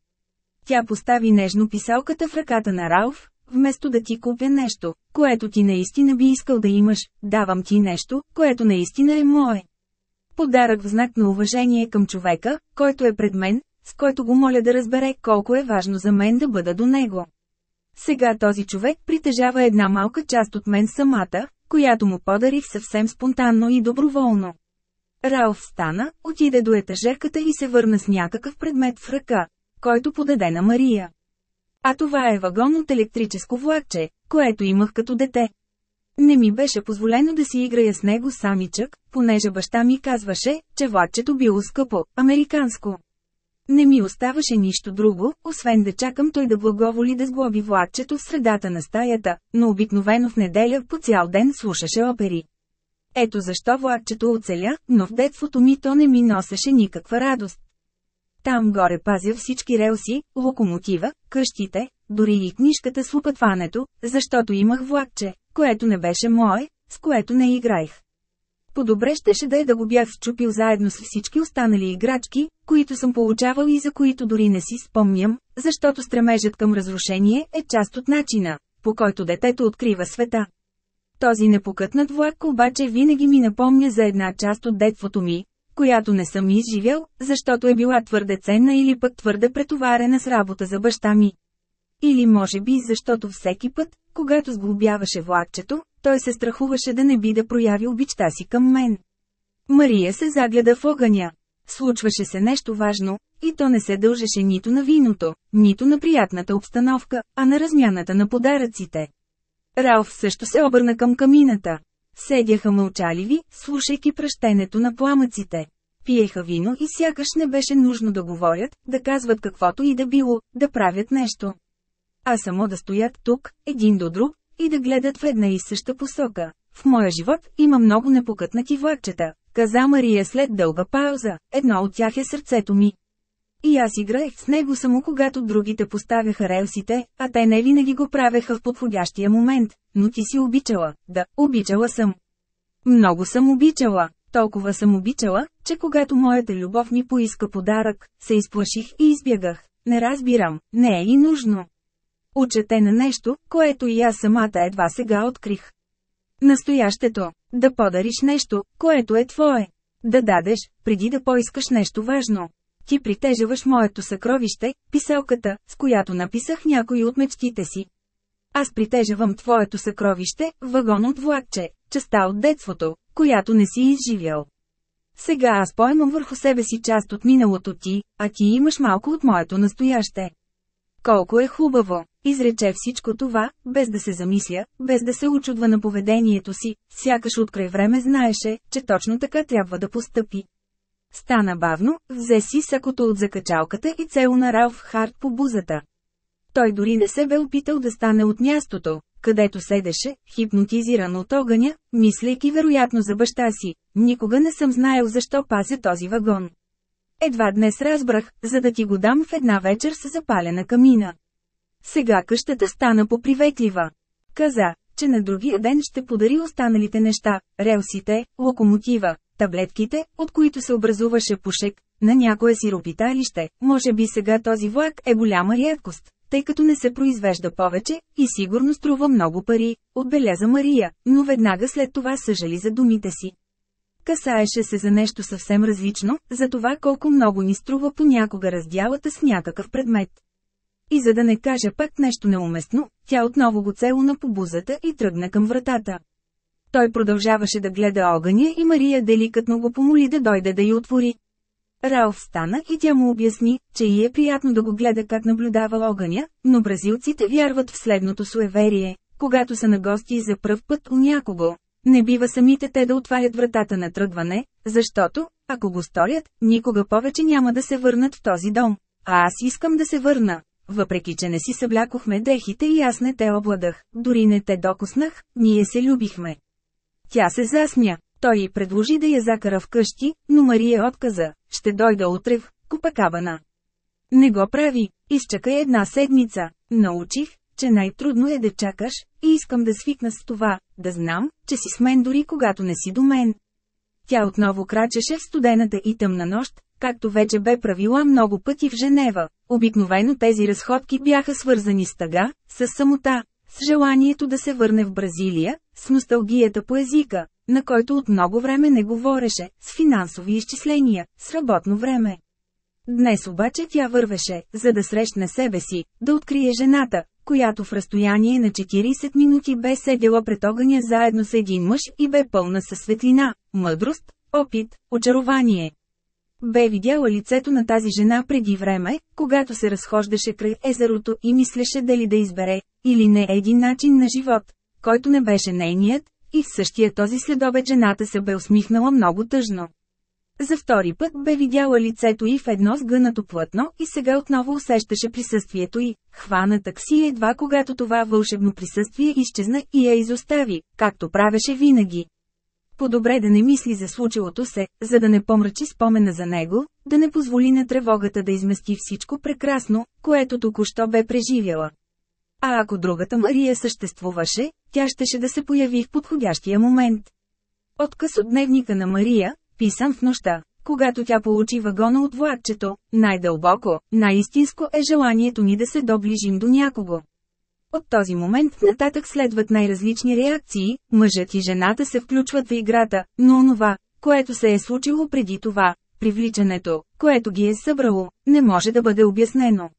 Тя постави нежно писалката в ръката на Ралф, вместо да ти купя нещо, което ти наистина би искал да имаш, давам ти нещо, което наистина е мое. Подарък в знак на уважение към човека, който е пред мен, с който го моля да разбере колко е важно за мен да бъда до него. Сега този човек притежава една малка част от мен самата, която му подарих съвсем спонтанно и доброволно. Ралф стана, отиде до етажерката и се върна с някакъв предмет в ръка, който подаде на Мария. А това е вагон от електрическо влакче, което имах като дете. Не ми беше позволено да си играя с него самичък, понеже баща ми казваше, че влакчето било скъпо, американско. Не ми оставаше нищо друго, освен да чакам той да благоволи да сглоби влакчето в средата на стаята, но обикновено в неделя по цял ден слушаше опери. Ето защо влакчето оцеля, но в детството ми то не ми носеше никаква радост. Там горе пазя всички релси, локомотива, къщите, дори и книжката с лопатването, защото имах влакче, което не беше мое, с което не играех. По-добре щеше да е да го бях счупил заедно с всички останали играчки, които съм получавал и за които дори не си спомням, защото стремежът към разрушение е част от начина, по който детето открива света. Този непокътнат влак обаче винаги ми напомня за една част от детството ми, която не съм изживял, защото е била твърде ценна или пък твърде претоварена с работа за баща ми. Или може би защото всеки път, когато сглобяваше влакчето, той се страхуваше да не би да прояви обичта си към мен. Мария се загледа в огъня. Случваше се нещо важно, и то не се дължеше нито на виното, нито на приятната обстановка, а на размяната на подаръците. Ралф също се обърна към камината. Седяха мълчаливи, слушайки пръщенето на пламъците. Пиеха вино и сякаш не беше нужно да говорят, да казват каквото и да било, да правят нещо. А само да стоят тук, един до друг, и да гледат в една и съща посока. В моя живот има много непокътнати влакчета, каза Мария след дълга пауза, едно от тях е сърцето ми. И аз играех с него само когато другите поставяха релсите, а те не винаги го правеха в подходящия момент, но ти си обичала, да, обичала съм. Много съм обичала, толкова съм обичала, че когато моята любов ми поиска подарък, се изплаших и избягах. Не разбирам, не е и нужно. Учете на нещо, което и аз самата едва сега открих. Настоящето – да подариш нещо, което е твое. Да дадеш, преди да поискаш нещо важно. Ти притежаваш моето съкровище, писалката, с която написах някои от мечтите си. Аз притежавам твоето съкровище, вагон от влакче, частта от детството, която не си изживял. Сега аз поемам върху себе си част от миналото ти, а ти имаш малко от моето настояще. Колко е хубаво, изрече всичко това, без да се замисля, без да се очудва на поведението си, сякаш от край време знаеше, че точно така трябва да постъпи. Стана бавно, взе си сакото от закачалката и цел на Ралф Харт по бузата. Той дори не се бе опитал да стане от мястото, където седеше, хипнотизиран от огъня, мислейки вероятно за баща си. Никога не съм знаел защо пазя този вагон. Едва днес разбрах, за да ти го дам в една вечер с запалена камина. Сега къщата стана поприветлива. Каза, че на другия ден ще подари останалите неща, релсите, локомотива, таблетките, от които се образуваше пушек, на някое сиропиталище, може би сега този влак е голяма рядкост, тъй като не се произвежда повече, и сигурно струва много пари, отбеляза Мария, но веднага след това съжали за думите си. Касаеше се за нещо съвсем различно, за това колко много ни струва понякога раздялата с някакъв предмет. И за да не каже пак нещо неуместно, тя отново го целуна по бузата и тръгна към вратата. Той продължаваше да гледа огъня и Мария деликатно го помоли да дойде да й отвори. Ралф стана и тя му обясни, че и е приятно да го гледа как наблюдава огъня, но бразилците вярват в следното суеверие. Когато са на гости за пръв път у някого, не бива самите те да отварят вратата на тръгване, защото, ако го сторят, никога повече няма да се върнат в този дом. А аз искам да се върна. Въпреки, че не си съблякохме дрехите и аз не те обладах, дори не те докоснах, ние се любихме. Тя се засмя. Той й предложи да я закара в къщи, но Мария отказа. Ще дойда утре в Купакабана. Не го прави. Изчакай една седмица. Научих, че най-трудно е да чакаш, и искам да свикна с това, да знам, че си с мен дори когато не си до мен. Тя отново крачеше в студената и тъмна нощ, както вече бе правила много пъти в Женева. Обикновено тези разходки бяха свързани с тъга, с самота, с желанието да се върне в Бразилия, с носталгията по езика, на който от много време не говореше, с финансови изчисления, с работно време. Днес обаче тя вървеше, за да срещне себе си, да открие жената, която в разстояние на 40 минути бе седела пред огъня заедно с един мъж и бе пълна със светлина, мъдрост, опит, очарование. Бе видяла лицето на тази жена преди време, когато се разхождаше край езерото и мислеше дали да избере, или не един начин на живот, който не беше нейният, и в същия този следобед жената се бе усмихнала много тъжно. За втори път бе видяла лицето й в едно сгънато плътно и сега отново усещаше присъствието й. Хвана такси едва когато това вълшебно присъствие изчезна и я изостави, както правеше винаги. По-добре да не мисли за случилото се, за да не помрачи спомена за него, да не позволи на тревогата да измести всичко прекрасно, което току-що бе преживяла. А ако другата Мария съществуваше, тя щеше да се появи в подходящия момент. Отказ от дневника на Мария, писан в нощта, когато тя получи вагона от влакчето, най-дълбоко, най-истинско е желанието ни да се доближим до някого. От този момент нататък следват най-различни реакции, мъжът и жената се включват в играта, но онова, което се е случило преди това, привличането, което ги е събрало, не може да бъде обяснено.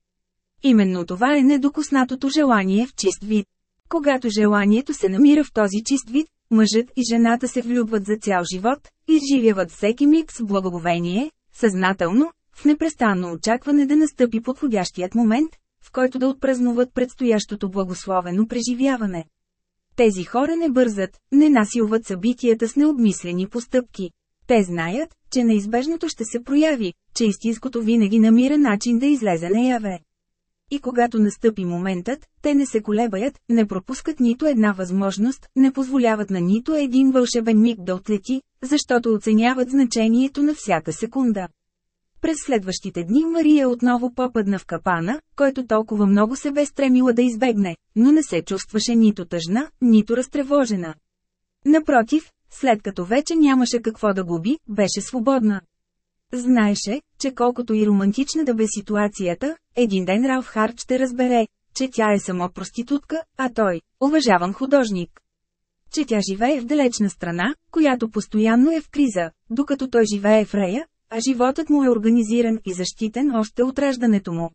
Именно това е недокоснатото желание в чист вид. Когато желанието се намира в този чист вид, мъжът и жената се влюбват за цял живот, изживяват всеки миг с благоговение, съзнателно, в непрестанно очакване да настъпи подходящият момент, в който да отпразнуват предстоящото благословено преживяване. Тези хора не бързат, не насилват събитията с необмислени постъпки. Те знаят, че неизбежното ще се прояви, че истинското винаги намира начин да излезе наяве. И когато настъпи моментът, те не се колебаят, не пропускат нито една възможност, не позволяват на нито един вълшебен миг да отлети, защото оценяват значението на всяка секунда. През следващите дни Мария отново попадна в капана, който толкова много се бе стремила да избегне, но не се чувстваше нито тъжна, нито разтревожена. Напротив, след като вече нямаше какво да губи, беше свободна. Знаеше, че колкото и романтична да бе ситуацията, един ден Ралф Харт ще разбере, че тя е само проститутка, а той – уважаван художник. Че тя живее в далечна страна, която постоянно е в криза, докато той живее в Рея, а животът му е организиран и защитен още от раждането му.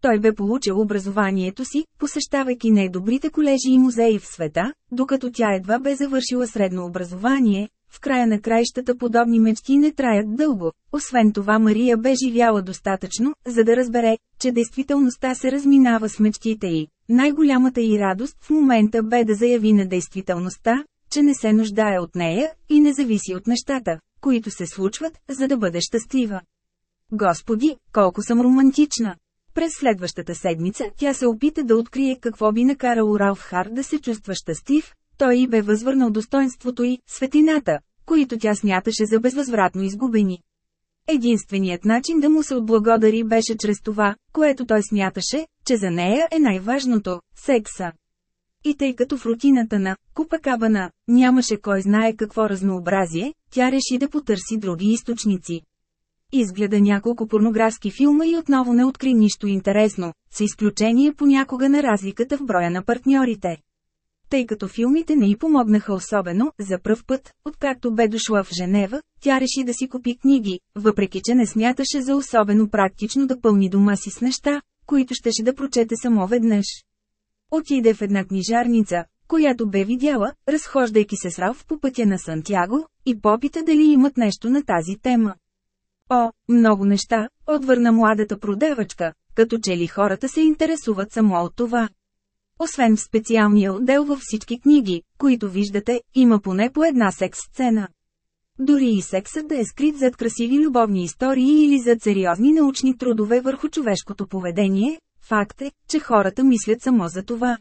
Той бе получил образованието си, посещавайки най-добрите колежи и музеи в света, докато тя едва бе завършила средно образование, в края на краищата подобни мечти не траят дълго. Освен това Мария бе живяла достатъчно, за да разбере, че действителността се разминава с мечтите й. Най-голямата й радост в момента бе да заяви на действителността, че не се нуждае от нея и не зависи от нещата, които се случват, за да бъде щастлива. Господи, колко съм романтична! През следващата седмица тя се опита да открие какво би накарало Ралф Хар да се чувства щастлив, той и бе възвърнал достоинството й, светлината, които тя смяташе за безвъзвратно изгубени. Единственият начин да му се отблагодари беше чрез това, което той смяташе, че за нея е най-важното – секса. И тъй като в рутината на Купакабана нямаше кой знае какво разнообразие, тя реши да потърси други източници. Изгледа няколко порнографски филма и отново не откри нищо интересно, с изключение понякога на разликата в броя на партньорите. Тъй като филмите не й помогнаха особено, за пръв път, откакто бе дошла в Женева, тя реши да си купи книги, въпреки че не смяташе за особено практично да пълни дома си с неща, които щеше да прочете само веднъж. Отиде в една книжарница, която бе видяла, разхождайки се с Ралф по пътя на Сантяго, и попита дали имат нещо на тази тема. О, много неща, отвърна младата продавачка, като че ли хората се интересуват само от това. Освен в специалния отдел във всички книги, които виждате, има поне по една секс-сцена. Дори и сексът да е скрит зад красиви любовни истории или зад сериозни научни трудове върху човешкото поведение, факт е, че хората мислят само за това.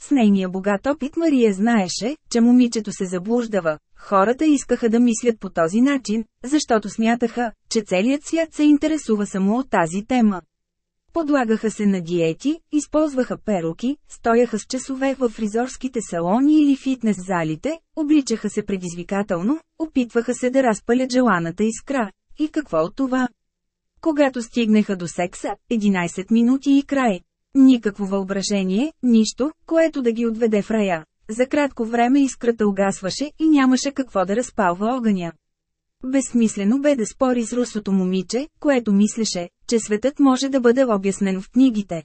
С нейния богат опит Мария знаеше, че момичето се заблуждава. Хората искаха да мислят по този начин, защото смятаха, че целият свят се интересува само от тази тема. Подлагаха се на диети, използваха перуки, стояха с часове в фризорските салони или фитнес залите, обличаха се предизвикателно, опитваха се да разпалят желаната искра. И какво от това? Когато стигнаха до секса, 11 минути и край. Никакво въображение, нищо, което да ги отведе в рая. За кратко време искрата угасваше и нямаше какво да разпалва огъня. Безсмислено бе да спори с русото момиче, което мислеше, че светът може да бъде обяснен в книгите.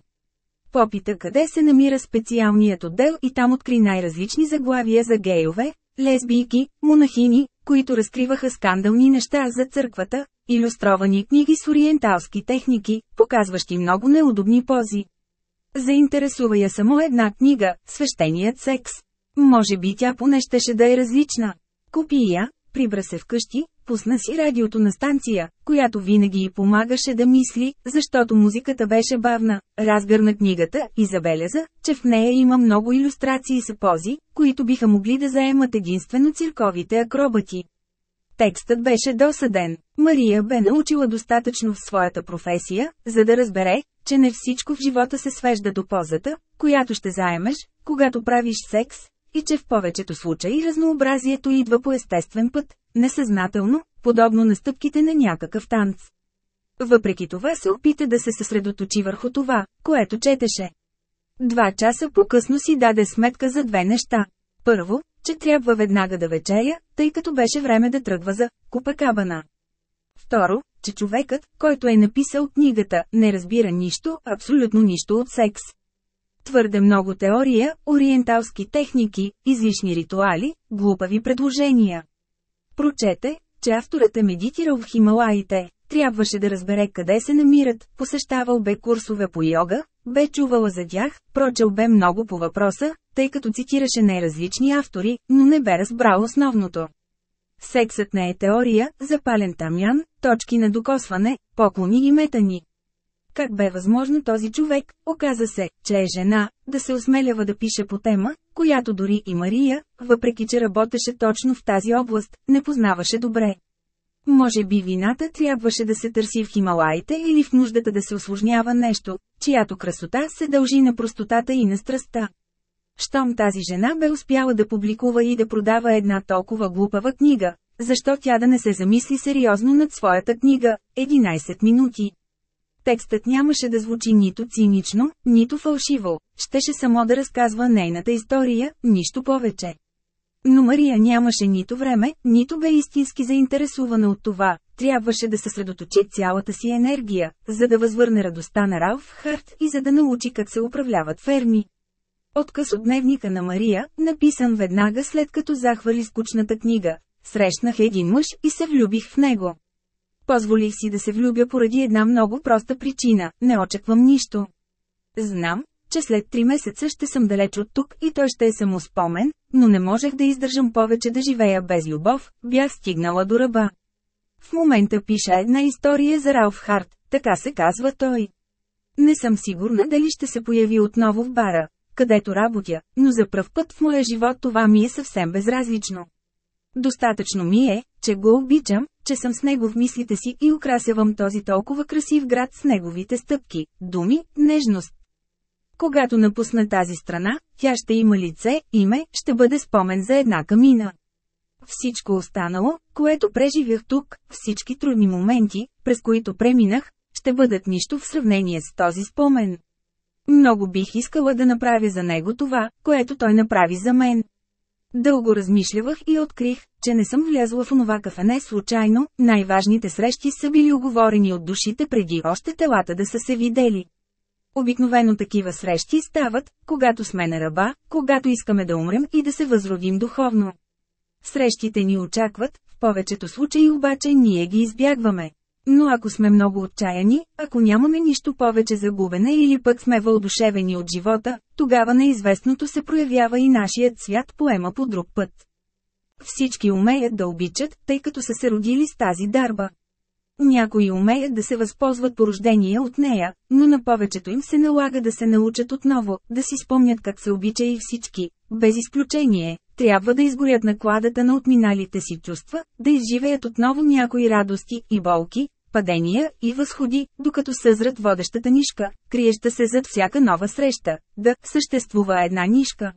Попита къде се намира специалният отдел и там откри най-различни заглавия за гейове, лесбийки, монахини, които разкриваха скандални неща за църквата, иллюстровани книги с ориенталски техники, показващи много неудобни пози. Заинтересува я само една книга – Свещеният секс. Може би тя поне щеше да е различна. Купи я, прибра се вкъщи, пусна си радиото на станция, която винаги й помагаше да мисли, защото музиката беше бавна, разгърна книгата и забеляза, че в нея има много иллюстрации с пози, които биха могли да заемат единствено цирковите акробати. Текстът беше досъден. Мария бе научила достатъчно в своята професия, за да разбере, че не всичко в живота се свежда до позата, която ще заемеш, когато правиш секс, и че в повечето случаи разнообразието идва по естествен път, несъзнателно, подобно на стъпките на някакъв танц. Въпреки това се опита да се съсредоточи върху това, което четеше. Два часа по-късно си даде сметка за две неща. Първо, че трябва веднага да вечеря, тъй като беше време да тръгва за Купакабана. Второ, че човекът, който е написал книгата, не разбира нищо, абсолютно нищо от секс. Твърде много теория, ориенталски техники, излишни ритуали, глупави предложения. Прочете, че авторът е медитирал в Хималаите, трябваше да разбере къде се намират, посещавал бе курсове по йога, бе чувала за тях, прочел бе много по въпроса, тъй като цитираше най-различни автори, но не бе разбрал основното. Сексът не е теория, запален тамян, точки на докосване, поклони и метани. Как бе възможно този човек, оказа се, че е жена, да се осмелява да пише по тема, която дори и Мария, въпреки че работеше точно в тази област, не познаваше добре. Може би вината трябваше да се търси в Хималаите или в нуждата да се осложнява нещо, чиято красота се дължи на простотата и на страстта. Щом тази жена бе успяла да публикува и да продава една толкова глупава книга, защо тя да не се замисли сериозно над своята книга – 11 минути. Текстът нямаше да звучи нито цинично, нито фалшиво, щеше само да разказва нейната история, нищо повече. Но Мария нямаше нито време, нито бе истински заинтересувана от това, трябваше да съсредоточи цялата си енергия, за да възвърне радостта на Ралф Харт и за да научи как се управляват ферми. Отказ от дневника на Мария, написан веднага след като захвали скучната книга. Срещнах един мъж и се влюбих в него. Позволих си да се влюбя поради една много проста причина – не очаквам нищо. Знам, че след три месеца ще съм далеч от тук и той ще е само спомен, но не можех да издържам повече да живея без любов, бях стигнала до ръба. В момента пиша една история за Ралф Харт, така се казва той. Не съм сигурна дали ще се появи отново в бара, където работя, но за пръв път в моя живот това ми е съвсем безразлично. Достатъчно ми е, че го обичам, че съм с него в мислите си и украсявам този толкова красив град с неговите стъпки, думи, нежност. Когато напусна тази страна, тя ще има лице, име, ще бъде спомен за една камина. Всичко останало, което преживях тук, всички трудни моменти, през които преминах, ще бъдат нищо в сравнение с този спомен. Много бих искала да направя за него това, което той направи за мен. Дълго размишлявах и открих, че не съм влязла в онова кафене случайно, най-важните срещи са били оговорени от душите преди още телата да са се видели. Обикновено такива срещи стават, когато сме на ръба, когато искаме да умрем и да се възродим духовно. Срещите ни очакват, в повечето случаи обаче ние ги избягваме. Но ако сме много отчаяни, ако нямаме нищо повече за губене или пък сме въодушевени от живота, тогава неизвестното се проявява и нашият свят поема по друг път. Всички умеят да обичат, тъй като са се родили с тази дарба. Някои умеят да се възползват по рождение от нея, но на повечето им се налага да се научат отново, да си спомнят как се обича и всички, без изключение, трябва да изгорят накладата на отминалите си чувства, да изживеят отново някои радости и болки, падения и възходи, докато съзрат водещата нишка, криеща се зад всяка нова среща, да съществува една нишка.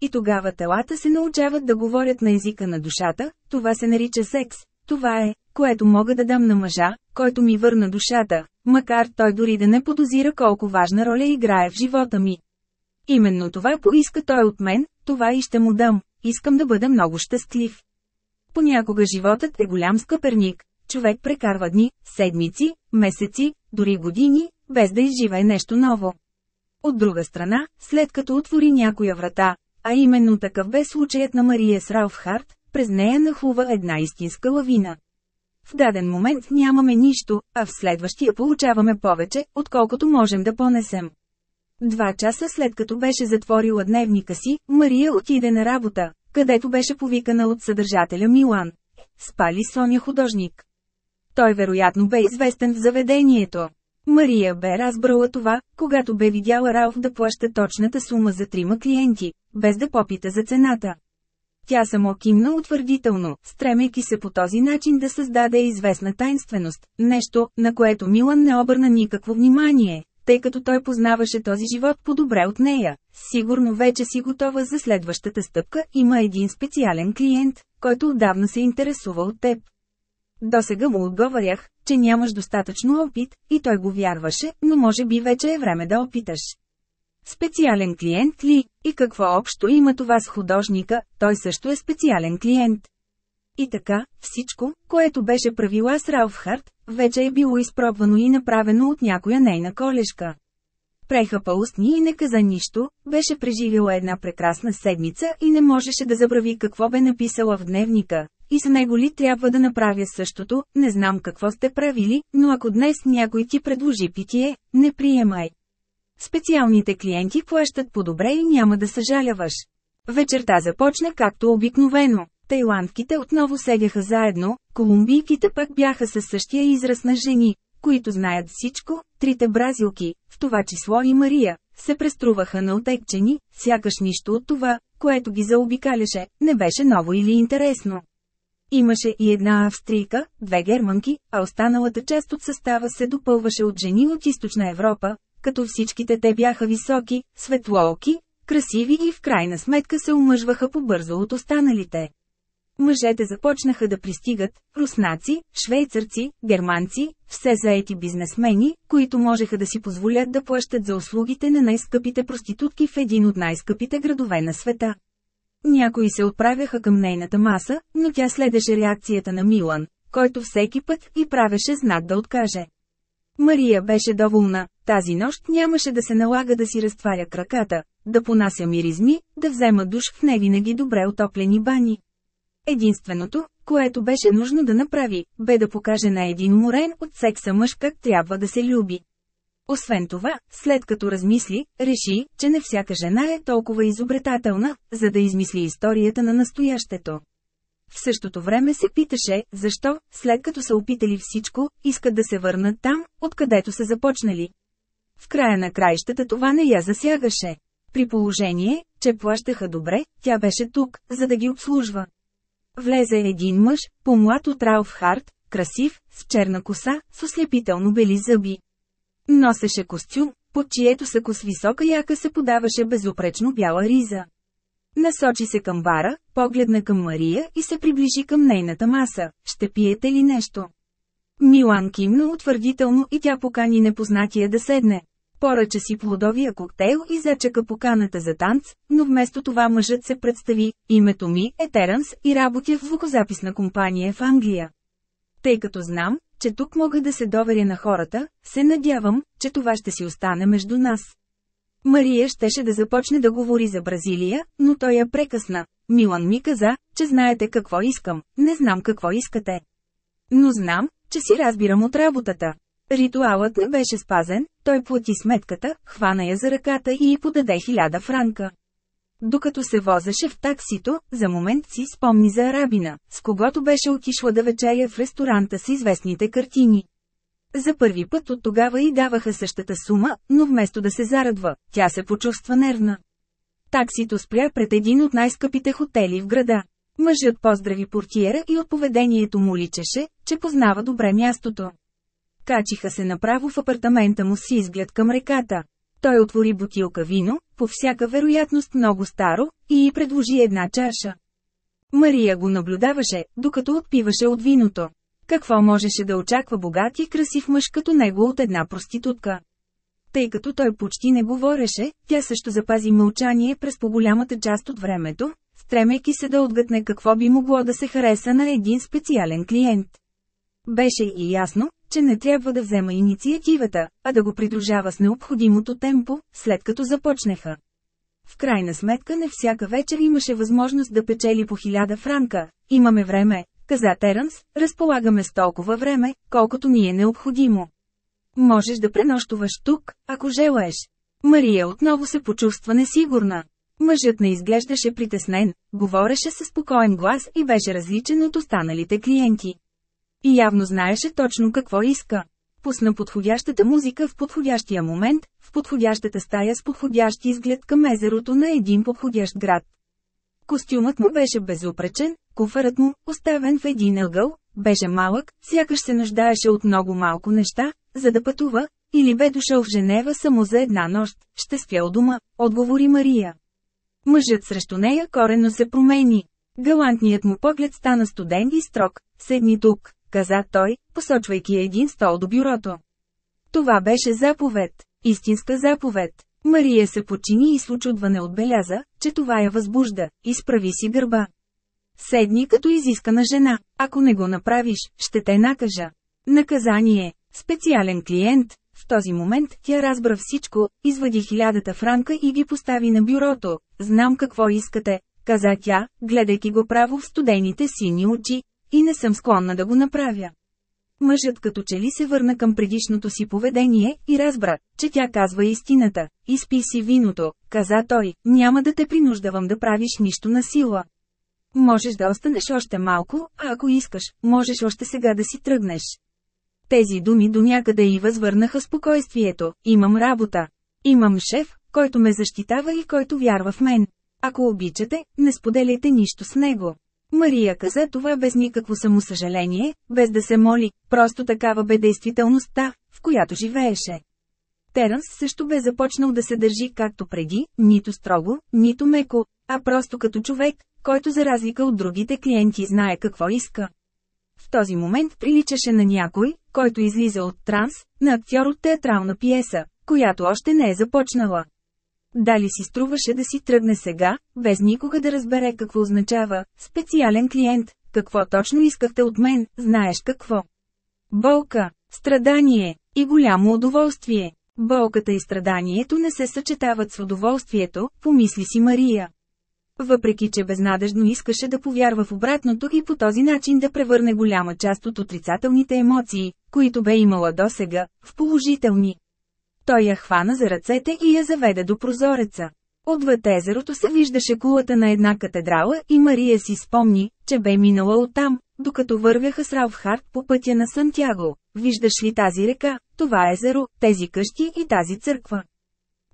И тогава телата се научават да говорят на езика на душата, това се нарича секс, това е, което мога да дам на мъжа, който ми върна душата, макар той дори да не подозира колко важна роля играе в живота ми. Именно това поиска той от мен, това и ще му дам, искам да бъда много щастлив. Понякога животът е голям скъперник, човек прекарва дни, седмици, месеци, дори години, без да изживее нещо ново. От друга страна, след като отвори някоя врата, а именно такъв бе случаят на Мария с Ралфхарт, през нея нахлува една истинска лавина. В даден момент нямаме нищо, а в следващия получаваме повече, отколкото можем да понесем. Два часа след като беше затворила дневника си, Мария отиде на работа, където беше повикана от съдържателя Милан. Спали Соня художник. Той вероятно бе известен в заведението. Мария бе разбрала това, когато бе видяла Ралф да плаща точната сума за трима клиенти, без да попита за цената. Тя само кимна утвърдително, стремейки се по този начин да създаде известна тайнственост, нещо, на което Милан не обърна никакво внимание, тъй като той познаваше този живот по-добре от нея. Сигурно вече си готова за следващата стъпка, има един специален клиент, който отдавна се интересува от теб. Досега му отговарях, че нямаш достатъчно опит, и той го вярваше, но може би вече е време да опиташ. Специален клиент ли? И какво общо има това с художника, той също е специален клиент. И така, всичко, което беше правила с Ралфхарт, вече е било изпробвано и направено от някоя нейна колешка. Прехапа устни и не каза нищо, беше преживила една прекрасна седмица и не можеше да забрави какво бе написала в дневника. И с него ли трябва да направя същото, не знам какво сте правили, но ако днес някой ти предложи питие, не приемай. Специалните клиенти плащат по-добре и няма да съжаляваш. Вечерта започна както обикновено. Тайландките отново седяха заедно, колумбийките пък бяха със същия израз на жени, които знаят всичко, трите бразилки, в това число и Мария, се преструваха на отекчени, сякаш нищо от това, което ги заобикаляше, не беше ново или интересно. Имаше и една австрийка, две германки, а останалата част от състава се допълваше от жени от източна Европа, като всичките те бяха високи, светлооки, красиви и в крайна сметка се омъжваха побързо от останалите. Мъжете започнаха да пристигат, руснаци, швейцарци, германци, все заети бизнесмени, които можеха да си позволят да плащат за услугите на най-скъпите проститутки в един от най-скъпите градове на света. Някои се отправяха към нейната маса, но тя следеше реакцията на Милан, който всеки път и правеше знак да откаже. Мария беше доволна, тази нощ нямаше да се налага да си разтваря краката, да понася миризми, да взема душ в невинаги добре отоплени бани. Единственото, което беше нужно да направи, бе да покаже на един уморен от секса мъж как трябва да се люби. Освен това, след като размисли, реши, че не всяка жена е толкова изобретателна, за да измисли историята на настоящето. В същото време се питаше, защо, след като са опитали всичко, искат да се върнат там, откъдето са започнали. В края на краищата това не я засягаше. При положение, че плащаха добре, тя беше тук, за да ги обслужва. Влезе един мъж, по-млад от Ралф Харт, красив, с черна коса, с ослепително бели зъби. Носеше костюм, под чието съко с висока яка се подаваше безопречно бяла риза. Насочи се към бара, погледна към Мария и се приближи към нейната маса. Ще пиете ли нещо? Милан кимна утвърдително и тя покани непознатия да седне. Поръча си плодовия коктейл и зачака поканата за танц, но вместо това мъжът се представи, името ми е Теранс и работя в звукозаписна компания в Англия. Тъй като знам, че тук мога да се доверя на хората, се надявам, че това ще си остане между нас. Мария щеше да започне да говори за Бразилия, но той я прекъсна. Милан ми каза, че знаете какво искам, не знам какво искате. Но знам, че си разбирам от работата. Ритуалът не беше спазен, той плати сметката, хвана я за ръката и й подаде хиляда франка. Докато се возеше в таксито, за момент си спомни за арабина, с когото беше отишла да вечеря в ресторанта с известните картини. За първи път от тогава и даваха същата сума, но вместо да се зарадва, тя се почувства нервна. Таксито спря пред един от най-скъпите хотели в града. Мъжът поздрави портиера и от поведението му личеше, че познава добре мястото. Качиха се направо в апартамента му с изглед към реката. Той отвори бутилка вино, по всяка вероятност много старо, и й предложи една чаша. Мария го наблюдаваше, докато отпиваше от виното. Какво можеше да очаква богат и красив мъж като него от една проститутка? Тъй като той почти не говореше, тя също запази мълчание през по-голямата част от времето, стремейки се да отгътне какво би могло да се хареса на един специален клиент. Беше и ясно, че не трябва да взема инициативата, а да го придружава с необходимото темпо, след като започнеха. В крайна сметка не всяка вечер имаше възможност да печели по хиляда франка. Имаме време, каза Теранс, разполагаме с толкова време, колкото ни е необходимо. Можеш да пренощуваш тук, ако желаеш. Мария отново се почувства несигурна. Мъжът не изглеждаше притеснен, говореше със спокоен глас и беше различен от останалите клиенти. И явно знаеше точно какво иска. Пусна подходящата музика в подходящия момент, в подходящата стая с подходящ изглед към езерото на един подходящ град. Костюмът му беше безупречен, куфарът му, оставен в един ъгъл, беше малък, сякаш се нуждаеше от много малко неща, за да пътува, или бе дошъл в Женева само за една нощ, ще спя дома, отговори Мария. Мъжът срещу нея коренно се промени. Галантният му поглед стана студен и строг. Седни тук, каза той, посочвайки един стол до бюрото. Това беше заповед. Истинска заповед. Мария се почини и с очудване отбеляза, че това я възбужда, изправи си гърба. Седни като изискана жена, ако не го направиш, ще те накажа. Наказание. Специален клиент. В този момент тя разбра всичко, извади хилядата франка и ги постави на бюрото. Знам какво искате, каза тя, гледайки го право в студените сини очи, и не съм склонна да го направя. Мъжът като че ли се върна към предишното си поведение и разбра, че тя казва истината. Изпи си виното, каза той, няма да те принуждавам да правиш нищо на сила. Можеш да останеш още малко, а ако искаш, можеш още сега да си тръгнеш. Тези думи до някъде и възвърнаха спокойствието. Имам работа. Имам шеф, който ме защитава и който вярва в мен. Ако обичате, не споделяйте нищо с него. Мария каза това без никакво самосъжаление, без да се моли, просто такава бе действителността, в която живееше. Теранс също бе започнал да се държи както преди, нито строго, нито меко, а просто като човек, който за разлика от другите клиенти знае какво иска. В този момент приличаше на някой, който излиза от транс, на актьор от театрална пиеса, която още не е започнала. Дали си струваше да си тръгне сега, без никога да разбере какво означава специален клиент, какво точно искахте от мен, знаеш какво. Болка, страдание и голямо удоволствие. Болката и страданието не се съчетават с удоволствието, помисли си Мария. Въпреки че безнадежно искаше да повярва в обратното и по този начин да превърне голяма част от отрицателните емоции, които бе имала досега, в положителни. Той я хвана за ръцете и я заведе до прозореца. Отвъд езерото се виждаше кулата на една катедрала и Мария си спомни, че бе минала оттам, докато вървяха с Ралфхарт по пътя на Сантяго. Виждаш ли тази река, това езеро, тези къщи и тази църква?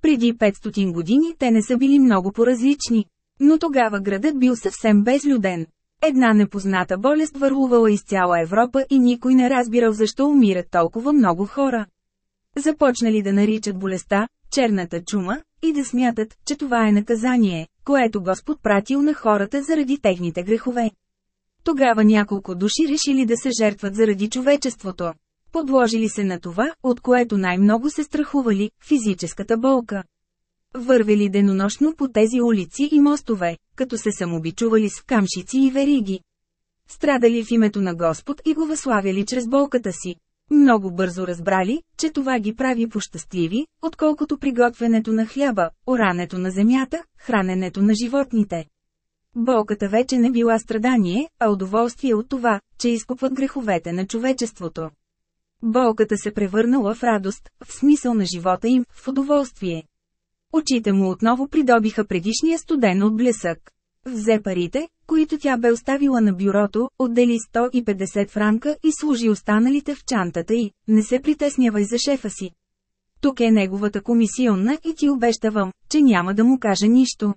Преди 500 години те не са били много поразлични. Но тогава градът бил съвсем безлюден. Една непозната болест върлувала из цяла Европа и никой не разбирал защо умират толкова много хора. Започнали да наричат болестта черната чума и да смятат, че това е наказание, което Господ пратил на хората заради техните грехове. Тогава няколко души решили да се жертват заради човечеството. Подложили се на това, от което най-много се страхували – физическата болка. Вървели денонощно по тези улици и мостове, като се самобичували с камшици и вериги. Страдали в името на Господ и го възславяли чрез болката си. Много бързо разбрали, че това ги прави пощастливи, отколкото приготвянето на хляба, орането на земята, храненето на животните. Болката вече не била страдание, а удоволствие от това, че изкупват греховете на човечеството. Болката се превърнала в радост, в смисъл на живота им, в удоволствие. Очите му отново придобиха предишния студен от блесък. Взе парите, които тя бе оставила на бюрото, отдели 150 франка и служи останалите в чантата й, не се притеснявай за шефа си. Тук е неговата комисионна и ти обещавам, че няма да му каже нищо.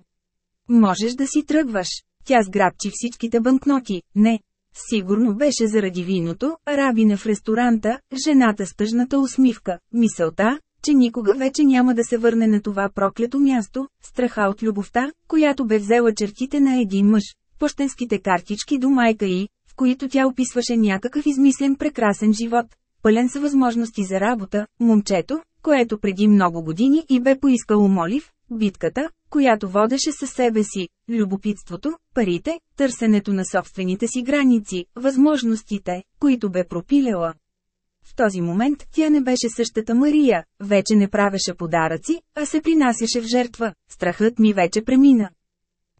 Можеш да си тръгваш. Тя сграбчи всичките банкноти, не. Сигурно беше заради виното, рабина в ресторанта, жената с тъжната усмивка, мисълта, че никога вече няма да се върне на това проклето място, страха от любовта, която бе взела чертите на един мъж, пощенските картички до майка й, в които тя описваше някакъв измислен прекрасен живот, пълен с възможности за работа, момчето, което преди много години и бе поискало молив, битката, която водеше със себе си, любопитството, парите, търсенето на собствените си граници, възможностите, които бе пропилела. В този момент тя не беше същата Мария, вече не правеше подаръци, а се принасяше в жертва, страхът ми вече премина.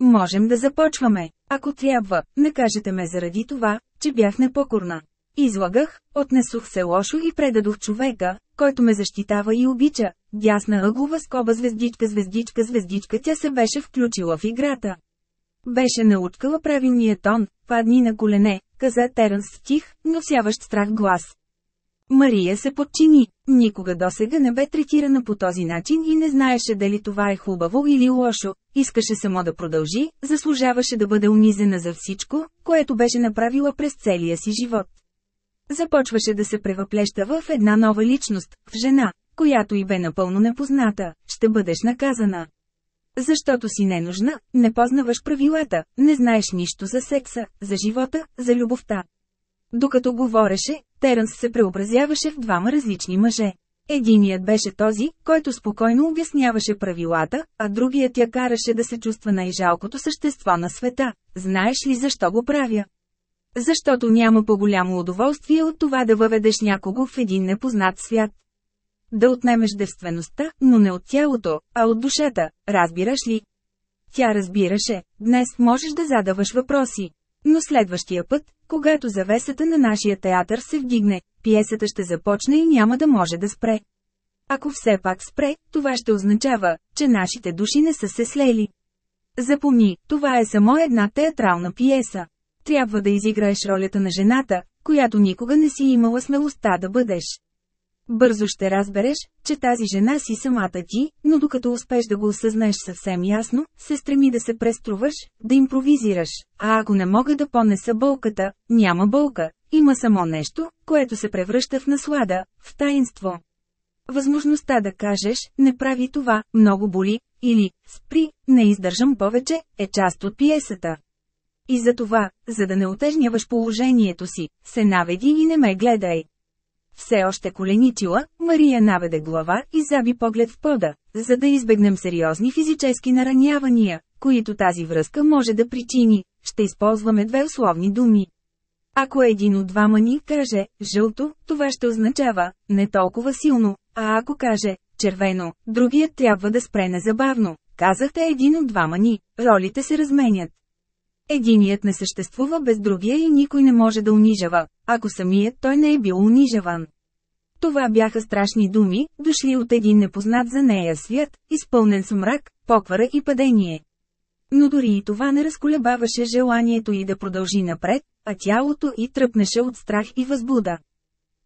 Можем да започваме, ако трябва, не кажете ме заради това, че бях непокорна. Излагах, отнесох се лошо и предадох човека, който ме защитава и обича, дясна ъглова скоба звездичка звездичка звездичка тя се беше включила в играта. Беше научкала правилния тон, падни на колене, каза Терънс с тих, но сяващ страх глас. Мария се подчини. Никога досега не бе третирана по този начин и не знаеше дали това е хубаво или лошо. Искаше само да продължи, заслужаваше да бъде унизена за всичко, което беше направила през целия си живот. Започваше да се превъплещава в една нова личност, в жена, която и бе напълно непозната, ще бъдеш наказана. Защото си ненужна, не познаваш правилата, не знаеш нищо за секса, за живота, за любовта. Докато говореше, Терънс се преобразяваше в двама различни мъже. Единият беше този, който спокойно обясняваше правилата, а другият я караше да се чувства най-жалкото същество на света. Знаеш ли защо го правя? Защото няма по-голямо удоволствие от това да въведеш някого в един непознат свят. Да отнемеш девствеността, но не от тялото, а от душата, разбираш ли? Тя разбираше, днес можеш да задаваш въпроси. Но следващия път, когато завесата на нашия театър се вдигне, пиесата ще започне и няма да може да спре. Ако все пак спре, това ще означава, че нашите души не са се слели. Запомни, това е само една театрална пиеса. Трябва да изиграеш ролята на жената, която никога не си имала смелостта да бъдеш. Бързо ще разбереш, че тази жена си самата ти, но докато успеш да го осъзнаеш съвсем ясно, се стреми да се преструваш, да импровизираш, а ако не мога да понеса болката, няма болка, има само нещо, което се превръща в наслада, в таинство. Възможността да кажеш, не прави това, много боли, или, спри, не издържам повече, е част от пиесата. И за това, за да не отежняваш положението си, се наведи и не ме гледай. Все още коленичила, Мария наведе глава и заби поглед в пода, за да избегнем сериозни физически наранявания, които тази връзка може да причини. Ще използваме две условни думи. Ако един от двама ни каже «жълто», това ще означава «не толкова силно», а ако каже «червено», другият трябва да спре незабавно. Казахте един от двама ни, ролите се разменят. Единият не съществува без другия и никой не може да унижава, ако самият той не е бил унижаван. Това бяха страшни думи, дошли от един непознат за нея свят, изпълнен с мрак, поквара и падение. Но дори и това не разколебаваше желанието и да продължи напред, а тялото й тръпнеше от страх и възбуда.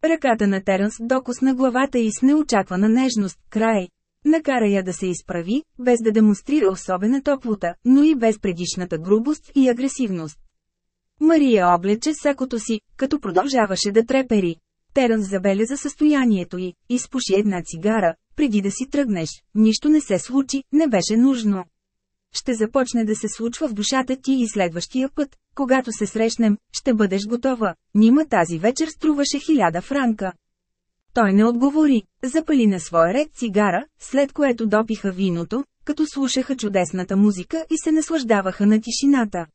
Ръката на Теренс докосна главата и с неочаквана нежност, край. Накара я да се изправи, без да демонстрира особена топлота, но и без предишната грубост и агресивност. Мария облече сакото си, като продължаваше да трепери. Терън забеляза състоянието й, изпуши една цигара, преди да си тръгнеш, нищо не се случи, не беше нужно. Ще започне да се случва в душата ти и следващия път, когато се срещнем, ще бъдеш готова. Нима тази вечер струваше хиляда франка. Той не отговори, запали на своя ред цигара, след което допиха виното, като слушаха чудесната музика и се наслаждаваха на тишината.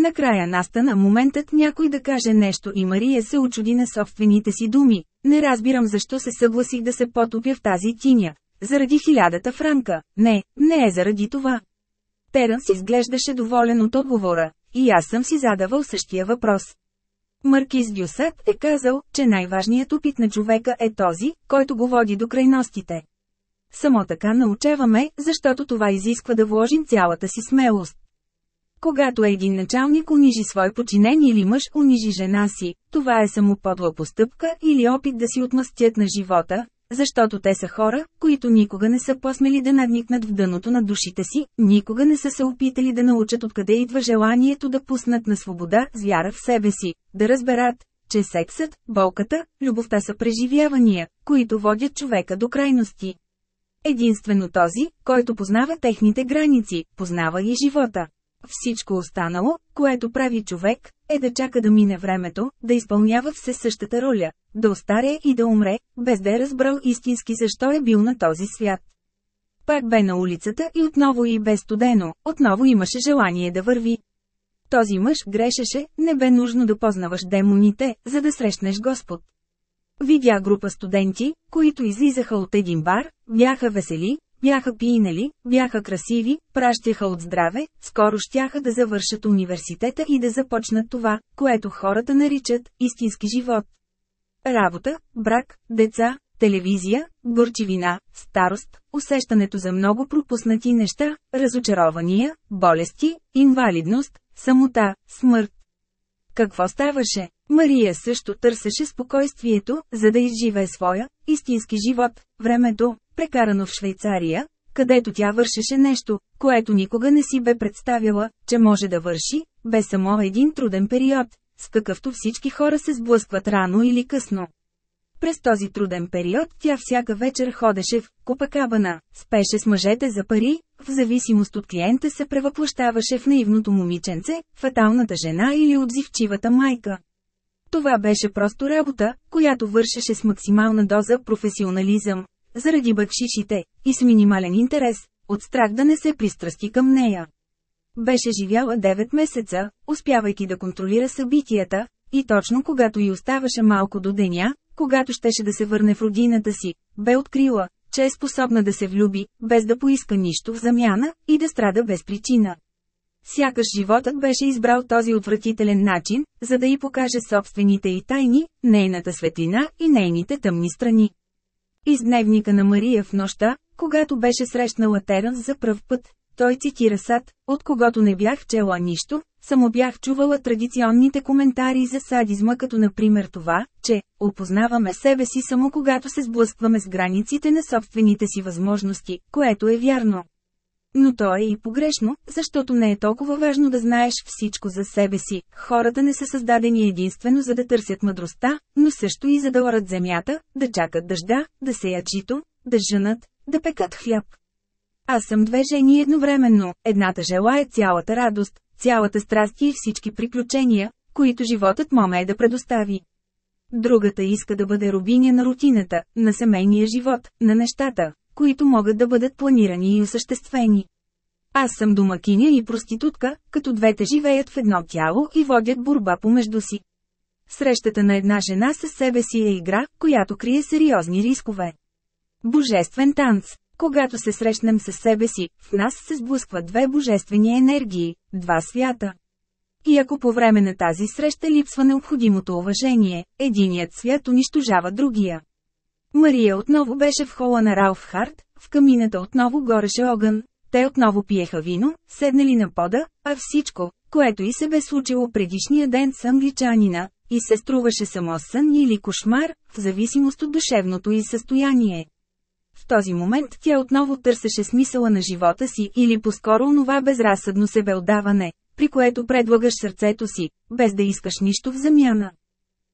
Накрая настана моментът някой да каже нещо и Мария се очуди на собствените си думи. Не разбирам защо се съгласих да се потопя в тази тиня. Заради хилядата франка. Не, не е заради това. Терънс изглеждаше доволен от отговора. И аз съм си задавал същия въпрос. Маркиз Дюсат е казал, че най-важният опит на човека е този, който го води до крайностите. Само така научаваме, защото това изисква да вложим цялата си смелост. Когато един началник унижи свой починен или мъж унижи жена си, това е само подла постъпка или опит да си отмъстят на живота, защото те са хора, които никога не са посмели да надникнат в дъното на душите си, никога не са се опитали да научат откъде идва желанието да пуснат на свобода с вяра в себе си, да разберат, че сексът, болката, любовта са преживявания, които водят човека до крайности. Единствено този, който познава техните граници, познава и живота. Всичко останало, което прави човек, е да чака да мине времето, да изпълнява все същата роля, да остаря и да умре, без да е разбрал истински защо е бил на този свят. Пак бе на улицата и отново и бе студено, отново имаше желание да върви. Този мъж грешеше, не бе нужно да познаваш демоните, за да срещнеш Господ. Видя група студенти, които излизаха от един бар, бяха весели, Бяха пинали, бяха красиви, пращаха от здраве, скоро щяха да завършат университета и да започнат това, което хората наричат истински живот. Работа, брак, деца, телевизия, горчивина, старост, усещането за много пропуснати неща, разочарования, болести, инвалидност, самота, смърт. Какво ставаше? Мария също търсеше спокойствието, за да изживее своя, истински живот, времето, прекарано в Швейцария, където тя вършеше нещо, което никога не си бе представила, че може да върши, бе само един труден период, с какъвто всички хора се сблъскват рано или късно. През този труден период тя всяка вечер ходеше в Копакабана, спеше с мъжете за пари, в зависимост от клиента се превъплащаваше в наивното момиченце, фаталната жена или отзивчивата майка. Това беше просто работа, която вършеше с максимална доза професионализъм, заради бъкшишите, и с минимален интерес, от страх да не се пристрасти към нея. Беше живяла 9 месеца, успявайки да контролира събитията, и точно когато й оставаше малко до деня, когато щеше да се върне в родината си, бе открила, че е способна да се влюби, без да поиска нищо в замяна, и да страда без причина. Сякаш животът беше избрал този отвратителен начин, за да й покаже собствените й тайни, нейната светлина и нейните тъмни страни. Из дневника на Мария в нощта, когато беше срещнала Теранс за пръв път, той цитира Сад, от когото не бях чела нищо, само бях чувала традиционните коментари за садизма като например това, че опознаваме себе си само когато се сблъскваме с границите на собствените си възможности, което е вярно. Но то е и погрешно, защото не е толкова важно да знаеш всичко за себе си. Хората не са създадени единствено за да търсят мъдростта, но също и за да орат земята, да чакат дъжда, да сеят жито, да жънат, да пекат хляб. Аз съм две жени едновременно, едната желая цялата радост, цялата страст и всички приключения, които животът моме е да предостави. Другата иска да бъде рубиня на рутината, на семейния живот, на нещата, които могат да бъдат планирани и осъществени. Аз съм домакиня и проститутка, като двете живеят в едно тяло и водят борба помежду си. Срещата на една жена със себе си е игра, която крие сериозни рискове. Божествен танц когато се срещнем с себе си, в нас се сблъскват две божествени енергии, два свята. И ако по време на тази среща липсва необходимото уважение, единият свят унищожава другия. Мария отново беше в хола на Ралф Харт, в камината отново гореше огън, те отново пиеха вино, седнали на пода, а всичко, което и се бе случило предишния ден с англичанина, и се струваше само сън или кошмар, в зависимост от душевното и състояние. В този момент тя отново търсеше смисъла на живота си или по-скоро онова безразсъдно себеотдаване, при което предлагаш сърцето си, без да искаш нищо в замяна.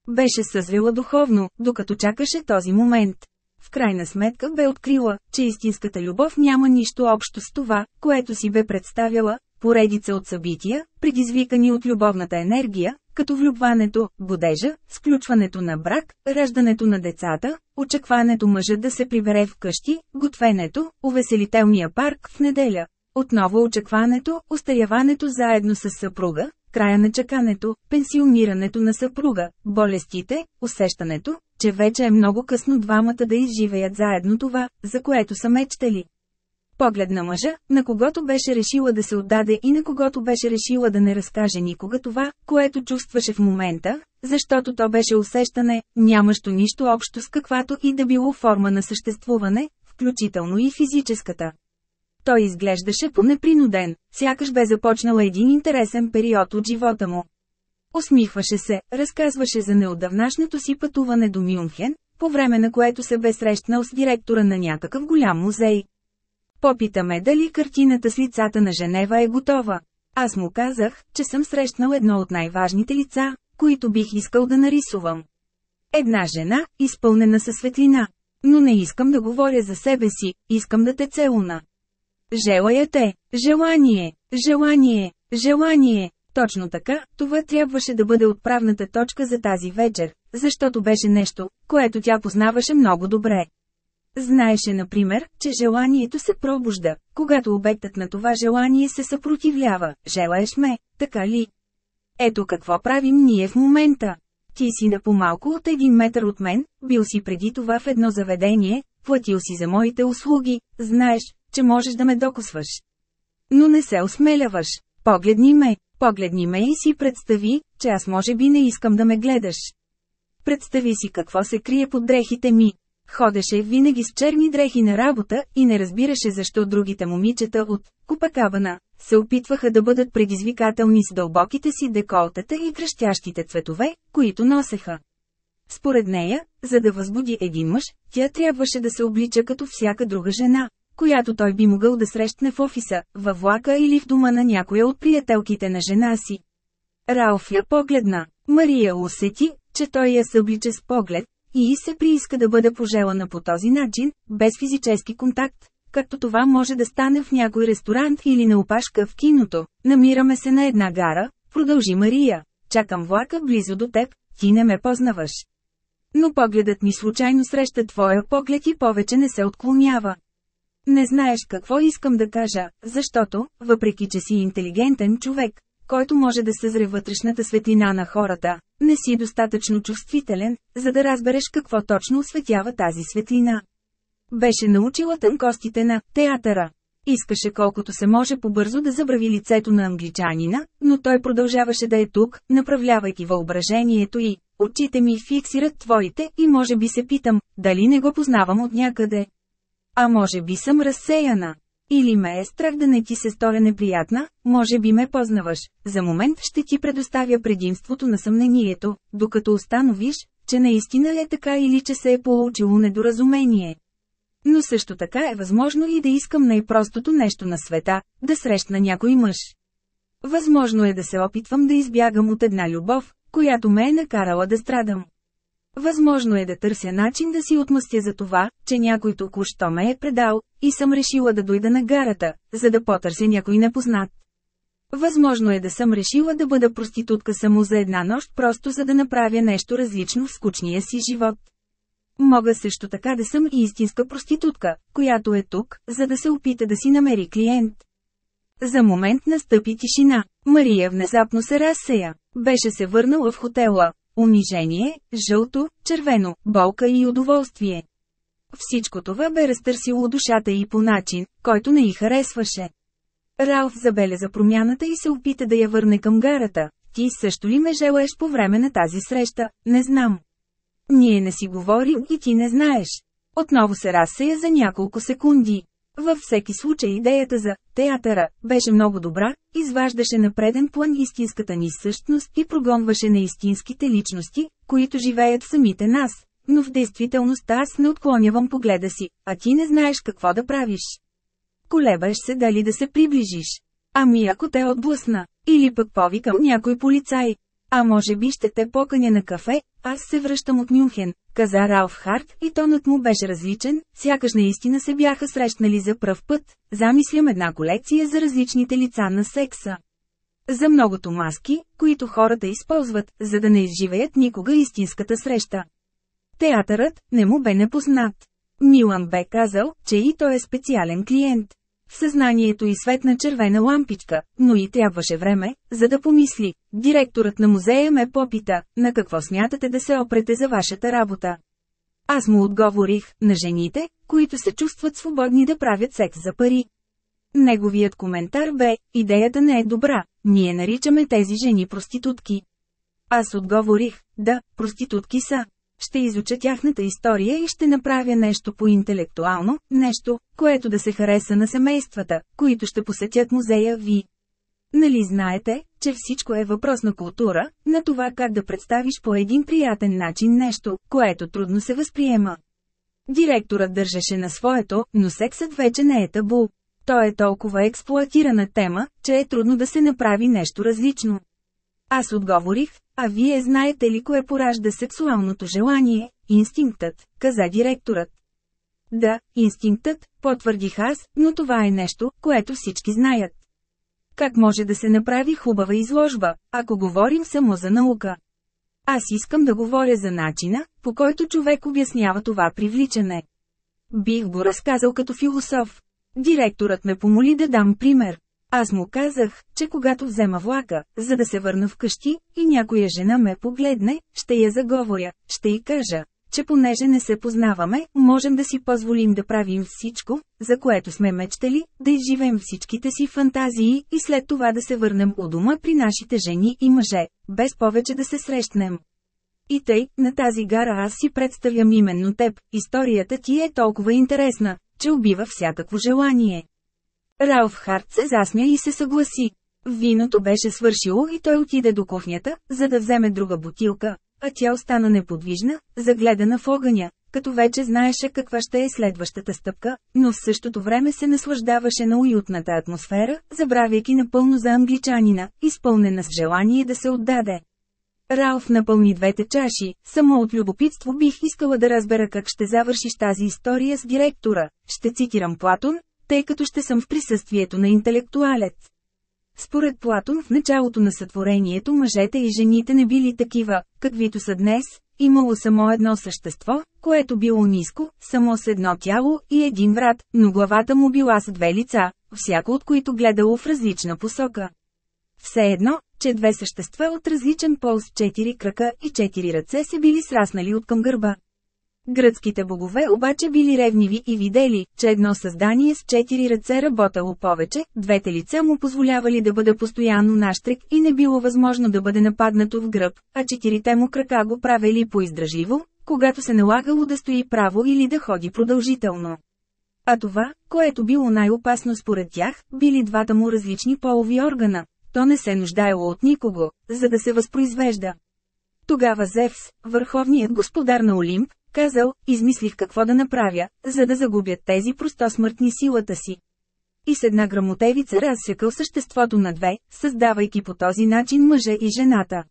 Беше съзрела духовно, докато чакаше този момент. В крайна сметка бе открила, че истинската любов няма нищо общо с това, което си бе представяла, поредица от събития, предизвикани от любовната енергия, като влюбването, бодежа, сключването на брак, раждането на децата, очакването мъжът да се прибере в къщи, готвенето, увеселителния парк в неделя. Отново очакването, остаряването заедно с съпруга, края на чакането, пенсионирането на съпруга, болестите, усещането, че вече е много късно двамата да изживеят заедно това, за което са мечтали. Поглед на мъжа, на когото беше решила да се отдаде и на когото беше решила да не разкаже никога това, което чувстваше в момента, защото то беше усещане, нямащо нищо общо с каквато и да било форма на съществуване, включително и физическата. Той изглеждаше по-непринуден, сякаш бе започнал един интересен период от живота му. Усмихваше се, разказваше за неотдавнашното си пътуване до Мюнхен, по време на което се бе срещнал с директора на някакъв голям музей. Попитаме дали картината с лицата на Женева е готова. Аз му казах, че съм срещнал едно от най-важните лица, които бих искал да нарисувам. Една жена, изпълнена със светлина. Но не искам да говоря за себе си, искам да те целуна. Желая те, желание, желание, желание. Точно така, това трябваше да бъде отправната точка за тази вечер, защото беше нещо, което тя познаваше много добре. Знаеше, например, че желанието се пробужда, когато обектът на това желание се съпротивлява. Желаеш ме, така ли? Ето какво правим ние в момента. Ти си на по-малко от един метър от мен, бил си преди това в едно заведение, платил си за моите услуги, знаеш, че можеш да ме докосваш. Но не се осмеляваш. Погледни ме, погледни ме и си представи, че аз може би не искам да ме гледаш. Представи си какво се крие под дрехите ми. Ходеше винаги с черни дрехи на работа и не разбираше защо другите момичета от Купакабана се опитваха да бъдат предизвикателни с дълбоките си деколтата и кръщящите цветове, които носеха. Според нея, за да възбуди един мъж, тя трябваше да се облича като всяка друга жена, която той би могъл да срещне в офиса, във влака или в дома на някоя от приятелките на жена си. Ралф я погледна. Мария усети, че той я съблича с поглед, и се прииска да бъде пожелана по този начин, без физически контакт, както това може да стане в някой ресторант или на опашка в киното. Намираме се на една гара, продължи Мария. Чакам влака близо до теб, ти не ме познаваш. Но погледът ми случайно среща твоя поглед и повече не се отклонява. Не знаеш какво искам да кажа, защото, въпреки че си интелигентен човек, който може да съзре вътрешната светлина на хората, не си достатъчно чувствителен, за да разбереш какво точно осветява тази светлина. Беше научила тънкостите на театъра. Искаше колкото се може побързо да забрави лицето на англичанина, но той продължаваше да е тук, направлявайки въображението и очите ми фиксират твоите и може би се питам, дали не го познавам от някъде. А може би съм разсеяна. Или ме е страх да не ти се сторя неприятна, може би ме познаваш. За момент ще ти предоставя предимството на съмнението, докато установиш, че наистина е така или че се е получило недоразумение. Но също така е възможно и да искам най-простото нещо на света – да срещна някой мъж. Възможно е да се опитвам да избягам от една любов, която ме е накарала да страдам. Възможно е да търся начин да си отмъстя за това, че някой току-що ме е предал, и съм решила да дойда на гарата, за да потърся някой непознат. Възможно е да съм решила да бъда проститутка само за една нощ, просто за да направя нещо различно в скучния си живот. Мога също така да съм и истинска проститутка, която е тук, за да се опита да си намери клиент. За момент настъпи тишина. Мария внезапно се разсея. Беше се върнала в хотела, Унижение, жълто, червено, болка и удоволствие. Всичко това бе разтърсило душата и по начин, който не й харесваше. Ралф забеляза промяната и се опита да я върне към гарата. Ти също ли ме желаеш по време на тази среща? Не знам. Ние не си говорим и ти не знаеш. Отново се разсея за няколко секунди. Във всеки случай идеята за «театъра» беше много добра, изваждаше на преден план истинската ни същност и прогонваше на истинските личности, които живеят самите нас. Но в действителност аз не отклонявам погледа си, а ти не знаеш какво да правиш. Колебаеш се дали да се приближиш. Ами ако те отблъсна, или пък повикам някой полицай. А може би ще те поканя на кафе, аз се връщам от Мюнхен, каза Ралф Харт и тонът му беше различен, сякаш наистина се бяха срещнали за пръв път, замислям една колекция за различните лица на секса. За многото маски, които хората използват, за да не изживеят никога истинската среща. Театърът не му бе непознат. Милан бе казал, че и той е специален клиент. В съзнанието и светна червена лампичка, но и трябваше време, за да помисли. Директорът на музея ме попита, на какво смятате да се опрете за вашата работа. Аз му отговорих, на жените, които се чувстват свободни да правят секс за пари. Неговият коментар бе, идеята не е добра, ние наричаме тези жени проститутки. Аз отговорих, да, проститутки са. Ще изуча тяхната история и ще направя нещо по-интелектуално, нещо, което да се хареса на семействата, които ще посетят музея ви. Нали знаете, че всичко е въпрос на култура, на това как да представиш по един приятен начин нещо, което трудно се възприема. Директорът държеше на своето, но сексът вече не е табу. Той е толкова експлуатирана тема, че е трудно да се направи нещо различно. Аз отговорих, а вие знаете ли кое поражда сексуалното желание? Инстинктът, каза директорът. Да, инстинктът, потвърдих аз, но това е нещо, което всички знаят. Как може да се направи хубава изложба, ако говорим само за наука? Аз искам да говоря за начина, по който човек обяснява това привличане. Бих го разказал като философ. Директорът ме помоли да дам пример. Аз му казах, че когато взема влака, за да се върна вкъщи, и някоя жена ме погледне, ще я заговоря, ще й кажа, че понеже не се познаваме, можем да си позволим да правим всичко, за което сме мечтали, да изживеем всичките си фантазии и след това да се върнем у дома при нашите жени и мъже, без повече да се срещнем. И тъй, на тази гара аз си представям именно теб, историята ти е толкова интересна, че убива всякакво желание. Ралф Харт се засмя и се съгласи. Виното беше свършило и той отиде до кухнята, за да вземе друга бутилка, а тя остана неподвижна, загледана в огъня, като вече знаеше каква ще е следващата стъпка, но в същото време се наслаждаваше на уютната атмосфера, забравяйки напълно за англичанина, изпълнена с желание да се отдаде. Ралф напълни двете чаши, само от любопитство бих искала да разбера как ще завършиш тази история с директора, ще цитирам Платон, тъй като ще съм в присъствието на интелектуалец. Според Платон в началото на сътворението мъжете и жените не били такива, каквито са днес, имало само едно същество, което било ниско, само с едно тяло и един врат, но главата му била с две лица, всяко от които гледало в различна посока. Все едно, че две същества от различен пол с четири крака и четири ръце се били сраснали от към гърба. Гръцките богове обаче били ревниви и видели, че едно създание с четири ръце работало повече, двете лица му позволявали да бъде постоянно наштрек и не било възможно да бъде нападнато в гръб, а четирите му крака го правили поиздръжливо, когато се налагало да стои право или да ходи продължително. А това, което било най-опасно според тях, били двата му различни полови органа. То не се нуждаело от никого, за да се възпроизвежда. Тогава Зевс, върховният господар на Олимп, Казал, измислих какво да направя, за да загубят тези простосмъртни силата си. И с една грамотевица разсекал съществото на две, създавайки по този начин мъжа и жената.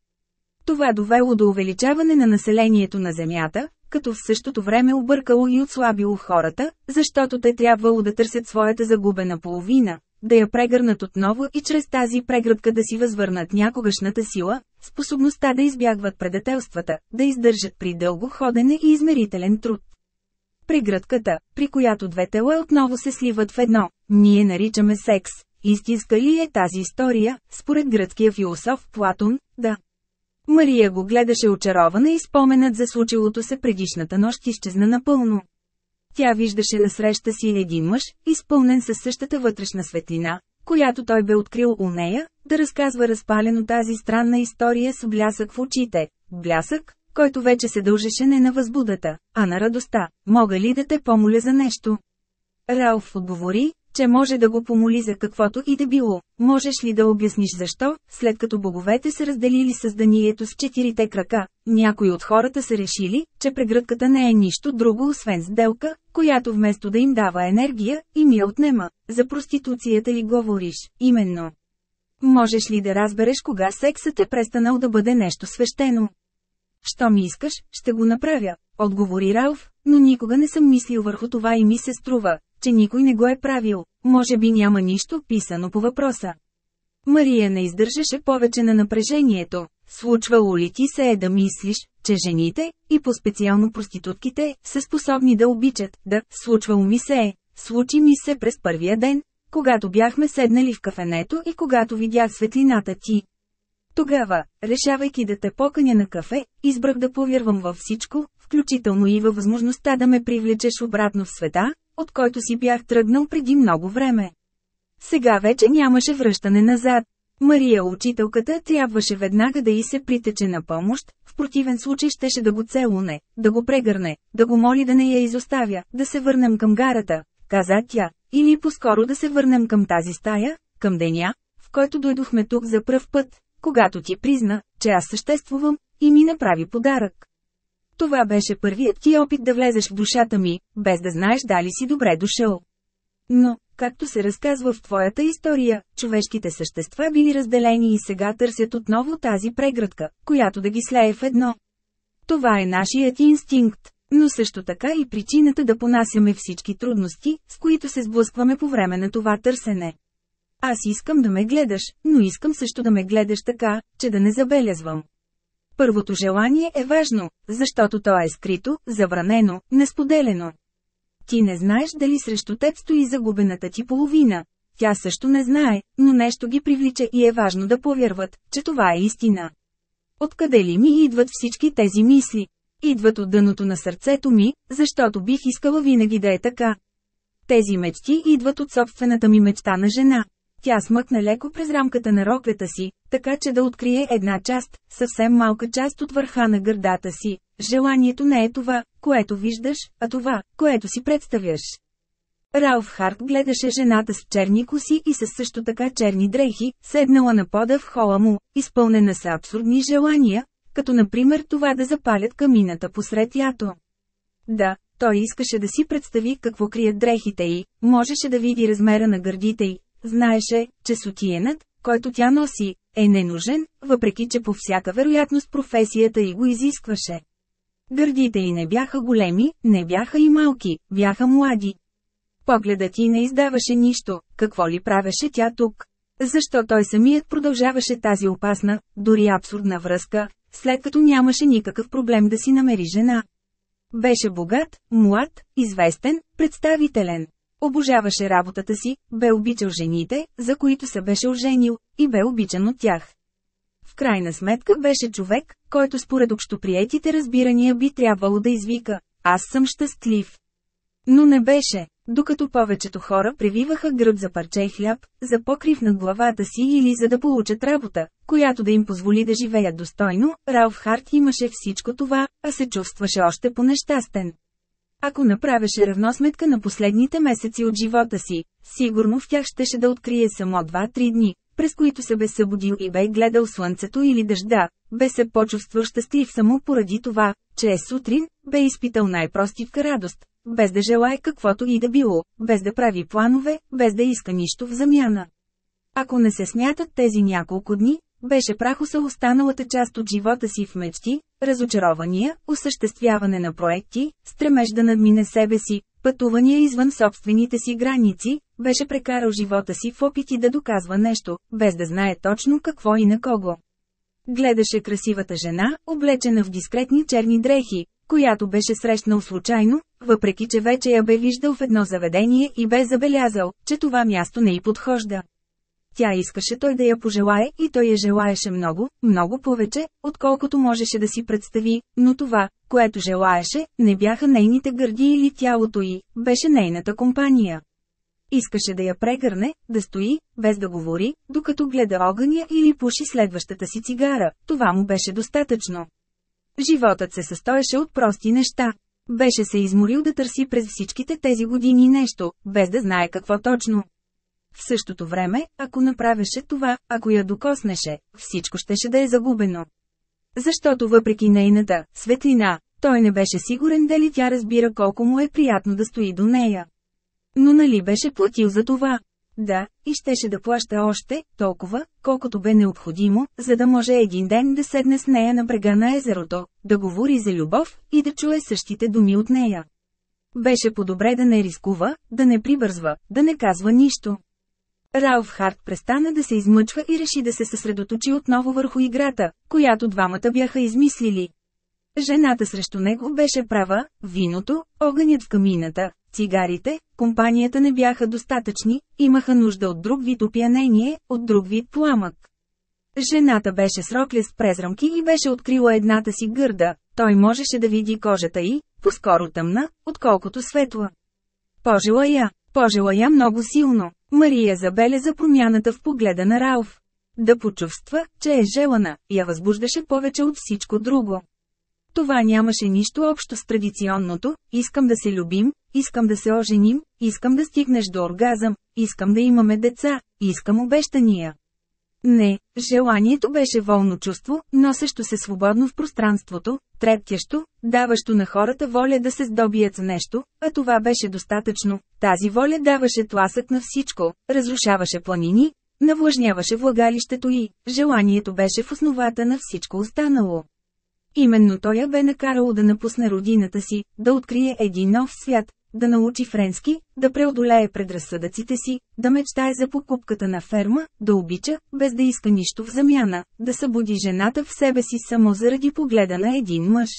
Това довело до увеличаване на населението на Земята, като в същото време объркало и отслабило хората, защото те трябвало да търсят своята загубена половина, да я прегърнат отново и чрез тази прегръдка да си възвърнат някогашната сила, способността да избягват предателствата, да издържат при дълго ходене и измерителен труд. Прегръдката, при която две тела отново се сливат в едно, ние наричаме секс. Истинска ли е тази история, според гръцкия философ Платон, да. Мария го гледаше очарована и споменът за случилото се предишната нощ изчезна напълно. Тя виждаше насреща си един мъж, изпълнен със същата вътрешна светлина, която той бе открил у нея, да разказва разпалено тази странна история с блясък в очите. Блясък, който вече се дължеше не на възбудата, а на радостта. Мога ли да те помоля за нещо? Ралф отговори, че може да го помоли за каквото и да било. Можеш ли да обясниш защо, след като боговете са разделили създанието с четирите крака, някои от хората са решили, че прегръдката не е нищо друго освен сделка, която вместо да им дава енергия, им я отнема. За проституцията ли говориш, именно. Можеш ли да разбереш кога сексът е престанал да бъде нещо свещено? Що ми искаш, ще го направя, отговори Ралф, но никога не съм мислил върху това и ми се струва, че никой не го е правил, може би няма нищо писано по въпроса. Мария не издържаше повече на напрежението. Случвало ли ти се е да мислиш, че жените, и по-специално проститутките, са способни да обичат, да, случвало ми се е, случи ми се през първия ден, когато бяхме седнали в кафенето и когато видях светлината ти. Тогава, решавайки да те поканя на кафе, избрах да повярвам във всичко, включително и във възможността да ме привлечеш обратно в света, от който си бях тръгнал преди много време. Сега вече нямаше връщане назад. Мария учителката трябваше веднага да й се притече на помощ, в противен случай щеше да го целуне, да го прегърне, да го моли да не я изоставя, да се върнем към гарата, каза тя, или по-скоро да се върнем към тази стая, към деня, в който дойдохме тук за пръв път, когато ти призна, че аз съществувам, и ми направи подарък. Това беше първият ти опит да влезеш в душата ми, без да знаеш дали си добре дошъл. Но, както се разказва в твоята история, човешките същества били разделени и сега търсят отново тази преградка, която да ги слее в едно. Това е нашият инстинкт, но също така и причината да понасяме всички трудности, с които се сблъскваме по време на това търсене. Аз искам да ме гледаш, но искам също да ме гледаш така, че да не забелязвам. Първото желание е важно, защото то е скрито, забранено, несподелено. Ти не знаеш дали срещу теб стои загубената ти половина. Тя също не знае, но нещо ги привлича и е важно да повярват, че това е истина. Откъде ли ми идват всички тези мисли? Идват от дъното на сърцето ми, защото бих искала винаги да е така. Тези мечти идват от собствената ми мечта на жена. Тя смъкна леко през рамката на роклята си, така че да открие една част, съвсем малка част от върха на гърдата си. Желанието не е това, което виждаш, а това, което си представяш. Ралф Харт гледаше жената с черни коси и с също така черни дрехи, седнала на пода в хола му, изпълнена с абсурдни желания, като например това да запалят камината посред ято. Да, той искаше да си представи какво крият дрехите й, можеше да види размера на гърдите й, знаеше, че сутиенът, който тя носи, е ненужен, въпреки че по всяка вероятност професията й го изискваше. Гърдите й не бяха големи, не бяха и малки, бяха млади. Погледът ти не издаваше нищо, какво ли правеше тя тук. Защо той самият продължаваше тази опасна, дори абсурдна връзка, след като нямаше никакъв проблем да си намери жена. Беше богат, млад, известен, представителен. Обожаваше работата си, бе обичал жените, за които се беше оженил, и бе обичан от тях. В крайна сметка беше човек, който според общоприетите разбирания би трябвало да извика «Аз съм щастлив». Но не беше. Докато повечето хора прививаха гръб за парче хляб, за покрив на главата си или за да получат работа, която да им позволи да живеят достойно, Ралф Харт имаше всичко това, а се чувстваше още по-нещастен. Ако направеше равносметка на последните месеци от живота си, сигурно в тях щеше да открие само 2-3 дни, през които се бе събудил и бе гледал слънцето или дъжда, бе се почувствал щастлив само поради това, че е сутрин, бе изпитал най-простивка радост, без да желая каквото и да било, без да прави планове, без да иска нищо в замяна. Ако не се смятат тези няколко дни, беше прахоса останалата част от живота си в мечти, разочарования, осъществяване на проекти, стремеж да надмине себе си, пътувания извън собствените си граници, беше прекарал живота си в опити да доказва нещо, без да знае точно какво и на кого. Гледаше красивата жена, облечена в дискретни черни дрехи, която беше срещнал случайно, въпреки че вече я бе виждал в едно заведение и бе забелязал, че това място не й подхожда. Тя искаше той да я пожелае и той я желаеше много, много повече, отколкото можеше да си представи, но това, което желаеше, не бяха нейните гърди или тялото й, беше нейната компания. Искаше да я прегърне, да стои, без да говори, докато гледа огъня или пуши следващата си цигара, това му беше достатъчно. Животът се състоеше от прости неща. Беше се изморил да търси през всичките тези години нещо, без да знае какво точно. В същото време, ако направеше това, ако я докоснеше, всичко щеше да е загубено. Защото въпреки нейната светлина, той не беше сигурен дали тя разбира колко му е приятно да стои до нея. Но нали беше платил за това? Да, и щеше да плаща още, толкова, колкото бе необходимо, за да може един ден да седне с нея на брега на езерото, да говори за любов и да чуе същите думи от нея. Беше по-добре да не рискува, да не прибързва, да не казва нищо. Ралф Харт престана да се измъчва и реши да се съсредоточи отново върху играта, която двамата бяха измислили. Жената срещу него беше права, виното, огънят в камината, цигарите, компанията не бяха достатъчни, имаха нужда от друг вид опиянение, от друг вид пламък. Жената беше с рокля с презрамки и беше открила едната си гърда, той можеше да види кожата й, по-скоро тъмна, отколкото светла. Пожела я, пожела я много силно. Мария забеляза промяната в погледа на Ралф. Да почувства, че е желана, я възбуждаше повече от всичко друго. Това нямаше нищо общо с традиционното, искам да се любим, искам да се оженим, искам да стигнеш до оргазъм, искам да имаме деца, искам обещания. Не, желанието беше волно чувство, носещо се свободно в пространството, трептящо, даващо на хората воля да се здобият с нещо, а това беше достатъчно. Тази воля даваше тласък на всичко, разрушаваше планини, навлажняваше влагалището и желанието беше в основата на всичко останало. Именно той я бе накарало да напусне родината си, да открие един нов свят, да научи френски, да преодолее предразсъдъците си, да мечтае за покупката на ферма, да обича, без да иска нищо в замяна, да събуди жената в себе си само заради погледа на един мъж.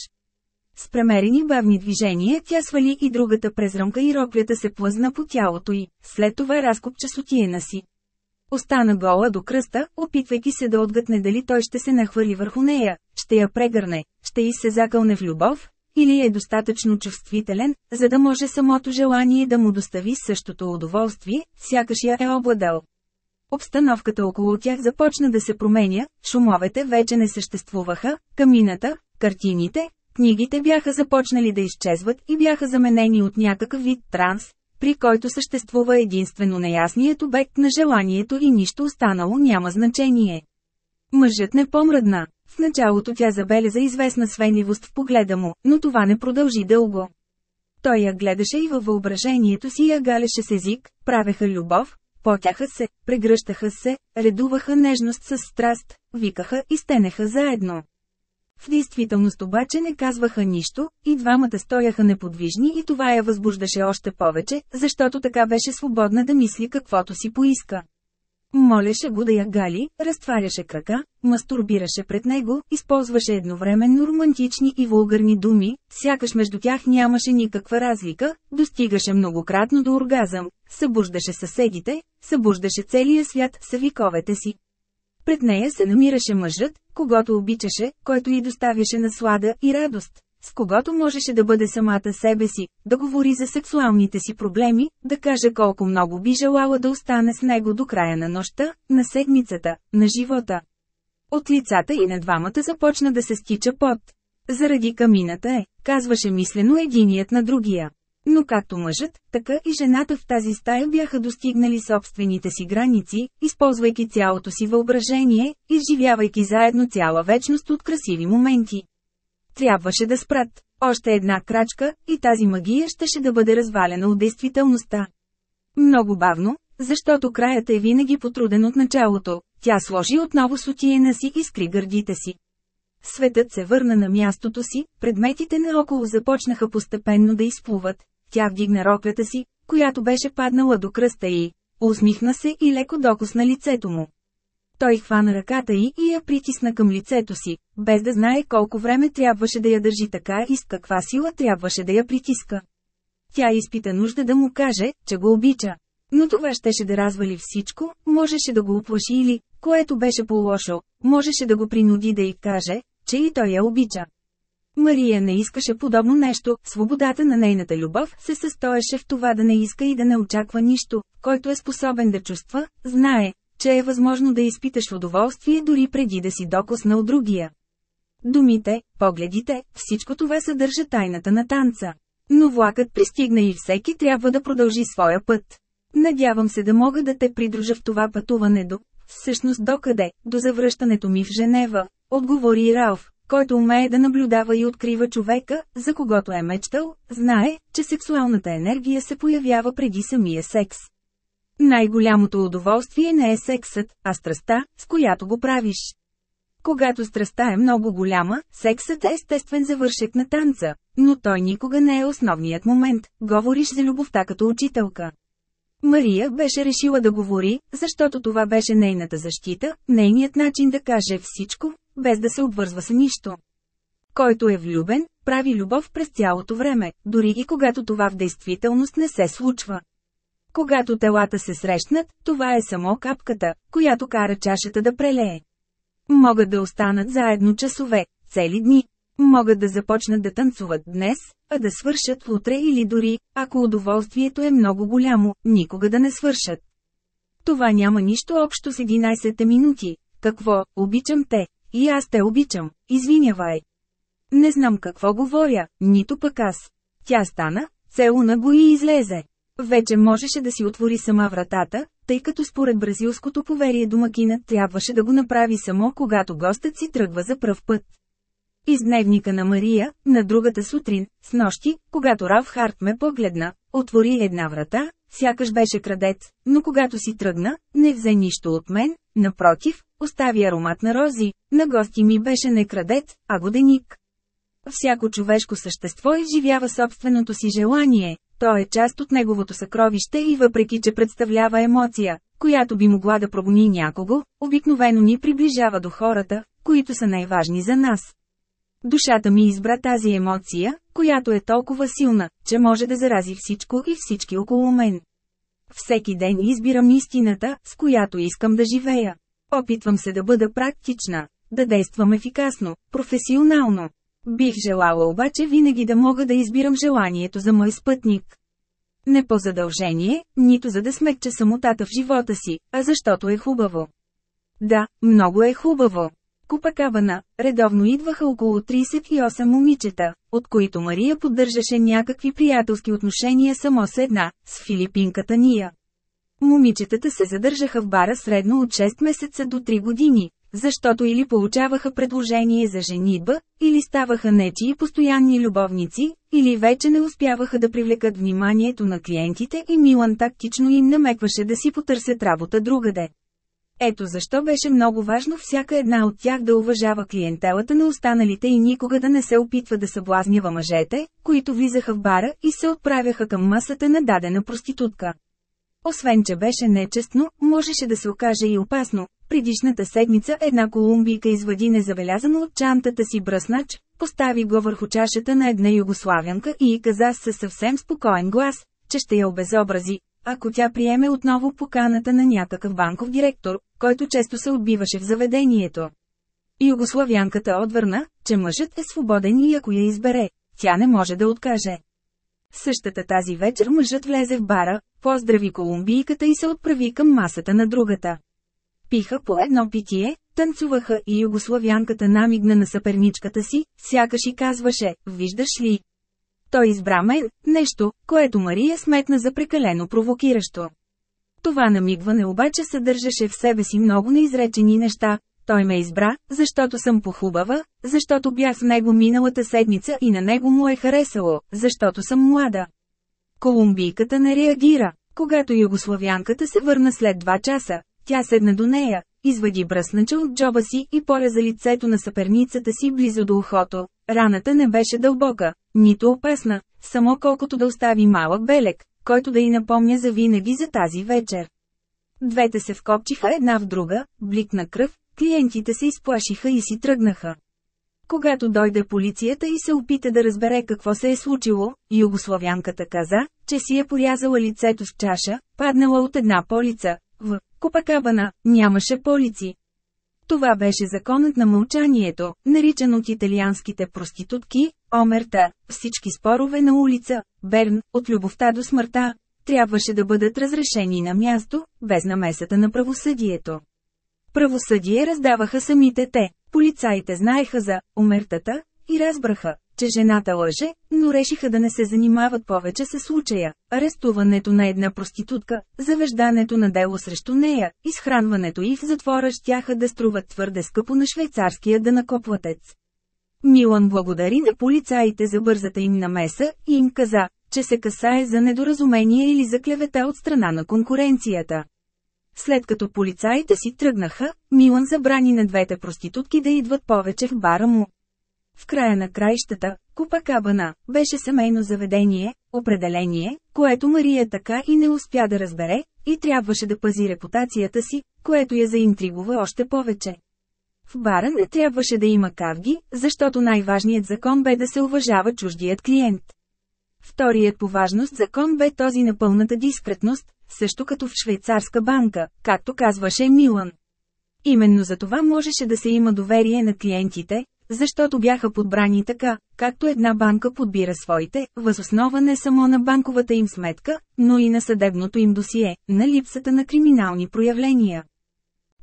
С премерени бавни движения тя свали и другата презрамка и роклята се плъзна по тялото й, след това разкопча сутиена си. Остана гола до кръста, опитвайки се да отгътне дали той ще се нахвърли върху нея, ще я прегърне, ще и се закълне в любов, или е достатъчно чувствителен, за да може самото желание да му достави същото удоволствие, сякаш я е обладал. Обстановката около тях започна да се променя, шумовете вече не съществуваха, камината, картините, книгите бяха започнали да изчезват и бяха заменени от някакъв вид транс, при който съществува единствено неясният обект на желанието и нищо останало няма значение. Мъжът не помръдна. В началото тя забеляза известна свенливост в погледа му, но това не продължи дълго. Той я гледаше и във въображението си я галеше с език, правеха любов, потяха се, прегръщаха се, редуваха нежност с страст, викаха и стенеха заедно. В действителност обаче не казваха нищо, и двамата стояха неподвижни и това я възбуждаше още повече, защото така беше свободна да мисли каквото си поиска. Молеше го да я гали, разтваряше крака, мастурбираше пред него, използваше едновременно романтични и вулгарни думи, сякаш между тях нямаше никаква разлика, достигаше многократно до оргазъм, събуждаше съседите, събуждаше целия свят с виковете си. Пред нея се намираше мъжът, когато обичаше, който й доставяше наслада и радост с когото можеше да бъде самата себе си, да говори за сексуалните си проблеми, да каже колко много би желала да остане с него до края на нощта, на седмицата, на живота. От лицата и на двамата започна да се стича пот. Заради камината е, казваше мислено единият на другия. Но както мъжът, така и жената в тази стая бяха достигнали собствените си граници, използвайки цялото си въображение, изживявайки заедно цяла вечност от красиви моменти. Трябваше да спрат. Още една крачка, и тази магия щеше да бъде развалена от действителността. Много бавно, защото краят е винаги потруден от началото, тя сложи отново сутиена си и скри гърдите си. Светът се върна на мястото си, предметите наоколо започнаха постепенно да изплуват, тя вдигна роклята си, която беше паднала до кръста и усмихна се и леко докосна лицето му. Той хвана ръката й и я притисна към лицето си, без да знае колко време трябваше да я държи така и с каква сила трябваше да я притиска. Тя изпита нужда да му каже, че го обича. Но това щеше да развали всичко, можеше да го оплаши или, което беше по-лошо, можеше да го принуди да й каже, че и той я обича. Мария не искаше подобно нещо, свободата на нейната любов се състоеше в това да не иска и да не очаква нищо, който е способен да чувства, знае, че е възможно да изпиташ удоволствие дори преди да си докоснал другия. Думите, погледите, всичко това съдържа тайната на танца. Но влакът пристигна и всеки трябва да продължи своя път. Надявам се да мога да те придружа в това пътуване до... Всъщност докъде? До завръщането ми в Женева, отговори Ралф, който умее да наблюдава и открива човека, за когото е мечтал, знае, че сексуалната енергия се появява преди самия секс. Най-голямото удоволствие не е сексът, а страста, с която го правиш. Когато страста е много голяма, сексът е естествен завършек на танца, но той никога не е основният момент, говориш за любовта като учителка. Мария беше решила да говори, защото това беше нейната защита, нейният начин да каже всичко, без да се обвързва с нищо. Който е влюбен, прави любов през цялото време, дори и когато това в действителност не се случва. Когато телата се срещнат, това е само капката, която кара чашата да прелее. Могат да останат заедно часове, цели дни. Могат да започнат да танцуват днес, а да свършат утре или дори, ако удоволствието е много голямо, никога да не свършат. Това няма нищо общо с 11 минути. Какво, обичам те, и аз те обичам, извинявай. Не знам какво говоря, нито пък аз. Тя стана, целуна го и излезе. Вече можеше да си отвори сама вратата, тъй като според бразилското поверие домакинът трябваше да го направи само когато гостът си тръгва за пръв път. Из дневника на Мария, на другата сутрин, с нощи, когато Рав Харт ме погледна, отвори една врата, сякаш беше крадец, но когато си тръгна, не взе нищо от мен, напротив, остави аромат на рози, на гости ми беше не крадец, а годеник. Всяко човешко същество изживява собственото си желание, то е част от неговото съкровище и въпреки че представлява емоция, която би могла да прогони някого, обикновено ни приближава до хората, които са най-важни за нас. Душата ми избра тази емоция, която е толкова силна, че може да зарази всичко и всички около мен. Всеки ден избирам истината, с която искам да живея. Опитвам се да бъда практична, да действам ефикасно, професионално, Бих желала обаче винаги да мога да избирам желанието за мой спътник. Не по задължение, нито за да смекча самотата в живота си, а защото е хубаво. Да, много е хубаво. Купакабана, редовно идваха около 38 момичета, от които Мария поддържаше някакви приятелски отношения само с една, с филипинката Ния. Момичетата се задържаха в бара средно от 6 месеца до 3 години, защото или получаваха предложение за женитба, или ставаха нечии постоянни любовници, или вече не успяваха да привлекат вниманието на клиентите и Милан тактично им намекваше да си потърсят работа другаде. Ето защо беше много важно всяка една от тях да уважава клиентелата на останалите и никога да не се опитва да съблазнява мъжете, които влизаха в бара и се отправяха към масата на дадена проститутка. Освен че беше нечестно, можеше да се окаже и опасно. Предишната седмица една колумбийка извади незабелязано от чантата си бръснач, постави го върху чашата на една югославянка и каза със съвсем спокоен глас, че ще я обезобрази, ако тя приеме отново поканата на някакъв банков директор, който често се отбиваше в заведението. Югославянката отвърна, че мъжът е свободен и ако я избере, тя не може да откаже. Същата тази вечер мъжът влезе в бара, поздрави колумбийката и се отправи към масата на другата. Пиха по едно питие, танцуваха и югославянката намигна на съперничката си, сякаш и казваше, виждаш ли, той избра мен, нещо, което Мария сметна за прекалено провокиращо. Това намигване обаче съдържаше в себе си много неизречени неща. Той ме избра, защото съм похубава, защото бях с него миналата седмица и на него му е харесало, защото съм млада. Колумбийката не реагира. Когато югославянката се върна след два часа, тя седна до нея, извади бръснача от джоба си и пореза лицето на съперницата си близо до ухото. Раната не беше дълбока, нито опасна, само колкото да остави малък белек, който да й напомня за винаги за тази вечер. Двете се вкопчиха една в друга, бликна кръв, клиентите се изплашиха и си тръгнаха. Когато дойде полицията и се опита да разбере какво се е случило, югославянката каза, че си е порязала лицето с чаша, паднала от една полица. В Копакабана нямаше полици. Това беше законът на мълчанието, наричан от италианските проститутки, омерта, всички спорове на улица, Берн, от любовта до смъртта, трябваше да бъдат разрешени на място, без намесата на правосъдието. Правосъдие раздаваха самите те, полицаите знаеха за омертата и разбраха, че жената лъже, но решиха да не се занимават повече с случая. Арестуването на една проститутка, завеждането на дело срещу нея, изхранването и в затвора щяха да струват твърде скъпо на швейцарския дънакоплатец. Милан благодари на полицаите за бързата им намеса и им каза, че се касае за недоразумение или за клевета от страна на конкуренцията. След като полицаите си тръгнаха, Милан забрани на двете проститутки да идват повече в бара му. В края на краищата, Купа Кабана беше семейно заведение, определение, което Мария така и не успя да разбере, и трябваше да пази репутацията си, което я заинтригува още повече. В бара не трябваше да има кавги, защото най-важният закон бе да се уважава чуждият клиент. Вторият по важност закон бе този на пълната дискретност, също като в швейцарска банка, както казваше Милан. Именно за това можеше да се има доверие на клиентите, защото бяха подбрани така, както една банка подбира своите, възоснова не само на банковата им сметка, но и на съдебното им досие, на липсата на криминални проявления.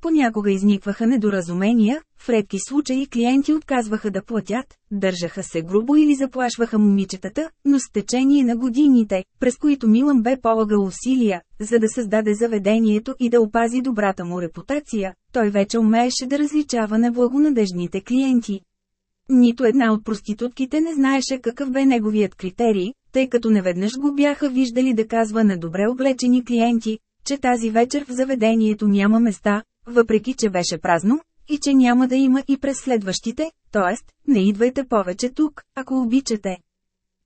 Понякога изникваха недоразумения, в редки случаи клиенти отказваха да платят, държаха се грубо или заплашваха момичетата, но с течение на годините, през които Милан бе полагал усилия, за да създаде заведението и да опази добрата му репутация, той вече умееше да различава неблагонадежните клиенти. Нито една от проститутките не знаеше какъв бе неговият критерий, тъй като неведнъж го бяха виждали да казва на добре облечени клиенти, че тази вечер в заведението няма места, въпреки че беше празно, и че няма да има и през следващите, т.е. не идвайте повече тук, ако обичате.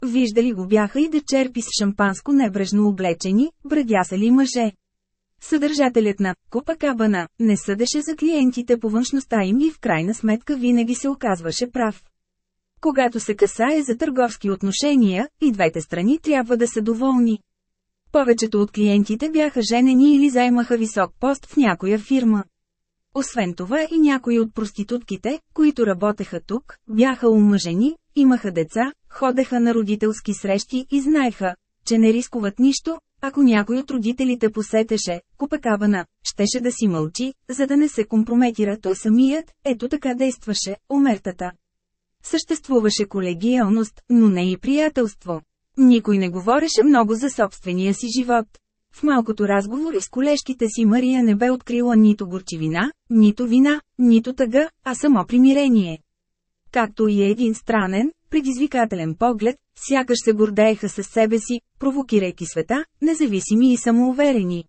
Виждали го бяха и да черпи с шампанско небрежно облечени, брадясали мъже. Съдържателят на Купа Кабана не съдеше за клиентите по външността им и в крайна сметка винаги се оказваше прав. Когато се касае за търговски отношения, и двете страни трябва да са доволни. Повечето от клиентите бяха женени или заемаха висок пост в някоя фирма. Освен това и някои от проститутките, които работеха тук, бяха омъжени, имаха деца, ходеха на родителски срещи и знаеха, че не рискуват нищо, ако някой от родителите посетеше Копакабана, щеше да си мълчи, за да не се компрометира той самият, ето така действаше, омертата. Съществуваше колегиалност, но не и приятелство. Никой не говореше много за собствения си живот. В малкото разговори с колежките си Мария не бе открила нито горчивина, нито вина, нито тъга, а само примирение. Както и един странен, предизвикателен поглед, сякаш се гордееха със себе си, провокирайки света, независими и самоуверени.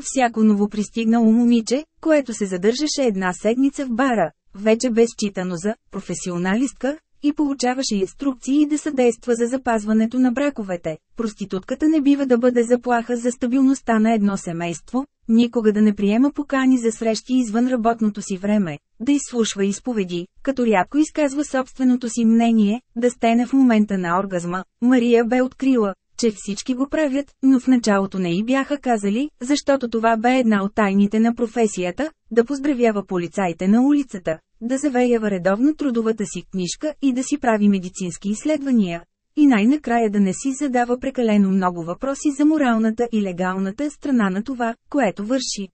Всяко новопристигнало момиче, което се задържаше една седмица в бара, вече бе считано за професионалистка, и получаваше инструкции да съдейства за запазването на браковете. Проститутката не бива да бъде заплаха за стабилността на едно семейство, никога да не приема покани за срещи извън работното си време, да изслушва изповеди, като рядко изказва собственото си мнение, да стене в момента на оргазма. Мария бе открила, че всички го правят, но в началото не и бяха казали, защото това бе една от тайните на професията, да поздравява полицаите на улицата, да завеява редовно трудовата си книжка и да си прави медицински изследвания. И най-накрая да не си задава прекалено много въпроси за моралната и легалната страна на това, което върши.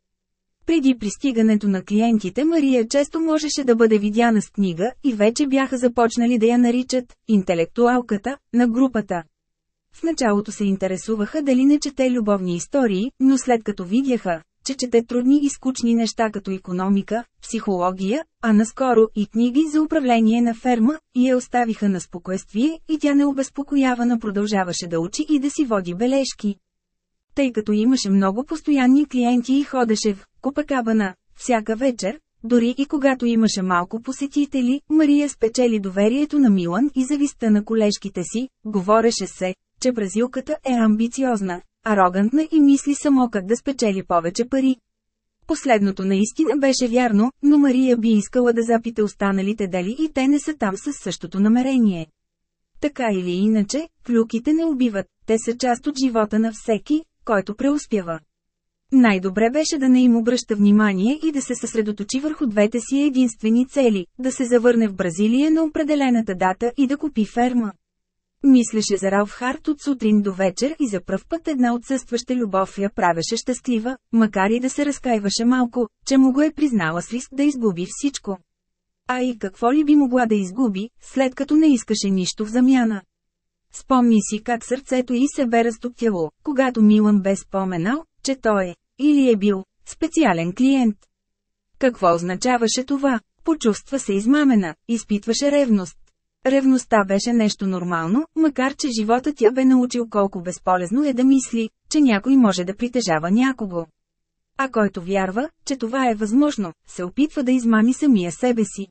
Преди пристигането на клиентите Мария често можеше да бъде видяна с книга и вече бяха започнали да я наричат «интелектуалката» на групата. В началото се интересуваха дали не чете любовни истории, но след като видяха, че чете трудни и скучни неща като економика, психология, а наскоро и книги за управление на ферма, и я оставиха на спокойствие и тя необезпокоявана продължаваше да учи и да си води бележки. Тъй като имаше много постоянни клиенти и ходеше в Копакабана всяка вечер, дори и когато имаше малко посетители, Мария спечели доверието на Милан и зависта на колежките си, говореше се, че бразилката е амбициозна, арогантна и мисли само как да спечели повече пари. Последното наистина беше вярно, но Мария би искала да запита останалите дали и те не са там със същото намерение. Така или иначе, клюките не убиват, те са част от живота на всеки, който преуспява. Най-добре беше да не им обръща внимание и да се съсредоточи върху двете си единствени цели – да се завърне в Бразилия на определената дата и да купи ферма. Мислеше за Ралф Харт от сутрин до вечер и за пръв път една отсъстваща любов я правеше щастлива, макар и да се разкаиваше малко, че му го е признала с риск да изгуби всичко. А и какво ли би могла да изгуби, след като не искаше нищо в замяна? Спомни си как сърцето й се бе разтоптяло, когато Милан бе споменал, че той е, или е бил, специален клиент. Какво означаваше това? Почувства се измамена, изпитваше ревност. Ревността беше нещо нормално, макар че живота тя бе научил колко безполезно е да мисли, че някой може да притежава някого. А който вярва, че това е възможно, се опитва да измами самия себе си.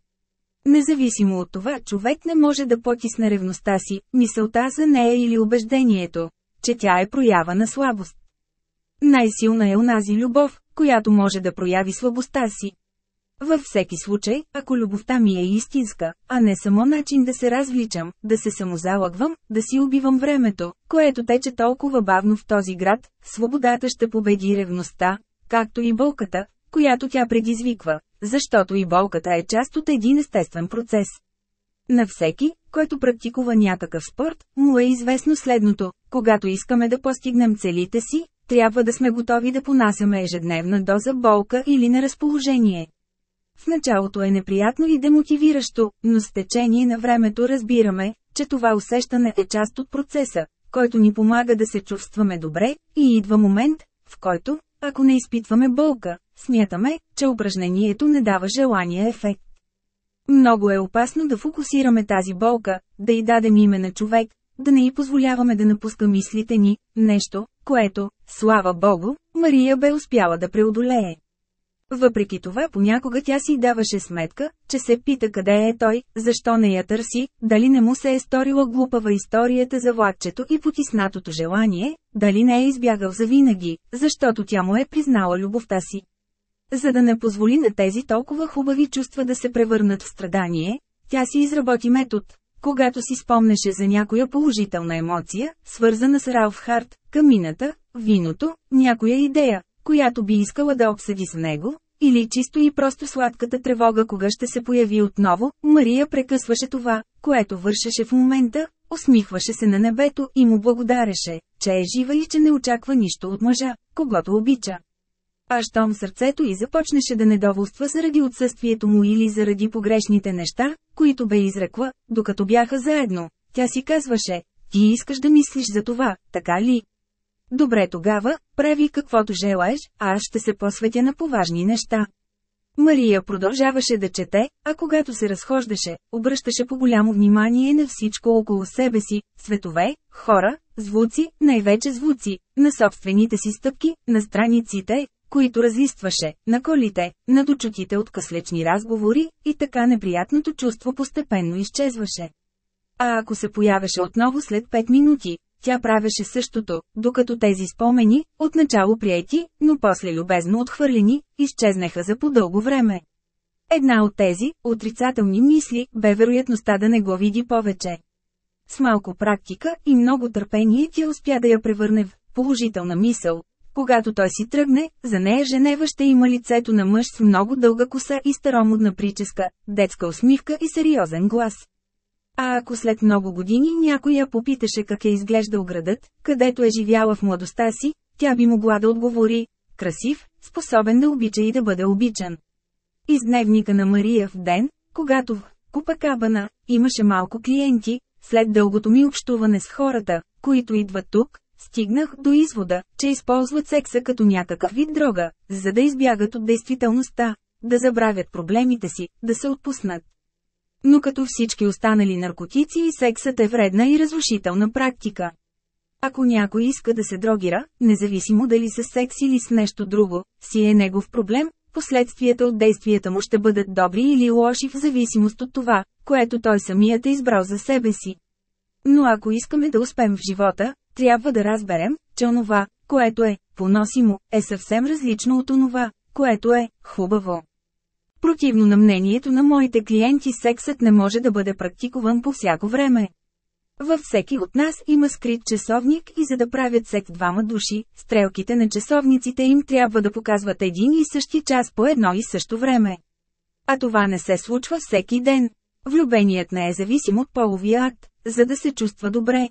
Независимо от това, човек не може да потисне ревността си, мисълта за нея или убеждението, че тя е проява на слабост. Най-силна е унази любов, която може да прояви слабостта си. Във всеки случай, ако любовта ми е истинска, а не само начин да се развличам, да се самозалъгвам, да си убивам времето, което тече толкова бавно в този град, свободата ще победи ревността, както и болката, която тя предизвиква, защото и болката е част от един естествен процес. На всеки, който практикува някакъв спорт, му е известно следното – когато искаме да постигнем целите си, трябва да сме готови да понасяме ежедневна доза болка или неразположение. В началото е неприятно и демотивиращо, но с течение на времето разбираме, че това усещане е част от процеса, който ни помага да се чувстваме добре, и идва момент, в който, ако не изпитваме болка, смятаме, че упражнението не дава желания ефект. Много е опасно да фокусираме тази болка, да й дадем име на човек, да не й позволяваме да напуска мислите ни, нещо, което, слава Богу, Мария бе успяла да преодолее. Въпреки това понякога тя си даваше сметка, че се пита къде е той, защо не я търси, дали не му се е сторила глупава историята за влакчето и потиснатото желание, дали не е избягал завинаги, защото тя му е признала любовта си. За да не позволи на тези толкова хубави чувства да се превърнат в страдание, тя си изработи метод. Когато си спомнеше за някоя положителна емоция, свързана с Ралф Харт, камината, виното, някоя идея, която би искала да обсъди с него, или чисто и просто сладката тревога кога ще се появи отново, Мария прекъсваше това, което вършеше в момента, усмихваше се на небето и му благодареше, че е жива и че не очаква нищо от мъжа, когато обича. А щом сърцето й започнеше да недоволства заради отсъствието му или заради погрешните неща, които бе изрекла, докато бяха заедно, тя си казваше, ти искаш да мислиш за това, така ли? Добре тогава, прави каквото желаеш, а аз ще се посветя на поважни неща. Мария продължаваше да чете, а когато се разхождаше, обръщаше по голямо внимание на всичко около себе си – светове, хора, звуци, най-вече звуци, на собствените си стъпки, на страниците, които разлистваше, на колите, на дочутите от къслечни разговори, и така неприятното чувство постепенно изчезваше. А ако се появеше отново след 5 минути, тя правеше същото, докато тези спомени, отначало приети, но после любезно отхвърлени, изчезнаха за по-дълго време. Една от тези, отрицателни мисли, бе вероятността да не го види повече. С малко практика и много търпение тя успя да я превърне в положителна мисъл. Когато той си тръгне, за нея Женева ще има лицето на мъж с много дълга коса и старомодна прическа, детска усмивка и сериозен глас. А ако след много години някой я попиташе как е изглеждал градът, където е живяла в младостта си, тя би могла да отговори – красив, способен да обича и да бъде обичан. Из дневника на Мария в ден, когато в Купакабана имаше малко клиенти, след дългото ми общуване с хората, които идват тук, стигнах до извода, че използват секса като някакъв вид дрога, за да избягат от действителността, да забравят проблемите си, да се отпуснат. Но като всички останали наркотици и сексът е вредна и разрушителна практика. Ако някой иска да се дрогира, независимо дали с секс или с нещо друго, си е негов проблем, последствията от действията му ще бъдат добри или лоши в зависимост от това, което той самият е избрал за себе си. Но ако искаме да успеем в живота, трябва да разберем, че онова, което е поносимо, е съвсем различно от онова, което е хубаво. Противно на мнението на моите клиенти сексът не може да бъде практикуван по всяко време. Във всеки от нас има скрит часовник и за да правят секс двама души, стрелките на часовниците им трябва да показват един и същи час по едно и също време. А това не се случва всеки ден. Влюбеният не е зависим от половия акт, за да се чувства добре.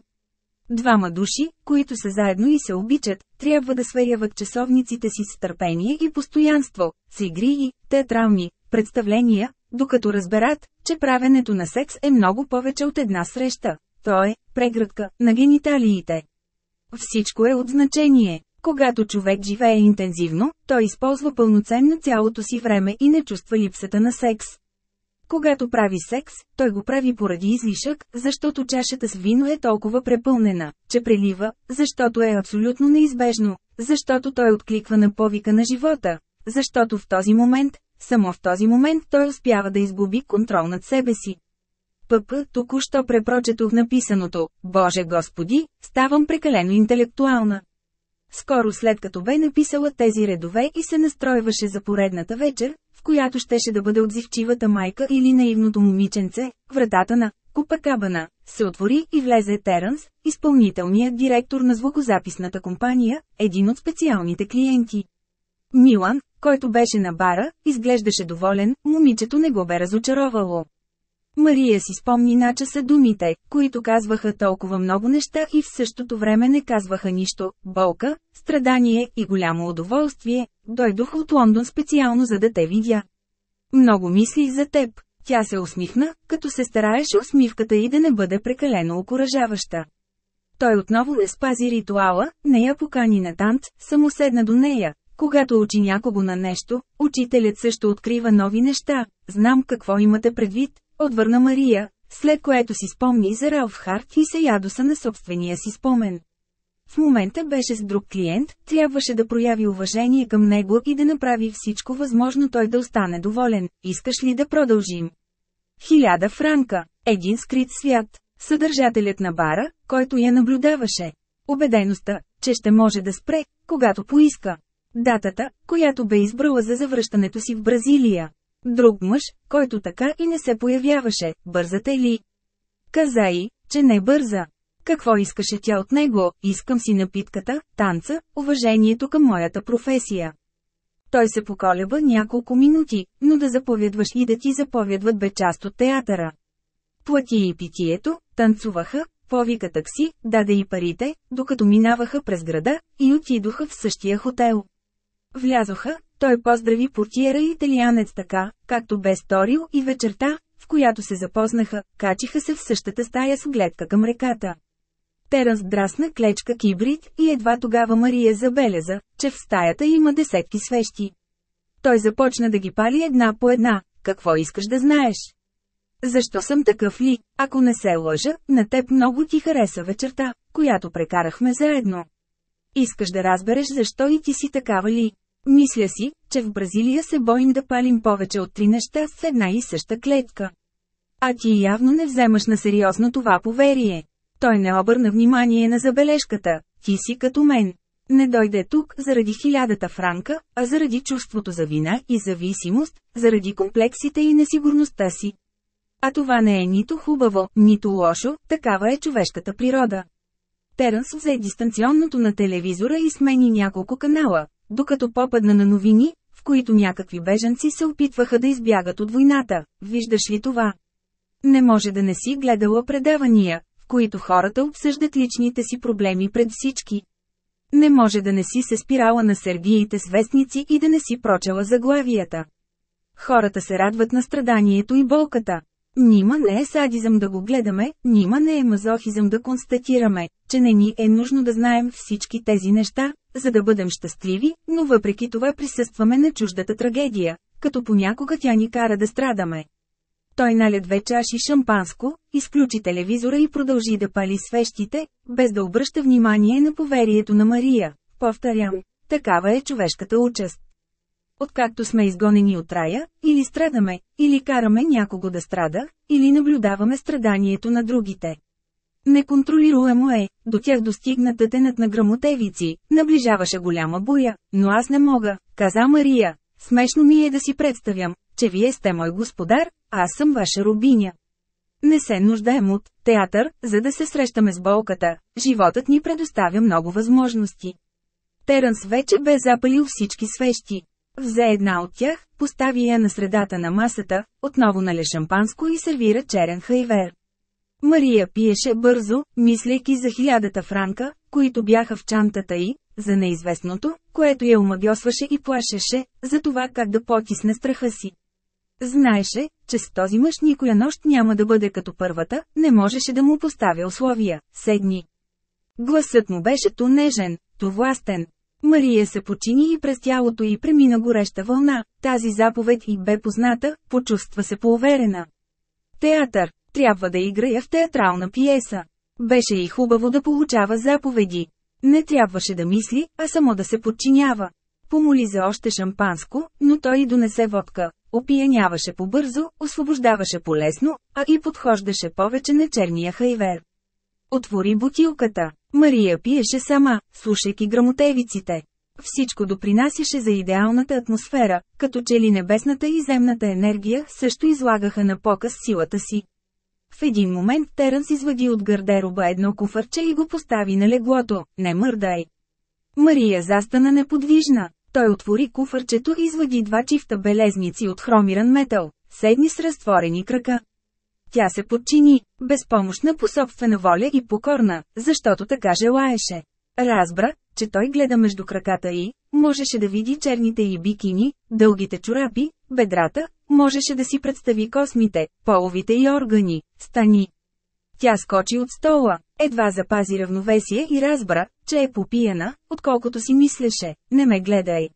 Двама души, които са заедно и се обичат, трябва да сверяват часовниците си с търпение и постоянство, с игри и театрални представления, докато разберат, че правенето на секс е много повече от една среща. То е прегръдка на гениталиите. Всичко е от значение. Когато човек живее интензивно, той използва пълноценно цялото си време и не чувства липсата на секс. Когато прави секс, той го прави поради излишък, защото чашата с вино е толкова препълнена, че прелива, защото е абсолютно неизбежно, защото той откликва на повика на живота, защото в този момент, само в този момент той успява да изгуби контрол над себе си. ПП току-що препрочетох написаното «Боже Господи, ставам прекалено интелектуална». Скоро след като бе написала тези редове и се настройваше за поредната вечер, в която щеше да бъде отзивчивата майка или наивното момиченце, вратата на Купакабана, се отвори и влезе Теранс, изпълнителният директор на звукозаписната компания, един от специалните клиенти. Милан, който беше на бара, изглеждаше доволен, момичето не го бе разочаровало. Мария си спомни на часа думите, които казваха толкова много неща и в същото време не казваха нищо – болка, страдание и голямо удоволствие. Дойдох от Лондон специално за да те видя. Много мисли за теб. Тя се усмихна, като се стараеше усмивката и да не бъде прекалено окоръжаваща. Той отново не спази ритуала, не я покани на танц, само седна до нея. Когато учи някого на нещо, учителят също открива нови неща. Знам какво имате предвид, Отвърна Мария, след което си спомни за Ралф Харт и се ядоса на собствения си спомен. В момента беше с друг клиент, трябваше да прояви уважение към него и да направи всичко възможно той да остане доволен. Искаш ли да продължим? Хиляда франка. Един скрит свят. Съдържателят на бара, който я наблюдаваше. Обедеността, че ще може да спре, когато поиска. Датата, която бе избрала за завръщането си в Бразилия. Друг мъж, който така и не се появяваше, бързате ли? Каза и, че не бърза. Какво искаше тя от него? Искам си напитката, танца, уважението към моята професия. Той се поколеба няколко минути, но да заповядваш и да ти заповядват бе част от театъра. Плати и питието, танцуваха, повика такси, даде и парите, докато минаваха през града, и отидоха в същия хотел. Влязоха, той поздрави портиера и италианец така, както бе сторил и вечерта, в която се запознаха, качиха се в същата стая с гледка към реката. Теранс драсна клечка кибрид и едва тогава Мария забеляза, че в стаята има десетки свещи. Той започна да ги пали една по една, какво искаш да знаеш? Защо съм такъв ли? Ако не се лъжа, на теб много ти хареса вечерта, която прекарахме заедно. Искаш да разбереш защо и ти си такава ли? Мисля си, че в Бразилия се боим да палим повече от три неща с една и съща клетка. А ти явно не вземаш на сериозно това поверие. Той не обърна внимание на забележката, ти си като мен. Не дойде тук заради хилядата франка, а заради чувството за вина и зависимост, заради комплексите и несигурността си. А това не е нито хубаво, нито лошо, такава е човешката природа. Терънс взе дистанционното на телевизора и смени няколко канала, докато попадна на новини, в които някакви бежанци се опитваха да избягат от войната. Виждаш ли това? Не може да не си гледала предавания, в които хората обсъждат личните си проблеми пред всички. Не може да не си се спирала на сергиите с вестници и да не си прочела заглавията. Хората се радват на страданието и болката. Нима не е садизъм да го гледаме, нима не е мазохизъм да констатираме, че не ни е нужно да знаем всички тези неща, за да бъдем щастливи, но въпреки това присъстваме на чуждата трагедия, като понякога тя ни кара да страдаме. Той наля две чаши шампанско, изключи телевизора и продължи да пали свещите, без да обръща внимание на поверието на Мария. Повторям, такава е човешката участ. Откакто сме изгонени от рая, или страдаме, или караме някого да страда, или наблюдаваме страданието на другите. Неконтролируемо е, до тях достигна тътенът на грамотевици, наближаваше голяма буя, но аз не мога, каза Мария. Смешно ми е да си представям, че вие сте мой господар, а аз съм ваша рубиня. Не се нуждаем от театър, за да се срещаме с болката, животът ни предоставя много възможности. Теранс вече бе запалил всички свещи. Взе една от тях, постави я на средата на масата, отново нале шампанско и сервира черен хайвер. Мария пиеше бързо, мислейки за хилядата франка, които бяха в чантата й, за неизвестното, което я омагьосваше и плашеше, за това как да потисне страха си. Знаеше, че с този мъж никоя нощ няма да бъде като първата, не можеше да му поставя условия, седни. Гласът му беше то нежен, то властен. Мария се почини и през тялото й премина гореща вълна, тази заповед и бе позната, почувства се поуверена. Театър, трябва да играя в театрална пиеса. Беше и хубаво да получава заповеди. Не трябваше да мисли, а само да се подчинява. Помоли за още шампанско, но той и донесе водка. Опияняваше побързо, освобождаваше полесно, а и подхождаше повече на черния хайвер. Отвори бутилката. Мария пиеше сама, слушайки грамотевиците. Всичко допринасяше за идеалната атмосфера, като че ли небесната и земната енергия също излагаха на показ силата си. В един момент Терънс извади от гардероба едно куфарче и го постави на леглото, не мърдай. Мария застана неподвижна. Той отвори куфарчето и извади два чифта белезници от хромиран метал, седни с разтворени крака. Тя се подчини, безпомощна по собствена воля и покорна, защото така желаеше. Разбра, че той гледа между краката й, можеше да види черните й бикини, дългите чорапи, бедрата, можеше да си представи космите, половите й органи, стани. Тя скочи от стола, едва запази равновесие и разбра, че е попияна, отколкото си мислеше, не ме гледай.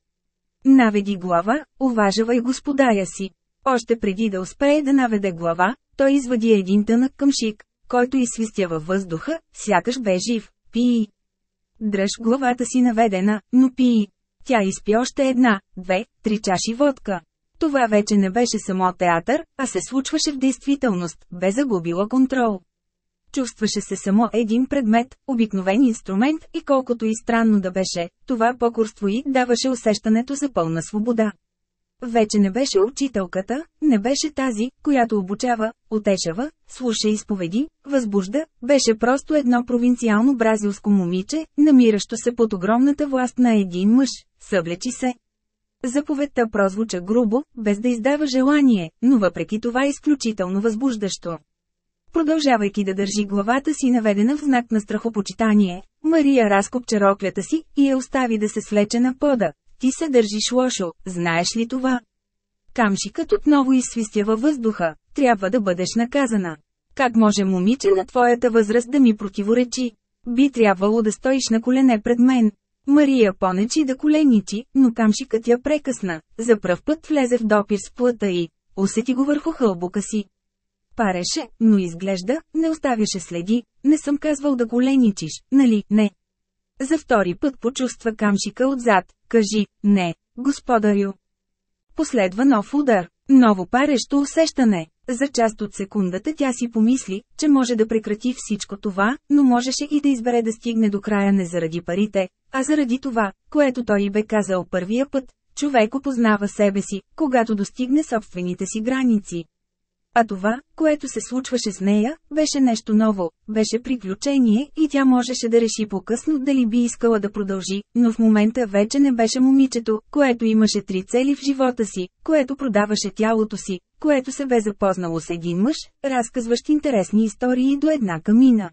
Наведи глава, уважавай господаря си. Още преди да успее да наведе глава, той извади един тънък къмшик, който изсвистя във въздуха, сякаш бе жив. Пии. Дръж главата си наведена, но пии. Тя изпи още една, две, три чаши водка. Това вече не беше само театър, а се случваше в действителност, бе загубила контрол. Чувстваше се само един предмет, обикновен инструмент и колкото и странно да беше, това покорство и даваше усещането за пълна свобода. Вече не беше учителката, не беше тази, която обучава, утешава, слуша изповеди, възбужда, беше просто едно провинциално бразилско момиче, намиращо се под огромната власт на един мъж, съблечи се. Заповедта прозвуча грубо, без да издава желание, но въпреки това изключително възбуждащо. продължавайки да държи главата си наведена в знак на страхопочитание. Мария разкопча роклята си и я остави да се свлече на пода. Ти се държиш лошо, знаеш ли това? Камшикът отново изсвистя във въздуха. Трябва да бъдеш наказана. Как може момиче на твоята възраст да ми противоречи? Би трябвало да стоиш на колене пред мен. Мария понечи да коленичи, но камшикът я прекъсна. За пръв път влезе в допир с плъта и усети го върху хълбука си. Пареше, но изглежда, не оставяше следи. Не съм казвал да коленичиш, нали, не. За втори път почувства камшика отзад. Кажи, не, господарю. Последва нов удар. Ново парещо усещане. За част от секундата тя си помисли, че може да прекрати всичко това, но можеше и да избере да стигне до края не заради парите, а заради това, което той бе казал първия път. Човек опознава себе си, когато достигне собствените си граници. А това, което се случваше с нея, беше нещо ново, беше приключение и тя можеше да реши по-късно дали би искала да продължи, но в момента вече не беше момичето, което имаше три цели в живота си, което продаваше тялото си, което се бе запознало с един мъж, разказващ интересни истории до една камина.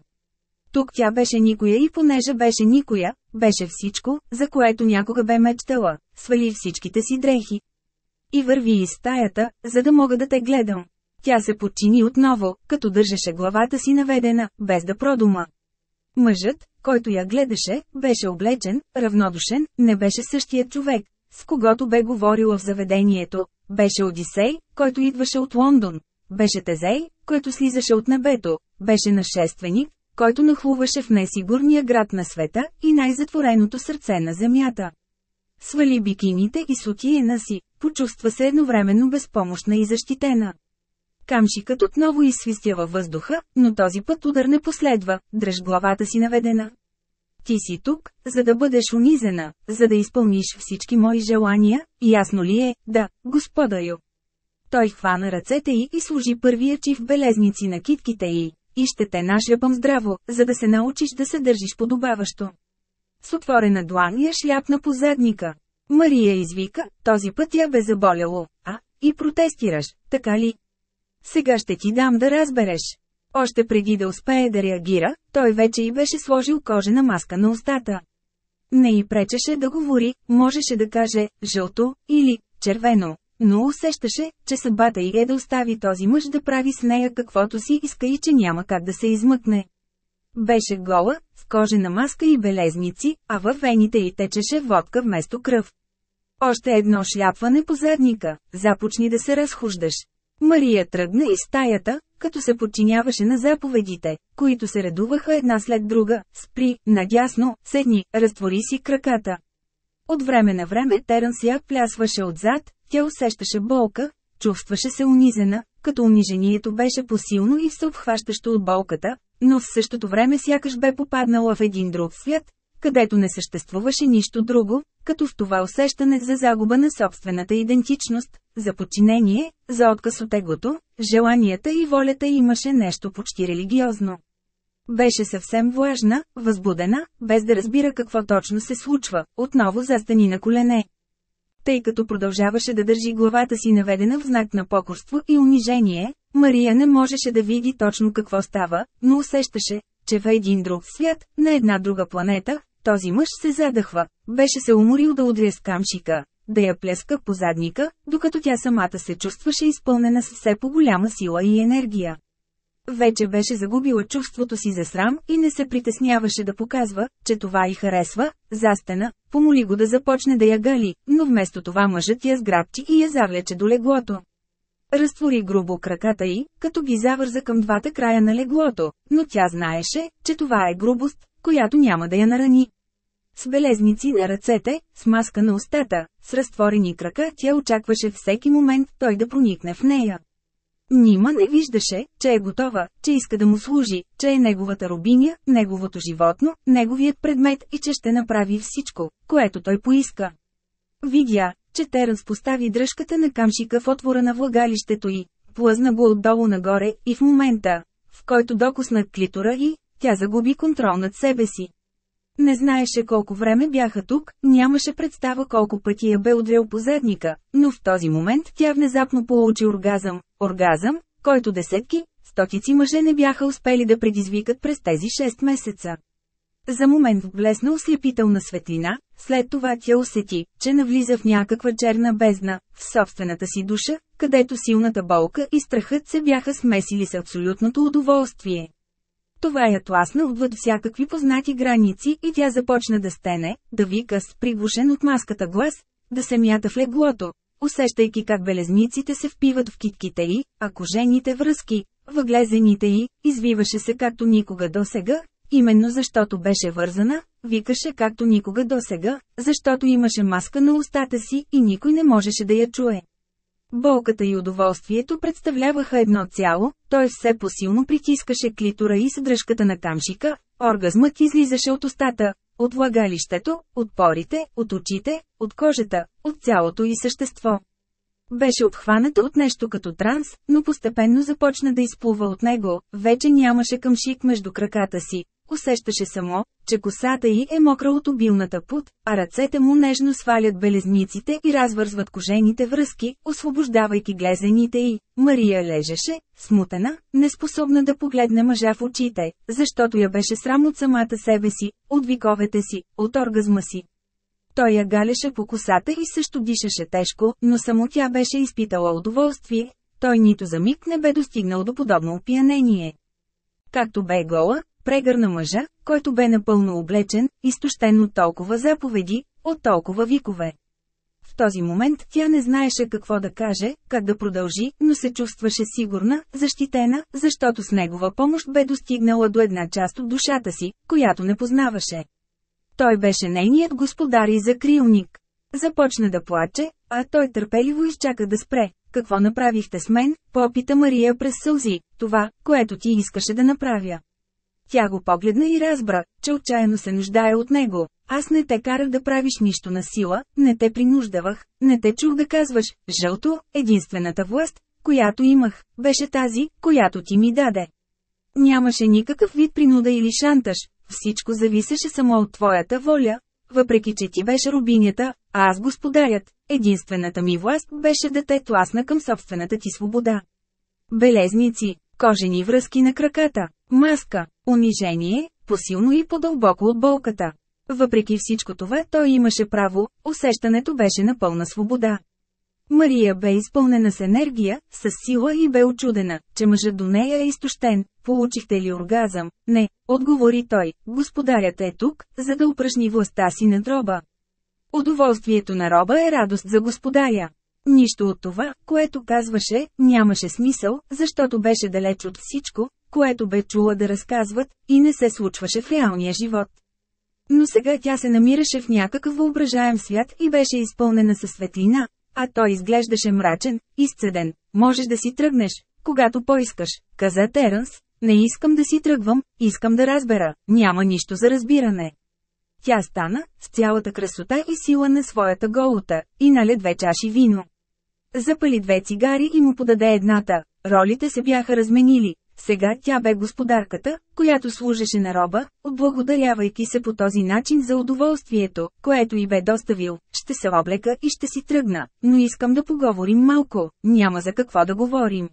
Тук тя беше никоя и понеже беше никоя, беше всичко, за което някога бе мечтала, свали всичките си дрехи. И върви из стаята, за да мога да те гледам. Тя се подчини отново, като държеше главата си наведена, без да продума. Мъжът, който я гледаше, беше облечен, равнодушен, не беше същият човек, с когото бе говорила в заведението. Беше Одисей, който идваше от Лондон. Беше Тезей, който слизаше от небето. Беше нашественик, който нахлуваше в несигурния град на света и най-затвореното сърце на земята. Свали бикините и сутиена си, почувства се едновременно безпомощна и защитена. Камшикът отново изсвистя във въздуха, но този път удар не последва, дръж главата си наведена. Ти си тук, за да бъдеш унизена, за да изпълниш всички мои желания, ясно ли е, да, господарю. Той хвана ръцете й и служи първия чиф белезници на китките й. И ще те нашляпам здраво, за да се научиш да се държиш подобаващо. С отворена длан я шляпна по задника. Мария извика, този път я бе заболяло, а, и протестираш, така ли? Сега ще ти дам да разбереш. Още преди да успее да реагира, той вече и беше сложил кожена маска на устата. Не й пречеше да говори, можеше да каже «жълто» или «червено», но усещаше, че съдбата й е да остави този мъж да прави с нея каквото си иска и че няма как да се измъкне. Беше гола, с кожена маска и белезници, а във вените й течеше водка вместо кръв. Още едно шляпване по задника, започни да се разхождаш. Мария тръгна из стаята, като се подчиняваше на заповедите, които се редуваха една след друга, спри, надясно, седни, разтвори си краката. От време на време Терънс я плясваше отзад, тя усещаше болка, чувстваше се унизена, като унижението беше посилно и всеобхващащо от болката, но в същото време сякаш бе попаднала в един друг свят, където не съществуваше нищо друго, като в това усещане за загуба на собствената идентичност, за подчинение, за отказ от егото, желанията и волята имаше нещо почти религиозно. Беше съвсем влажна, възбудена, без да разбира какво точно се случва, отново застани на колене. Тъй като продължаваше да държи главата си наведена в знак на покорство и унижение, Мария не можеше да види точно какво става, но усещаше, че в един друг свят, на една друга планета, този мъж се задъхва, беше се уморил да удря с камшика, да я плеска по задника, докато тя самата се чувстваше изпълнена с все по-голяма сила и енергия. Вече беше загубила чувството си за срам и не се притесняваше да показва, че това й харесва, застена, помоли го да започне да я гали, но вместо това мъжът я сграбчи и я завлече до леглото. Разтвори грубо краката й, като ги завърза към двата края на леглото, но тя знаеше, че това е грубост, която няма да я нарани. С белезници на ръцете, с маска на устата, с разтворени крака тя очакваше всеки момент той да проникне в нея. Нима не виждаше, че е готова, че иска да му служи, че е неговата робиня, неговото животно, неговият предмет и че ще направи всичко, което той поиска. Видя, че Терънс постави дръжката на камшика в отвора на влагалището й, плъзна го отдолу нагоре и в момента, в който докосна клитора и, тя загуби контрол над себе си. Не знаеше колко време бяха тук, нямаше представа колко пъти я бе удрял по задника, но в този момент тя внезапно получи оргазъм, оргазъм, който десетки, стотици мъже не бяха успели да предизвикат през тези 6 месеца. За момент блесна ослепителна светлина, след това тя усети, че навлиза в някаква черна бездна, в собствената си душа, където силната болка и страхът се бяха смесили с абсолютното удоволствие. Това я тласна отвъд всякакви познати граници и тя започна да стене, да вика с приглушен от маската глас, да се мята в леглото, усещайки как белезниците се впиват в китките й, а кожените връзки, въглезените й, извиваше се както никога досега, именно защото беше вързана, викаше както никога досега, защото имаше маска на устата си и никой не можеше да я чуе. Болката и удоволствието представляваха едно цяло, той все посилно притискаше клитора и съдръжката на камшика, оргазмът излизаше от устата, от влагалището, от порите, от очите, от кожата, от цялото и същество. Беше обхваната от нещо като транс, но постепенно започна да изплува от него, вече нямаше къмшик между краката си, Усещаше само, че косата й е мокра от обилната пут, а ръцете му нежно свалят белезниците и развързват кожените връзки, освобождавайки глезените й. Мария лежеше, смутена, неспособна да погледне мъжа в очите, защото я беше срам от самата себе си, от виковете си, от оргазма си. Той я галеше по косата и също дишаше тежко, но само тя беше изпитала удоволствие, той нито за миг не бе достигнал до подобно опиянение. Както бе гола, прегърна мъжа, който бе напълно облечен, изтощен от толкова заповеди, от толкова викове. В този момент тя не знаеше какво да каже, как да продължи, но се чувстваше сигурна, защитена, защото с негова помощ бе достигнала до една част от душата си, която не познаваше. Той беше нейният господар и закрилник. Започна да плаче, а той търпеливо изчака да спре. Какво направихте с мен? Попита Мария през сълзи, това, което ти искаше да направя. Тя го погледна и разбра, че отчаяно се нуждае от него. Аз не те карах да правиш нищо на сила, не те принуждавах, не те чух да казваш, жълто, единствената власт, която имах, беше тази, която ти ми даде. Нямаше никакъв вид принуда или шантаж, всичко зависеше само от твоята воля, въпреки че ти беше рубинята, а аз господарят, единствената ми власт беше да те тласна към собствената ти свобода. Белезници, кожени връзки на краката, маска, унижение, посилно и по-дълбоко от болката. Въпреки всичко това той имаше право, усещането беше на пълна свобода. Мария бе изпълнена с енергия, с сила и бе очудена, че мъжът до нея е изтощен. Получихте ли оргазъм? Не, отговори той, господарят е тук, за да упражни властта си над роба. Удоволствието на роба е радост за господаря. Нищо от това, което казваше, нямаше смисъл, защото беше далеч от всичко, което бе чула да разказват, и не се случваше в реалния живот. Но сега тя се намираше в някакъв въображаем свят и беше изпълнена със светлина, а той изглеждаше мрачен, изцеден. Можеш да си тръгнеш, когато поискаш, каза Терънс. Не искам да си тръгвам, искам да разбера, няма нищо за разбиране. Тя стана, с цялата красота и сила на своята голота, и нале две чаши вино. Запали две цигари и му подаде едната. Ролите се бяха разменили. Сега тя бе господарката, която служеше на роба, отблагодарявайки се по този начин за удоволствието, което й бе доставил. Ще се облека и ще си тръгна, но искам да поговорим малко, няма за какво да говорим.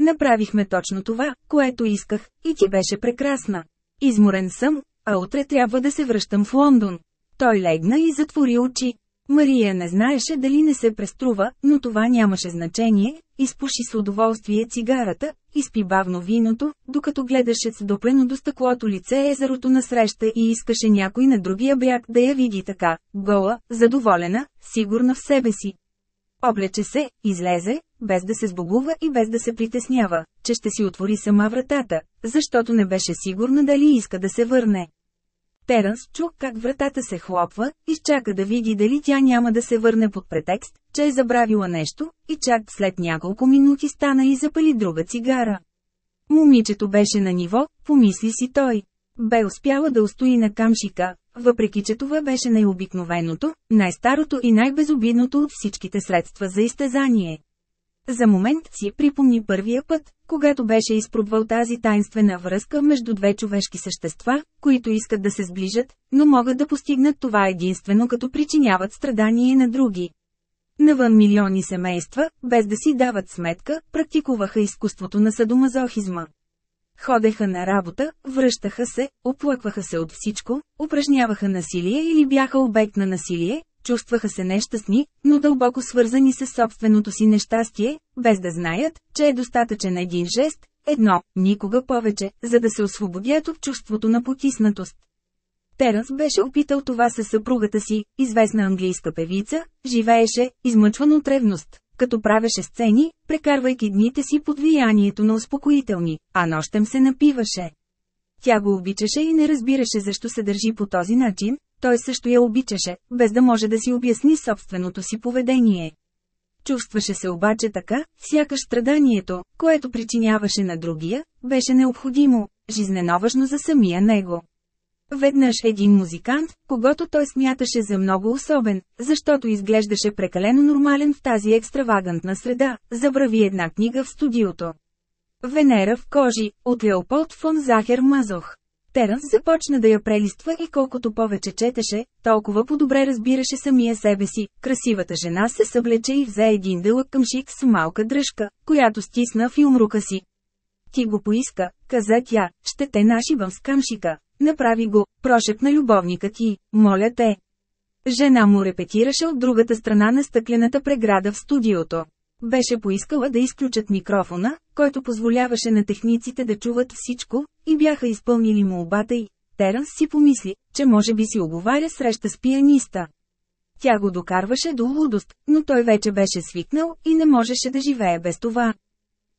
Направихме точно това, което исках, и ти беше прекрасна. Изморен съм, а утре трябва да се връщам в Лондон. Той легна и затвори очи. Мария не знаеше дали не се преструва, но това нямаше значение, изпуши с удоволствие цигарата, изпи бавно виното, докато гледаше с доплено до стъклото лице езерото насреща и искаше някой на другия бряг да я види така, гола, задоволена, сигурна в себе си. Облече се, излезе, без да се сбогува и без да се притеснява, че ще си отвори сама вратата, защото не беше сигурна дали иска да се върне. Терънс чу как вратата се хлопва, изчака да види дали тя няма да се върне под претекст, че е забравила нещо, и чак след няколко минути стана и запали друга цигара. Момичето беше на ниво, помисли си той. Бе успяла да устои на камшика, въпреки че това беше най-обикновеното, най-старото и най-безобидното от всичките средства за изтезание. За момент си припомни първия път, когато беше изпробвал тази тайнствена връзка между две човешки същества, които искат да се сближат, но могат да постигнат това единствено като причиняват страдание на други. Навън милиони семейства, без да си дават сметка, практикуваха изкуството на садомазохизма. Ходеха на работа, връщаха се, оплъкваха се от всичко, упражняваха насилие или бяха обект на насилие, чувстваха се нещастни, но дълбоко свързани с собственото си нещастие, без да знаят, че е достатъчен един жест, едно, никога повече, за да се освободят от чувството на потиснатост. Терънс беше опитал това със съпругата си, известна английска певица, живееше, измъчван от ревност, като правеше сцени, прекарвайки дните си под влиянието на успокоителни, а нощем се напиваше. Тя го обичаше и не разбираше защо се държи по този начин, той също я обичаше, без да може да си обясни собственото си поведение. Чувстваше се обаче така, сякаш страданието, което причиняваше на другия, беше необходимо, жизнено важно за самия него. Веднъж един музикант, когато той смяташе за много особен, защото изглеждаше прекалено нормален в тази екстравагантна среда, забрави една книга в студиото. Венера в кожи, от Леополд фон Захер Мазох. Терънс започна да я прелиства и колкото повече четеше, толкова по-добре разбираше самия себе си. Красивата жена се съблече и взе един дълъг къмшик с малка дръжка, която стисна в юмрука си. Ти го поиска, каза тя, ще те нашибам с къмшика. Направи го, прошепна любовника ти, моля те. Жена му репетираше от другата страна на стъклената преграда в студиото. Беше поискала да изключат микрофона, който позволяваше на техниците да чуват всичко, и бяха изпълнили му обата й. Терънс си помисли, че може би си оговаря среща с пианиста. Тя го докарваше до лудост, но той вече беше свикнал и не можеше да живее без това.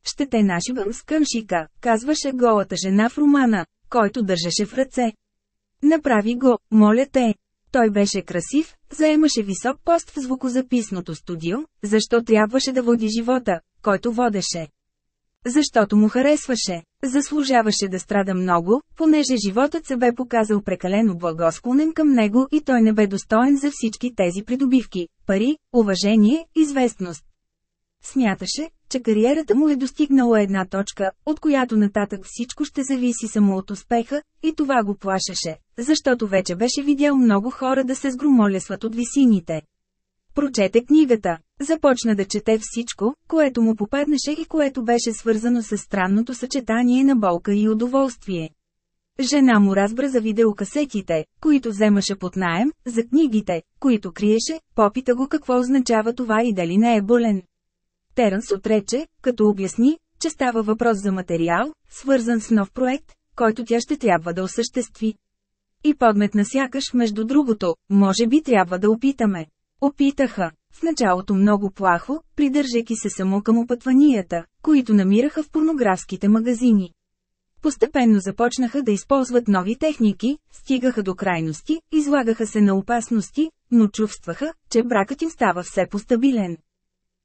Ще те нашивам с къмшика, казваше голата жена в романа, който държеше в ръце. Направи го, моля те. Той беше красив, заемаше висок пост в звукозаписното студио, защо трябваше да води живота, който водеше. Защото му харесваше, заслужаваше да страда много, понеже животът се бе показал прекалено благосклонен към него и той не бе достоен за всички тези придобивки – пари, уважение, известност. Смяташе, че кариерата му е достигнала една точка, от която нататък всичко ще зависи само от успеха, и това го плашеше, защото вече беше видял много хора да се сгромолесват от висините. Прочете книгата. Започна да чете всичко, което му попаднаше и което беше свързано с странното съчетание на болка и удоволствие. Жена му разбра за видеокасетите, които вземаше под наем, за книгите, които криеше, попита го какво означава това и дали не е болен. Терънс отрече, като обясни, че става въпрос за материал, свързан с нов проект, който тя ще трябва да осъществи. И подметна сякаш между другото, може би трябва да опитаме. Опитаха. В началото много плахо, придържайки се само към опътванията, които намираха в порнографските магазини. Постепенно започнаха да използват нови техники, стигаха до крайности, излагаха се на опасности, но чувстваха, че бракът им става все постабилен.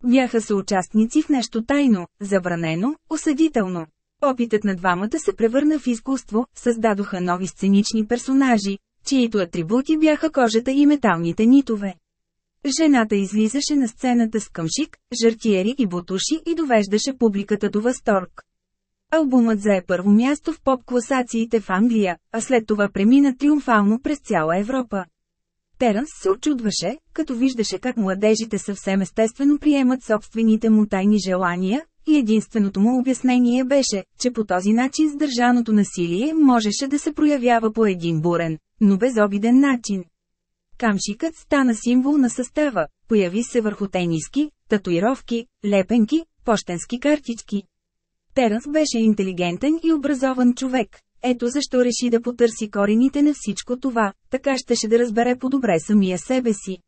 Бяха съучастници в нещо тайно, забранено, осъдително. Опитът на двамата се превърна в изкуство, създадоха нови сценични персонажи, чието атрибути бяха кожата и металните нитове. Жената излизаше на сцената с къмшик, жартиери и бутуши и довеждаше публиката до възторг. Албумът зае първо място в поп-класациите в Англия, а след това премина триумфално през цяла Европа. Терънс се очудваше, като виждаше как младежите съвсем естествено приемат собствените му тайни желания, и единственото му обяснение беше, че по този начин сдържаното насилие можеше да се проявява по един бурен, но безобиден начин. Камшикът стана символ на състава, появи се върху тениски, татуировки, лепенки, почтенски картички. Терънс беше интелигентен и образован човек, ето защо реши да потърси корените на всичко това, така щеше да разбере по-добре самия себе си.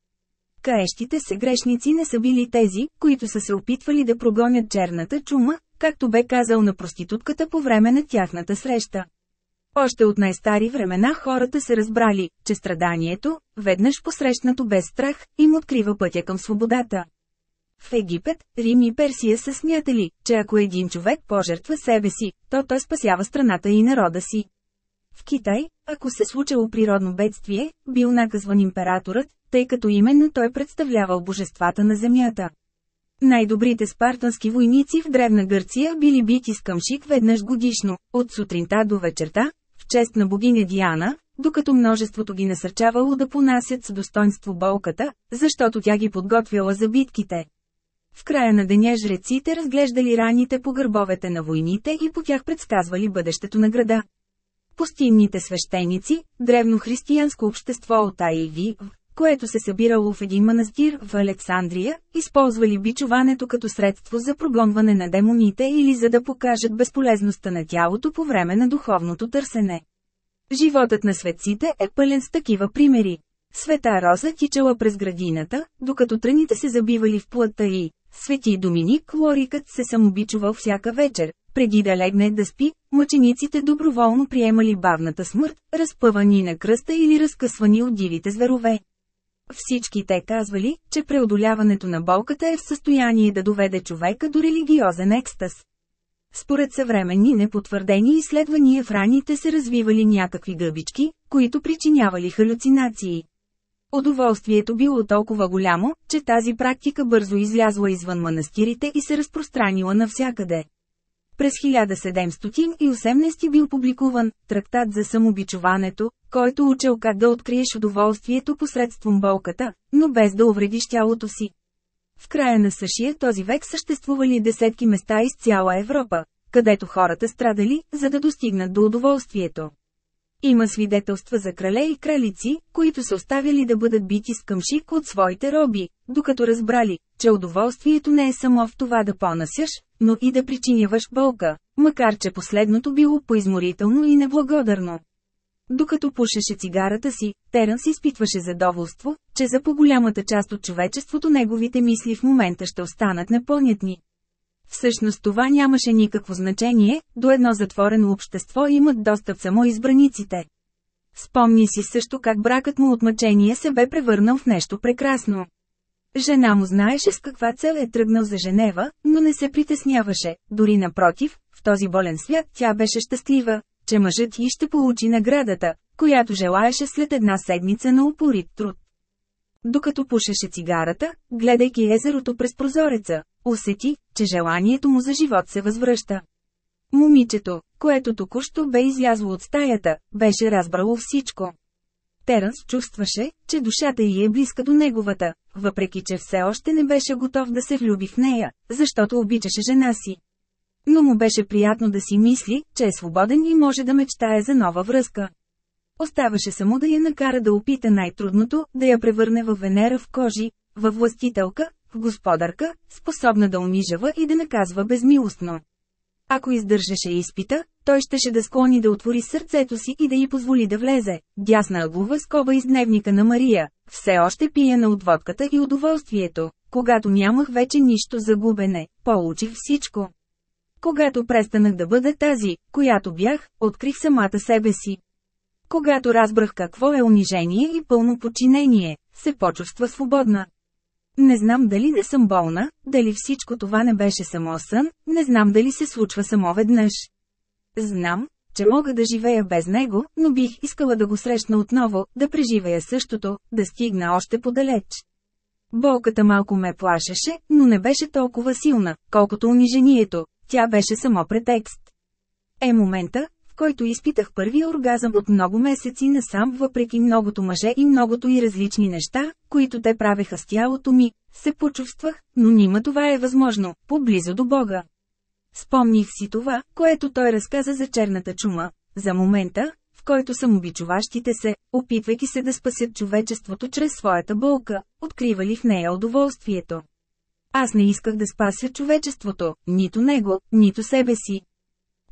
Каещите се грешници не са били тези, които са се опитвали да прогонят черната чума, както бе казал на проститутката по време на тяхната среща. Още от най-стари времена хората се разбрали, че страданието, веднъж посрещнато без страх, им открива пътя към свободата. В Египет, Рим и Персия са смятали, че ако един човек пожертва себе си, то той спасява страната и народа си. В Китай, ако се случило природно бедствие, бил наказван императорът, тъй като именно той представлявал божествата на земята. Най-добрите спартански войници в Древна Гърция били бити с къмшик веднъж годишно, от сутринта до вечерта, в чест на богиня Диана, докато множеството ги насърчавало да понасят с достоинство болката, защото тя ги подготвяла за битките. В края на деня жреците разглеждали раните по гърбовете на войните и по тях предсказвали бъдещето на града. Пустинните свещеници, древно християнско общество от Айви, което се събирало в един манастир в Александрия, използвали бичуването като средство за прогонване на демоните или за да покажат безполезността на тялото по време на духовното търсене. Животът на светците е пълен с такива примери. Света Роза тичала през градината, докато тръните се забивали в плътта и Свети Доминик Лорикът се самобичувал всяка вечер, преди да легне да спи, мъчениците доброволно приемали бавната смърт, разпъвани на кръста или разкъсвани от дивите зверове. Всички те казвали, че преодоляването на болката е в състояние да доведе човека до религиозен екстаз. Според съвременни непотвърдени изследвания в раните се развивали някакви гъбички, които причинявали халюцинации. Удоволствието било толкова голямо, че тази практика бързо излязла извън манастирите и се разпространила навсякъде. През 1718 бил публикуван «Трактат за самобичуването», който учил как да откриеш удоволствието посредством болката, но без да увредиш тялото си. В края на същия този век съществували десетки места из цяла Европа, където хората страдали, за да достигнат до удоволствието. Има свидетелства за крале и кралици, които се оставяли да бъдат бити с къмшик от своите роби, докато разбрали, че удоволствието не е само в това да понасяш, но и да причиняваш болка, макар че последното било поизморително и неблагодарно. Докато пушеше цигарата си, Терънс изпитваше задоволство, че за по-голямата част от човечеството неговите мисли в момента ще останат непонятни. Всъщност това нямаше никакво значение, до едно затворено общество имат достъп само избраниците. Спомни си също как бракът му от мъчение се бе превърнал в нещо прекрасно. Жена му знаеше с каква цел е тръгнал за Женева, но не се притесняваше, дори напротив, в този болен свят тя беше щастлива, че мъжът й ще получи наградата, която желаеше след една седмица на упорит труд. Докато пушеше цигарата, гледайки езерото през прозореца, усети, че желанието му за живот се възвръща. Момичето, което току-що бе излязло от стаята, беше разбрало всичко. Теранс чувстваше, че душата й е близка до неговата, въпреки че все още не беше готов да се влюби в нея, защото обичаше жена си. Но му беше приятно да си мисли, че е свободен и може да мечтае за нова връзка. Оставаше само да я накара да опита най-трудното, да я превърне в Венера в кожи, във властителка, в господарка, способна да унижава и да наказва безмилостно. Ако издържаше изпита, той щеше да склони да отвори сърцето си и да й позволи да влезе. Дясна ъглова скоба из дневника на Мария, все още пияна от водката и удоволствието. Когато нямах вече нищо за губене, получих всичко. Когато престанах да бъда тази, която бях, открих самата себе си. Когато разбрах какво е унижение и пълно подчинение, се почувства свободна. Не знам дали не съм болна, дали всичко това не беше само сън, не знам дали се случва само веднъж. Знам, че мога да живея без него, но бих искала да го срещна отново, да преживея същото, да стигна още подалеч. Болката малко ме плашеше, но не беше толкова силна, колкото унижението, тя беше само претекст. Е момента, който изпитах първия оргазъм от много месеци насам въпреки многото мъже и многото и различни неща, които те правеха с тялото ми, се почувствах, но нима това е възможно, поблизо до Бога. Спомних си това, което той разказа за черната чума, за момента, в който самобичуващите се, опитвайки се да спасят човечеството чрез своята болка, откривали в нея удоволствието. Аз не исках да спася човечеството, нито него, нито себе си.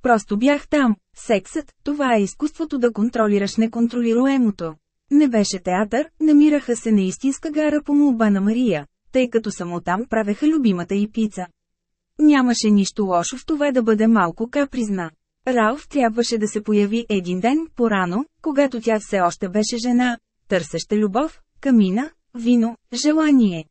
Просто бях там. Сексът, това е изкуството да контролираш неконтролируемото. Не беше театър, намираха се на истинска гара по молба на Мария, тъй като само там правеха любимата и пица. Нямаше нищо лошо в това да бъде малко капризна. Ралф трябваше да се появи един ден по-рано, когато тя все още беше жена, търсеща любов, камина, вино, желание.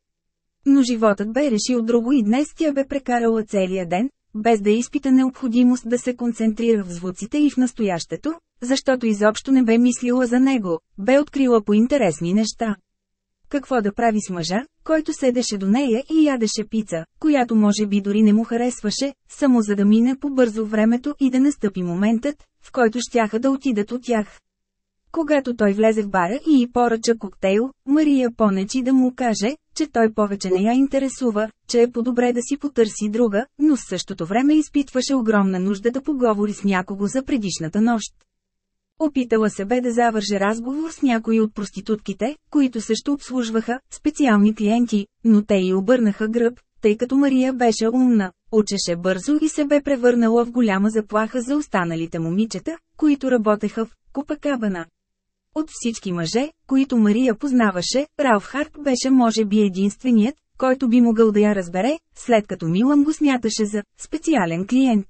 Но животът бе решил друго и днес тя бе прекарала целия ден, без да изпита необходимост да се концентрира в звуците и в настоящето, защото изобщо не бе мислила за него, бе открила по интересни неща. какво да прави с мъжа, който седеше до нея и ядеше пица, която може би дори не му харесваше, само за да мине по-бързо времето и да настъпи моментът, в който щяха да отидат от тях. Когато той влезе в бара и й поръча коктейл, Мария понечи да му каже, че той повече не я интересува, че е по-добре да си потърси друга, но в същото време изпитваше огромна нужда да поговори с някого за предишната нощ. Опитала се бе да завърже разговор с някои от проститутките, които също обслужваха специални клиенти, но те й обърнаха гръб, тъй като Мария беше умна, учеше бързо и се бе превърнала в голяма заплаха за останалите момичета, които работеха в Купакабана. От всички мъже, които Мария познаваше, Ралф Харт беше може би единственият, който би могъл да я разбере, след като Милан го смяташе за специален клиент.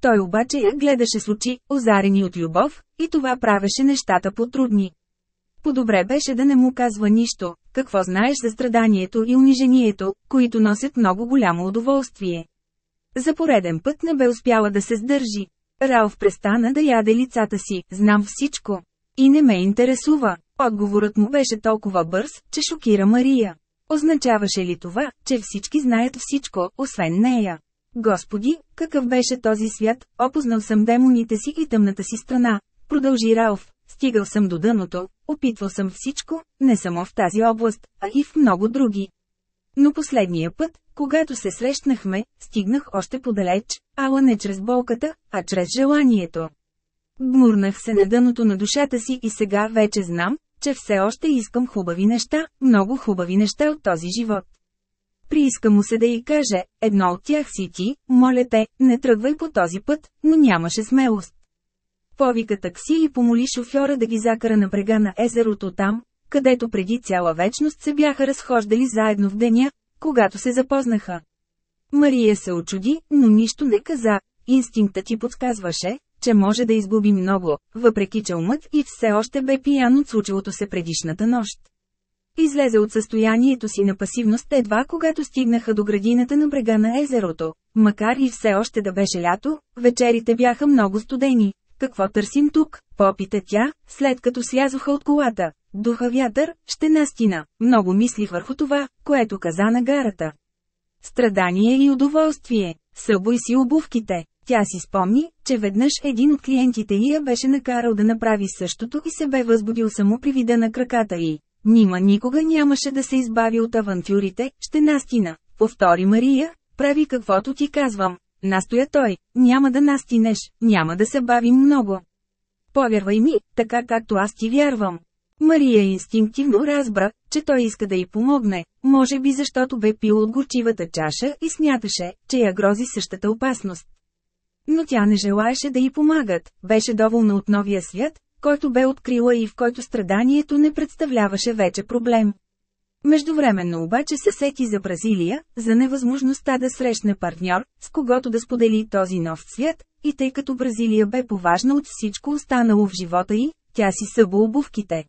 Той обаче я гледаше с очи, озарени от любов, и това правеше нещата по-трудни. По-добре беше да не му казва нищо, какво знаеш за страданието и унижението, които носят много голямо удоволствие. За пореден път не бе успяла да се сдържи. Ралф престана да яде лицата си, знам всичко. И не ме интересува. Отговорът му беше толкова бърз, че шокира Мария. Означаваше ли това, че всички знаят всичко, освен нея? Господи, какъв беше този свят, опознал съм демоните си и тъмната си страна. Продължи Ралф, стигал съм до дъното, опитвал съм всичко, не само в тази област, а и в много други. Но последния път, когато се срещнахме, стигнах още подалеч, ала не чрез болката, а чрез желанието. Гмурнах се на дъното на душата си и сега вече знам, че все още искам хубави неща, много хубави неща от този живот. Прииска му се да й каже, едно от тях си ти, моля те, не тръгвай по този път, но нямаше смелост. Повика такси и помоли шофьора да ги закара на брега на езерото там, където преди цяла вечност се бяха разхождали заедно в деня, когато се запознаха. Мария се очуди, но нищо не каза, инстинктът ти подсказваше, че може да изгуби много, въпреки че умът и все още бе пиян от случилото се предишната нощ. Излезе от състоянието си на пасивност едва когато стигнаха до градината на брега на езерото. Макар и все още да беше лято, вечерите бяха много студени. Какво търсим тук? Попита тя, след като слязоха от колата. Духа вятър, ще настина. Много мисли върху това, което каза на гарата. Страдание и удоволствие. Събой си обувките. Тя си спомни, че веднъж един от клиентите я беше накарал да направи същото и се бе възбудил само при вида на краката й. Нима никога нямаше да се избави от авантюрите, ще настина. Повтори Мария, прави каквото ти казвам. Настоя той, няма да настинеш, няма да се бавим много. Повярвай ми, така както аз ти вярвам. Мария инстинктивно разбра, че той иска да й помогне, може би защото бе пил от горчивата чаша и смяташе, че я грози същата опасност. Но тя не желаеше да й помагат, беше доволна от новия свят, който бе открила и в който страданието не представляваше вече проблем. Междувременно обаче се сети за Бразилия, за невъзможността да срещне партньор, с когото да сподели този нов свят, и тъй като Бразилия бе поважна от всичко останало в живота й, тя си събо обувките.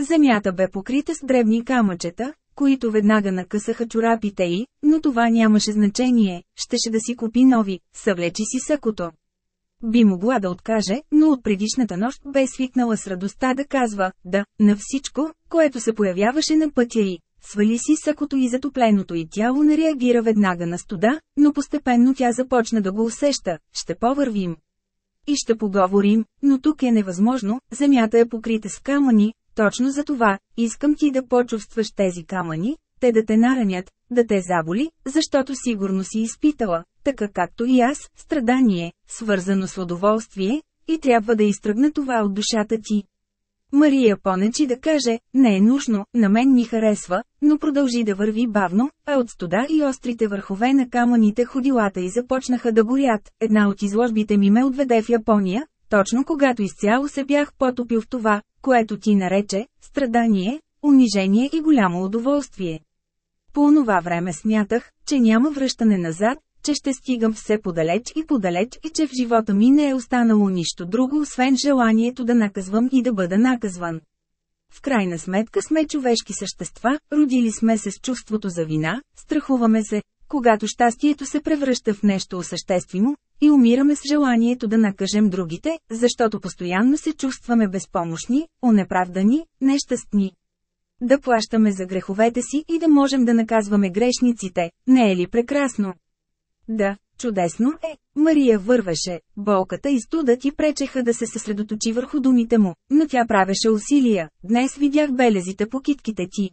Земята бе покрита с дребни камъчета, които веднага накъсаха чорапите й, но това нямаше значение, щеше да си купи нови, съвлечи си сакото. Би могла да откаже, но от предишната нощ бе свикнала с радостта да казва «да» на всичко, което се появяваше на пътя й. Свали си сакото и затопленото й тяло не реагира веднага на студа, но постепенно тя започна да го усеща – ще повървим. И ще поговорим, но тук е невъзможно, земята е покрита с камъни, точно за това, искам ти да почувстваш тези камъни, те да те наранят, да те заболи, защото сигурно си изпитала, така както и аз, страдание, свързано с удоволствие, и трябва да изтръгна това от душата ти. Мария понечи да каже, не е нужно, на мен ми харесва, но продължи да върви бавно, а от студа и острите върхове на камъните ходилата и започнаха да горят. Една от изложбите ми ме отведе в Япония, точно когато изцяло се бях потопил в това, което ти нарече страдание, унижение и голямо удоволствие. По онова време смятах, че няма връщане назад, че ще стигам все подалеч и подалеч и че в живота ми не е останало нищо друго освен желанието да наказвам и да бъда наказван. В крайна сметка сме човешки същества, родили сме се с чувството за вина, страхуваме се, когато щастието се превръща в нещо осъществимо, и умираме с желанието да накажем другите, защото постоянно се чувстваме безпомощни, унеправдани, нещастни. Да плащаме за греховете си и да можем да наказваме грешниците, не е ли прекрасно? Да, чудесно е, Мария вървеше, болката и студът и пречеха да се съсредоточи върху думите му, но тя правеше усилия, днес видях белезите по китките ти.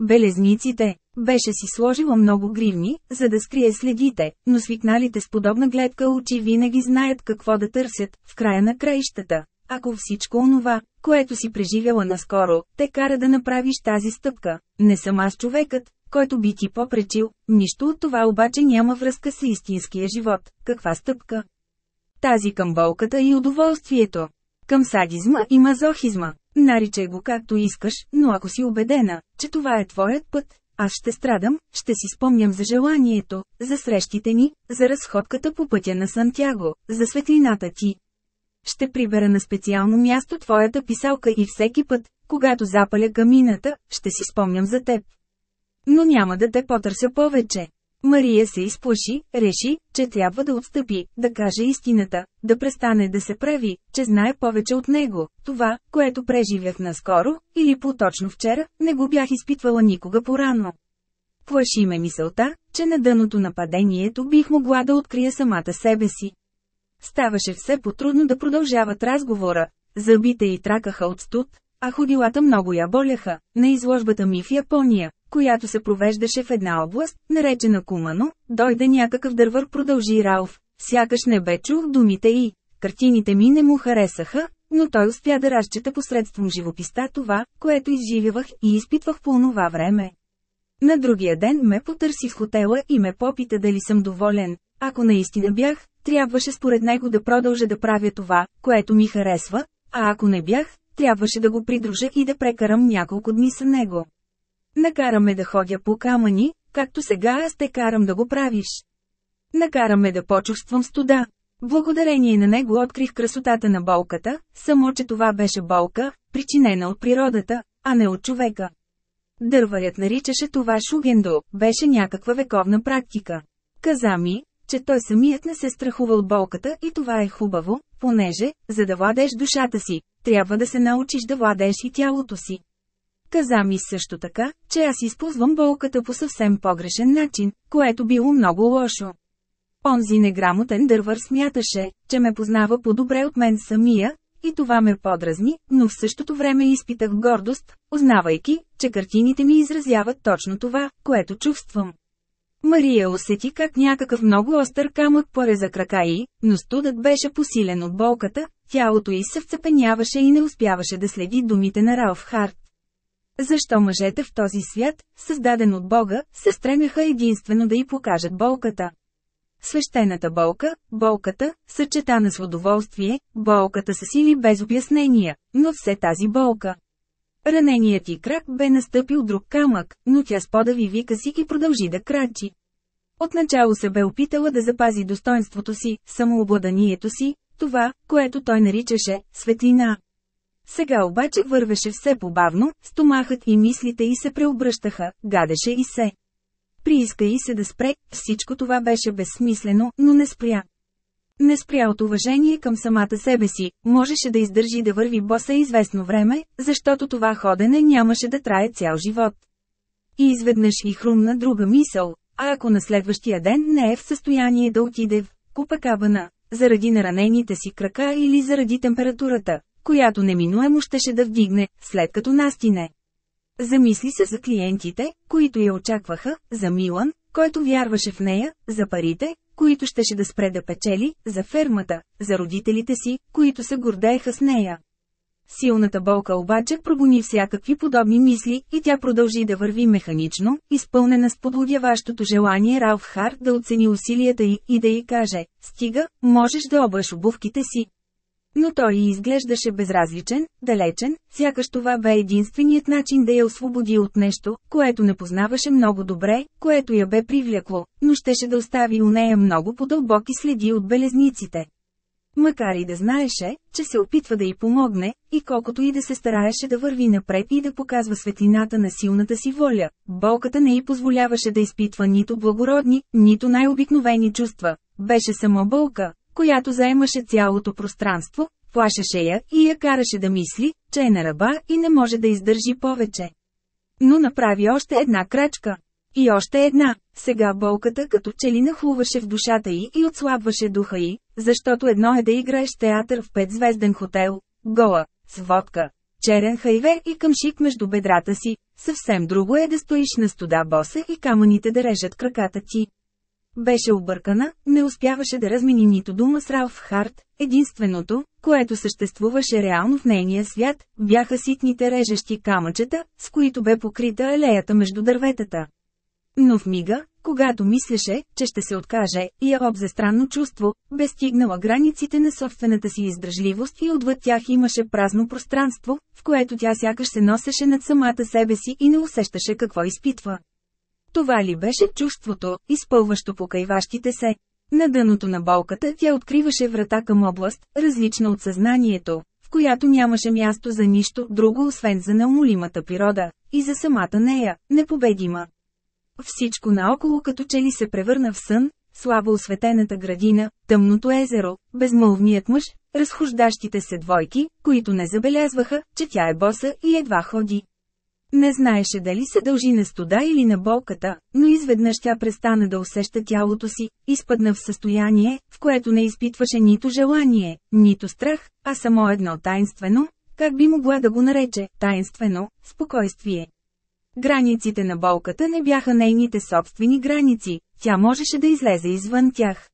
Белезниците, беше си сложила много гривни, за да скрие следите, но свикналите с подобна гледка очи винаги знаят какво да търсят, в края на краищата. Ако всичко онова, което си преживяла наскоро, те кара да направиш тази стъпка, не съм аз човекът, който би ти попречил, нищо от това обаче няма връзка с истинския живот. Каква стъпка? Тази към болката и удоволствието. Към садизма и мазохизма. Наричай го както искаш, но ако си убедена, че това е твоят път, аз ще страдам, ще си спомням за желанието, за срещите ни, за разходката по пътя на Сантяго, за светлината ти. Ще прибера на специално място твоята писалка и всеки път, когато запаля камината, ще си спомням за теб. Но няма да те потърся повече. Мария се изплаши, реши, че трябва да отстъпи, да каже истината, да престане да се прави, че знае повече от него. Това, което преживях наскоро, или по-точно вчера, не го бях изпитвала никога порано. Плаши ме мисълта, че на дъното на падението бих могла да открия самата себе си. Ставаше все по-трудно да продължават разговора. Зъбите й тракаха от студ, а ходилата много я боляха. На изложбата ми в Япония, която се провеждаше в една област, наречена Кумано, дойде някакъв дървър продължи Ралф. Сякаш не бе чух думите и. Картините ми не му харесаха, но той успя да разчета посредством живописта това, което изживявах и изпитвах по онова време. На другия ден ме потърси в хотела и ме попита дали съм доволен. Ако наистина бях, трябваше според него да продължа да правя това, което ми харесва, а ако не бях, трябваше да го придружа и да прекарам няколко дни с него. Накараме да ходя по камъни, както сега аз те карам да го правиш. Накараме да почувствам студа. Благодарение на него открих красотата на болката, само че това беше болка, причинена от природата, а не от човека. Дърварят наричаше това шугендо, беше някаква вековна практика. Каза ми, че той самият не се страхува от болката и това е хубаво, понеже, за да владееш душата си, трябва да се научиш да владееш и тялото си. Каза ми също така, че аз използвам болката по съвсем погрешен начин, което било много лошо. Онзи неграмотен дървър смяташе, че ме познава по-добре от мен самия, и това ме подразни, но в същото време изпитах гордост, узнавайки, че картините ми изразяват точно това, което чувствам. Мария усети как някакъв много остър камък пореза крака й, но студът беше посилен от болката, тялото й се вцепеняваше и не успяваше да следи думите на Ралф Харт. Защо мъжете в този свят, създаден от Бога, се стремяха единствено да й покажат болката? Свещената болка, болката, съчетана с удоволствие, болката с сили без обяснения, но все тази болка. Раненият ти крак бе настъпил друг камък, но тя сподави вика си и продължи да крачи. Отначало се бе опитала да запази достоинството си, самообладанието си, това, което той наричаше «светлина». Сега обаче вървеше все побавно, стомахът и мислите й се преобръщаха, гадеше и се. Прииска и се да спре, всичко това беше безсмислено, но не спря. Не спря от уважение към самата себе си, можеше да издържи да върви боса известно време, защото това ходене нямаше да трае цял живот. И изведнъж и хрумна друга мисъл, а ако на следващия ден не е в състояние да отиде в Купакабана, заради наранените си крака или заради температурата, която неминуемо щеше да вдигне, след като настине. Замисли се за клиентите, които я очакваха, за Милан, който вярваше в нея, за парите, които щеше да спре да печели, за фермата, за родителите си, които се гордееха с нея. Силната болка обаче прогони всякакви подобни мисли и тя продължи да върви механично, изпълнена с подлодяващото желание Ралф Харт да оцени усилията й и да й каже, стига, можеш да обаш обувките си. Но той изглеждаше безразличен, далечен, сякаш това бе единственият начин да я освободи от нещо, което не познаваше много добре, което я бе привлякло, но щеше да остави у нея много по-дълбоки следи от белезниците. Макар и да знаеше, че се опитва да й помогне, и колкото и да се стараеше да върви напред и да показва светлината на силната си воля, болката не й позволяваше да изпитва нито благородни, нито най-обикновени чувства. Беше само болка, която заемаше цялото пространство, плашеше я и я караше да мисли, че е на ръба и не може да издържи повече. Но направи още една крачка. И още една. Сега болката като че ли нахлуваше в душата й и отслабваше духа й, защото едно е да играеш театър в петзвезден хотел, гола, с водка, черен хайвер и къмшик между бедрата си, съвсем друго е да стоиш на студа боса и камъните да режат краката ти. Беше объркана, не успяваше да размени нито дума с Ралф Харт, единственото, което съществуваше реално в нейния свят, бяха ситните режещи камъчета, с които бе покрита алеята между дърветата. Но в мига, когато мислеше, че ще се откаже, и я обзе странно чувство, бе стигнала границите на собствената си издръжливост и отвъд тях имаше празно пространство, в което тя сякаш се носеше над самата себе си и не усещаше какво изпитва. Това ли беше чувството, изпълващо покайващите се? На дъното на болката тя откриваше врата към област, различна от съзнанието, в която нямаше място за нищо друго освен за неумолимата природа, и за самата нея, непобедима. Всичко наоколо като че ли се превърна в сън, слабо осветената градина, тъмното езеро, безмълвният мъж, разхождащите се двойки, които не забелязваха, че тя е боса и едва ходи. Не знаеше дали се дължи на студа или на болката, но изведнъж тя престана да усеща тялото си, изпадна в състояние, в което не изпитваше нито желание, нито страх, а само едно таинствено, как би могла да го нарече, таинствено, спокойствие. Границите на болката не бяха нейните собствени граници, тя можеше да излезе извън тях.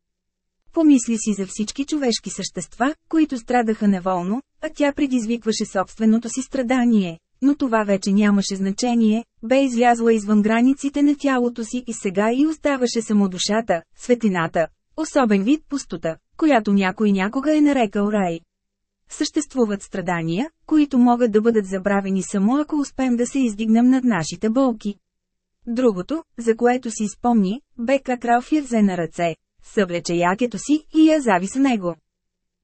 Помисли си за всички човешки същества, които страдаха неволно, а тя предизвикваше собственото си страдание. Но това вече нямаше значение, бе излязла извън границите на тялото си и сега и оставаше само душата, светлината, особен вид пустота, която някой някога е нарекал рай. Съществуват страдания, които могат да бъдат забравени само ако успеем да се издигнем над нашите болки. Другото, за което си спомни, бе как Ралф я взе на ръце, съвлече якето си и я зави с него.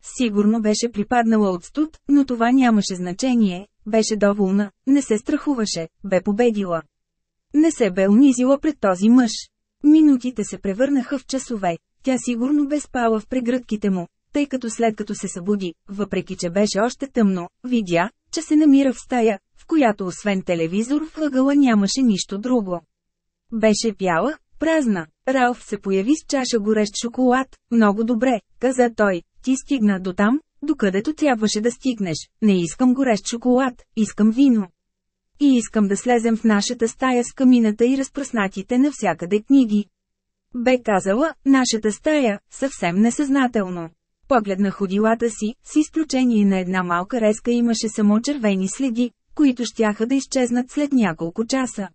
Сигурно беше припаднала от студ, но това нямаше значение, беше доволна, не се страхуваше, бе победила. Не се бе унизила пред този мъж. Минутите се превърнаха в часове, тя сигурно бе спала в прегръдките му, тъй като след като се събуди, въпреки че беше още тъмно, видя, че се намира в стая, в която освен телевизор в ъгъла нямаше нищо друго. Беше бяла, празна. Ралф се появи с чаша горещ шоколад. Много добре, каза той, ти стигна до там, докъдето трябваше да стигнеш. Не искам горещ шоколад, искам вино. И искам да слезем в нашата стая с камината и разпръснатите навсякъде книги. Бе казала, нашата стая, съвсем несъзнателно. Погледна ходилата си, с изключение на една малка резка имаше само червени следи, които щяха да изчезнат след няколко часа.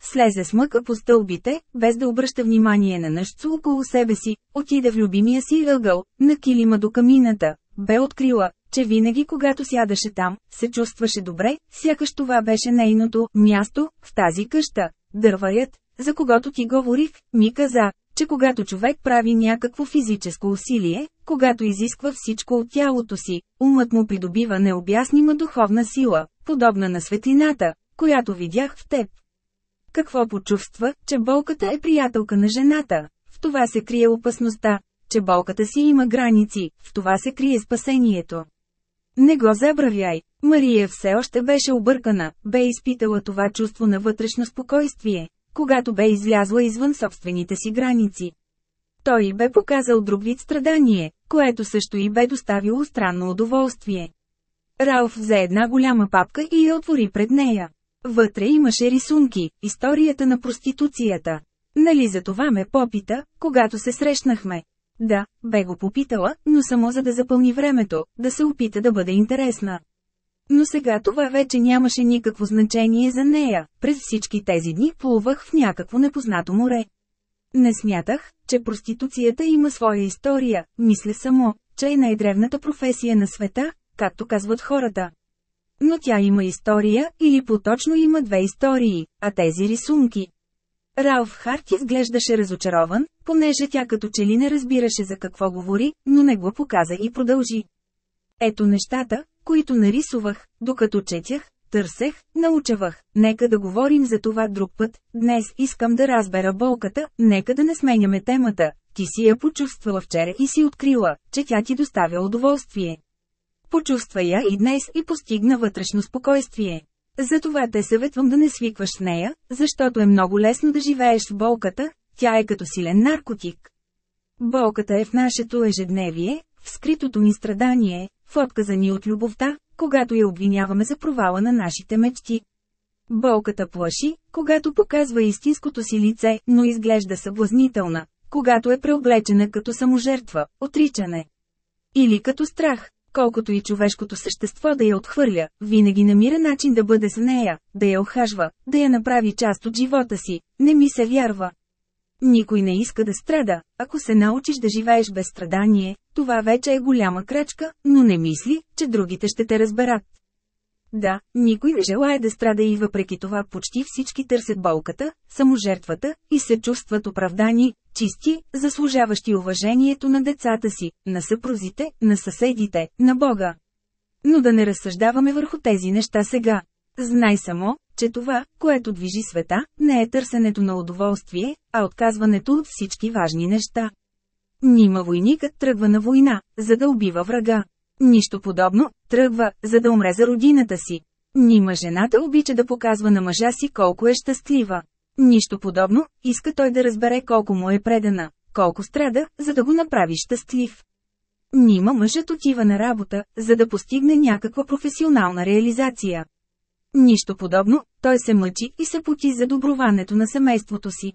Слезе с мъка по стълбите, без да обръща внимание на нъжцо около себе си, отиде в любимия си ъгъл, на килима до камината, бе открила, че винаги когато сядаше там, се чувстваше добре, сякаш това беше нейното място в тази къща. Дърваят, за когото ти говорих, ми каза, че когато човек прави някакво физическо усилие, когато изисква всичко от тялото си, умът му придобива необяснима духовна сила, подобна на светлината, която видях в теб. Какво почувства, че болката е приятелка на жената? В това се крие опасността, че болката си има граници, в това се крие спасението. Не го забравяй. Мария все още беше объркана, бе изпитала това чувство на вътрешно спокойствие, когато бе излязла извън собствените си граници. Той бе показал друг вид страдание, което също и бе доставило странно удоволствие. Ралф взе една голяма папка и я отвори пред нея. Вътре имаше рисунки, историята на проституцията. Нали за това ме попита, когато се срещнахме? Да, бе го попитала, но само за да запълни времето, да се опита да бъде интересна. Но сега това вече нямаше никакво значение за нея, през всички тези дни плувах в някакво непознато море. Не смятах, че проституцията има своя история, мисля само, че е най-древната професия на света, както казват хората. Но тя има история, или поточно има две истории, а тези рисунки. Ралф Харт изглеждаше разочарован, понеже тя като че ли не разбираше за какво говори, но не го показа и продължи. Ето нещата, които нарисувах, докато четях, търсех, научавах. Нека да говорим за това друг път. Днес искам да разбера болката, нека да не сменяме темата. Ти си я почувствала вчера и си открила, че тя ти доставя удоволствие. Почувства я и днес и постигна вътрешно спокойствие. Затова те съветвам да не свикваш с нея, защото е много лесно да живееш в болката, тя е като силен наркотик. Болката е в нашето ежедневие, в скритото ни страдание, в отказа ни от любовта, когато я обвиняваме за провала на нашите мечти. Болката плаши, когато показва истинското си лице, но изглежда съблазнителна, когато е преоблечена като саможертва, отричане. Или като страх, колкото и човешкото същество да я отхвърля, винаги намира начин да бъде с нея, да я охажва, да я направи част от живота си, не ми се вярва. Никой не иска да страда, ако се научиш да живееш без страдание, това вече е голяма крачка, но не мисли, че другите ще те разберат. Да, никой не желая да страда и въпреки това почти всички търсят болката, саможертвата и се чувстват оправдани, чисти, заслужаващи уважението на децата си, на съпрузите, на съседите, на Бога. Но да не разсъждаваме върху тези неща сега. Знай само, че това, което движи света, не е търсенето на удоволствие, а отказването от всички важни неща. Нима войникът тръгва на война, за да убива врага. Нищо подобно, тръгва, за да умре за родината си. Нима жената обича да показва на мъжа си колко е щастлива. Нищо подобно, иска той да разбере колко му е предана, колко страда, за да го направи щастлив. Нима мъжът отива на работа, за да постигне някаква професионална реализация. Нищо подобно, той се мъчи и се поти за доброването на семейството си.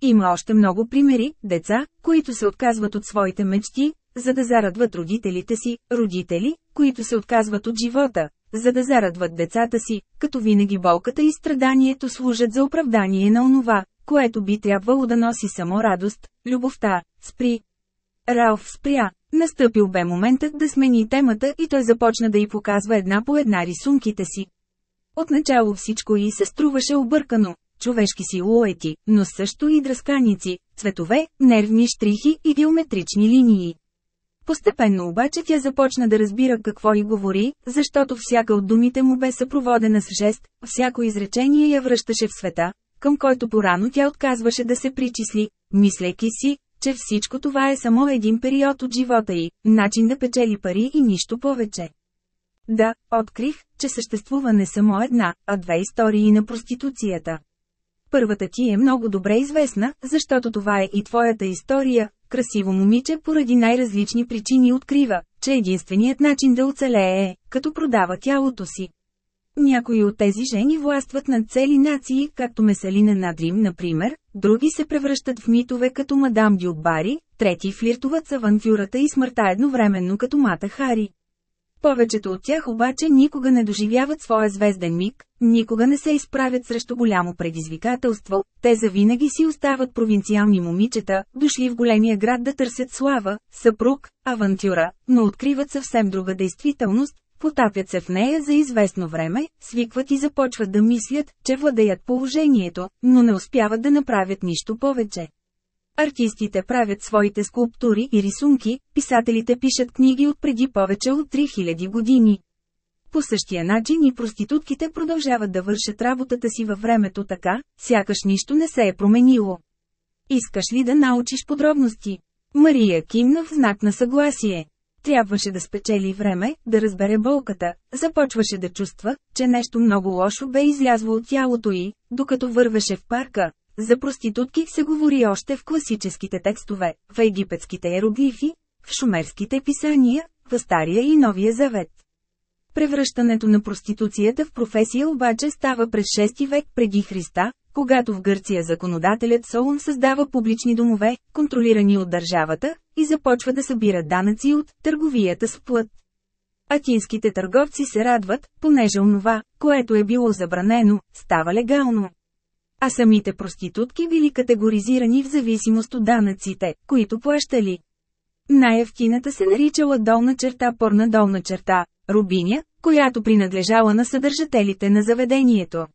Има още много примери, деца, които се отказват от своите мечти, за да зарадват родителите си, родители, които се отказват от живота, за да зарадват децата си, като винаги болката и страданието служат за оправдание на онова, което би трябвало да носи само радост, любовта, спри. Ралф спря. Настъпил бе моментът да смени темата и той започна да й показва една по една рисунките си. Отначало всичко й се струваше объркано, човешки силуети, но също и дръсканици, цветове, нервни штрихи и геометрични линии. Постепенно обаче тя започна да разбира какво й говори, защото всяка от думите му бе съпроводена с жест, всяко изречение я връщаше в света, към който порано тя отказваше да се причисли, мислейки си, че всичко това е само един период от живота й, начин да печели пари и нищо повече. Да, открих, че съществува не само една, а две истории на проституцията. Първата ти е много добре известна, защото това е и твоята история. Красиво момиче поради най-различни причини открива, че единственият начин да оцелее е, като продава тялото си. Някои от тези жени властват над цели нации, както Месалина Надрим, например, други се превръщат в митове като Мадам Дюбари, трети флиртуват с авантюрата и смъртта едновременно като Мата Хари. Повечето от тях обаче никога не доживяват своя звезден миг, никога не се изправят срещу голямо предизвикателство, те завинаги си остават провинциални момичета, дошли в големия град да търсят слава, съпруг, авантюра, но откриват съвсем друга действителност, потапят се в нея за известно време, свикват и започват да мислят, че владеят положението, но не успяват да направят нищо повече. Артистите правят своите скулптури и рисунки, писателите пишат книги от преди повече от 3000 години. По същия начин и проститутките продължават да вършат работата си във времето така, сякаш нищо не се е променило. Искаш ли да научиш подробности? Мария кимна в знак на съгласие. Трябваше да спечели време, да разбере болката, започваше да чувства, че нещо много лошо бе излязло от тялото й, докато вървеше в парка, за проститутки се говори още в класическите текстове, в египетските иероглифи, в шумерските писания, в Стария и Новия Завет. Превръщането на проституцията в професия обаче става през 6 век преди Христа, когато в Гърция законодателят Солун създава публични домове, контролирани от държавата, и започва да събира данъци от търговията с плът. Атинските търговци се радват, понеже онова, което е било забранено, става легално. А самите проститутки били категоризирани в зависимост от данъците, които плащали. Най-ефтината се наричала долна черта порна долна черта, рубиня, която принадлежала на съдържателите на заведението.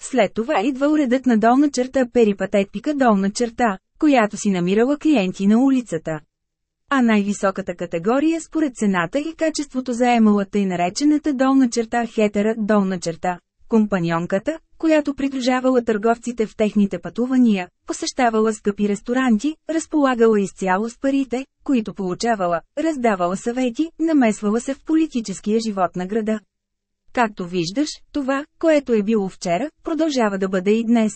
След това идва уредът на долна черта перипатетпика долна черта, която си намирала клиенти на улицата. А най-високата категория според цената и качеството заемала тъй наречената долна черта хетера долна черта, компаньонката, която придружавала търговците в техните пътувания, посещавала скъпи ресторанти, разполагала изцяло с парите, които получавала, раздавала съвети, намесвала се в политическия живот на града. Както виждаш, това, което е било вчера, продължава да бъде и днес.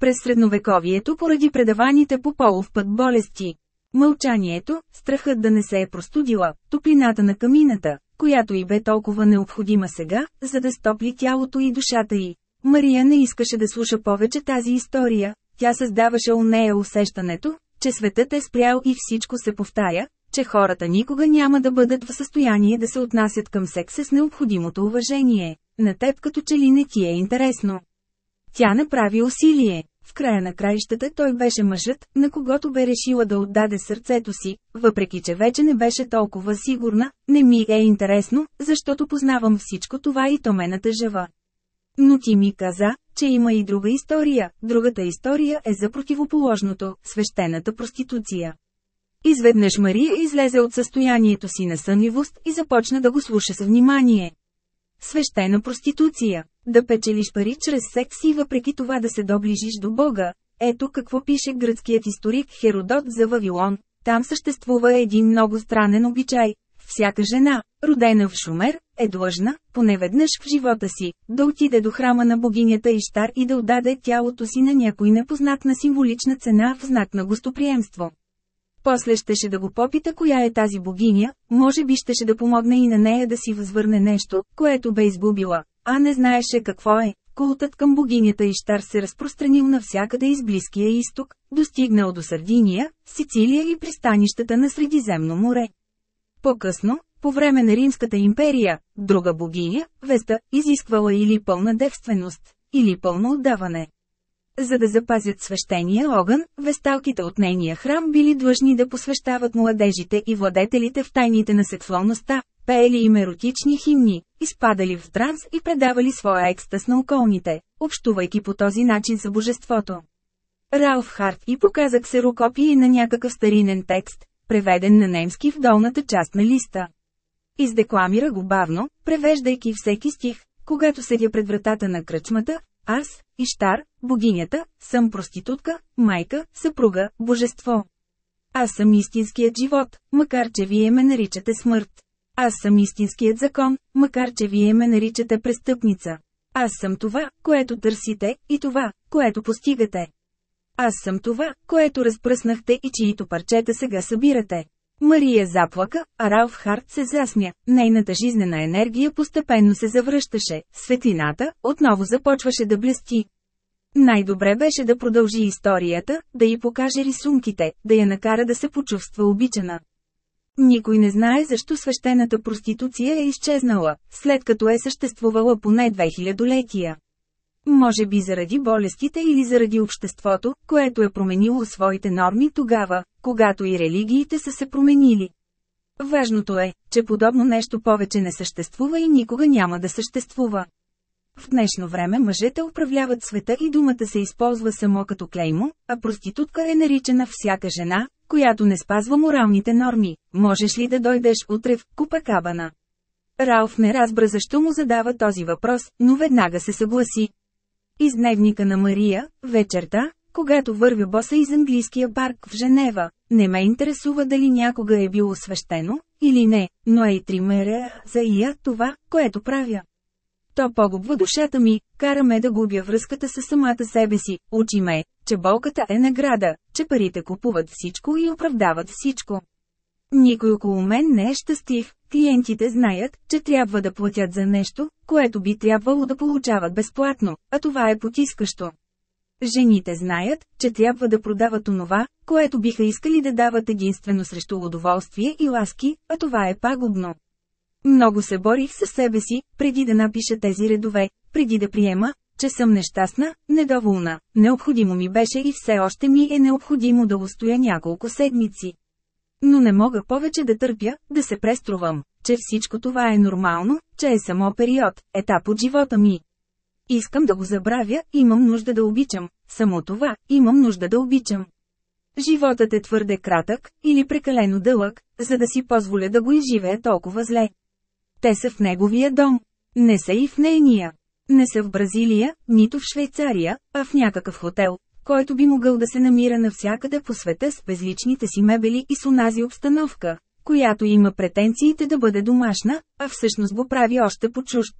През средновековието поради предаваните по полов път болести. Мълчанието, страхът да не се е простудила, топлината на камината, която и бе толкова необходима сега, за да стопли тялото и душата й. Мария не искаше да слуша повече тази история, тя създаваше у нея усещането, че светът е спрял и всичко се повтаря, че хората никога няма да бъдат в състояние да се отнасят към секса с необходимото уважение. На теб като че ли не ти е интересно. Тя направи усилие. В края на краищата той беше мъжът, на когото бе решила да отдаде сърцето си, въпреки че вече не беше толкова сигурна, не ми е интересно, защото познавам всичко това и то ме натъжава. Но ти ми каза, че има и друга история, другата история е за противоположното – свещената проституция. Изведнъж Мария излезе от състоянието си на сънливост и започна да го слуша с внимание. Свещена проституция. Да печелиш пари чрез секс и въпреки това да се доближиш до Бога. Ето какво пише гръцкият историк Херодот за Вавилон. Там съществува един много странен обичай. Всяка жена, родена в Шумер, е длъжна, поне веднъж в живота си, да отиде до храма на богинята Иштар и да отдаде тялото си на някой непознат на символична цена в знак на гостоприемство. После щеше да го попита коя е тази богиня, може би щеше да помогне и на нея да си възвърне нещо, което бе изгубила, а не знаеше какво е. Култът към богинята Иштар се разпространил навсякъде из Близкия изток, достигнал до Сардиния, Сицилия и пристанищата на Средиземно море. По-късно, по време на Римската империя, друга богиня, Веста, изисквала или пълна девственост, или пълно отдаване. За да запазят свещения огън, весталките от нейния храм били длъжни да посвещават младежите и владетелите в тайните на сексуалността, пеели им еротични химни, изпадали в транс и предавали своя екстаз на околните, общувайки по този начин за божеството. Ралф Харт и показа ксерокопии на някакъв старинен текст, преведен на немски в долната част на листа. Издекламира го бавно, превеждайки всеки стих, когато седя пред вратата на кръчмата, аз, Иштар, богинята, съм проститутка, майка, съпруга, божество. Аз съм истинският живот, макар че вие ме наричате смърт. Аз съм истинският закон, макар че вие ме наричате престъпница. Аз съм това, което търсите, и това, което постигате. Аз съм това, което разпръснахте и чието парчета сега събирате. Мария заплака, а Ралф Харт се засмя. Нейната жизнена енергия постепенно се завръщаше, светлината отново започваше да блести. Най-добре беше да продължи историята, да й покаже рисунките, да я накара да се почувства обичана. Никой не знае защо свещената проституция е изчезнала, след като е съществувала поне 2000 летия. Може би заради болестите или заради обществото, което е променило своите норми тогава, когато и религиите са се променили. Важното е, че подобно нещо повече не съществува и никога няма да съществува. В днешно време мъжете управляват света и думата се използва само като клеймо, а проститутка е наричана всяка жена, която не спазва моралните норми. Можеш ли да дойдеш утре в Купакабана? Ралф не разбра защо му задава този въпрос, но веднага се съгласи. Из дневника на Мария, вечерта, когато вървя боса из английския парк в Женева, не ме интересува дали някога е било свещено, или не, но е и тримера за ия това, което правя. То погубва душата ми, кара ме да губя връзката с самата себе си, учи ме, че болката е награда, че парите купуват всичко и оправдават всичко. Никой около мен не е щастлив, клиентите знаят, че трябва да платят за нещо, което би трябвало да получават безплатно, а това е потискащо. Жените знаят, че трябва да продават онова, което биха искали да дават единствено срещу удоволствие и ласки, а това е пагубно. Много се борих със себе си, преди да напиша тези редове, преди да приема, че съм нещастна, недоволна, необходимо ми беше и все още ми е необходимо да устоя няколко седмици. Но не мога повече да търпя, да се преструвам, че всичко това е нормално, че е само период, етап от живота ми. Искам да го забравя, имам нужда да обичам, само това, имам нужда да обичам. Животът е твърде кратък, или прекалено дълъг, за да си позволя да го изживея толкова зле. Те са в неговия дом. Не са и в нейния. Не са в Бразилия, нито в Швейцария, а в някакъв хотел, който би могъл да се намира навсякъде по света с безличните си мебели и с онази обстановка, която има претенциите да бъде домашна, а всъщност го прави още по-чужд.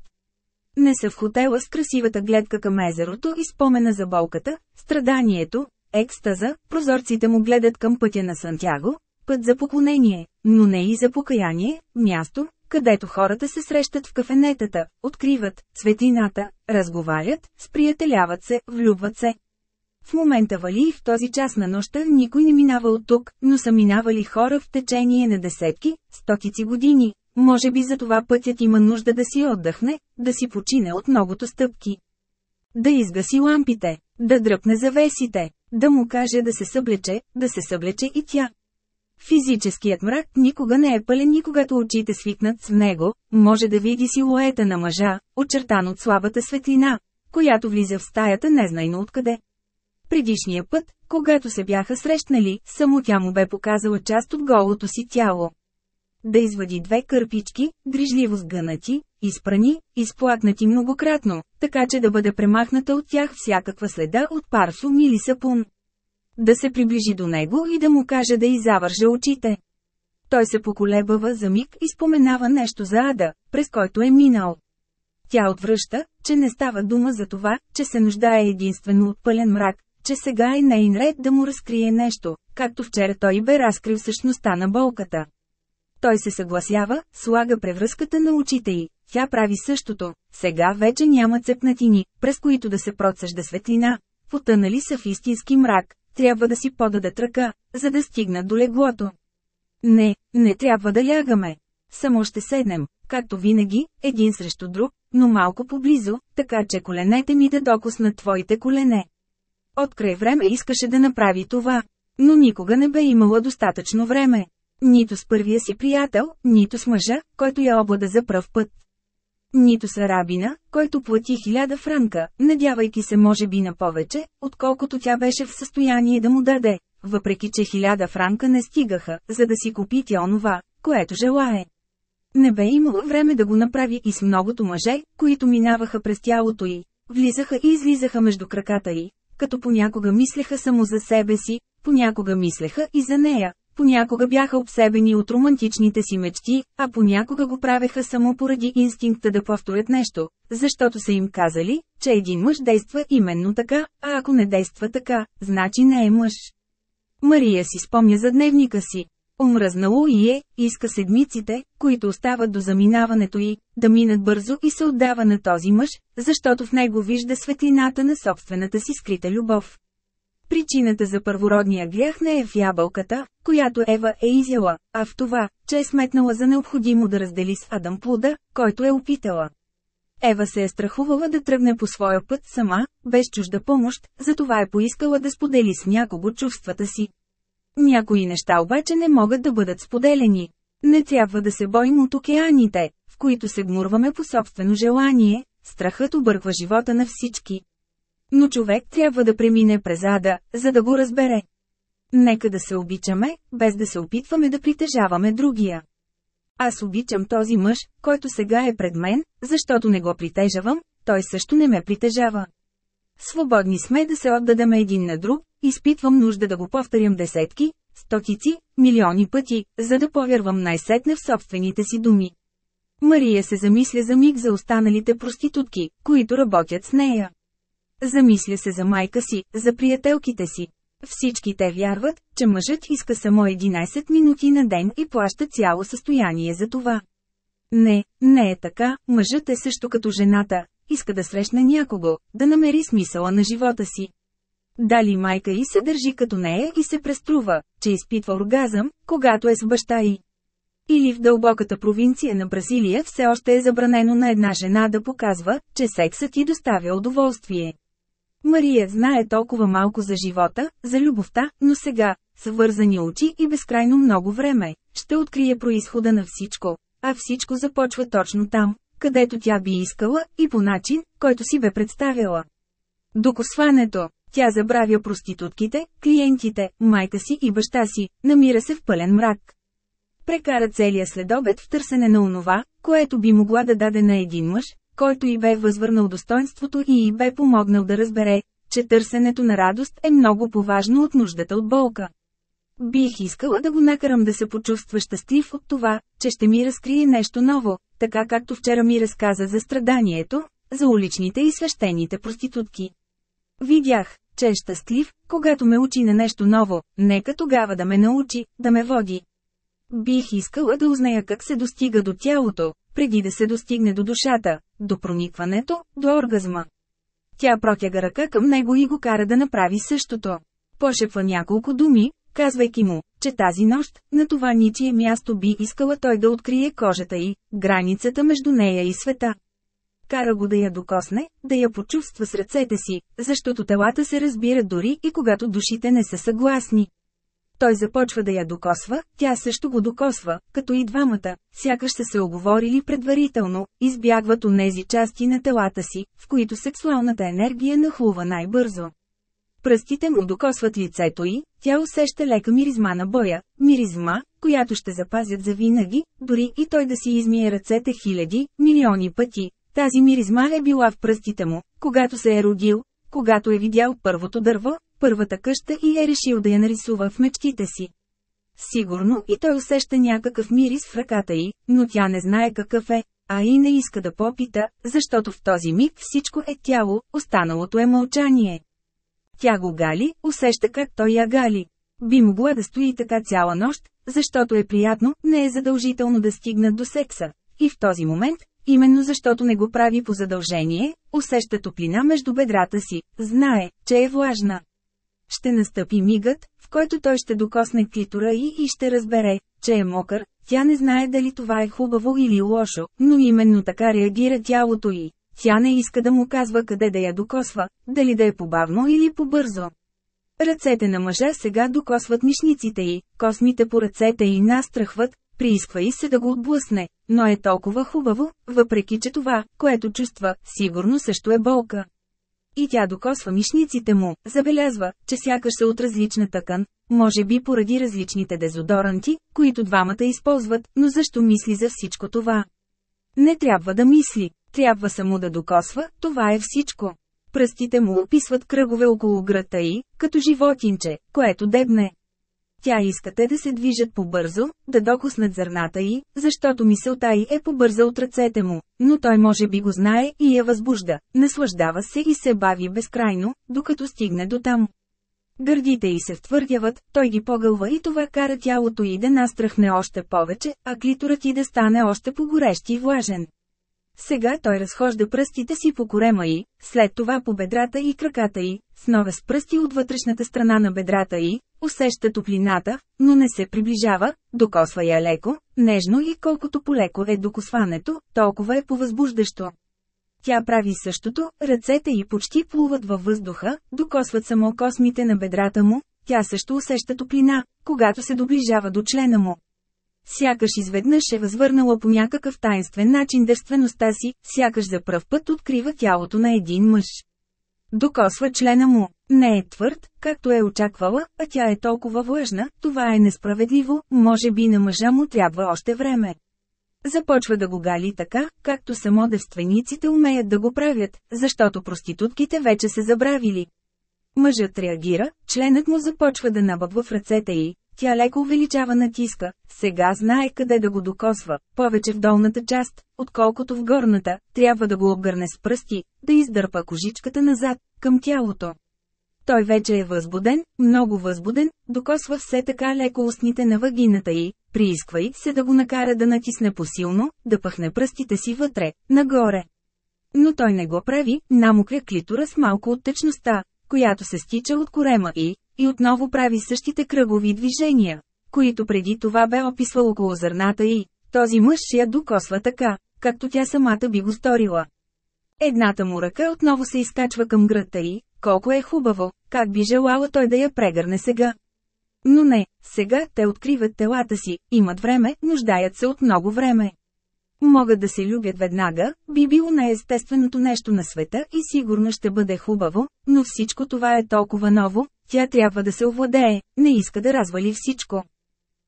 Не са в хотела с красивата гледка към езерото и спомена за болката, страданието, екстаза, прозорците му гледат към пътя на Сантяго, път за поклонение, но не и за покаяние, място, където хората се срещат в кафенетата, откриват светлината, разговарят, сприятеляват се, влюбват се. В момента вали и в този час на нощта никой не минава от тук, но са минавали хора в течение на десетки, стотици години. Може би за това пътят има нужда да си отдъхне, да си почине от многото стъпки. Да изгаси лампите, да дръпне завесите, да му каже да се съблече, да се съблече и тя. Физическият мрак никога не е пълен и когато очите свикнат с него, може да види силуета на мъжа, очертан от слабата светлина, която влиза в стаята незнайно откъде. Предишния път, когато се бяха срещнали, само тя му бе показала част от голото си тяло. Да извади две кърпички, грижливо сгънати, изпрани, изплакнати многократно, така че да бъде премахната от тях всякаква следа от парфум или сапун. Да се приближи до него и да му каже да изавърже очите. Той се поколебава за миг и споменава нещо за ада, през който е минал. Тя отвръща, че не става дума за това, че се нуждае единствено от пълен мрак, че сега е нейн ред да му разкрие нещо, както вчера той бе разкрил същността на болката. Той се съгласява, слага превръзката на очите й, тя прави същото, сега вече няма цепнатини, през които да се процежда светлина, потънали са в истински мрак, трябва да си подадат ръка, за да стигнат до леглото. Не, не трябва да лягаме. Само ще седнем, както винаги, един срещу друг, но малко поблизо, така че коленете ми да докоснат твоите колене. Открай време искаше да направи това, но никога не бе имала достатъчно време. Нито с първия си приятел, нито с мъжа, който я облада за пръв път. Нито с арабина, който плати хиляда франка, надявайки се може би на повече, отколкото тя беше в състояние да му даде, въпреки че хиляда франка не стигаха, за да си купи тя онова, което желае. Не бе имало време да го направи и с многото мъже, които минаваха през тялото й, влизаха и излизаха между краката й, като понякога мислеха само за себе си, понякога мислеха и за нея, понякога бяха обсебени от романтичните си мечти, а понякога го правеха само поради инстинкта да повторят нещо, защото са им казали, че един мъж действа именно така, а ако не действа така, значи не е мъж. Мария си спомня за дневника си. Омръзнало и е, иска седмиците, които остават до заминаването й, да минат бързо и се отдава на този мъж, защото в него вижда светлината на собствената си скрита любов. Причината за първородния грях не е в ябълката, която Ева е изяла, а в това, че е сметнала за необходимо да раздели с Адам плода, който е опитала. Ева се е страхувала да тръгне по своя път сама, без чужда помощ, затова е поискала да сподели с някого чувствата си. Някои неща обаче не могат да бъдат споделени. Не трябва да се боим от океаните, в които се гмурваме по собствено желание, страхът обърква живота на всички. Но човек трябва да премине през ада, за да го разбере. Нека да се обичаме, без да се опитваме да притежаваме другия. Аз обичам този мъж, който сега е пред мен, защото не го притежавам, той също не ме притежава. Свободни сме да се отдадаме един на друг, изпитвам нужда да го повторям десетки, стотици, милиони пъти, за да повярвам най-сетне в собствените си думи. Мария се замисля за миг за останалите проститутки, които работят с нея. Замисля се за майка си, за приятелките си. Всички те вярват, че мъжът иска само 11 минути на ден и плаща цяло състояние за това. Не, не е така, мъжът е също като жената, иска да срещне някого, да намери смисъла на живота си. Дали майка й се държи като нея и се преструва, че изпитва оргазъм, когато е с баща й. Или в дълбоката провинция на Бразилия все още е забранено на една жена да показва, че сексът ти доставя удоволствие. Мария знае толкова малко за живота, за любовта, но сега, с вързани очи и безкрайно много време, ще открие происхода на всичко, а всичко започва точно там, където тя би искала, и по начин, който си бе представила. Докосването. Тя забравя проститутките, клиентите, майка си и баща си, намира се в пълен мрак. Прекара целия следобед в търсене на онова, което би могла да даде на един мъж, който и бе възвърнал достоинството и и бе помогнал да разбере, че търсенето на разност е много поважно от нуждата от болка. Бих искала да го накарам да се почувства щастлив от това, че ще ми разкрие нещо ново, така както вчера ми разказа за страданието, за уличните и свещените проститутки. Видях, че е щастлив, когато ме учи на нещо ново, нека тогава да ме научи, да ме води. Бих искала да узная как се достига до тялото, преди да се достигне до душата, до проникването, до оргазма. Тя протяга ръка към него и го кара да направи същото. Пошепва няколко думи, казвайки му, че тази нощ, на това ничие място би искала той да открие кожата й, границата между нея и света. Кара го да я докосне, да я почувства с ръцете си, защото телата се разбират дори и когато душите не са съгласни. Той започва да я докосва, тя също го докосва, като и двамата, сякаш са се оговорили предварително, избягват онези части на телата си, в които сексуалната енергия нахлува най-бързо. Пръстите му докосват лицето й, тя усеща лека миризма на боя, миризма, която ще запазят за винаги, дори и той да си измие ръцете хиляди, милиони пъти. Тази миризма е била в пръстите му, когато се е родил, когато е видял първото дърво, първата къща и е решил да я нарисува в мечтите си. Сигурно и той усеща някакъв мирис в ръката й, но тя не знае какъв е, а и не иска да попита, защото в този миг всичко е тяло, останалото е мълчание. Тя го гали, усеща как той я гали. Би могла да стои така цяла нощ, защото е приятно, не е задължително да стигнат до секса. И в този момент, именно защото не го прави по задължение, усеща топлина между бедрата си, знае, че е влажна. Ще настъпи мигът, в който той ще докосне клитора и и ще разбере, че е мокър, тя не знае дали това е хубаво или лошо, но именно така реагира тялото й. Тя не иска да му казва къде да я докосва, дали да е побавно или побързо. Ръцете на мъжа сега докосват мишниците й, космите по ръцете й настрахват, приисква и се да го отблъсне, но е толкова хубаво, въпреки че това, което чувства, сигурно също е болка. И тя докосва мишниците му, забелязва, че сякаш са от различна тъкан, може би поради различните дезодоранти, които двамата използват, но защо мисли за всичко това? Не трябва да мисли, трябва само да докосва, това е всичко. Пръстите му описват кръгове около гръта и, като животинче, което дебне. Тя иска те да се движат побързо, да докоснат зърната й, защото мисълта й е побърза от ръцете му, но той може би го знае и я възбужда, наслаждава се и се бави безкрайно, докато стигне до там. Гърдите й се втвърдяват, той ги погълва и това кара тялото й да настрахне още повече, а клиторът й да стане още погорещ и влажен. Сега той разхожда пръстите си по корема й, след това по бедрата и краката й, снова с пръсти от вътрешната страна на бедрата й, усеща топлината, но не се приближава, докосва я леко, нежно и колкото полеко е докосването, толкова е повъзбуждащо. Тя прави същото, ръцете й почти плуват във въздуха, докосват само космите на бедрата му, тя също усеща топлина, когато се доближава до члена му. Сякаш изведнъж е възвърнала по някакъв таинствен начин девствеността си, сякаш за пръв път открива тялото на един мъж. Докосва члена му. Не е твърд, както е очаквала, а тя е толкова влъжна, това е несправедливо, може би на мъжа му трябва още време. Започва да го гали така, както само девствениците умеят да го правят, защото проститутките вече се забравили. Мъжът реагира, членът му започва да набъбва в ръцете й, тя леко увеличава натиска, сега знае къде да го докосва, повече в долната част, отколкото в горната, трябва да го обгърне с пръсти, да издърпа кожичката назад, към тялото. Той вече е възбуден, много възбуден, докосва все така леко устните на вагината й, приисква и се да го накара да натисне посилно, да пъхне пръстите си вътре, нагоре. Но той не го прави, намокря клитора с малко от течността, която се стича от корема и, и отново прави същите кръгови движения, които преди това бе описвал около зърната и този мъж я докосва така, както тя самата би го сторила. Едната му ръка отново се изкачва към гръдта и, колко е хубаво, как би желала той да я прегърне сега. Но не, сега те откриват телата си, имат време, нуждаят се от много време. Могат да се любят веднага, би било най-естественото нещо на света и сигурно ще бъде хубаво, но всичко това е толкова ново, тя трябва да се овладее, не иска да развали всичко.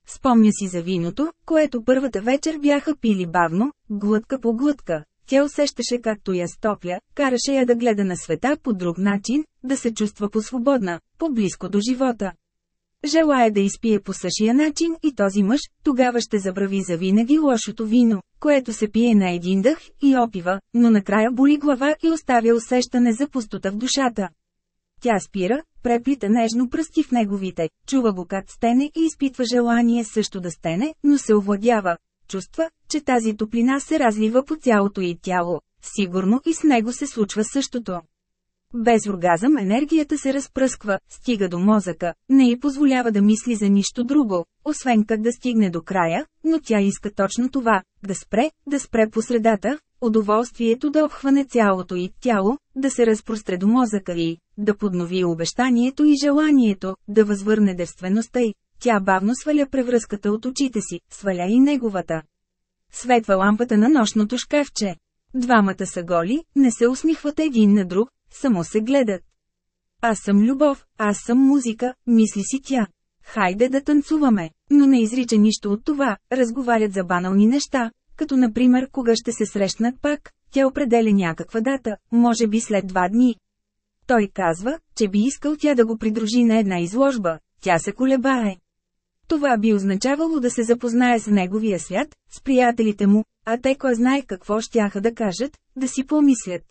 Спомня си за виното, което първата вечер бяха пили бавно, глътка по глътка. Тя усещаше както я стопля, караше я да гледа на света по друг начин, да се чувства по-свободна, по-близко до живота. Желая да изпие по същия начин и този мъж, тогава ще забрави за винаги лошото вино, което се пие на един дъх и опива, но накрая боли глава и оставя усещане за пустота в душата. Тя спира, преплита нежно пръсти в неговите, чува го как стене и изпитва желание също да стене, но се овладява. Чувства, че тази топлина се разлива по цялото й тяло. Сигурно и с него се случва същото. Без оргазъм енергията се разпръсква, стига до мозъка, не й позволява да мисли за нищо друго, освен как да стигне до края, но тя иска точно това – да спре, да спре по средата, удоволствието да обхване цялото й тяло, да се разпростре до мозъка й, да поднови обещанието и желанието, да възвърне девствеността й. Тя бавно сваля превръзката от очите си, сваля и неговата. Светва лампата на нощното шкафче. Двамата са голи, не се усмихват един на друг, само се гледат. Аз съм любов, аз съм музика, мисли си тя. Хайде да танцуваме, но не изрича нищо от това, разговарят за банални неща, като например кога ще се срещнат пак, тя определя някаква дата, може би след два дни. Той казва, че би искал тя да го придружи на една изложба, тя се колебае. Това би означавало да се запознае с неговия свят, с приятелите му, а те кой знае какво щяха да кажат, да си помислят.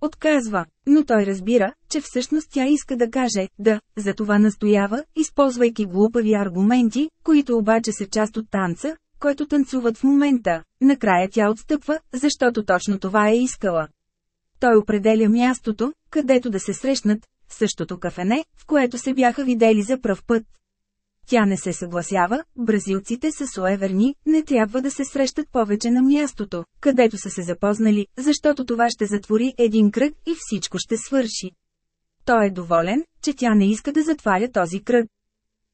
Отказва, но той разбира, че всъщност тя иска да каже «да», затова настоява, използвайки глупави аргументи, които обаче са част от танца, който танцуват в момента. Накрая тя отстъпва, защото точно това е искала. Той определя мястото, където да се срещнат, същото кафене, в което се бяха видели за пръв път. Тя не се съгласява, бразилците са суеверни, не трябва да се срещат повече на мястото, където са се запознали, защото това ще затвори един кръг и всичко ще свърши. Той е доволен, че тя не иска да затваря този кръг.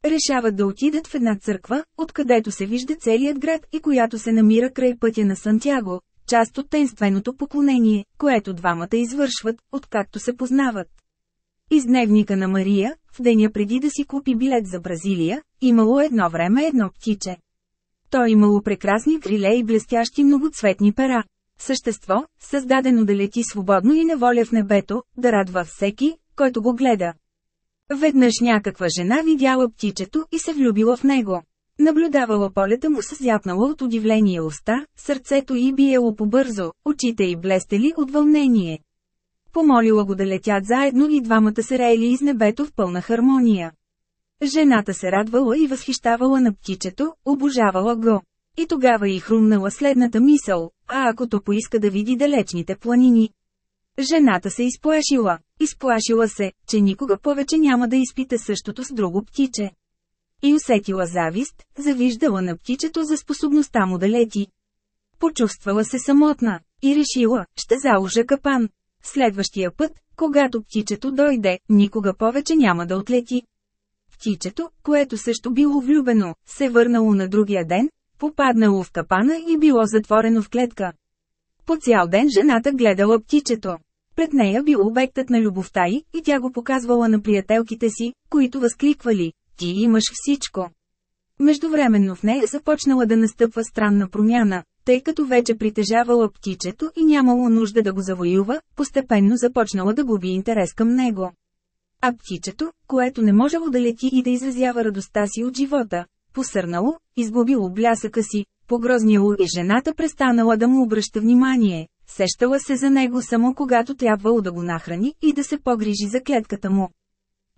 Решават да отидат в една църква, откъдето се вижда целият град и която се намира край пътя на Сантяго, част от тенственото поклонение, което двамата извършват, откакто се познават. Из дневника на Мария, в деня преди да си купи билет за Бразилия, имало едно време едно птиче. То имало прекрасни криле и блестящи многоцветни пера. Същество, създадено да лети свободно и неволя в небето, да радва всеки, който го гледа. Веднъж някаква жена видяла птичето и се влюбила в него. Наблюдавала полета му с зяпнала от удивление уста, сърцето й биело побързо, очите й блестели от вълнение. Помолила го да летят заедно и двамата се реели из небето в пълна хармония. Жената се радвала и възхищавала на птичето, обожавала го. И тогава й хрумнала следната мисъл, а ако то поиска да види далечните планини. Жената се изплашила. Изплашила се, че никога повече няма да изпита същото с друго птиче. И усетила завист, завиждала на птичето за способността му да лети. Почувствала се самотна и решила, ще заложа капан. Следващия път, когато птичето дойде, никога повече няма да отлети. Птичето, което също било влюбено, се върнало на другия ден, попаднало в капана и било затворено в клетка. По цял ден жената гледала птичето. Пред нея бил обектът на любовта й, и тя го показвала на приятелките си, които възкликвали «Ти имаш всичко». Междувременно в нея започнала да настъпва странна промяна, тъй като вече притежавала птичето и нямало нужда да го завоюва, постепенно започнала да губи интерес към него. А птичето, което не можело да лети и да изразява радостта си от живота, посърнало, изгубило блясъка си, погрозняло и жената престанала да му обръща внимание, сещала се за него само когато трябвало да го нахрани и да се погрижи за клетката му.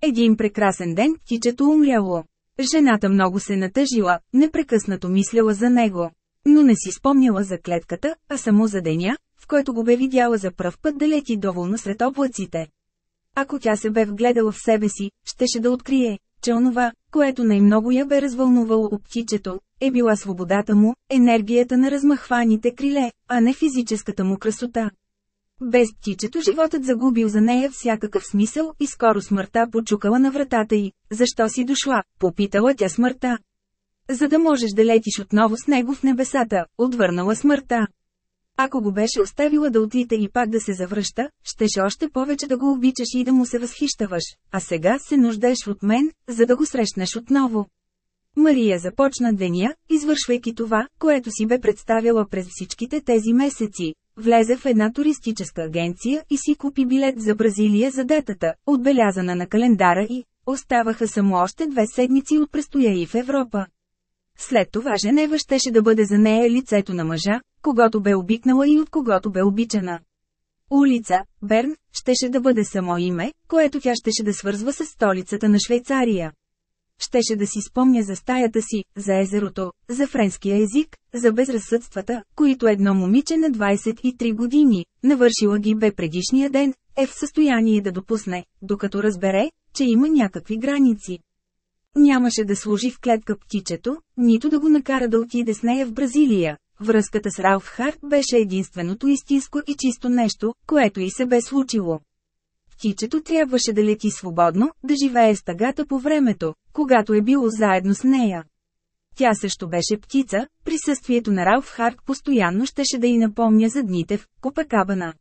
Един прекрасен ден птичето умряло. Жената много се натъжила, непрекъснато мисляла за него. Но не си спомняла за клетката, а само за деня, в който го бе видяла за пръв път да лети доволно сред облаците. Ако тя се бе вгледала в себе си, щеше да открие, че онова, което най-много я бе развълнувало от птичето, е била свободата му, енергията на размахваните криле, а не физическата му красота. Без птичето животът загубил за нея всякакъв смисъл и скоро смъртта почукала на вратата й. Защо си дошла? Попитала тя смъртта. За да можеш да летиш отново с него в небесата, отвърнала смъртта. Ако го беше оставила да отлита и пак да се завръща, щеше още повече да го обичаш и да му се възхищаваш, а сега се нуждаеш от мен, за да го срещнеш отново. Мария започна деня, извършвайки това, което си бе представила през всичките тези месеци. Влезе в една туристическа агенция и си купи билет за Бразилия за датата, отбелязана на календара и оставаха само още две седмици от престоя и в Европа. След това Женева щеше да бъде за нея лицето на мъжа, когато бе обикнала и от когото бе обичана. Улица, Берн, щеше да бъде само име, което тя щеше да свързва с столицата на Швейцария. Щеше да си спомня за стаята си, за езерото, за френския език, за безразсъдствата, които едно момиче на 23 години, навършила ги бе предишния ден, е в състояние да допусне, докато разбере, че има някакви граници. Нямаше да служи в клетка птичето, нито да го накара да отиде с нея в Бразилия. Връзката с Ралф Харт беше единственото истинско и чисто нещо, което и се бе случило. Птичето трябваше да лети свободно, да живее с тъгата по времето, когато е било заедно с нея. Тя също беше птица, присъствието на Ралф Харт постоянно щеше да й напомня за дните в Копакабана.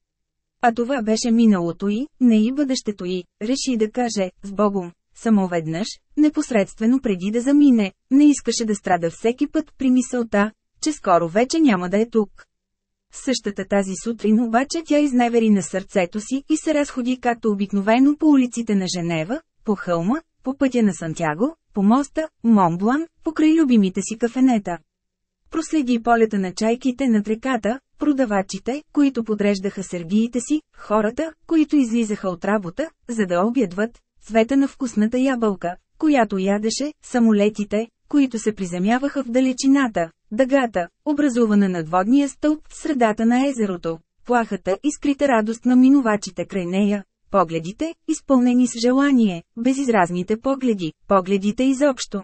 А това беше миналото й, не и бъдещето й, реши да каже, с Богом, само веднъж, непосредствено преди да замине, не искаше да страда всеки път при мисълта, че скоро вече няма да е тук. Същата тази сутрин обаче тя изневери на сърцето си и се разходи както обикновено по улиците на Женева, по хълма, по пътя на Сантяго, по моста, Монблан, покрай любимите си кафенета. Проследи полета на чайките над реката, продавачите, които подреждаха сергиите си, хората, които излизаха от работа, за да обядват, цвета на вкусната ябълка, която ядеше, самолетите, които се приземяваха в далечината, дъгата, образувана над водния стълб в средата на езерото, плахата и скрита радост на минувачите край нея, погледите, изпълнени с желание, безизразните погледи, погледите изобщо.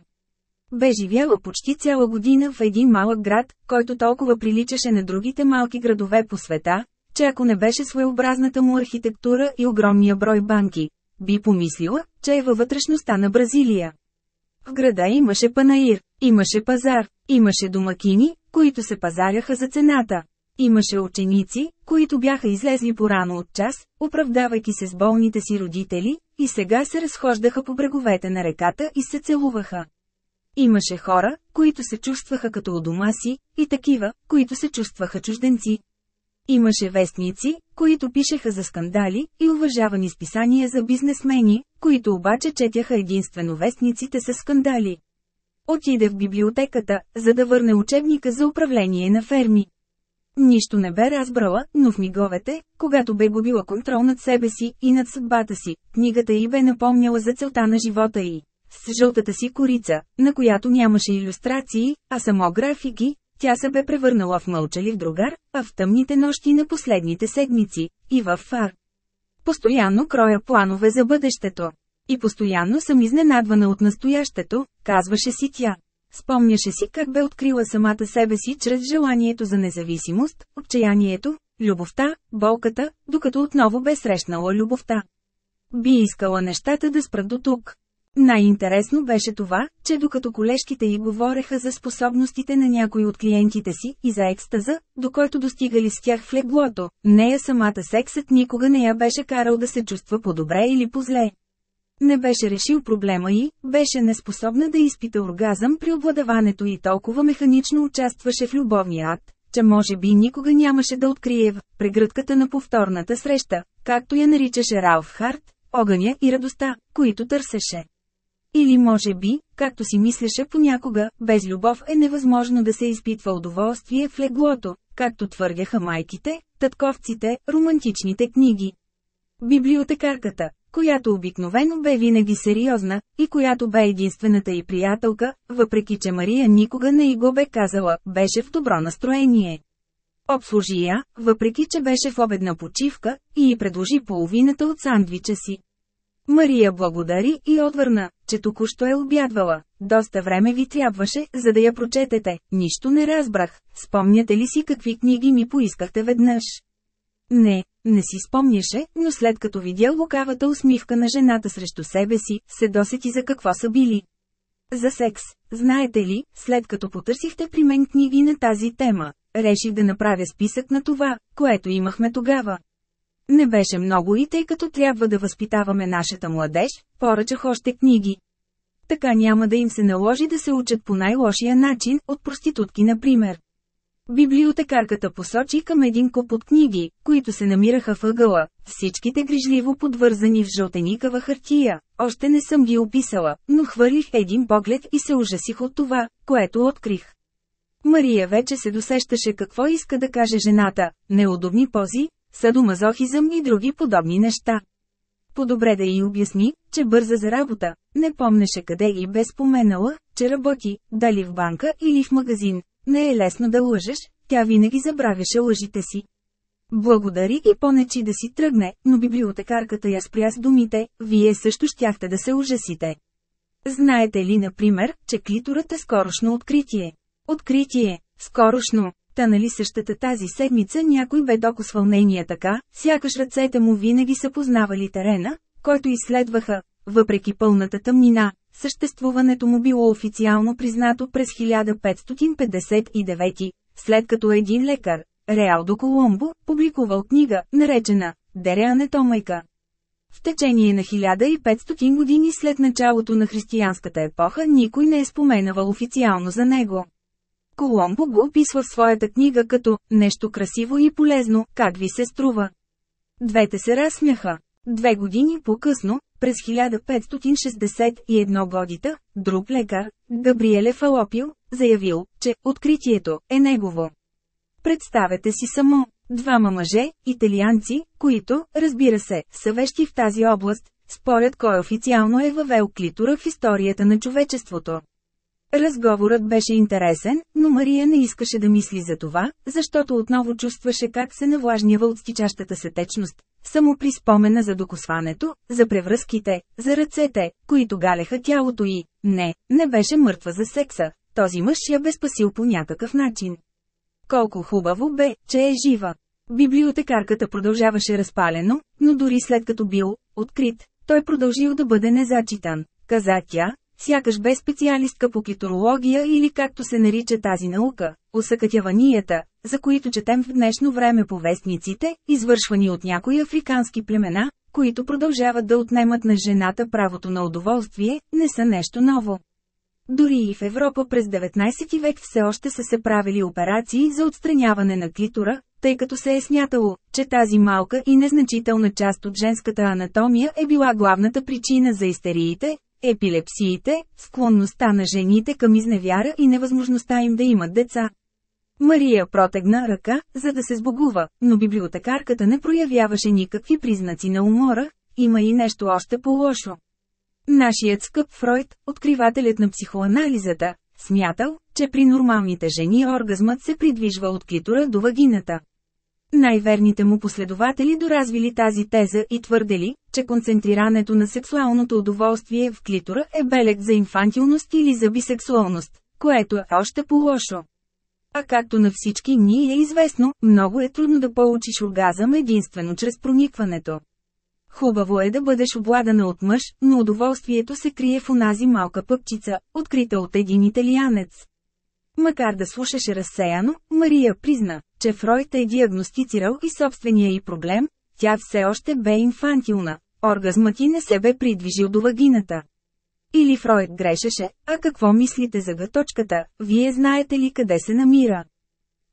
Бе живяла почти цяла година в един малък град, който толкова приличаше на другите малки градове по света, че ако не беше своеобразната му архитектура и огромния брой банки, би помислила, че е във вътрешността на Бразилия. В града имаше панаир, имаше пазар, имаше домакини, които се пазаряха за цената. Имаше ученици, които бяха излезли порано от час, оправдавайки се с болните си родители, и сега се разхождаха по бреговете на реката и се целуваха. Имаше хора, които се чувстваха като у дома си, и такива, които се чувстваха чужденци. Имаше вестници, които пишеха за скандали, и уважавани списания за бизнесмени, които обаче четяха единствено вестниците с скандали. Отиде в библиотеката, за да върне учебника за управление на ферми. Нищо не бе разбрала, но в миговете, когато бе губила контрол над себе си и над съдбата си, книгата й бе напомняла за целта на живота й. С жълтата си корица, на която нямаше иллюстрации, а само графики, тя се бе превърнала в мълчалив другар, а в тъмните нощи на последните седмици, и в фар. Постоянно кроя планове за бъдещето. И постоянно съм изненадвана от настоящето, казваше си тя. Спомняше си как бе открила самата себе си чрез желанието за независимост, отчаянието, любовта, болката, докато отново бе срещнала любовта. Би искала нещата да спрат до тук. Най-интересно беше това, че докато колежките й говореха за способностите на някои от клиентите си и за екстаза, до който достигали с тях в леглото, нея самата сексът никога не я беше карал да се чувства по-добре или по-зле. Не беше решил проблема и, беше неспособна да изпита оргазъм при обладаването и толкова механично участваше в любовния акт, че може би никога нямаше да открие в прегръдката на повторната среща, както я наричаше Ралф Харт, огъня и радостта, които търсеше. Или може би, както си мислеше понякога, без любов е невъзможно да се изпитва удоволствие в леглото, както твърдяха майките, татковците, романтичните книги. Библиотекарката, която обикновено бе винаги сериозна, и която бе единствената й приятелка, въпреки че Мария никога не й го бе казала, беше в добро настроение. Обслужи я, въпреки че беше в обедна почивка, и й предложи половината от сандвича си. Мария благодари и отвърна, че току-що е обядвала. Доста време ви трябваше, за да я прочетете. Нищо не разбрах. Спомняте ли си какви книги ми поискахте веднъж? Не, не си спомняше, но след като видя лукавата усмивка на жената срещу себе си, се досети за какво са били. За секс, знаете ли, след като потърсихте при мен книги на тази тема, реших да направя списък на това, което имахме тогава. Не беше много и тъй като трябва да възпитаваме нашата младеж, поръчах още книги. Така няма да им се наложи да се учат по най-лошия начин, от проститутки например. Библиотекарката посочи към един куп от книги, които се намираха в ъгъла, всичките грижливо подвързани в жълтеникава хартия, още не съм ги описала, но хвърлих един поглед и се ужасих от това, което открих. Мария вече се досещаше какво иска да каже жената – неудобни пози, садомазохизъм и други подобни неща. По-добре да й обясни, че бърза за работа, не помнеше къде и бе споменала, че работи, дали в банка или в магазин. Не е лесно да лъжеш, тя винаги забравяше лъжите си. Благодари и понечи да си тръгне, но библиотекарката я спря с думите, вие също щяхте да се ужасите. Знаете ли, например, че клиторът е скорошно откритие? Откритие, скорошно, та нали същата тази седмица някой бе докосвал нейния така, сякаш ръцете му винаги са познавали терена, който изследваха, въпреки пълната тъмнина, съществуването му било официално признато през 1559, след като един лекар, Реал до Коломбо, публикувал книга, наречена «Дере анатомайка». В течение на 1500 години след началото на християнската епоха никой не е споменавал официално за него. Коломбо го описва в своята книга като «нещо красиво и полезно, как ви се струва». Двете се разсмяха. Две години по-късно, през 1561 годита, друг лекар, Габриеле Фалопил, заявил, че «откритието» е негово. Представете си само двама мъже, италианци, които, разбира се, са вещи в тази област, според кой официално е въвел клитора в историята на човечеството. Разговорът беше интересен, но Мария не искаше да мисли за това, защото отново чувстваше как се навлажнява от стичащата се течност. Само при спомена за докосването, за превръзките, за ръцете, които галеха тялото й. Не, не беше мъртва за секса. Този мъж я бе спасил по някакъв начин. Колко хубаво бе, че е жива. Библиотекарката продължаваше разпалено, но дори след като бил открит, той продължил да бъде незачитан, каза тя, сякаш бе специалистка по китурология или както се нарича тази наука, усъкътяванията, за които четем в днешно време по вестниците, извършвани от някои африкански племена, които продължават да отнемат на жената правото на удоволствие, не са нещо ново. Дори и в Европа през 19 век все още са се правили операции за отстраняване на клитора, тъй като се е смятало, че тази малка и незначителна част от женската анатомия е била главната причина за истериите, епилепсиите, склонността на жените към изневяра и невъзможността им да имат деца. Мария протегна ръка, за да се сбогува, но библиотекарката не проявяваше никакви признаци на умора, има и нещо още по-лошо. Нашият скъп Фройд, откривателят на психоанализата, смятал, че при нормалните жени оргазмът се придвижва от клитора до вагината. Най-верните му последователи доразвили тази теза и твърдели, че концентрирането на сексуалното удоволствие в клитора е белег за инфантилност или за бисексуалност, което е още по-лошо. А както на всички ни е известно, много е трудно да получиш оргазъм единствено чрез проникването. Хубаво е да бъдеш обладана от мъж, но удоволствието се крие в онази малка пъпчица, открита от един италианец. Макар да слушаше разсеяно, Мария призна, че Фройд е диагностицирал и собствения й проблем, тя все още бе инфантилна, оргазмът ти не се бе придвижил до вагината. Или Фройд грешеше, а какво мислите за гъточката, вие знаете ли къде се намира?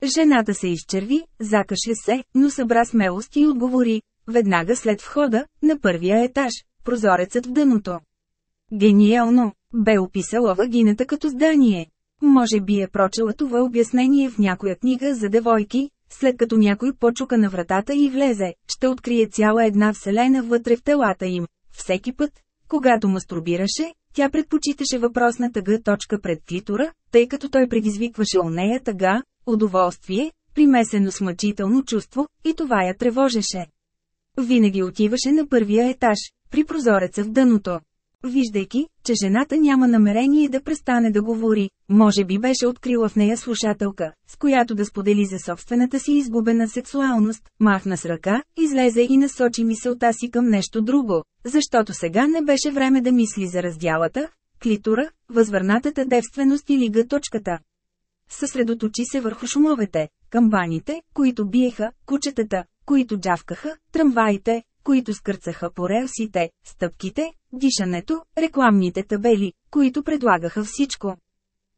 Жената се изчерви, закаше се, но събра смелост и отговори, веднага след входа, на първия етаж, прозорецът в дъното. Гениално, бе описала вагината като здание. Може би е прочела това обяснение в някоя книга за девойки, след като някой почука на вратата и влезе, ще открие цяла една вселена вътре в телата им. Всеки път, когато мастурбираше, тя предпочиташе въпросна тъга точка пред клитора, тъй като той предизвикваше у нея тъга, удоволствие, примесено с мъчително чувство, и това я тревожеше. Винаги отиваше на първия етаж, при прозореца в дъното. Виждайки, че жената няма намерение да престане да говори, може би беше открила в нея слушателка, с която да сподели за собствената си изгубена сексуалност, махна с ръка, излезе и насочи мисълта си към нещо друго, защото сега не беше време да мисли за раздялата, клитора, възвърнатата девственост или гъточката. Съсредоточи се върху шумовете, камбаните, които биеха, кучетата, които джавкаха, трамваите, които скърцаха по релсите, стъпките, дишането, рекламните табели, които предлагаха всичко.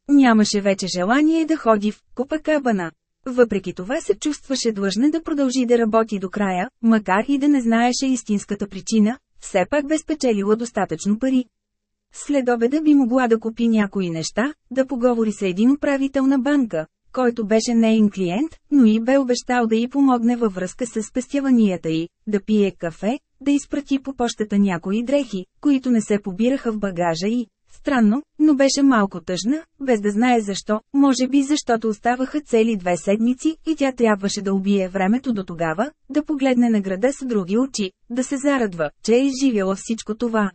Нямаше вече желание да ходи в Копакабана. Въпреки това се чувстваше длъжна да продължи да работи до края, макар и да не знаеше истинската причина, все пак бе спечелила достатъчно пари. След обеда би могла да купи някои неща, да поговори с един управител на банка, който беше нейн клиент, но и бе обещал да й помогне във връзка с спестяванията й, да пие кафе, да изпрати по почтата някои дрехи, които не се побираха в багажа й. Странно, но беше малко тъжна, без да знае защо, може би защото оставаха цели две седмици и тя трябваше да убие времето до тогава, да погледне на града с други очи, да се зарадва, че е изживяла всичко това.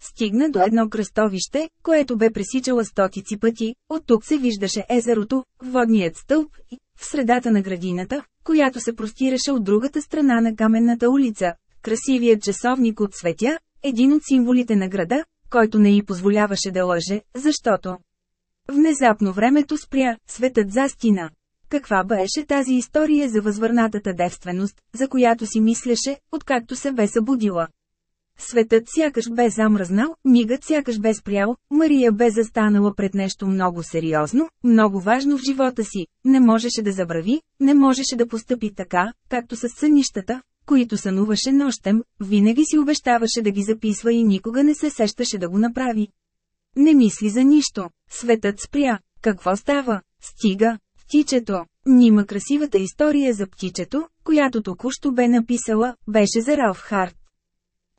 Стигна до едно кръстовище, което бе пресичала стотици пъти, от тук се виждаше езерото, водният стълб и, в средата на градината, която се простираше от другата страна на каменната улица, красивият часовник от светя, един от символите на града, който не й позволяваше да лъже, защото Внезапно времето спря, светът застина. Каква беше тази история за възвърнатата девственост, за която си мислеше, откакто се бе събудила? Светът сякаш бе замръзнал, мигът сякаш бе спрял, Мария бе застанала пред нещо много сериозно, много важно в живота си, не можеше да забрави, не можеше да постъпи така, както с сънищата, които сънуваше нощем, винаги си обещаваше да ги записва и никога не се сещаше да го направи. Не мисли за нищо. Светът спря. Какво става? Стига. Птичето. Нима красивата история за птичето, която току-що бе написала, беше за Ралф Харт.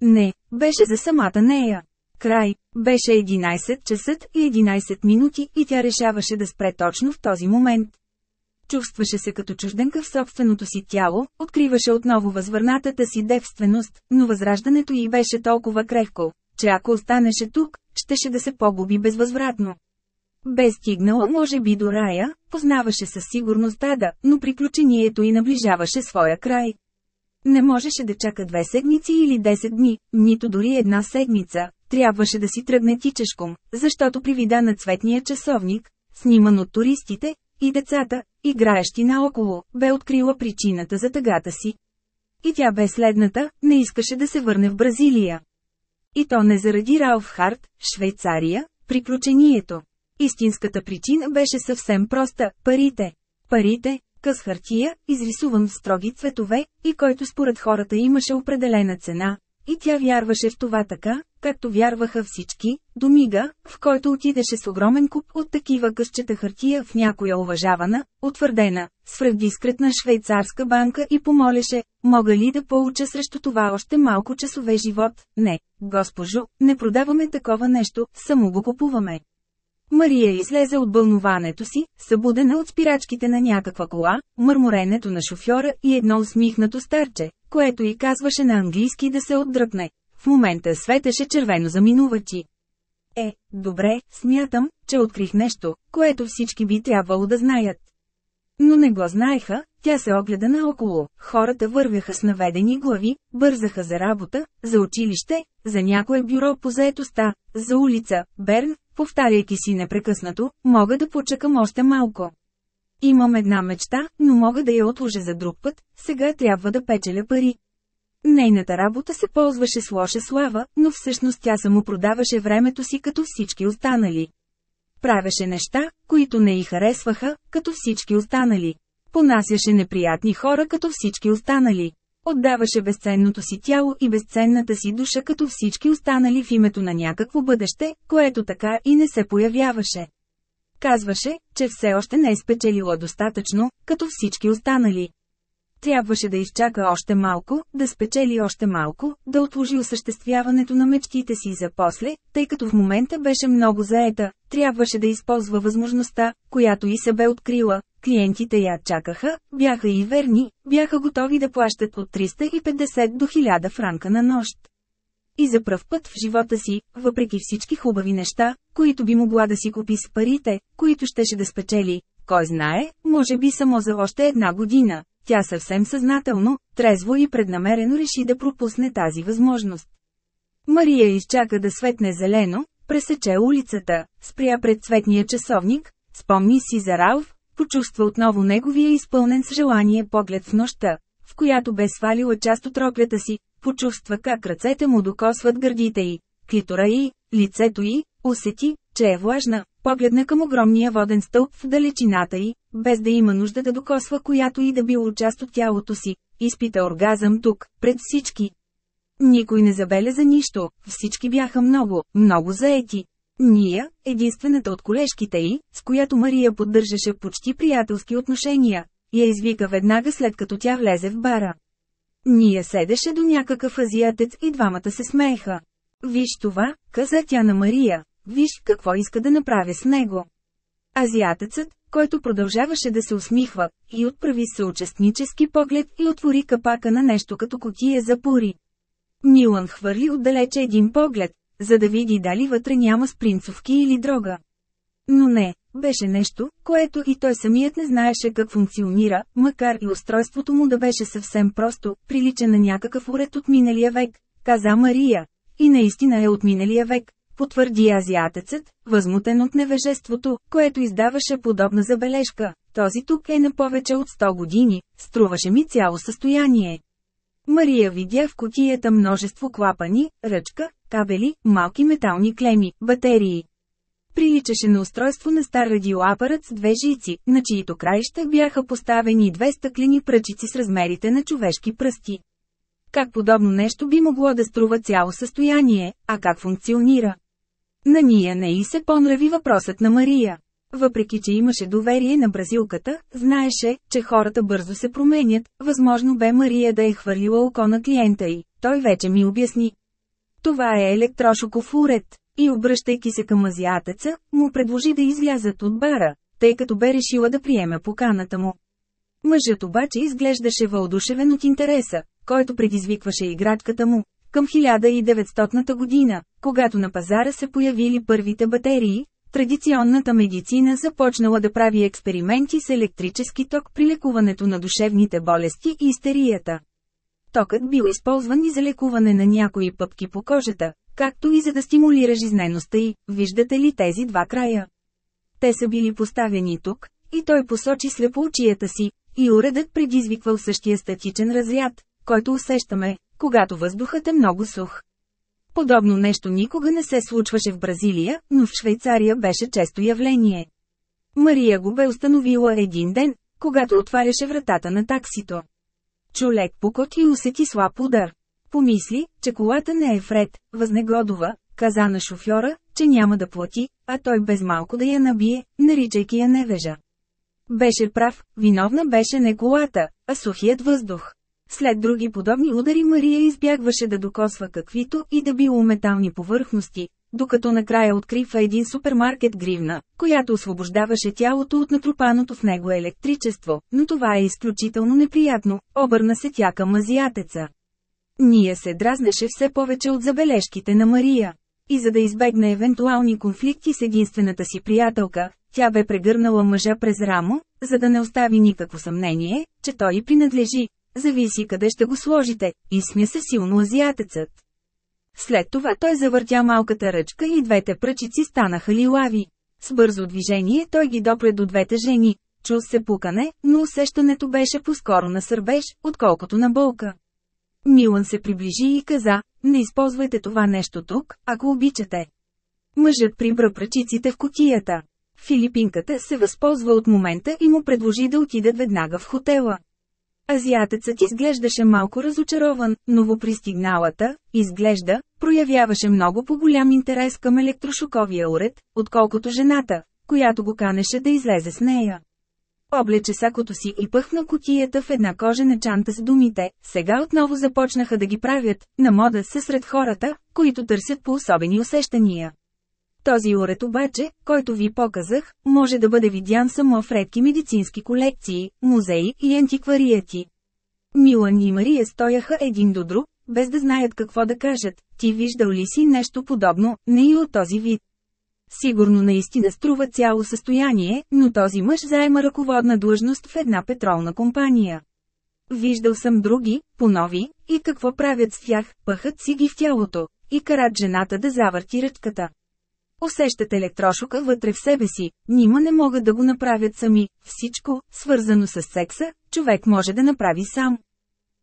Не, беше за самата нея. Край, беше 11 часа и 11 минути и тя решаваше да спре точно в този момент. Чувстваше се като чужденка в собственото си тяло, откриваше отново възвърнатата си девственост, но възраждането й беше толкова крехко, че ако останеше тук, щеше да се погуби безвъзвратно. Бе стигнала може би до рая, познаваше със сигурност Ада, но приключението й наближаваше своя край. Не можеше да чака две седмици или 10 дни, нито дори една седмица, трябваше да си тръгне тичешком, защото при вида на цветния часовник, сниман от туристите, и децата, играещи наоколо, бе открила причината за тъгата си. И тя бе следната, не искаше да се върне в Бразилия. И то не заради Ралф Харт, Швейцария, приключението. Истинската причина беше съвсем проста – парите. Парите, къс хартия, изрисуван в строги цветове, и който според хората имаше определена цена, и тя вярваше в това така, както вярваха всички, до мига, в който отидеше с огромен куп от такива късчета хартия в някоя уважавана, утвърдена, свръхдискретна швейцарска банка и помолеше, мога ли да получа срещу това още малко часове живот? Не, госпожо, не продаваме такова нещо, само го купуваме. Мария излезе от бълнуването си, събудена от спирачките на някаква кола, мърморенето на шофьора и едно усмихнато старче, което й казваше на английски да се отдръпне. В момента светеше червено за минувачи. Е, добре, смятам, че открих нещо, което всички би трябвало да знаят. Но не го знаеха, тя се огледа наоколо, хората вървяха с наведени глави, бързаха за работа, за училище, за някое бюро по заетостта, за улица, Берн, повтаряйки си непрекъснато, мога да почекам още малко. Имам една мечта, но мога да я отложа за друг път, сега трябва да печеля пари. Нейната работа се ползваше с лоша слава, но всъщност тя само продаваше времето си като всички останали. Правеше неща, които не й харесваха, като всички останали. Понасяше неприятни хора като всички останали. Отдаваше безценното си тяло и безценната си душа като всички останали в името на някакво бъдеще, което така и не се появяваше. Казваше, че все още не е спечелила достатъчно, като всички останали. Трябваше да изчака още малко, да спечели още малко, да отложи осъществяването на мечтите си за после, тъй като в момента беше много заета, трябваше да използва възможността, която и се бе открила. Клиентите я чакаха, бяха и верни, бяха готови да плащат от 350 до 1000 франка на нощ. И за пръв път в живота си, въпреки всички хубави неща, които би могла да си купи с парите, които щеше да спечели, кой знае, може би само за още една година, тя съвсем съзнателно, трезво и преднамерено реши да пропусне тази възможност. Мария изчака да светне зелено, пресече улицата, спря пред цветния часовник, спомни си за Ралф, почувства отново неговия изпълнен с желание поглед в нощта, в която бе свалила част от роклята си, почувства как ръцете му докосват гърдите й, клитора й, лицето й, усети, че е влажна, погледна към огромния воден стълб в далечината й, без да има нужда да докосва която и да било част от тялото си, изпита оргазъм тук, пред всички. Никой не забеляза нищо, всички бяха много, много заети. Ния, единствената от колежките й, с която Мария поддържаше почти приятелски отношения, я извика веднага след като тя влезе в бара. Ния седеше до някакъв азиатец и двамата се смееха. Виж това, каза тя на Мария, виж какво иска да направя с него. Азиатецът, който продължаваше да се усмихва, и отправи съучастнически поглед и отвори капака на нещо като котия за пури. Милан хвърли отдалече един поглед, за да види дали вътре няма спринцовки или дрога. Но не, беше нещо, което и той самият не знаеше как функционира, макар и устройството му да беше съвсем просто, прилича на някакъв уред от миналия век, каза Мария. И наистина е от миналия век, потвърди азиатецът, възмутен от невежеството, което издаваше подобна забележка. Този тук е на повече от 100 години, струваше ми цяло състояние. Мария видя в котията множество клапани, ръчка, кабели, малки метални клеми, батерии. Приличаше на устройство на стар радиоапарат с две жици, на чието краища бяха поставени две стъклени пръчици с размерите на човешки пръсти. Как подобно нещо би могло да струва цяло състояние, а как функционира? На ния не и се понрави въпросът на Мария. Въпреки, че имаше доверие на бразилката, знаеше, че хората бързо се променят, възможно бе Мария да е хвърлила око на клиента й. Той вече ми обясни. Това е електрошоков уред. И обръщайки се към азиатеца, му предложи да излязат от бара, тъй като бе решила да приеме поканата му. Мъжът обаче изглеждаше въодушевен от интереса, който предизвикваше играчката му. Към 1900 година, когато на пазара се появили първите батерии, традиционната медицина започнала да прави експерименти с електрически ток при лекуването на душевните болести и истерията. Токът бил използван и за лекуване на някои пъпки по кожата, както и за да стимулира жизнеността й, виждате ли тези два края? Те са били поставени тук, и той посочи слепо очията си, и уредът предизвиквал същия статичен разряд, който усещаме, когато въздухът е много сух. Подобно нещо никога не се случваше в Бразилия, но в Швейцария беше често явление. Мария го бе установила един ден, когато отваряше вратата на таксито. Чолек покот и усети слаб удар. Помисли, че колата не е вред, възнегодова, каза на шофьора, че няма да плати, а той без малко да я набие, наричайки я невежа. Беше прав, виновна беше не колата, а сухият въздух. След други подобни удари Мария избягваше да докосва каквито и да било метални повърхности, докато накрая открива един супермаркет гривна, която освобождаваше тялото от натрупаното в него електричество, но това е изключително неприятно, обърна се тя към азиатеца. Ние се дразнеше все повече от забележките на Мария. И за да избегне евентуални конфликти с единствената си приятелка, тя бе прегърнала мъжа през рамо, за да не остави никакво съмнение, че той и принадлежи. Зависи къде ще го сложите, и смя се силно азиатецът. След това той завъртя малката ръчка и двете пръчици станаха лилави. С бързо движение той ги допре до двете жени. Чул се пукане, но усещането беше по-скоро на сърбеж, отколкото на болка. Милан се приближи и каза, не използвайте това нещо тук, ако обичате. Мъжът прибра пръчиците в котията. Филипинката се възползва от момента и му предложи да отидат веднага в хотела. Азиатецът изглеждаше малко разочарован, но въпристигналата, изглежда, проявяваше много по-голям интерес към електрошоковия уред, отколкото жената, която го канеше да излезе с нея. Облече сакото си и пъхна котията в една кожена чанта с думите, сега отново започнаха да ги правят, на мода са сред хората, които търсят по особени усещания. Този уред обаче, който ви показах, може да бъде видян само в редки медицински колекции, музеи и антиквариати. Милан и Мария стояха един до друг, без да знаят какво да кажат. Ти виждал ли си нещо подобно, не и от този вид? Сигурно наистина струва цяло състояние, но този мъж заема ръководна длъжност в една петролна компания. Виждал съм други, по-нови, и какво правят с тях, пъхат си ги в тялото, и карат жената да завърти ръчката. Усещат електрошока вътре в себе си, нима не могат да го направят сами, всичко, свързано с секса, човек може да направи сам.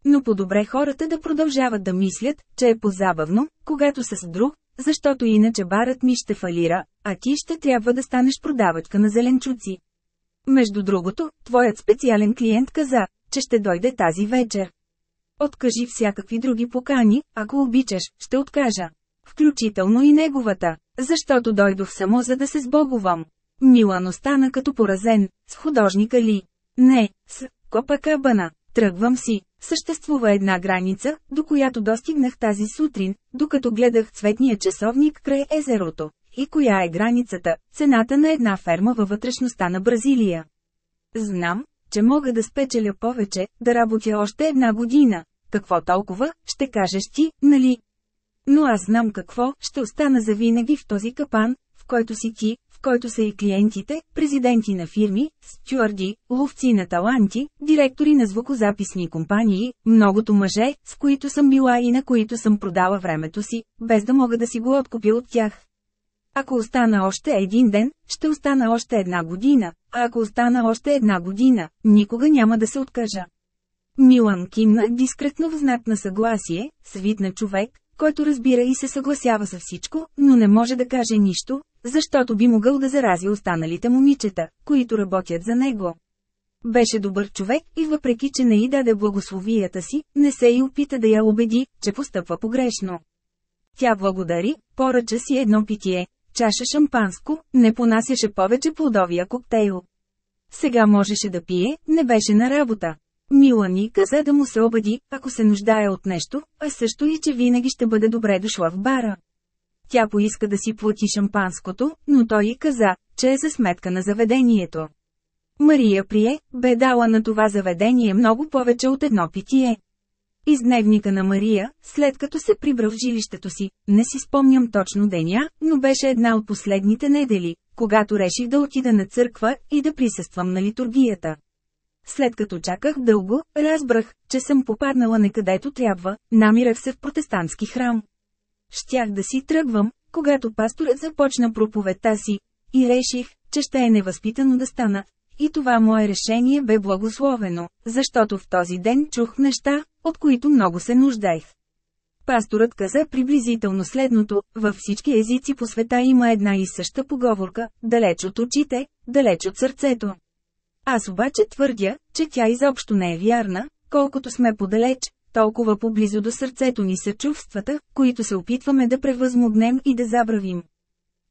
Но по-добре хората да продължават да мислят, че е позабавно, когато с друг, защото иначе барът ми ще фалира, а ти ще трябва да станеш продавачка на зеленчуци. Между другото, твоят специален клиент каза, че ще дойде тази вечер. Откажи всякакви други покани, ако обичаш, ще откажа. Включително и неговата, защото дойдох само за да се сбогувам. Милан остана като поразен, с художника ли? Не, с Копакабана. Тръгвам си. Съществува една граница, до която достигнах тази сутрин, докато гледах цветния часовник край езерото. И коя е границата? Цената на една ферма във вътрешността на Бразилия. Знам, че мога да спечеля повече, да работя още една година. Какво толкова, ще кажеш ти, нали? Но аз знам какво, ще остана завинаги в този капан, в който си ти, в който са и клиентите, президенти на фирми, стюарди, ловци на таланти, директори на звукозаписни компании, многото мъже, с които съм била и на които съм продала времето си, без да мога да си го откупя от тях. Ако остана още един ден, ще остана още една година, а ако остана още една година, никога няма да се откажа. Милан кимна дискретно в знак на съгласие, свит на човек, който разбира и се съгласява с всичко, но не може да каже нищо, защото би могъл да зарази останалите момичета, които работят за него. Беше добър човек и въпреки, че не й даде благословията си, не се и опита да я убеди, че постъпва погрешно. Тя благодари, поръча си едно питие, чаша шампанско, не понасяше повече плодовия коктейл. Сега можеше да пие, не беше на работа. Милани каза да му се обади, ако се нуждае от нещо, а също и че винаги ще бъде добре дошла в бара. Тя поиска да си плати шампанското, но той й каза, че е за сметка на заведението. Мария прие, бе дала на това заведение много повече от едно питие. Из дневника на Мария, след като се прибра в жилището си, не си спомням точно деня, но беше една от последните недели, когато реших да отида на църква и да присъствам на литургията. След като чаках дълго, разбрах, че съм попаднала некъдето трябва, намирах се в протестантски храм. Щях да си тръгвам, когато пасторът започна проповедта си, и реших, че ще е невъзпитано да стана. И това мое решение бе благословено, защото в този ден чух неща, от които много се нуждаех. Пасторът каза приблизително следното, във всички езици по света има една и съща поговорка, далеч от очите, далеч от сърцето. Аз обаче твърдя, че тя изобщо не е вярна, колкото сме подалеч, толкова поблизо до сърцето ни са чувствата, които се опитваме да превъзмогнем и да забравим.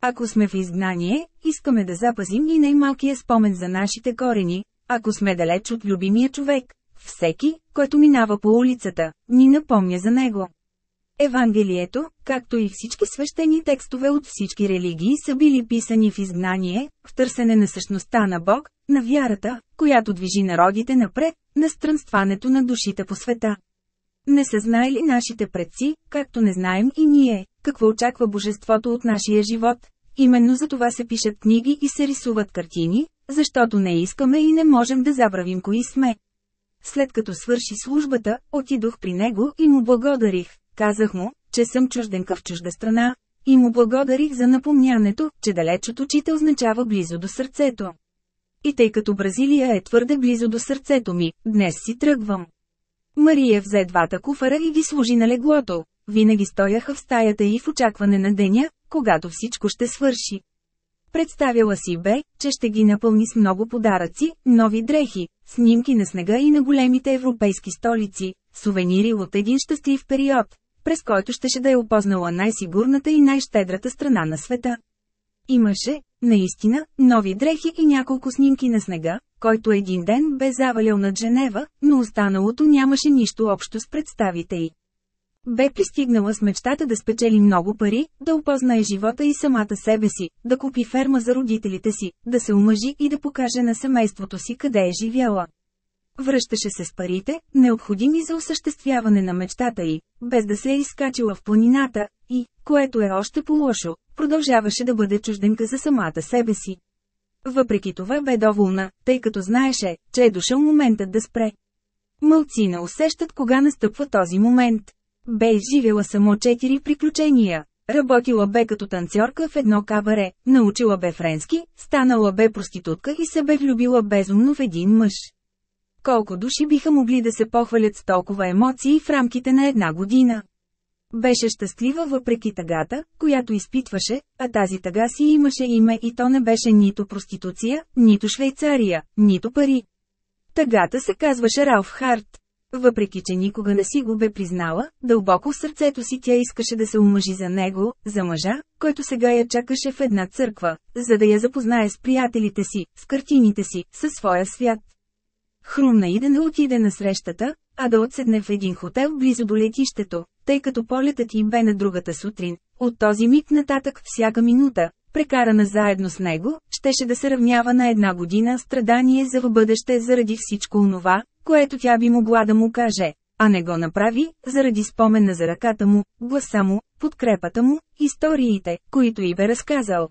Ако сме в изгнание, искаме да запазим и най-малкия спомен за нашите корени, ако сме далеч от любимия човек, всеки, който минава по улицата, ни напомня за него. Евангелието, както и всички свещени текстове от всички религии са били писани в изгнание, в търсене на същността на Бог, на вярата, която движи народите напред, на странстването на душите по света. Не са знаели нашите предци, както не знаем и ние, какво очаква Божеството от нашия живот. Именно за това се пишат книги и се рисуват картини, защото не искаме и не можем да забравим кои сме. След като свърши службата, отидох при него и му благодарих. Казах му, че съм чужденка в чужда страна, и му благодарих за напомнянето, че далеч от очите означава близо до сърцето. И тъй като Бразилия е твърде близо до сърцето ми, днес си тръгвам. Мария взе двата куфара и ги сложи на леглото. Винаги стояха в стаята и в очакване на деня, когато всичко ще свърши. Представяла си бе, че ще ги напълни с много подаръци, нови дрехи, снимки на снега и на големите европейски столици, сувенири от един щастлив период, през който щеше да е опознала най-сигурната и най-щедрата страна на света. Имаше, наистина, нови дрехи и няколко снимки на снега, който един ден бе завалял над Женева, но останалото нямаше нищо общо с представите й. Бе пристигнала с мечтата да спечели много пари, да опознае живота и самата себе си, да купи ферма за родителите си, да се омъжи и да покаже на семейството си къде е живяла. Връщаше се с парите, необходими за осъществяване на мечтата й, без да се е изкачила в планината, и, което е още по-лошо, продължаваше да бъде чужденка за самата себе си. Въпреки това бе доволна, тъй като знаеше, че е дошъл моментът да спре. Мълци не усещат кога настъпва този момент. Бе изживела само четири приключения. Работила бе като танцорка в едно кабаре, научила бе френски, станала бе проститутка и се бе влюбила безумно в един мъж. Колко души биха могли да се похвалят с толкова емоции в рамките на една година? Беше щастлива въпреки тъгата, която изпитваше, а тази тъга си имаше име и то не беше нито проституция, нито Швейцария, нито пари. Тъгата се казваше Ралф Харт. Въпреки, че никога не си го бе признала, дълбоко в сърцето си тя искаше да се омъжи за него, за мъжа, който сега я чакаше в една църква, за да я запознае с приятелите си, с картините си, със своя свят. Хрумна и да не отиде на срещата, а да отседне в един хотел близо до летището, тъй като полетът им бе на другата сутрин. От този миг нататък всяка минута, прекарана заедно с него, щеше да се равнява на една година страдание за в бъдеще заради всичко онова, което тя би могла да му каже, а не го направи, заради спомена за ръката му, гласа му, подкрепата му, историите, които и бе разказал.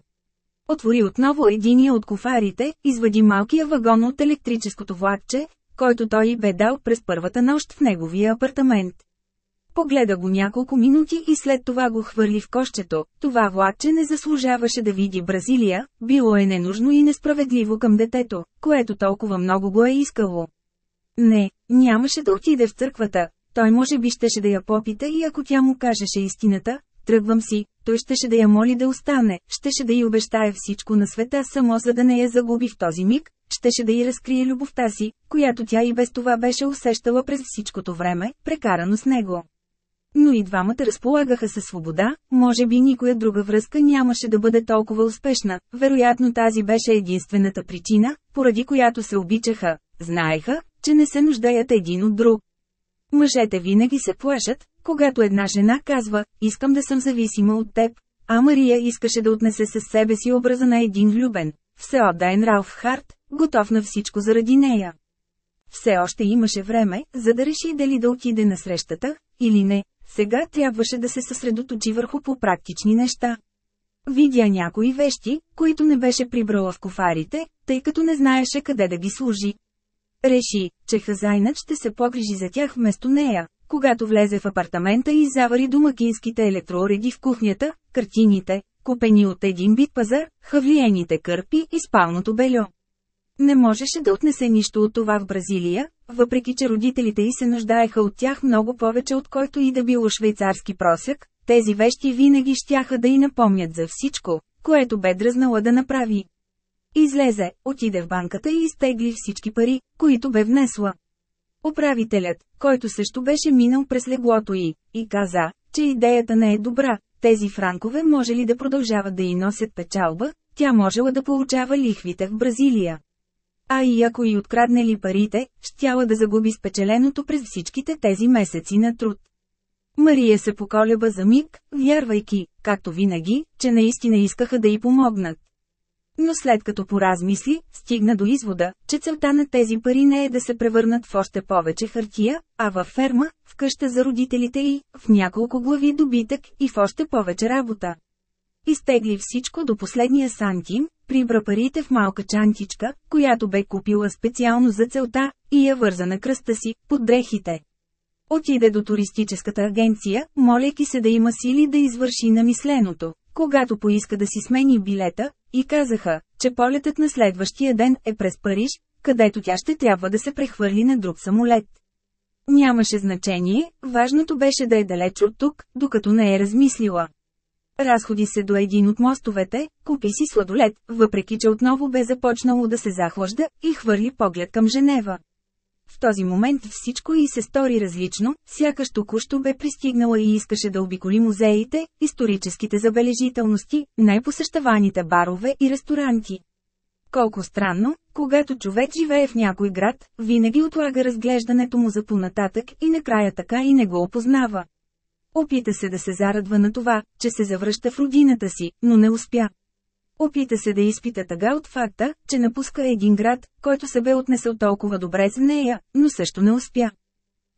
Отвори отново единия от кофарите, извади малкия вагон от електрическото влакче, който той бе дал през първата нощ в неговия апартамент. Погледа го няколко минути и след това го хвърли в кощето. Това влакче не заслужаваше да види Бразилия, било е ненужно и несправедливо към детето, което толкова много го е искало. Не, нямаше да отиде в църквата. Той може би щеше да я попита и ако тя му кажеше истината, тръгвам си, той щеше да я моли да остане, щеше да й обещае всичко на света само за да не я загуби в този миг, щеше да й разкрие любовта си, която тя и без това беше усещала през всичкото време, прекарано с него. Но и двамата разполагаха със свобода, може би никоя друга връзка нямаше да бъде толкова успешна, вероятно тази беше единствената причина, поради която се обичаха, знаеха, че не се нуждаят един от друг. Мъжете винаги се плашат, когато една жена казва, искам да съм зависима от теб, а Мария искаше да отнесе със себе си образа на един влюбен, всеотдаен Ралф Харт, готов на всичко заради нея. Все още имаше време, за да реши дали да отиде на срещата, или не, сега трябваше да се съсредоточи върху по-практични неща. Видя някои вещи, които не беше прибрала в кофарите, тъй като не знаеше къде да ги служи. Реши, че хазайнат ще се погрижи за тях вместо нея, когато влезе в апартамента и завари домакинските електроуреди в кухнята, картините, купени от един бит пазар, хавлиените кърпи и спалното бельо. Не можеше да отнесе нищо от това в Бразилия, въпреки че родителите й се нуждаеха от тях много повече от който и да било швейцарски просяк, тези вещи винаги щяха да й напомнят за всичко, което бе дръзнала да направи. Излезе, отиде в банката и изтегли всички пари, които бе внесла. Управителят, който също беше минал през леглото й, и каза, че идеята не е добра, тези франкове може ли да продължават да й носят печалба, тя можела да получава лихвите в Бразилия. А и ако и откраднели парите, щяла да загуби спечеленото през всичките тези месеци на труд. Мария се поколеба за миг, вярвайки, както винаги, че наистина искаха да й помогнат. Но след като поразмисли, стигна до извода, че целта на тези пари не е да се превърнат в още повече хартия, а във ферма, в къща за родителите и, в няколко глави добитък и в още повече работа. Изтегли всичко до последния сантим, прибра парите в малка чантичка, която бе купила специално за целта, и я върза на кръста си, под дрехите. Отиде до туристическата агенция, моляки се да има сили да извърши намисленото, когато поиска да си смени билета, и казаха, че полетът на следващия ден е през Париж, където тя ще трябва да се прехвърли на друг самолет. Нямаше значение, важното беше да е далеч от тук, докато не е размислила. Разходи се до един от мостовете, купи си сладолет, въпреки че отново бе започнало да се захлажда, и хвърли поглед към Женева. В този момент всичко и се стори различно, сякаш току-що бе пристигнала и искаше да обиколи музеите, историческите забележителности, най-посещаваните барове и ресторанти. Колко странно, когато човек живее в някой град, винаги отлага разглеждането му за понататък и накрая така и не го опознава. Опита се да се зарадва на това, че се завръща в родината си, но не успя. Опита се да изпита тъга от факта, че напуска един град, който се бе отнесъл толкова добре с нея, но също не успя.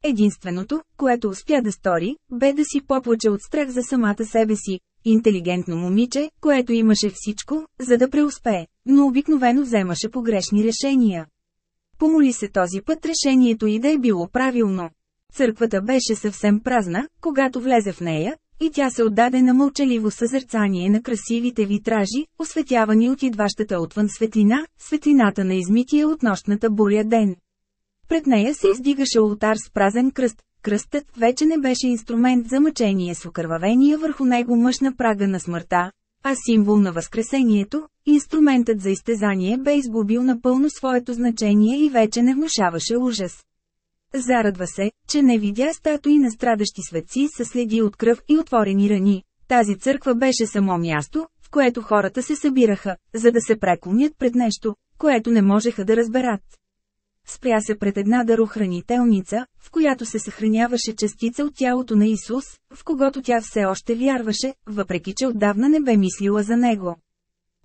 Единственото, което успя да стори, бе да си поплаче от страх за самата себе си. Интелигентно момиче, което имаше всичко, за да преуспее, но обикновено вземаше погрешни решения. Помоли се този път решението и да е било правилно. Църквата беше съвсем празна, когато влезе в нея, и тя се отдаде на мълчаливо съзерцание на красивите витражи, осветявани от идващата отвън светлина, светлината на измития от нощната буря ден. Пред нея се издигаше ултар с празен кръст. Кръстът вече не беше инструмент за мъчение с окървавения върху него мъж на прага на смъртта, а символ на възкресението, инструментът за изтезание бе изгубил напълно своето значение и вече не внушаваше ужас. Зарадва се, че не видя статуи на страдащи светци с следи от кръв и отворени рани. Тази църква беше само място, в което хората се събираха, за да се преклонят пред нещо, което не можеха да разберат. Спря се пред една дарохранителница, в която се съхраняваше частица от тялото на Исус, в когото тя все още вярваше, въпреки че отдавна не бе мислила за него.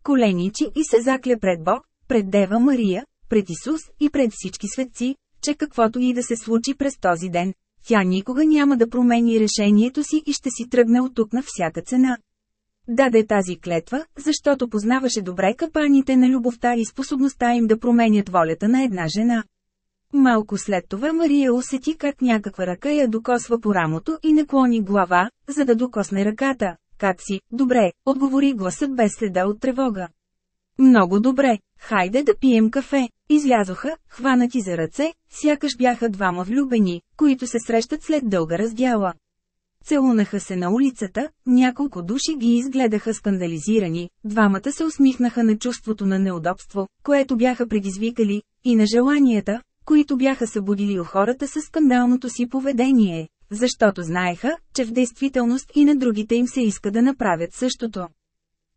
Коленичи и се закля пред Бог, пред Дева Мария, пред Исус и пред всички светци, че каквото и да се случи през този ден, тя никога няма да промени решението си и ще си тръгне от тук на всяка цена. Даде тази клетва, защото познаваше добре капаните на любовта и способността им да променят волята на една жена. Малко след това Мария усети как някаква ръка я докосва по рамото и наклони глава, за да докосне ръката. Как си, добре, отговори гласът без следа от тревога. Много добре, хайде да пием кафе. Излязоха, хванати за ръце, сякаш бяха двама влюбени, които се срещат след дълга раздяла. Целунаха се на улицата, няколко души ги изгледаха скандализирани, двамата се усмихнаха на чувството на неудобство, което бяха предизвикали, и на желанията, които бяха събудили у хората със скандалното си поведение, защото знаеха, че в действителност и на другите им се иска да направят същото.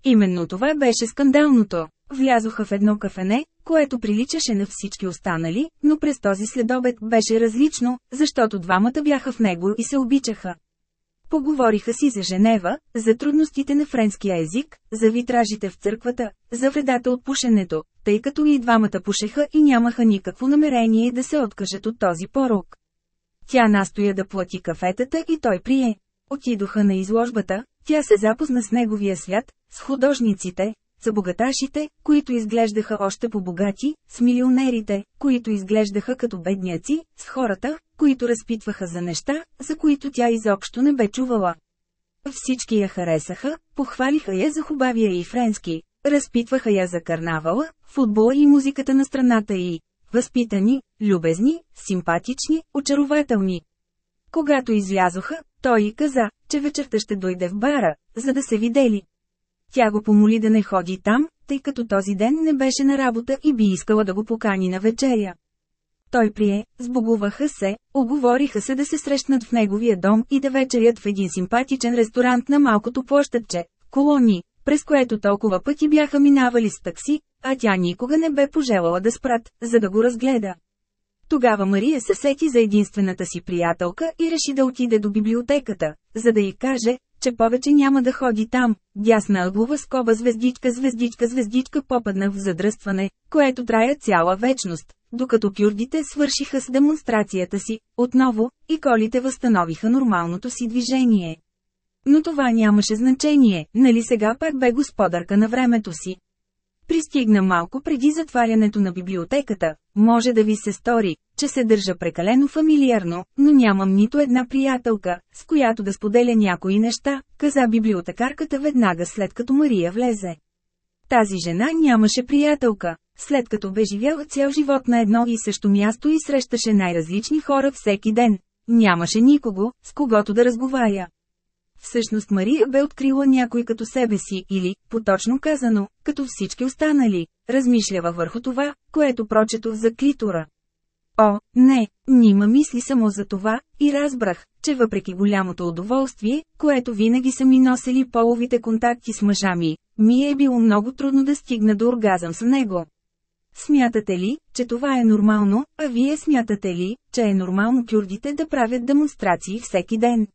Именно това беше скандалното. Влязоха в едно кафене, което приличаше на всички останали, но през този следобед беше различно, защото двамата бяха в него и се обичаха. Поговориха си за Женева, за трудностите на френския език, за витражите в църквата, за вредата от пушенето, тъй като и двамата пушеха и нямаха никакво намерение да се откажат от този порок. Тя настоя да плати кафетата и той прие. Отидоха на изложбата, тя се запозна с неговия свят, с художниците, с богаташите, които изглеждаха още по-богати, с милионерите, които изглеждаха като бедняци, с хората, които разпитваха за неща, за които тя изобщо не бе чувала. Всички я харесаха, похвалиха я за хубавия и френски, разпитваха я за карнавала, футбола и музиката на страната и възпитани, любезни, симпатични, очарователни. Когато излязоха, той й каза, че вечерта ще дойде в бара, за да се видели. Тя го помоли да не ходи там, тъй като този ден не беше на работа и би искала да го покани на вечеря. Той прие, сбогуваха се, оговориха се да се срещнат в неговия дом и да вечерят в един симпатичен ресторант на малкото площадче, колони, през което толкова пъти бяха минавали с такси, а тя никога не бе пожелала да спрат, за да го разгледа. Тогава Мария се сети за единствената си приятелка и реши да отиде до библиотеката, за да й каже, че повече няма да ходи там. Дясна ъглова скоба звездичка звездичка звездичка попадна в задръстване, което трая цяла вечност, докато кюрдите свършиха с демонстрацията си, отново, и колите възстановиха нормалното си движение. Но това нямаше значение, нали сега пак бе господарка на времето си. Пристигна малко преди затварянето на библиотеката, може да ви се стори, че се държа прекалено фамилиарно, но нямам нито една приятелка, с която да споделя някои неща, каза библиотекарката веднага след като Мария влезе. Тази жена нямаше приятелка, след като бе живяла цял живот на едно и също място и срещаше най-различни хора всеки ден. Нямаше никого, с когото да разговаря. Всъщност Мария бе открила някой като себе си или, поточно казано, като всички останали, размишлява върху това, което прочетох за клитора. О, не, нима мисли само за това, и разбрах, че въпреки голямото удоволствие, което винаги са ми носили половите контакти с мъжа ми, ми е било много трудно да стигна до оргазъм с него. Смятате ли, че това е нормално, а вие смятате ли, че е нормално кюрдите да правят демонстрации всеки ден?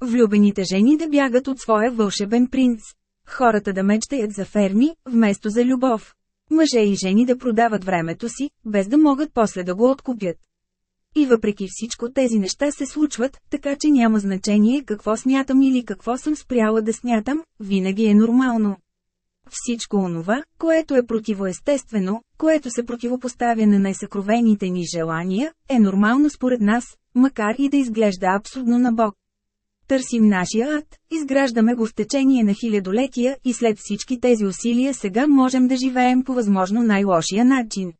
Влюбените жени да бягат от своя вълшебен принц. Хората да мечтаят за ферми, вместо за любов. Мъже и жени да продават времето си, без да могат после да го откупят. И въпреки всичко тези неща се случват, така че няма значение какво смятам или какво съм спряла да смятам, винаги е нормално. Всичко онова, което е противоестествено, което се противопоставя на най-съкровените ни желания, е нормално според нас, макар и да изглежда абсурдно на Бог. Търсим нашия ад, изграждаме го в течение на хилядолетия и след всички тези усилия сега можем да живеем по възможно най-лошия начин.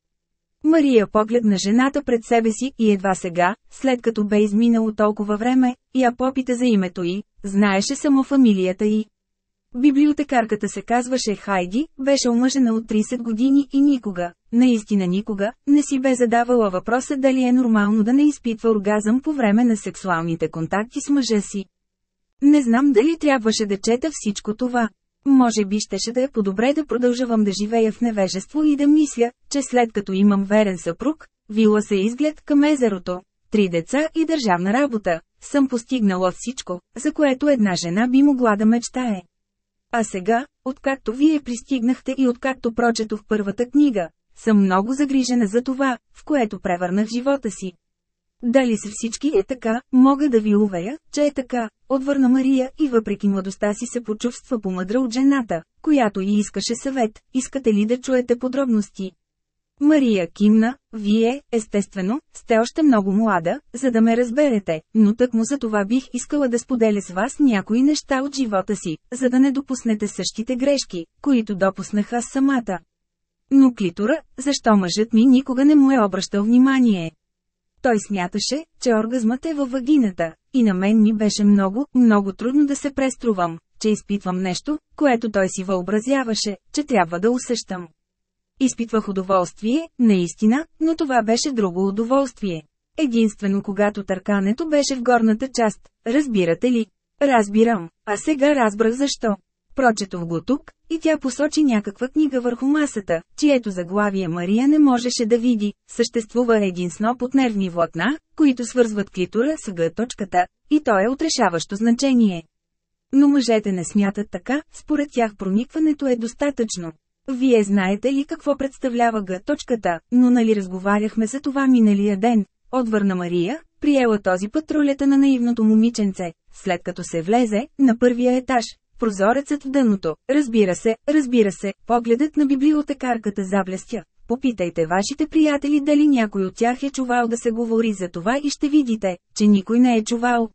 Мария погледна жената пред себе си и едва сега, след като бе изминало толкова време, я попита за името й, знаеше само фамилията й. Библиотекарката се казваше Хайди, беше омъжена от 30 години и никога, наистина никога, не си бе задавала въпроса дали е нормално да не изпитва оргазъм по време на сексуалните контакти с мъжа си. Не знам дали трябваше да чета всичко това. Може би щеше да е по-добре да продължавам да живея в невежество и да мисля, че след като имам верен съпруг, вила се изглед към езерото, три деца и държавна работа, съм постигнала всичко, за което една жена би могла да мечтае. А сега, откакто вие пристигнахте и откакто прочетох първата книга, съм много загрижена за това, в което превърнах живота си. Дали се всички е така, мога да ви уверя, че е така, отвърна Мария и въпреки младостта си се почувства помъдра от жената, която и искаше съвет, искате ли да чуете подробности. Мария кимна, вие, естествено, сте още много млада, за да ме разберете, но тък му за това бих искала да споделя с вас някои неща от живота си, за да не допуснете същите грешки, които допуснах аз самата. Но клитора, защо мъжът ми никога не му е обръщал внимание? Той смяташе, че оргазмът е във вагината, и на мен ми беше много, много трудно да се преструвам, че изпитвам нещо, което той си въобразяваше, че трябва да усещам. Изпитвах удоволствие, наистина, но това беше друго удоволствие. Единствено когато търкането беше в горната част, разбирате ли? Разбирам, а сега разбрах защо. Прочетох го тук, и тя посочи някаква книга върху масата, чието заглавие Мария не можеше да види. Съществува един сноп от нервни влакна, които свързват клитора с Г точката, и то е отрешаващо значение. Но мъжете не смятат така, според тях проникването е достатъчно. Вие знаете ли какво представлява Г точката, но нали разговаряхме за това миналия ден, отвърна Мария, приела този път ролята на наивното момиченце, след като се влезе, на първия етаж, прозорецът в дъното, разбира се, разбира се, погледът на библиотекарката заблестя. Попитайте вашите приятели дали някой от тях е чувал да се говори за това и ще видите, че никой не е чувал.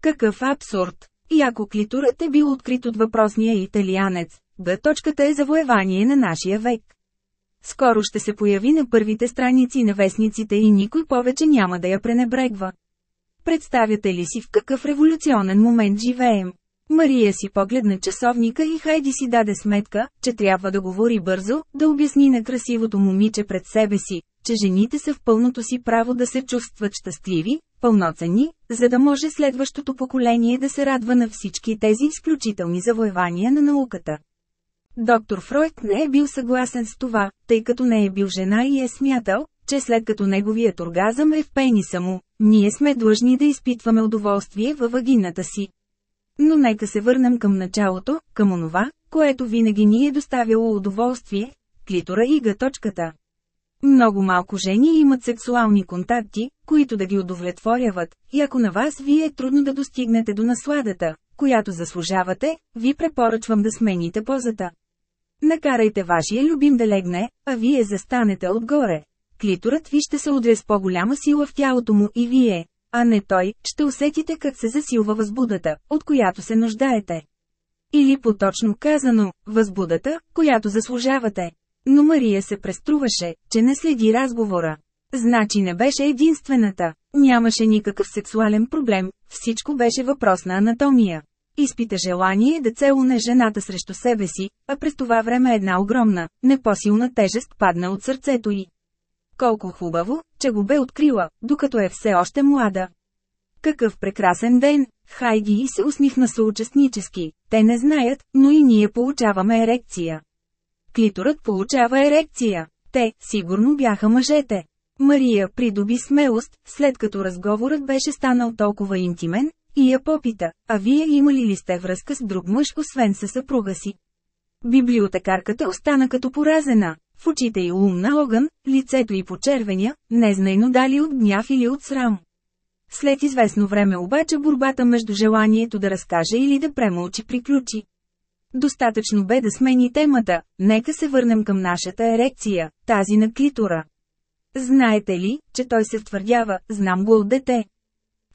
Какъв абсурд! И ако клитурът е бил открит от въпросния италианец, Б точката е завоевание на нашия век. Скоро ще се появи на първите страници на вестниците и никой повече няма да я пренебрегва. Представяте ли си в какъв революционен момент живеем? Мария си погледна часовника и Хайди си даде сметка, че трябва да говори бързо, да обясни на красивото момиче пред себе си, че жените са в пълното си право да се чувстват щастливи, пълноценни, за да може следващото поколение да се радва на всички тези изключителни завоевания на науката. Доктор Фройд не е бил съгласен с това, тъй като не е бил жена и е смятал, че след като неговият оргазъм е в пениса му, ние сме длъжни да изпитваме удоволствие във вагината си. Но нека се върнем към началото, към онова, което винаги ни е доставяло удоволствие – клитора и гъточката. Много малко жени имат сексуални контакти, които да ги удовлетворяват, и ако на вас ви е трудно да достигнете до насладата, която заслужавате, ви препоръчвам да смените позата. Накарайте вашия любим да легне, а вие застанете отгоре. Клиторът ви ще се удря с по-голяма сила в тялото му и вие, а не той, ще усетите как се засилва възбудата, от която се нуждаете. Или поточно казано, възбудата, която заслужавате. Но Мария се преструваше, че не следи разговора. Значи не беше единствената, нямаше никакъв сексуален проблем, всичко беше въпрос на анатомия. Изпита желание да целуне жената срещу себе си, а през това време една огромна, непосилна тежест падна от сърцето й. Колко хубаво, че го бе открила, докато е все още млада. Какъв прекрасен ден! Хайди и се усмихна съучастнически. Те не знаят, но и ние получаваме ерекция. Клиторът получава ерекция. Те, сигурно бяха мъжете. Мария придоби смелост, след като разговорът беше станал толкова интимен, и я попита, а вие имали ли сте връзка с друг мъж, освен със съпруга си? Библиотекарката остана като поразена. В очите й умна огън, лицето й почервеня, незнайно дали от гняв или от срам. След известно време обаче борбата между желанието да разкаже или да премълчи приключи. Достатъчно бе да смени темата, нека се върнем към нашата ерекция, тази на клитора. Знаете ли, че той се втвърдява, знам го от дете.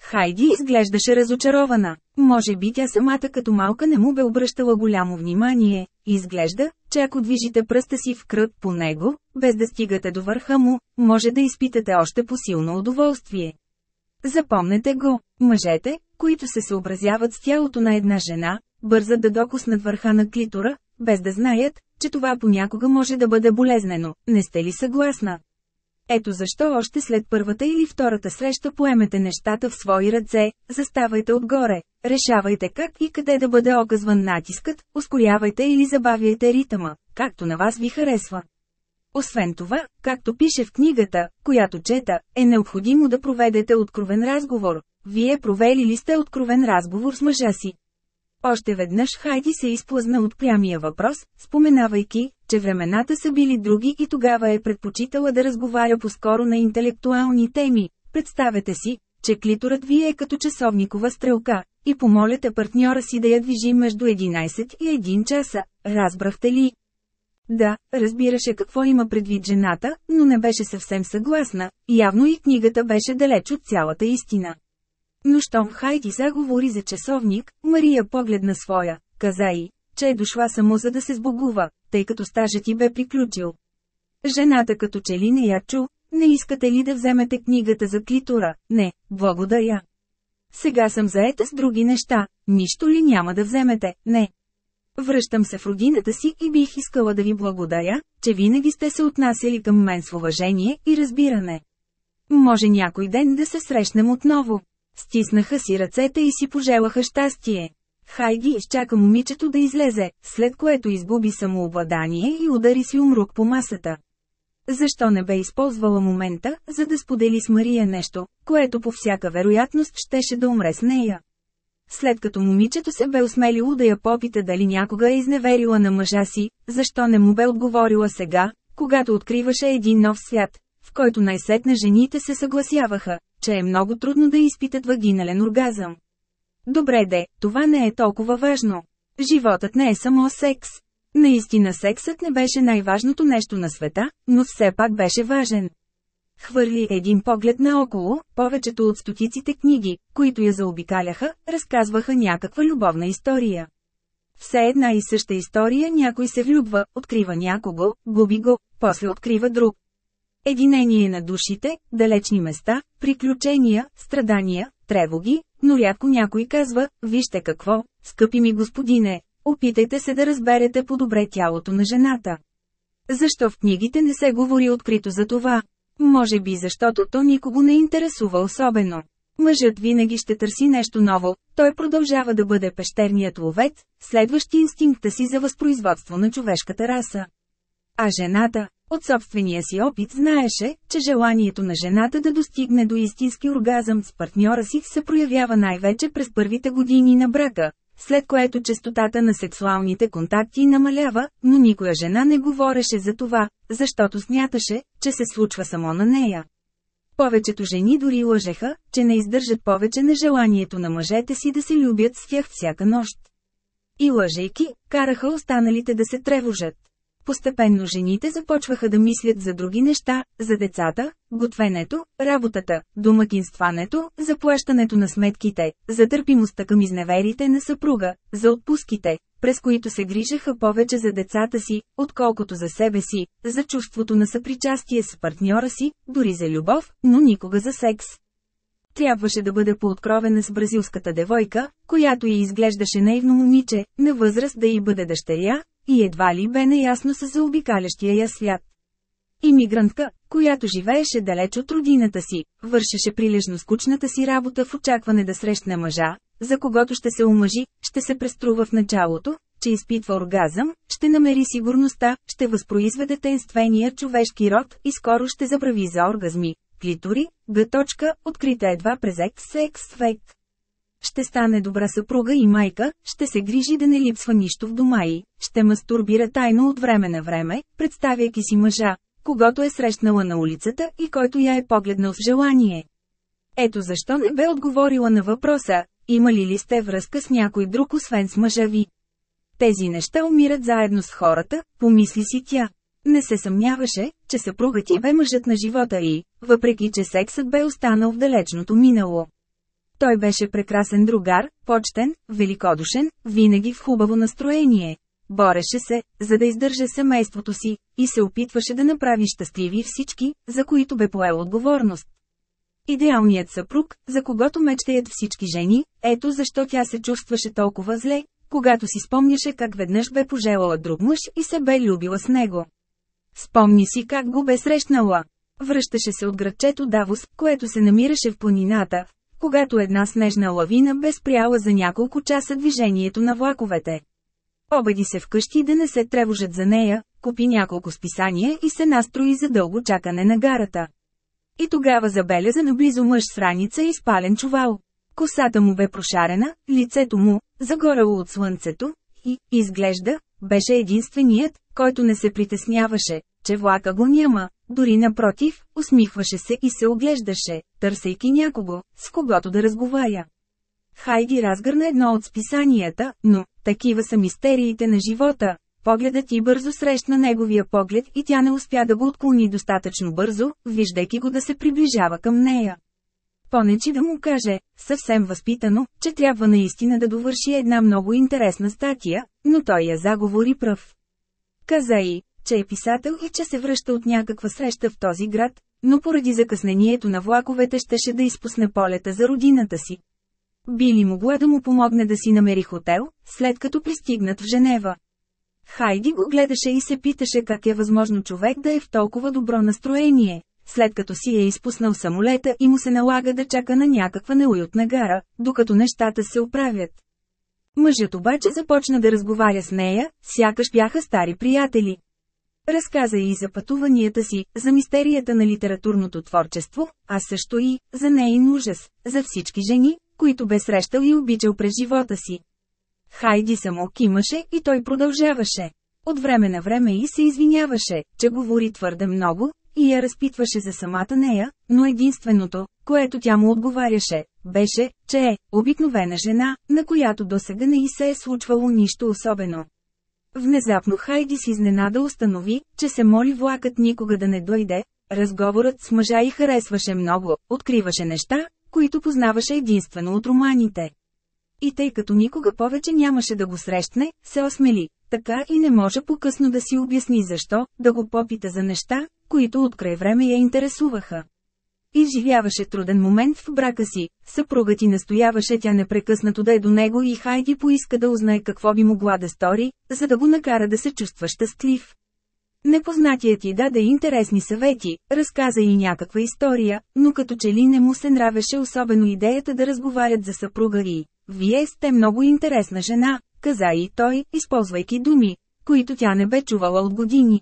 Хайди изглеждаше разочарована. Може би тя самата като малка не му бе обръщала голямо внимание. Изглежда, че ако движите пръста си в кръг по него, без да стигате до върха му, може да изпитате още по-силно удоволствие. Запомнете го, мъжете, които се съобразяват с тялото на една жена, бързат да докуснат върха на клитора, без да знаят, че това понякога може да бъде болезнено. Не сте ли съгласна? Ето защо още след първата или втората среща поемете нещата в свои ръце, заставайте отгоре, решавайте как и къде да бъде оказван натискът, ускорявайте или забавяйте ритъма, както на вас ви харесва. Освен това, както пише в книгата, която чета, е необходимо да проведете откровен разговор. Вие провели ли сте откровен разговор с мъжа си? Още веднъж Хайди се изплъзна от прямия въпрос, споменавайки, че времената са били други и тогава е предпочитала да разговаря по-скоро на интелектуални теми. Представете си, че клиторът ви е като часовникова стрелка, и помоляте партньора си да я движи между 11 и 1 часа. Разбрахте ли? Да, разбираше какво има предвид жената, но не беше съвсем съгласна, явно и книгата беше далеч от цялата истина. Но щом Хайди заговори за часовник, Мария погледна своя, каза и, че е дошла само за да се сбогува, тъй като стажът ти бе приключил. Жената като че ли не я чу, не искате ли да вземете книгата за клитора? Не, благодаря. Сега съм заета с други неща, нищо ли няма да вземете? Не. Връщам се в родината си и бих искала да ви благодаря, че винаги сте се отнасяли към мен с уважение и разбиране. Може някой ден да се срещнем отново. Стиснаха си ръцете и си пожелаха щастие. Хайди изчака момичето да излезе, след което изгуби самообладание и удари си умрук по масата. Защо не бе използвала момента, за да сподели с Мария нещо, което по всяка вероятност щеше да умре с нея? След като момичето се бе осмелило да я попита дали някога е изневерила на мъжа си, защо не му бе отговорила сега, когато откриваше един нов свят, в който най-сетне жените се съгласяваха, че е много трудно да изпитат вагинален оргазъм. Добре де, това не е толкова важно. Животът не е само секс. Наистина сексът не беше най-важното нещо на света, но все пак беше важен. Хвърли един поглед наоколо, повечето от стотиците книги, които я заобикаляха, разказваха някаква любовна история. Все една и съща история някой се влюбва, открива някого, губи го, после открива друг. Единение на душите, далечни места, приключения, страдания, тревоги, но рядко някой казва, вижте какво, скъпи ми господине, опитайте се да разберете по-добре тялото на жената. Защо в книгите не се говори открито за това? Може би защото то никого не интересува особено. Мъжът винаги ще търси нещо ново, той продължава да бъде пещерният ловец, следващи инстинкта си за възпроизводство на човешката раса. А жената, от собствения си опит знаеше, че желанието на жената да достигне до истински оргазъм с партньора си се проявява най-вече през първите години на брака, след което частотата на сексуалните контакти намалява, но никоя жена не говореше за това, защото смяташе, че се случва само на нея. Повечето жени дори лъжеха, че не издържат повече на желанието на мъжете си да се любят с тях всяка нощ. И лъжейки, караха останалите да се тревожат. Постепенно жените започваха да мислят за други неща, за децата, готвенето, работата, домакинстването, заплащането на сметките, за търпимостта към изневерите на съпруга, за отпуските, през които се грижаха повече за децата си, отколкото за себе си, за чувството на съпричастие с партньора си, дори за любов, но никога за секс. Трябваше да бъде пооткровена с бразилската девойка, която й изглеждаше наивно момиче, на възраст да й бъде дъщеря, и едва ли бе неясно с заобикалящия я свят. Имигрантка, която живееше далеч от родината си, вършеше прилежно скучната си работа в очакване да срещне мъжа, за когото ще се омъжи, ще се преструва в началото, че изпитва оргазъм, ще намери сигурността, ще възпроизведе тенствения човешки род и скоро ще забрави за оргазми. Клитори, Г. Открита едва през екс-секс век. Ще стане добра съпруга и майка, ще се грижи да не липсва нищо в дома й, ще мастурбира тайно от време на време, представяйки си мъжа, когато е срещнала на улицата и който я е погледнал с желание. Ето защо не бе отговорила на въпроса, имали ли сте връзка с някой друг освен с мъжа ви. Тези неща умират заедно с хората, помисли си тя. Не се съмняваше, че съпругът ти бе мъжът на живота й, въпреки че сексът бе останал в далечното минало. Той беше прекрасен другар, почтен, великодушен, винаги в хубаво настроение. Бореше се, за да издържа семейството си, и се опитваше да направи щастливи всички, за които бе поел отговорност. Идеалният съпруг, за когото мечтаят всички жени, ето защо тя се чувстваше толкова зле, когато си спомняше как веднъж бе пожелала друг мъж и се бе любила с него. Спомни си как го бе срещнала. Връщаше се от градчето Давос, което се намираше в планината, когато една снежна лавина бе спряла за няколко часа движението на влаковете. Обади се вкъщи да не се тревожат за нея, купи няколко списания и се настрои за дълго чакане на гарата. И тогава забеляза наблизо мъж с раница и спален чувал. Косата му бе прошарена, лицето му, загорело от слънцето, и, изглежда, беше единственият, който не се притесняваше, че влака го няма, дори напротив, усмихваше се и се оглеждаше, търсейки някого, с когото да разговаря. Хайди разгърна едно от списанията, но, такива са мистериите на живота. Погледът ти бързо срещна неговия поглед и тя не успя да го отклони достатъчно бързо, виждайки го да се приближава към нея. Понечи да му каже, съвсем възпитано, че трябва наистина да довърши една много интересна статия, но той я заговори пръв. Каза и, че е писател и че се връща от някаква среща в този град, но поради закъснението на влаковете щеше да изпусне полета за родината си. Би ли могла да му помогне да си намери хотел, след като пристигнат в Женева? Хайди го гледаше и се питаше как е възможно човек да е в толкова добро настроение, след като си е изпуснал самолета и му се налага да чака на някаква неуютна гара, докато нещата се оправят. Мъжът обаче започна да разговаря с нея, сякаш бяха стари приятели. Разказа и за пътуванията си, за мистерията на литературното творчество, а също и, за нейн ужас, за всички жени, които бе срещал и обичал през живота си. Хайди само кимаше и той продължаваше. От време на време и се извиняваше, че говори твърде много, и я разпитваше за самата нея, но единственото, което тя му отговаряше, беше, че е обикновена жена, на която досега не и се е случвало нищо особено. Внезапно Хайди с изненада установи, че се моли влакът никога да не дойде, разговорът с мъжа й харесваше много, откриваше неща, които познаваше единствено от романите. И тъй като никога повече нямаше да го срещне, се осмели, така и не може по-късно да си обясни защо, да го попита за неща, които от край време я интересуваха. Изживяваше труден момент в брака си, съпругът ти настояваше тя непрекъснато да е до него и Хайди поиска да узнае какво би могла да стори, за да го накара да се чувства щастлив. Непознатият ти даде интересни съвети, разказа и някаква история, но като че ли не му се нравеше особено идеята да разговарят за съпруга и «Вие сте много интересна жена», каза и той, използвайки думи, които тя не бе чувала от години.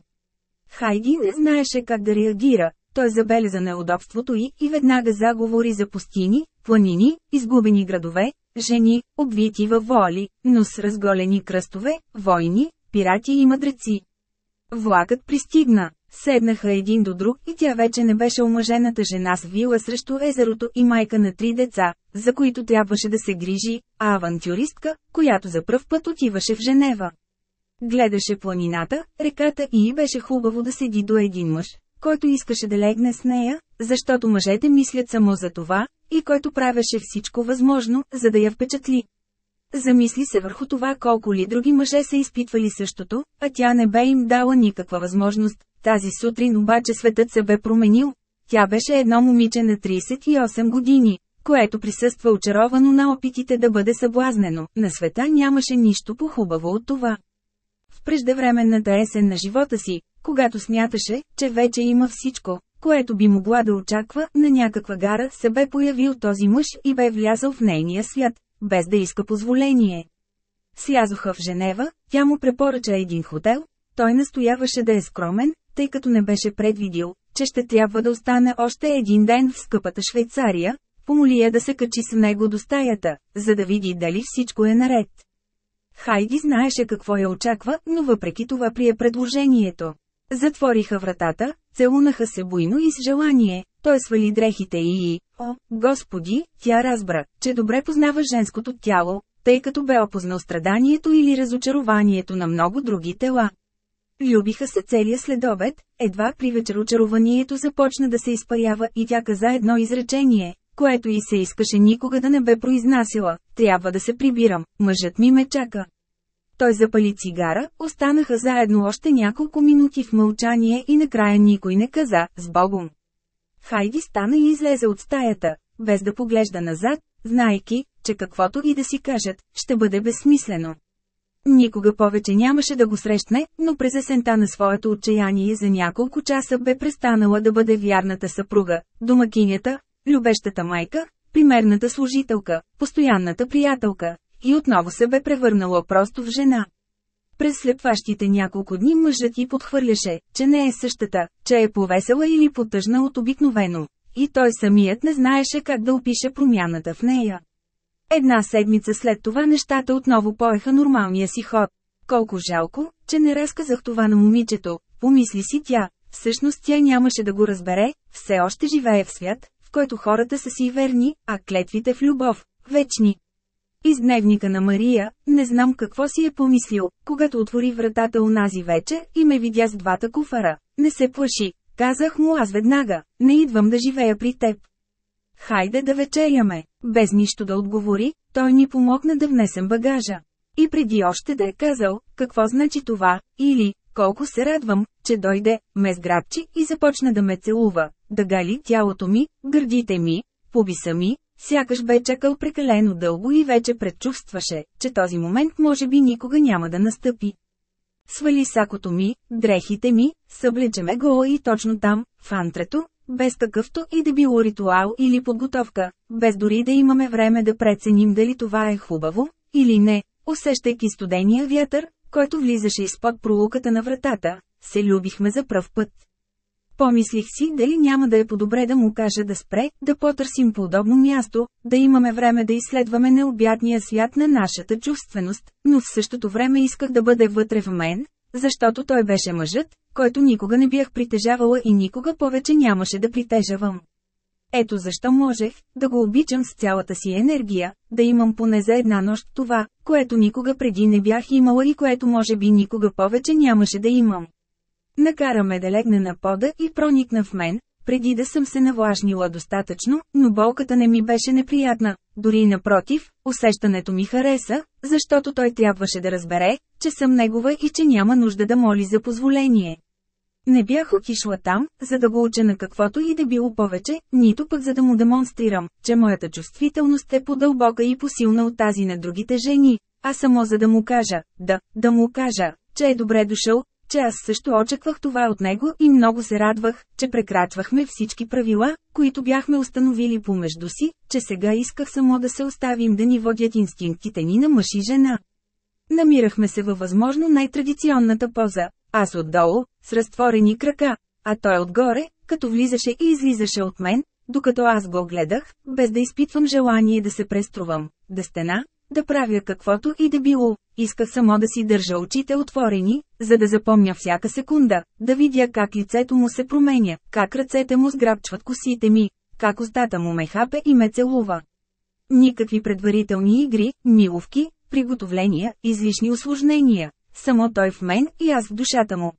Хайди не знаеше как да реагира, той забеляза неудобството й и веднага заговори за пустини, планини, изгубени градове, жени, обвити във воли, но с разголени кръстове, войни, пирати и мъдреци. Влакът пристигна. Седнаха един до друг и тя вече не беше омъжената жена с вила срещу езерото и майка на три деца, за които трябваше да се грижи, а авантюристка, която за пръв път отиваше в Женева. Гледаше планината, реката и беше хубаво да седи до един мъж, който искаше да легне с нея, защото мъжете мислят само за това, и който правеше всичко възможно, за да я впечатли. Замисли се върху това колко ли други мъже са изпитвали същото, а тя не бе им дала никаква възможност. Тази сутрин обаче светът се бе променил. Тя беше едно момиче на 38 години, което присъства очаровано на опитите да бъде съблазнено. На света нямаше нищо по-хубаво от това. В преждевременната есен на живота си, когато смяташе, че вече има всичко, което би могла да очаква, на някаква гара се бе появил този мъж и бе влязъл в нейния свят, без да иска позволение. Слязоха в Женева, тя му препоръча един хотел, той настояваше да е скромен, тъй като не беше предвидил, че ще трябва да остане още един ден в скъпата Швейцария, помоли я да се качи с него до стаята, за да види дали всичко е наред. Хайди знаеше какво я очаква, но въпреки това прие предложението. Затвориха вратата, целунаха се буйно и с желание, той свали дрехите и, о, господи, тя разбра, че добре познава женското тяло, тъй като бе опознал страданието или разочарованието на много други тела. Любиха се целия следобед, едва при вечер очарованието започна да се изпарява и тя каза едно изречение, което и се искаше никога да не бе произнасила, трябва да се прибирам, мъжът ми ме чака. Той запали цигара, останаха заедно още няколко минути в мълчание и накрая никой не каза «С Богом». Хайди стана и излезе от стаята, без да поглежда назад, знайки, че каквото и да си кажат, ще бъде безсмислено. Никога повече нямаше да го срещне, но през есента на своето отчаяние за няколко часа бе престанала да бъде вярната съпруга, домакинята, любещата майка, примерната служителка, постоянната приятелка, и отново се бе превърнала просто в жена. През слепващите няколко дни мъжът й подхвърляше, че не е същата, че е повесела или потъжна от обикновено. И той самият не знаеше как да опише промяната в нея. Една седмица след това нещата отново поеха нормалния си ход. Колко жалко, че не разказах това на момичето, помисли си тя. Всъщност тя нямаше да го разбере, все още живее в свят, който хората са си верни, а клетвите в любов – вечни. Из дневника на Мария, не знам какво си е помислил, когато отвори вратата унази вече и ме видя с двата куфара. Не се плаши, казах му аз веднага, не идвам да живея при теб. Хайде да вечеряме. Без нищо да отговори, той ни помогна да внесем багажа. И преди още да е казал, какво значи това, или, колко се радвам, че дойде, ме сграбчи и започна да ме целува, да гали тялото ми, гърдите ми, побиса ми, сякаш бе чакал прекалено дълго и вече предчувстваше, че този момент може би никога няма да настъпи. Свали сакото ми, дрехите ми, съблече ме гола и точно там, в антрето, без какъвто и да било ритуал или подготовка, без дори да имаме време да преценим дали това е хубаво, или не, усещайки студения вятър, който влизаше изпод пролуката на вратата, се любихме за пръв път. Помислих си дали няма да е по-добре да му кажа да спре, да потърсим по-удобно място, да имаме време да изследваме необятния свят на нашата чувственост, но в същото време исках да бъде вътре в мен, защото той беше мъжът, който никога не бях притежавала и никога повече нямаше да притежавам. Ето защо можех да го обичам с цялата си енергия, да имам поне за една нощ това, което никога преди не бях имала и което може би никога повече нямаше да имам. Накара ме да легне на пода и проникна в мен, преди да съм се навлажнила достатъчно, но болката не ми беше неприятна, дори напротив, усещането ми хареса, защото той трябваше да разбере, че съм негова и че няма нужда да моли за позволение. Не бях отишла там, за да го уча на каквото и да било повече, нито пък за да му демонстрирам, че моята чувствителност е по-дълбока и посилна от тази на другите жени, а само за да му кажа, да, да му кажа, че е добре дошъл, че аз също очаквах това от него и много се радвах, че прекрачвахме всички правила, които бяхме установили помежду си, че сега исках само да се оставим да ни водят инстинктите ни на мъж и жена. Намирахме се във възможно най-традиционната поза, аз отдолу, с разтворени крака, а той отгоре, като влизаше и излизаше от мен, докато аз го гледах, без да изпитвам желание да се преструвам, да стена, да правя каквото и да било, исках само да си държа очите отворени, за да запомня всяка секунда, да видя как лицето му се променя, как ръцете му сграбчват косите ми, как устата му ме хапе и ме целува. Никакви предварителни игри, миловки, приготовления, излишни осложнения. Само той в мен и аз в душата му.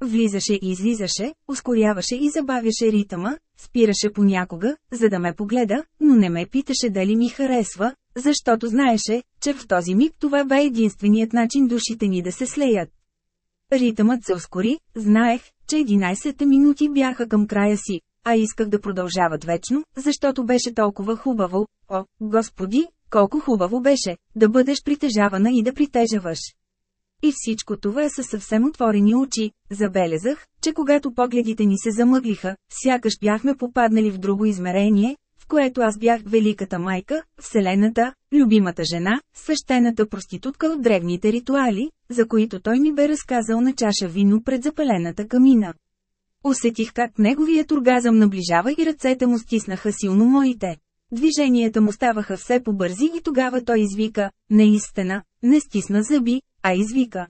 Влизаше и излизаше, ускоряваше и забавяше ритъма, спираше понякога, за да ме погледа, но не ме питаше дали ми харесва, защото знаеше, че в този миг това бе единственият начин душите ни да се слеят. Ритъмът се ускори, знаех, че 11 минути бяха към края си, а исках да продължават вечно, защото беше толкова хубаво. О, Господи, колко хубаво беше, да бъдеш притежавана и да притежаваш. И всичко това са съвсем отворени очи. Забелязах, че когато погледите ни се замъглиха, сякаш бяхме попаднали в друго измерение, в което аз бях великата майка, Вселената, любимата жена, свещената проститутка от древните ритуали, за които той ми бе разказал на чаша вино пред запалената камина. Усетих как неговият оргазъм наближава и ръцете му стиснаха силно моите. Движенията му ставаха все по-бързи и тогава той извика, наистина, не стисна зъби, а извика.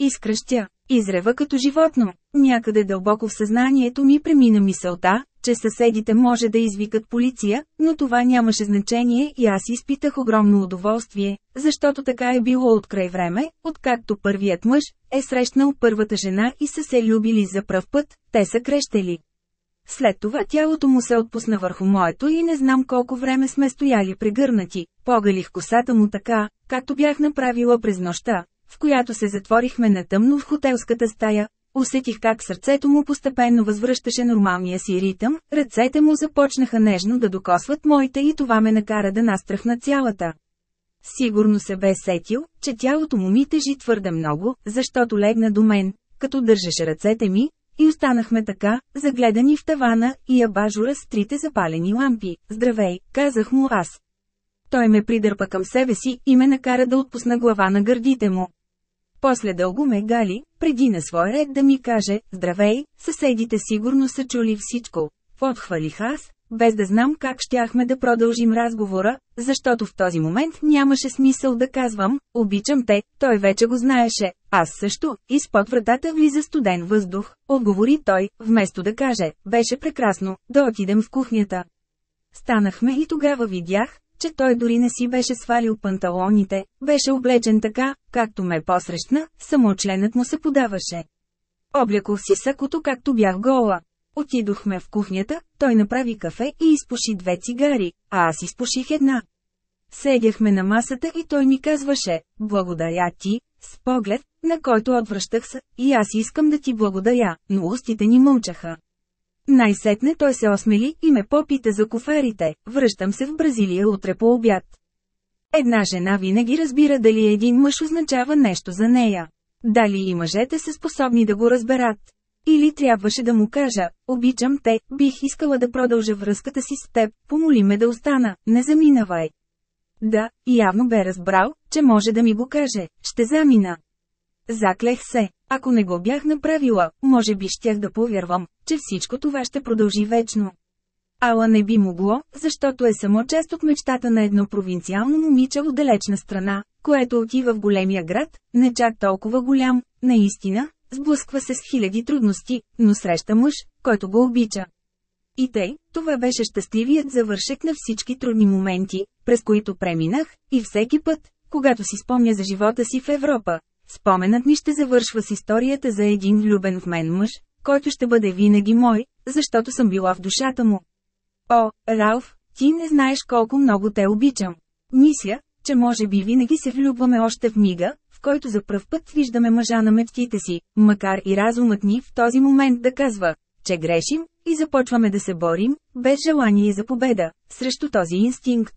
Изкръщя, изрева като животно. Някъде дълбоко в съзнанието ми премина мисълта, че съседите може да извикат полиция, но това нямаше значение и аз изпитах огромно удоволствие, защото така е било от край време, откакто първият мъж е срещнал първата жена и са се любили за пръв път, те са крещели. След това тялото му се отпусна върху моето и не знам колко време сме стояли прегърнати. Погалих косата му така, както бях направила през нощта, в която се затворихме на тъмно в хотелската стая. Усетих как сърцето му постепенно възвръщаше нормалния си ритъм, ръцете му започнаха нежно да докосват моите и това ме накара да настръхна цялата. Сигурно се бе сетил, че тялото му ми тежи твърде много, защото легна до мен, като държеше ръцете ми, и останахме така, загледани в тавана и абажура с трите запалени лампи. Здравей, казах му аз. Той ме придърпа към себе си и ме накара да отпусна глава на гърдите му. После дълго ме гали, преди на свой ред да ми каже, здравей, съседите сигурно са чули всичко. Подхвалих аз, без да знам как щяхме да продължим разговора, защото в този момент нямаше смисъл да казвам, обичам те, той вече го знаеше, аз също, изпод вратата влиза студен въздух, отговори той, вместо да каже, беше прекрасно, да отидем в кухнята. Станахме и тогава видях, че той дори не си беше свалил панталоните, беше облечен така, както ме посрещна, само членът му се подаваше. Облякох си сакото както бях гола. Отидохме в кухнята, той направи кафе и изпуши две цигари, а аз изпуших една. Седяхме на масата и той ми казваше, благодаря ти, с поглед, на който отвръщах се, и аз искам да ти благодаря, но устите ни мълчаха. Най-сетне той се осмели и ме попита за кофарите, връщам се в Бразилия утре по обяд. Една жена винаги разбира дали един мъж означава нещо за нея. Дали и мъжете са способни да го разберат. Или трябваше да му кажа, обичам те, бих искала да продължа връзката си с теб, помоли ме да остана, не заминавай. Да, явно бе разбрал, че може да ми го каже, ще замина. Заклех се, ако не го бях направила, може би щях да повярвам, че всичко това ще продължи вечно. Ала не би могло, защото е само част от мечтата на едно провинциално момиче от далечна страна, което отива в големия град, не чак толкова голям, наистина, сблъсква се с хиляди трудности, но среща мъж, който го обича. И тъй, това беше щастливият завършек на всички трудни моменти, през които преминах, и всеки път, когато си спомня за живота си в Европа, споменът ми ще завършва с историята за един влюбен в мен мъж, който ще бъде винаги мой, защото съм била в душата му. О, Ралф, ти не знаеш колко много те обичам. Мисля, че може би винаги се влюбваме още в мига, който за пръв път виждаме мъжа на мечтите си, макар и разумът ни в този момент да казва, че грешим, и започваме да се борим, без желание за победа, срещу този инстинкт.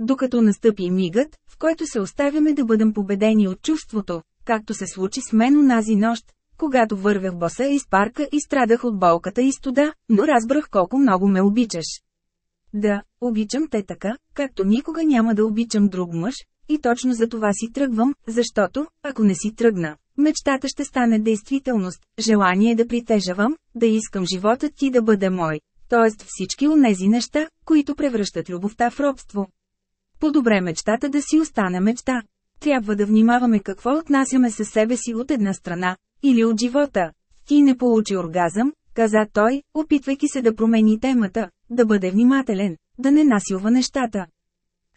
Докато настъпи мигът, в който се оставяме да бъдем победени от чувството, както се случи с мен унази нощ, когато вървях боса из парка и страдах от болката и студа, но разбрах колко много ме обичаш. Да, обичам те така, както никога няма да обичам друг мъж, и точно за това си тръгвам, защото, ако не си тръгна, мечтата ще стане действителност, желание да притежавам, да искам живота ти да бъде мой, т.е. всички онези неща, които превръщат любовта в робство. По-добре мечтата да си остане мечта. Трябва да внимаваме какво отнасяме със себе си от една страна, или от живота. Ти не получи оргазъм, каза той, опитвайки се да промени темата, да бъде внимателен, да не насилва нещата.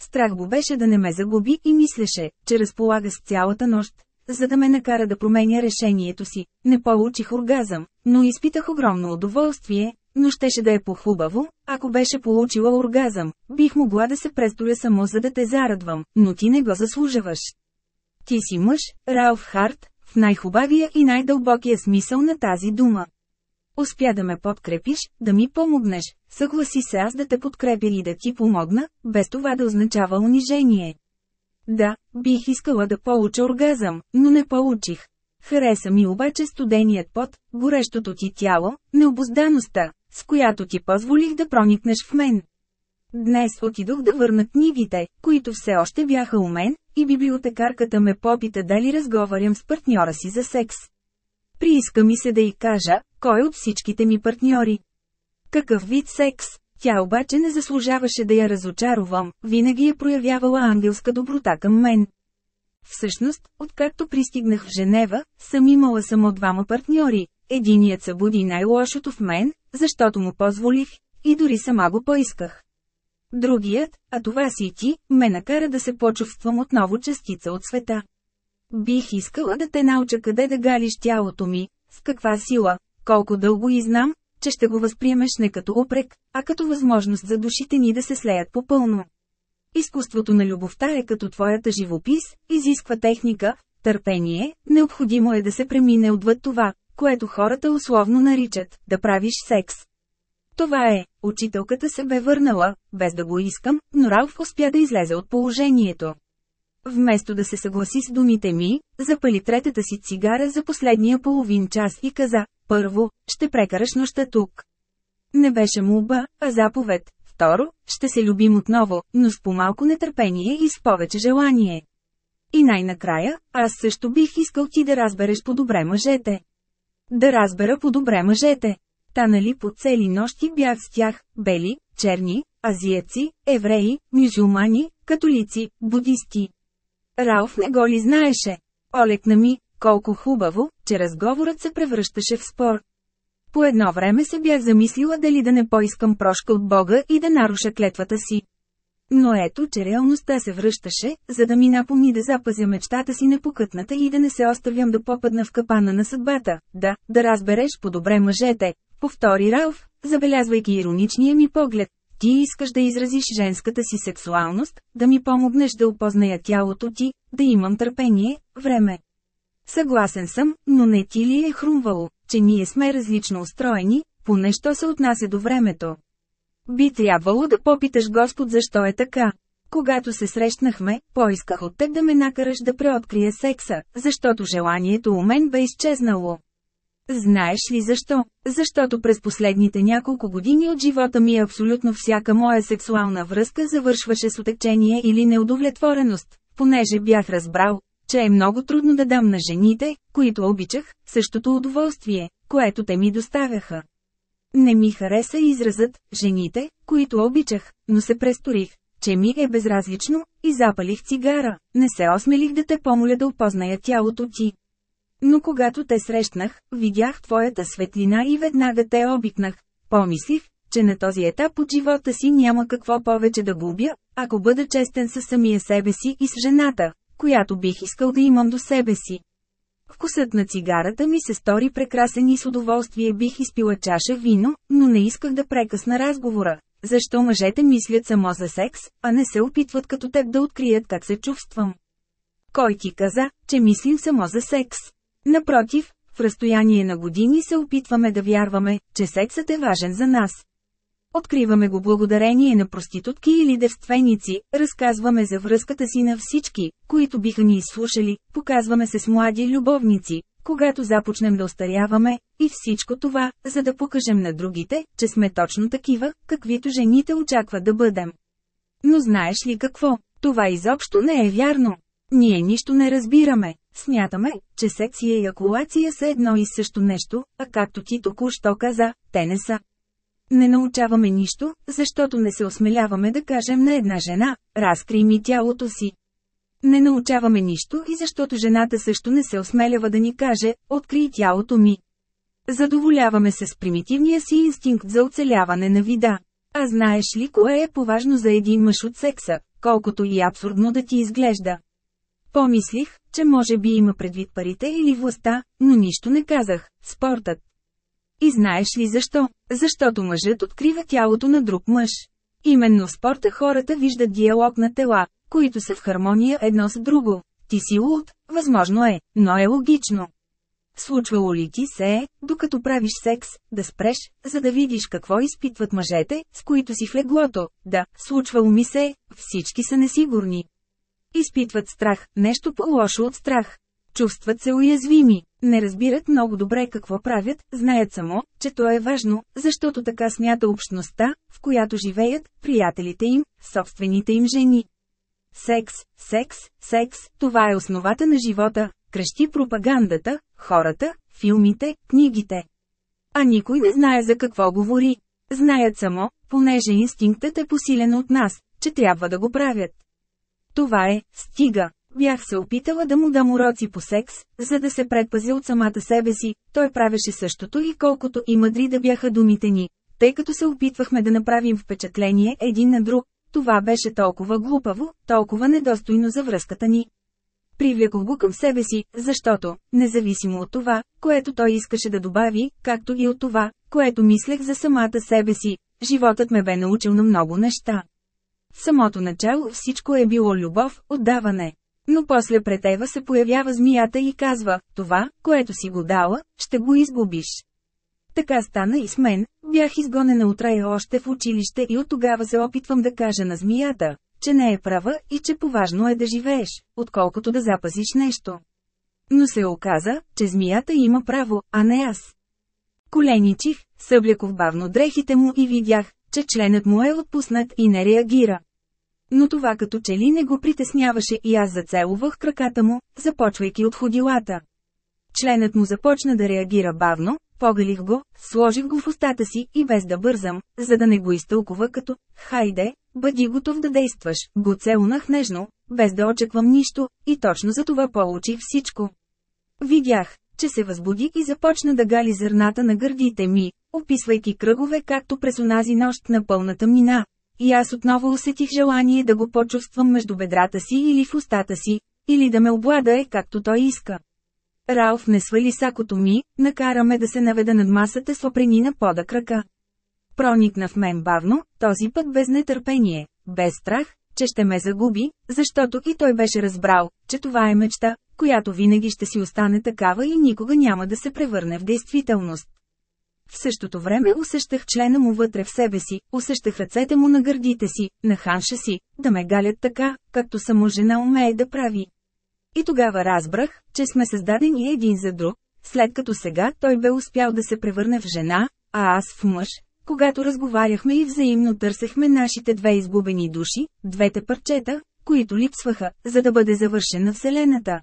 Страх го беше да не ме загуби и мислеше, че разполага с цялата нощ, за да ме накара да променя решението си. Не получих оргазъм, но изпитах огромно удоволствие, но щеше да е по-хубаво, ако беше получила оргазъм. Бих могла да се престоля само за да те зарадвам, но ти не го заслужаваш. Ти си мъж, Ралф Харт, в най-хубавия и най-дълбокия смисъл на тази дума. Успя да ме подкрепиш, да ми помогнеш, съгласи се аз да те подкрепя и да ти помогна, без това да означава унижение. Да, бих искала да получа оргазъм, но не получих. Хареса ми обаче студеният пот, горещото ти тяло, необоздаността, с която ти позволих да проникнеш в мен. Днес отидох да върна книгите, които все още бяха у мен, и библиотекарката ме попита дали разговарям с партньора си за секс. Прииска ми се да й кажа, кой от всичките ми партньори. Какъв вид секс? Тя обаче не заслужаваше да я разочаровам, винаги е проявявала ангелска доброта към мен. Всъщност, откакто пристигнах в Женева, съм имала само двама партньори. Единият събуди най-лошото в мен, защото му позволих, и дори сама го поисках. Другият, а това си ти, ме накара да се почувствам отново частица от света. Бих искала да те науча къде да галиш тялото ми, с каква сила, колко дълго и знам, че ще го възприемеш не като опрек, а като възможност за душите ни да се слеят попълно. Изкуството на любовта е като твоята живопис, изисква техника, търпение, необходимо е да се премине отвъд това, което хората условно наричат – да правиш секс. Това е, учителката се бе върнала, без да го искам, но Ралф успя да излезе от положението. Вместо да се съгласи с думите ми, запали третата си цигара за последния половин час и каза, първо, ще прекараш нощта тук. Не беше молба, а заповед. Второ, ще се любим отново, но с по-малко нетърпение и с повече желание. И най-накрая, аз също бих искал ти да разбереш по-добре мъжете. Да разбера по-добре мъжете. Та нали по цели нощи бях с тях, бели, черни, азиеци, евреи, мюсюлмани, католици, будисти. Ралф не го ли знаеше? Олекна ми, колко хубаво, че разговорът се превръщаше в спор. По едно време се бях замислила дали да не поискам прошка от Бога и да наруша клетвата си. Но ето, че реалността се връщаше, за да ми напомни да запазя мечтата си непокътната и да не се оставям да попадна в капана на съдбата. Да, да разбереш по-добре мъжете, повтори Ралф, забелязвайки ироничния ми поглед. Ти искаш да изразиш женската си сексуалност, да ми помогнеш да опозная тялото ти, да имам търпение, време. Съгласен съм, но не ти ли е хрумвало, че ние сме различно устроени, поне що се отнася до времето. Би трябвало да попиташ Господ защо е така. Когато се срещнахме, поисках от теб да ме накараш да преоткрия секса, защото желанието у мен бе изчезнало. Знаеш ли защо? Защото през последните няколко години от живота ми абсолютно всяка моя сексуална връзка завършваше с отечение или неудовлетвореност, понеже бях разбрал, че е много трудно да дам на жените, които обичах, същото удоволствие, което те ми доставяха. Не ми хареса изразът «жените, които обичах», но се престорих, че ми е безразлично, и запалих цигара. Не се осмелих да те помоля да опозная тялото ти. Но когато те срещнах, видях твоята светлина и веднага те обикнах. Помислих, че на този етап от живота си няма какво повече да губя, ако бъда честен със самия себе си и с жената, която бих искал да имам до себе си. Вкусът на цигарата ми се стори прекрасен и с удоволствие бих изпила чаша вино, но не исках да прекъсна разговора. Защо мъжете мислят само за секс, а не се опитват като теб да открият как се чувствам? Кой ти каза, че мислим само за секс? Напротив, в разстояние на години се опитваме да вярваме, че сексът е важен за нас. Откриваме го благодарение на проститутки или девственици, разказваме за връзката си на всички, които биха ни изслушали, показваме се с млади любовници, когато започнем да остаряваме, и всичко това, за да покажем на другите, че сме точно такива, каквито жените очакват да бъдем. Но знаеш ли какво? Това изобщо не е вярно. Ние нищо не разбираме. Смятаме, че секс и еякулация са едно и също нещо, а както ти току-що каза, те не са. Не научаваме нищо, защото не се осмеляваме да кажем на една жена, разкри ми тялото си. Не научаваме нищо и защото жената също не се осмелява да ни каже, откри тялото ми. Задоволяваме се с примитивния си инстинкт за оцеляване на вида. А знаеш ли кое е поважно за един мъж от секса, колкото и абсурдно да ти изглежда? Помислих, че може би има предвид парите или властта, но нищо не казах – спортът. И знаеш ли защо? Защото мъжът открива тялото на друг мъж. Именно в спорта хората виждат диалог на тела, които са в хармония едно с друго. Ти си луд, възможно е, но е логично. Случвало ли ти се е, докато правиш секс, да спреш, за да видиш какво изпитват мъжете, с които си в леглото? Да, случвало ми се е, всички са несигурни. Изпитват страх, нещо по-лошо от страх. Чувстват се уязвими, не разбират много добре какво правят, знаят само, че то е важно, защото така смята общността, в която живеят, приятелите им, собствените им жени. Секс, секс, секс, това е основата на живота, крещи пропагандата, хората, филмите, книгите. А никой не знае за какво говори. Знаят само, понеже инстинктът е посилен от нас, че трябва да го правят. Това е, стига. Бях се опитала да му дам уроци по секс, за да се предпази от самата себе си, той правеше същото и колкото и мъдри да бяха думите ни, тъй като се опитвахме да направим впечатление един на друг, това беше толкова глупаво, толкова недостойно за връзката ни. Привлекох го към себе си, защото, независимо от това, което той искаше да добави, както и от това, което мислех за самата себе си, животът ме бе научил на много неща. В самото начало всичко е било любов, отдаване. Но после пред Ева се появява змията и казва, това, което си го дала, ще го изгубиш. Така стана и с мен, бях изгонена от рая още в училище и от тогава се опитвам да кажа на змията, че не е права и че поважно е да живееш, отколкото да запазиш нещо. Но се оказа, че змията има право, а не аз. Коленичих, съблякох бавно дрехите му и видях, че членът му е отпуснат и не реагира. Но това като че ли не го притесняваше и аз зацелувах краката му, започвайки от ходилата. Членът му започна да реагира бавно, погалих го, сложих го в устата си и без да бързам, за да не го изтълкува като «Хайде, бъди готов да действаш», го целунах нежно, без да очаквам нищо, и точно за това получих всичко. Видях, че се възбуди и започна да гали зърната на гърдите ми, описвайки кръгове както през онази нощ на пълна тъмнина. И аз отново усетих желание да го почувствам между бедрата си или в устата си, или да ме обладае както той иска. Ралф не свали сакото ми, накара ме да се наведа над масата с опрени на пода крака. Проникна в мен бавно, този път без нетърпение, без страх, че ще ме загуби, защото и той беше разбрал, че това е мечта, която винаги ще си остане такава и никога няма да се превърне в действителност. В същото време усещах члена му вътре в себе си, усещах ръцете му на гърдите си, на ханша си, да ме галят така, както само жена умее да прави. И тогава разбрах, че сме създадени един за друг, след като сега той бе успял да се превърне в жена, а аз в мъж, когато разговаряхме и взаимно търсехме нашите две изгубени души, двете парчета, които липсваха, за да бъде завършена Вселената.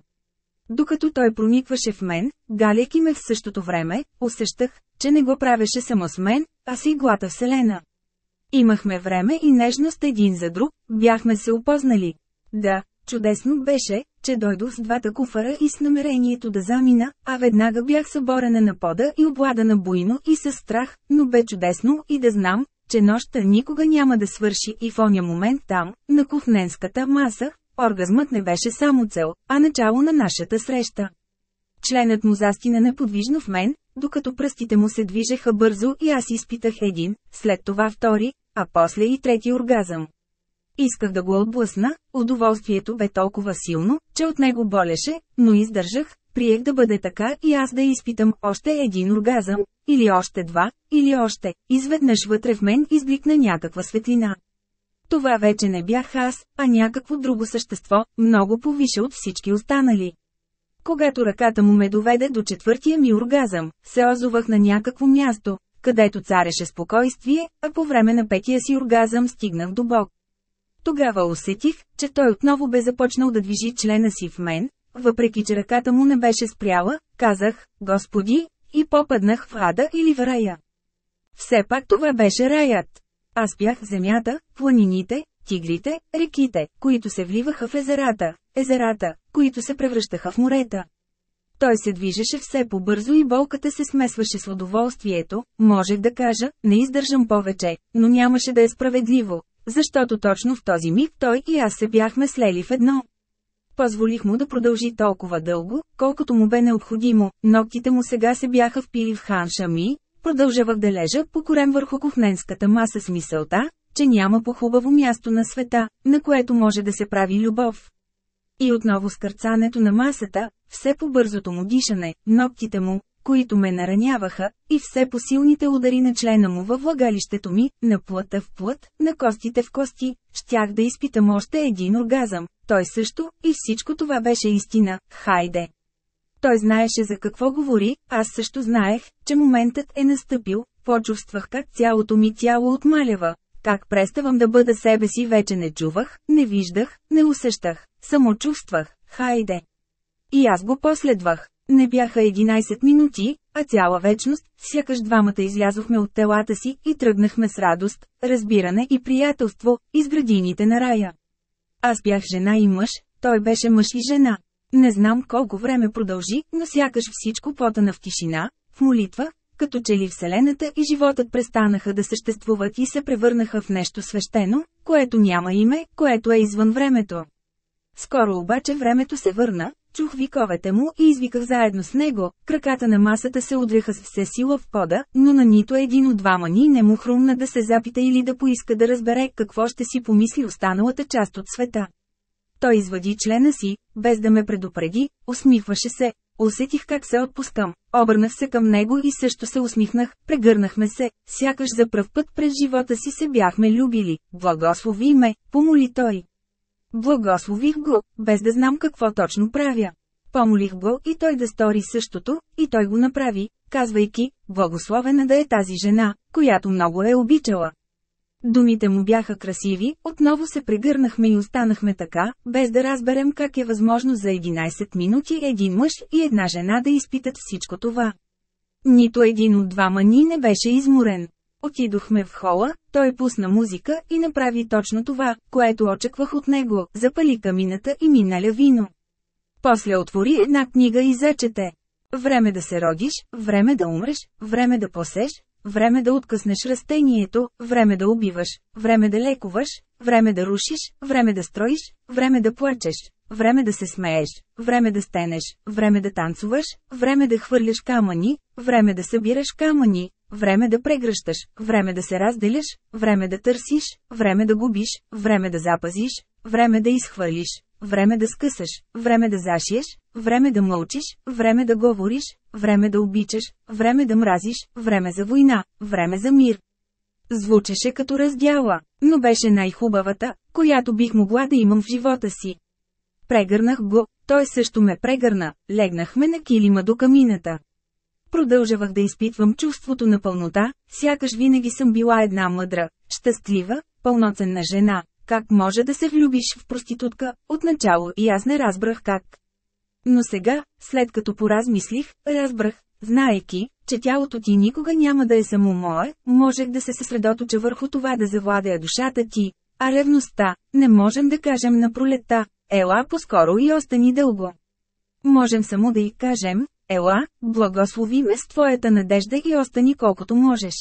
Докато той проникваше в мен, галяки ме в същото време, усещах, че не го правеше само с мен, а с иглата Вселена. Имахме време и нежност един за друг, бяхме се опознали. Да, чудесно беше, че дойдох с двата куфара и с намерението да замина, а веднага бях съборена на пода и обладана буйно и със страх, но бе чудесно и да знам, че нощта никога няма да свърши и в оня момент там, на кухненската маса, оргазмът не беше само цел, а начало на нашата среща. Членът му застина неподвижно в мен, докато пръстите му се движеха бързо и аз изпитах един, след това втори, а после и трети оргазъм. Исках да го отблъсна, удоволствието бе толкова силно, че от него болеше, но издържах, приех да бъде така и аз да изпитам още един оргазъм, или още два, или още, изведнъж вътре в мен избликна някаква светлина. Това вече не бях аз, а някакво друго същество, много повише от всички останали. Когато ръката му ме доведе до четвъртия ми оргазъм, се озовах на някакво място, където цареше спокойствие, а по време на петия си оргазъм стигнах до Бог. Тогава усетих, че той отново бе започнал да движи члена си в мен, въпреки че ръката му не беше спряла, казах, Господи, и попаднах в ада или в рая. Все пак това беше раят. Аз бях земята, планините, тигрите, реките, които се вливаха в езерата, езерата, които се превръщаха в морета. Той се движеше все по-бързо и болката се смесваше с удоволствието, можех да кажа, не издържам повече, но нямаше да е справедливо, защото точно в този миг той и аз се бяхме слели в едно. Позволих му да продължи толкова дълго, колкото му бе необходимо, ногтите му сега се бяха впили в ханша ми, продължавах да лежа по корем върху кухненската маса с мисълта, че няма по-хубаво място на света, на което може да се прави любов. И отново скърцането на масата, все по-бързото му дишане, ногтите му, които ме нараняваха, и все по-силните удари на члена му във влагалището ми, на плътта в плът, на костите в кости, щях да изпитам още един оргазъм, той също, и всичко това беше истина, хайде. Той знаеше за какво говори, аз също знаех, че моментът е настъпил, почувствах как цялото ми тяло отмалява, как преставам да бъда себе си вече не чувах, не виждах, не усещах, само чувствах, хайде. И аз го последвах. Не бяха 11 минути, а цяла вечност, сякаш двамата излязохме от телата си и тръгнахме с радост, разбиране и приятелство, из градините на рая. Аз бях жена и мъж, той беше мъж и жена. Не знам колко време продължи, но сякаш всичко потана в тишина, в молитва, като че ли Вселената и животът престанаха да съществуват и се превърнаха в нещо свещено, което няма име, което е извън времето. Скоро обаче времето се върна, чух виковете му и извиках заедно с него, краката на масата се удряха с все сила в пода, но на нито един от двама ни не му хрумна да се запита или да поиска да разбере какво ще си помисли останалата част от света. Той извади члена си, без да ме предупреди, усмихваше се, усетих как се отпускам, обърнах се към него и също се усмихнах, прегърнахме се, сякаш за пръв път през живота си се бяхме любили. Благослови ме, помоли той. Благослових го, без да знам какво точно правя. Помолих го и той да стори същото, и той го направи, казвайки, благословена да е тази жена, която много е обичала. Думите му бяха красиви, отново се прегърнахме и останахме така, без да разберем как е възможно за 11 минути един мъж и една жена да изпитат всичко това. Нито един от двама ни не беше изморен. Отидохме в хола, той пусна музика и направи точно това, което очаквах от него, запали камината и миналя вино. После отвори една книга и зачете. Време да се родиш, време да умреш, време да посеш, време да откъснеш растението, време да убиваш, време да лекуваш, време да рушиш, време да строиш, време да плачеш, време да се смееш, време да стенеш, време да танцуваш, време да хвърляш камъни, време да събираш камъни, време да прегръщаш, време да се разделяш, време да търсиш, време да губиш, време да запазиш, време да изхвърлиш, време да скъсаш, време да зашиеш, време да мълчиш, време да говориш, време да обичаш, време да мразиш, време за война, време за мир. Звучеше като раздяла, но беше най-хубавата, която бих могла да имам в живота си. Прегърнах го, той също ме прегърна, легнахме на килима до камината. Продължавах да изпитвам чувството на пълнота, сякаш винаги съм била една мъдра, щастлива, пълноценна жена. Как може да се влюбиш в проститутка, отначало и аз не разбрах как. Но сега, след като поразмислих, разбрах, знаеки, че тялото ти никога няма да е само мое, можех да се съсредоточа върху това да завладея душата ти, а ревността, не можем да кажем на пролета, ела по-скоро и остани дълго. Можем само да й кажем, ела, благослови ме с твоята надежда и остани колкото можеш.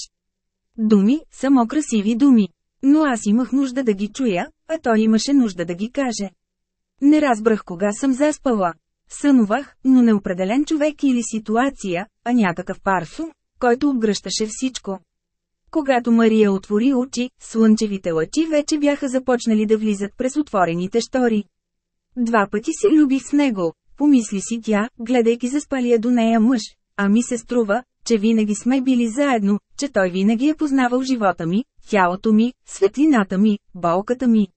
Думи, само красиви думи. Но аз имах нужда да ги чуя, а той имаше нужда да ги каже. Не разбрах кога съм заспала. Сънувах, но не определен човек или ситуация, а някакъв парсо, който обгръщаше всичко. Когато Мария отвори очи, слънчевите лъчи вече бяха започнали да влизат през отворените штори. Два пъти се любих с него, помисли си тя, гледайки заспалия до нея мъж, а ми се струва, че винаги сме били заедно, че той винаги е познавал живота ми, тялото ми, светлината ми, болката ми.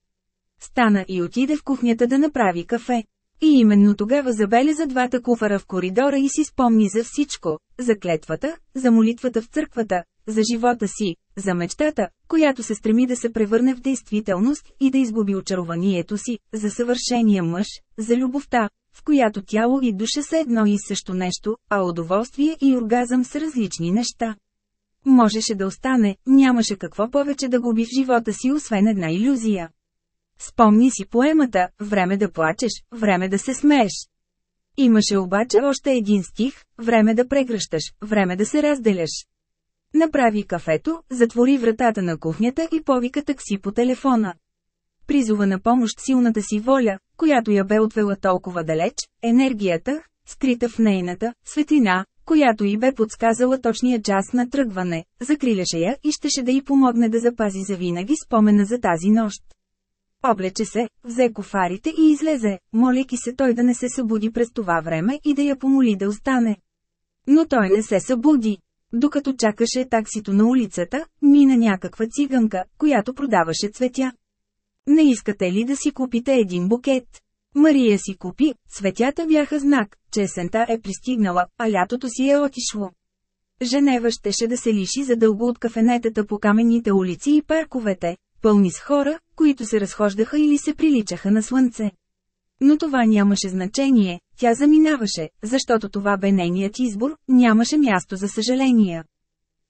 Стана и отиде в кухнята да направи кафе. И именно тогава забеляза двата куфара в коридора и си спомни за всичко, за клетвата, за молитвата в църквата, за живота си, за мечтата, която се стреми да се превърне в действителност и да изгуби очарованието си, за съвършения мъж, за любовта, в която тяло и душа са едно и също нещо, а удоволствие и оргазъм са различни неща. Можеше да остане, нямаше какво повече да губи в живота си освен една иллюзия. Спомни си поемата, време да плачеш, време да се смееш. Имаше обаче още един стих, време да прегръщаш, време да се разделяш. Направи кафето, затвори вратата на кухнята и повика такси по телефона. Призова на помощ силната си воля, която я бе отвела толкова далеч, енергията, скрита в нейната, светлина, която й бе подсказала точния час на тръгване, закриляше я и щеше да й помогне да запази завинаги спомена за тази нощ. Облече се, взе кофарите и излезе, моляки се той да не се събуди през това време и да я помоли да остане. Но той не се събуди. Докато чакаше таксито на улицата, мина някаква циганка, която продаваше цветя. Не искате ли да си купите един букет? Мария си купи, цветята бяха знак, че есента е пристигнала, а лятото си е отишло. Женева щеше да се лиши задълго от кафенетата по каменните улици и парковете, пълни с хора, които се разхождаха или се приличаха на слънце. Но това нямаше значение, тя заминаваше, защото това бе нейният избор, нямаше място за съжаления.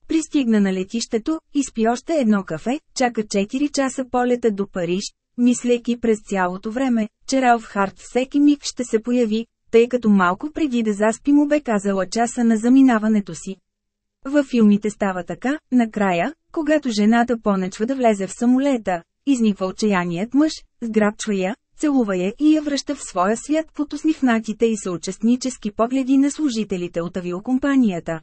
Пристигна на летището, изпи още едно кафе, чака 4 часа полета до Париж, мислейки през цялото време, че Ралф Харт всеки миг ще се появи, тъй като малко преди да заспи му бе казала часа на заминаването си. Във филмите става така, накрая, когато жената понечва да влезе в самолета, изниква отчаяният мъж, сграбчва я, целува я и я връща в своя свят под усмихнатите и съучастнически погледи на служителите от авиокомпанията.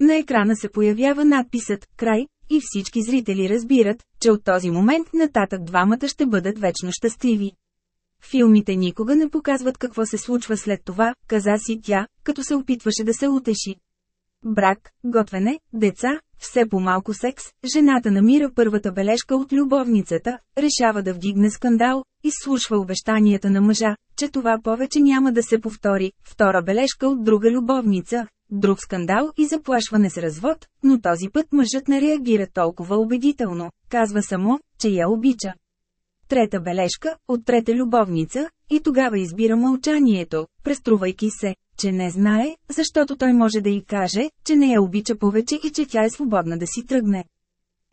На екрана се появява надписът «Край» и всички зрители разбират, че от този момент нататък двамата ще бъдат вечно щастливи. Филмите никога не показват какво се случва след това, каза си тя, като се опитваше да се утеши. Брак, готвене, деца, все по-малко секс, жената намира първата бележка от любовницата, решава да вдигне скандал, изслушва обещанията на мъжа, че това повече няма да се повтори, втора бележка от друга любовница, друг скандал и заплашване с развод, но този път мъжът не реагира толкова убедително, казва само, че я обича. Трета бележка, от трета любовница, и тогава избира мълчанието, преструвайки се, че не знае, защото той може да й каже, че не я обича повече и че тя е свободна да си тръгне.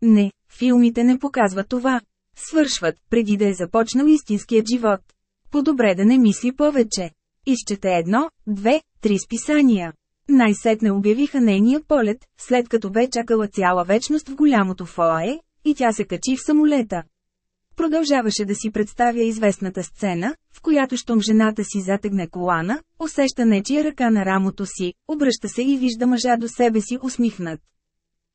Не, филмите не показват това. Свършват, преди да е започнал истинският живот. По-добре да не мисли повече. Изчете едно, две, три списания. Най-сетне обявиха нейния полет, след като бе чакала цяла вечност в голямото фоае, и тя се качи в самолета. Продължаваше да си представя известната сцена, в която щом жената си затегне колана, усеща нечия ръка на рамото си, обръща се и вижда мъжа до себе си усмихнат.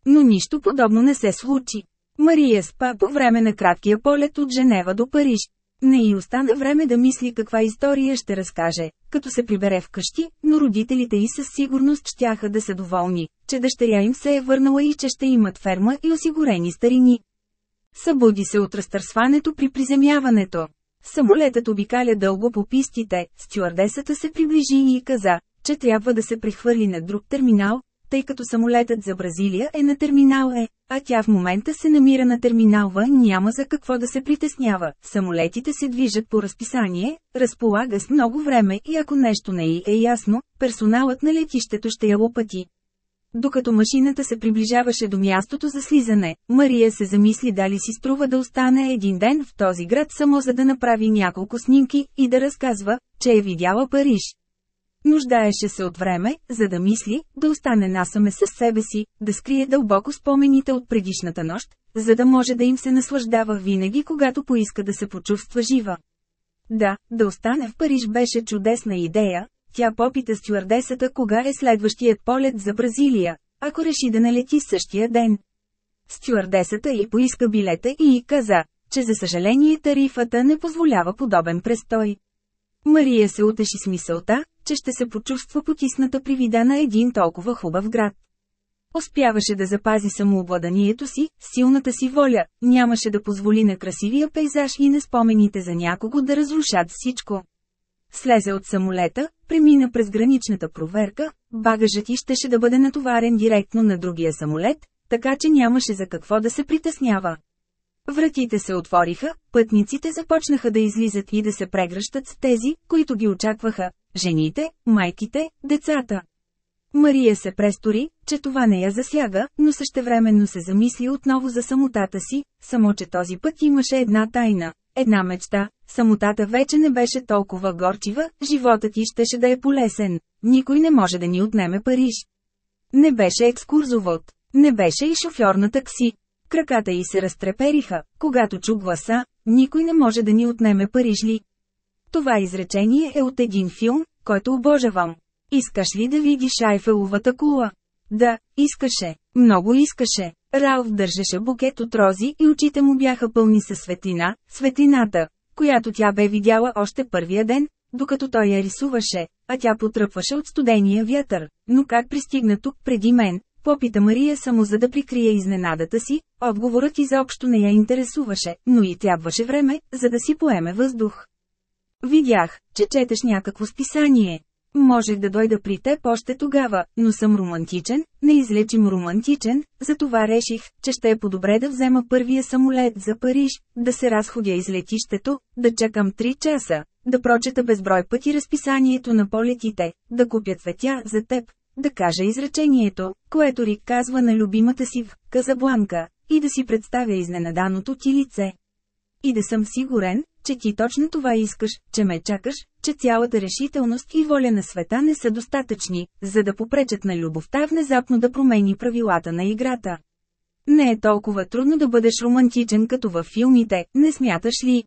Но нищо подобно не се случи. Мария спа по време на краткия полет от Женева до Париж. Не и остана време да мисли каква история ще разкаже, като се прибере вкъщи, но родителите й със сигурност щяха да са доволни, че дъщеря им се е върнала и че ще имат ферма и осигурени старини. Събуди се от разтърсването при приземяването. Самолетът обикаля дълго по пистите, стюардесата се приближи и каза, че трябва да се прехвърли на друг терминал, тъй като самолетът за Бразилия е на терминал Е, а тя в момента се намира на терминал В, няма за какво да се притеснява. Самолетите се движат по разписание, разполага с много време и ако нещо не е ясно, персоналът на летището ще я лопати. Докато машината се приближаваше до мястото за слизане, Мария се замисли дали си струва да остане един ден в този град само за да направи няколко снимки и да разказва, че е видяла Париж. Нуждаеше се от време, за да мисли, да остане насаме със себе си, да скрие дълбоко спомените от предишната нощ, за да може да им се наслаждава винаги когато поиска да се почувства жива. Да, да остане в Париж беше чудесна идея, тя попита стюардесата кога е следващият полет за Бразилия, ако реши да налети същия ден. Стюардесата й поиска билета и й каза, че за съжаление тарифата не позволява подобен престой. Мария се утеши с мисълта, че ще се почувства потисната при вида на един толкова хубав град. Успяваше да запази самообладанието си, силната си воля, нямаше да позволи на красивия пейзаж и на спомените за някого да разрушат всичко. Слезе от самолета, премина през граничната проверка, багажът и щеше да бъде натоварен директно на другия самолет, така че нямаше за какво да се притеснява. Вратите се отвориха, пътниците започнаха да излизат и да се прегръщат с тези, които ги очакваха – жените, майките, децата. Мария се престори, че това не я засяга, но същевременно се замисли отново за самотата си, само че този път имаше една тайна, една мечта, самотата вече не беше толкова горчива, животът ти щеше да е полесен, никой не може да ни отнеме Париж. Не беше екскурзовод, не беше и шофьор на такси. Краката й се разтрепериха, когато чу гласа, никой не може да ни отнеме Париж ли. Това изречение е от един филм, който обожавам. Искаш ли да видиш Айфеловата кула? Да, искаше. Много искаше. Ралф държеше букет от рози и очите му бяха пълни със светлина, светлината, която тя бе видяла още първия ден, докато той я рисуваше, а тя потръпваше от студения вятър. Но как пристигна тук преди мен, попита Мария само за да прикрие изненадата си, отговорът изобщо не я интересуваше, но и трябваше време, за да си поеме въздух. Видях, че четеш някакво списание. Можех да дойда при теб още тогава, но съм романтичен, неизлечим романтичен, затова реших, че ще е по-добре да взема първия самолет за Париж, да се разходя из летището, да чакам 3 часа, да прочета безброй пъти разписанието на полетите, да купя цветя за теб, да кажа изречението, което Рик казва на любимата си в Казабланка, и да си представя изненаданото ти лице. И да съм сигурен, че ти точно това искаш, че ме чакаш, че цялата решителност и воля на света не са достатъчни, за да попречат на любовта внезапно да промени правилата на играта. Не е толкова трудно да бъдеш романтичен като във филмите, не смяташ ли?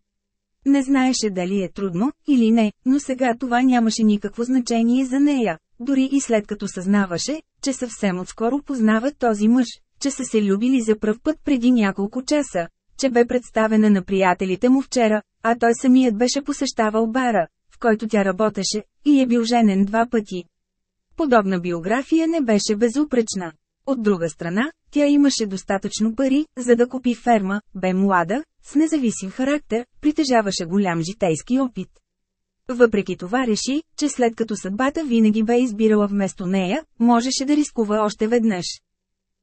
Не знаеше дали е трудно, или не, но сега това нямаше никакво значение за нея, дори и след като съзнаваше, че съвсем отскоро познават този мъж, че са се любили за пръв път преди няколко часа, че бе представена на приятелите му вчера, а той самият беше посещавал бара, в който тя работеше, и е бил женен два пъти. Подобна биография не беше безупречна. От друга страна, тя имаше достатъчно пари, за да купи ферма, бе млада, с независим характер, притежаваше голям житейски опит. Въпреки това реши, че след като съдбата винаги бе избирала вместо нея, можеше да рискува още веднъж.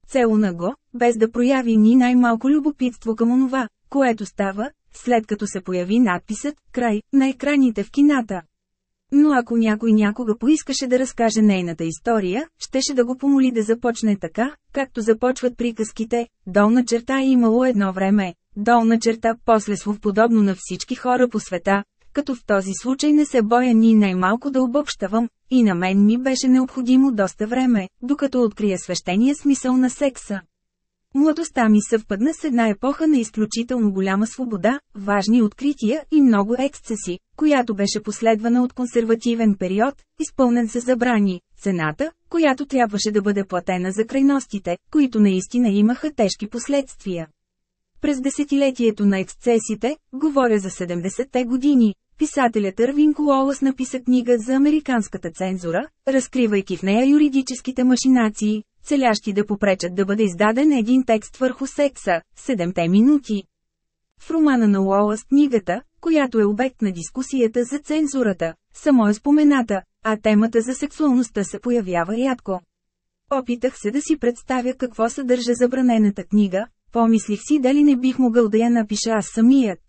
Целуна го, без да прояви ни най-малко любопитство към онова, което става, след като се появи надписът «Край» на екраните в кината. Но ако някой някога поискаше да разкаже нейната история, щеше да го помоли да започне така, както започват приказките, долна черта е имало едно време, долна черта после слов подобно на всички хора по света, като в този случай не се боя ни най-малко да обобщавам, и на мен ми беше необходимо доста време, докато открия свещения смисъл на секса. Младостта ми съвпадна с една епоха на изключително голяма свобода, важни открития и много ексцеси, която беше последвана от консервативен период, изпълнен с забрани, цената, която трябваше да бъде платена за крайностите, които наистина имаха тежки последствия. През десетилетието на ексцесите, говоря за 70-те години, писателятЪрвин Уолъс написа книга за американската цензура, разкривайки в нея юридическите машинации, целящи да попречат да бъде издаден един текст върху секса – седемте минути. В романа на Уолъс книгата, която е обект на дискусията за цензурата, само е спомената, а темата за сексуалността се появява рядко. Опитах се да си представя какво съдържа забранената книга, помислих си дали не бих могъл да я напиша аз самият.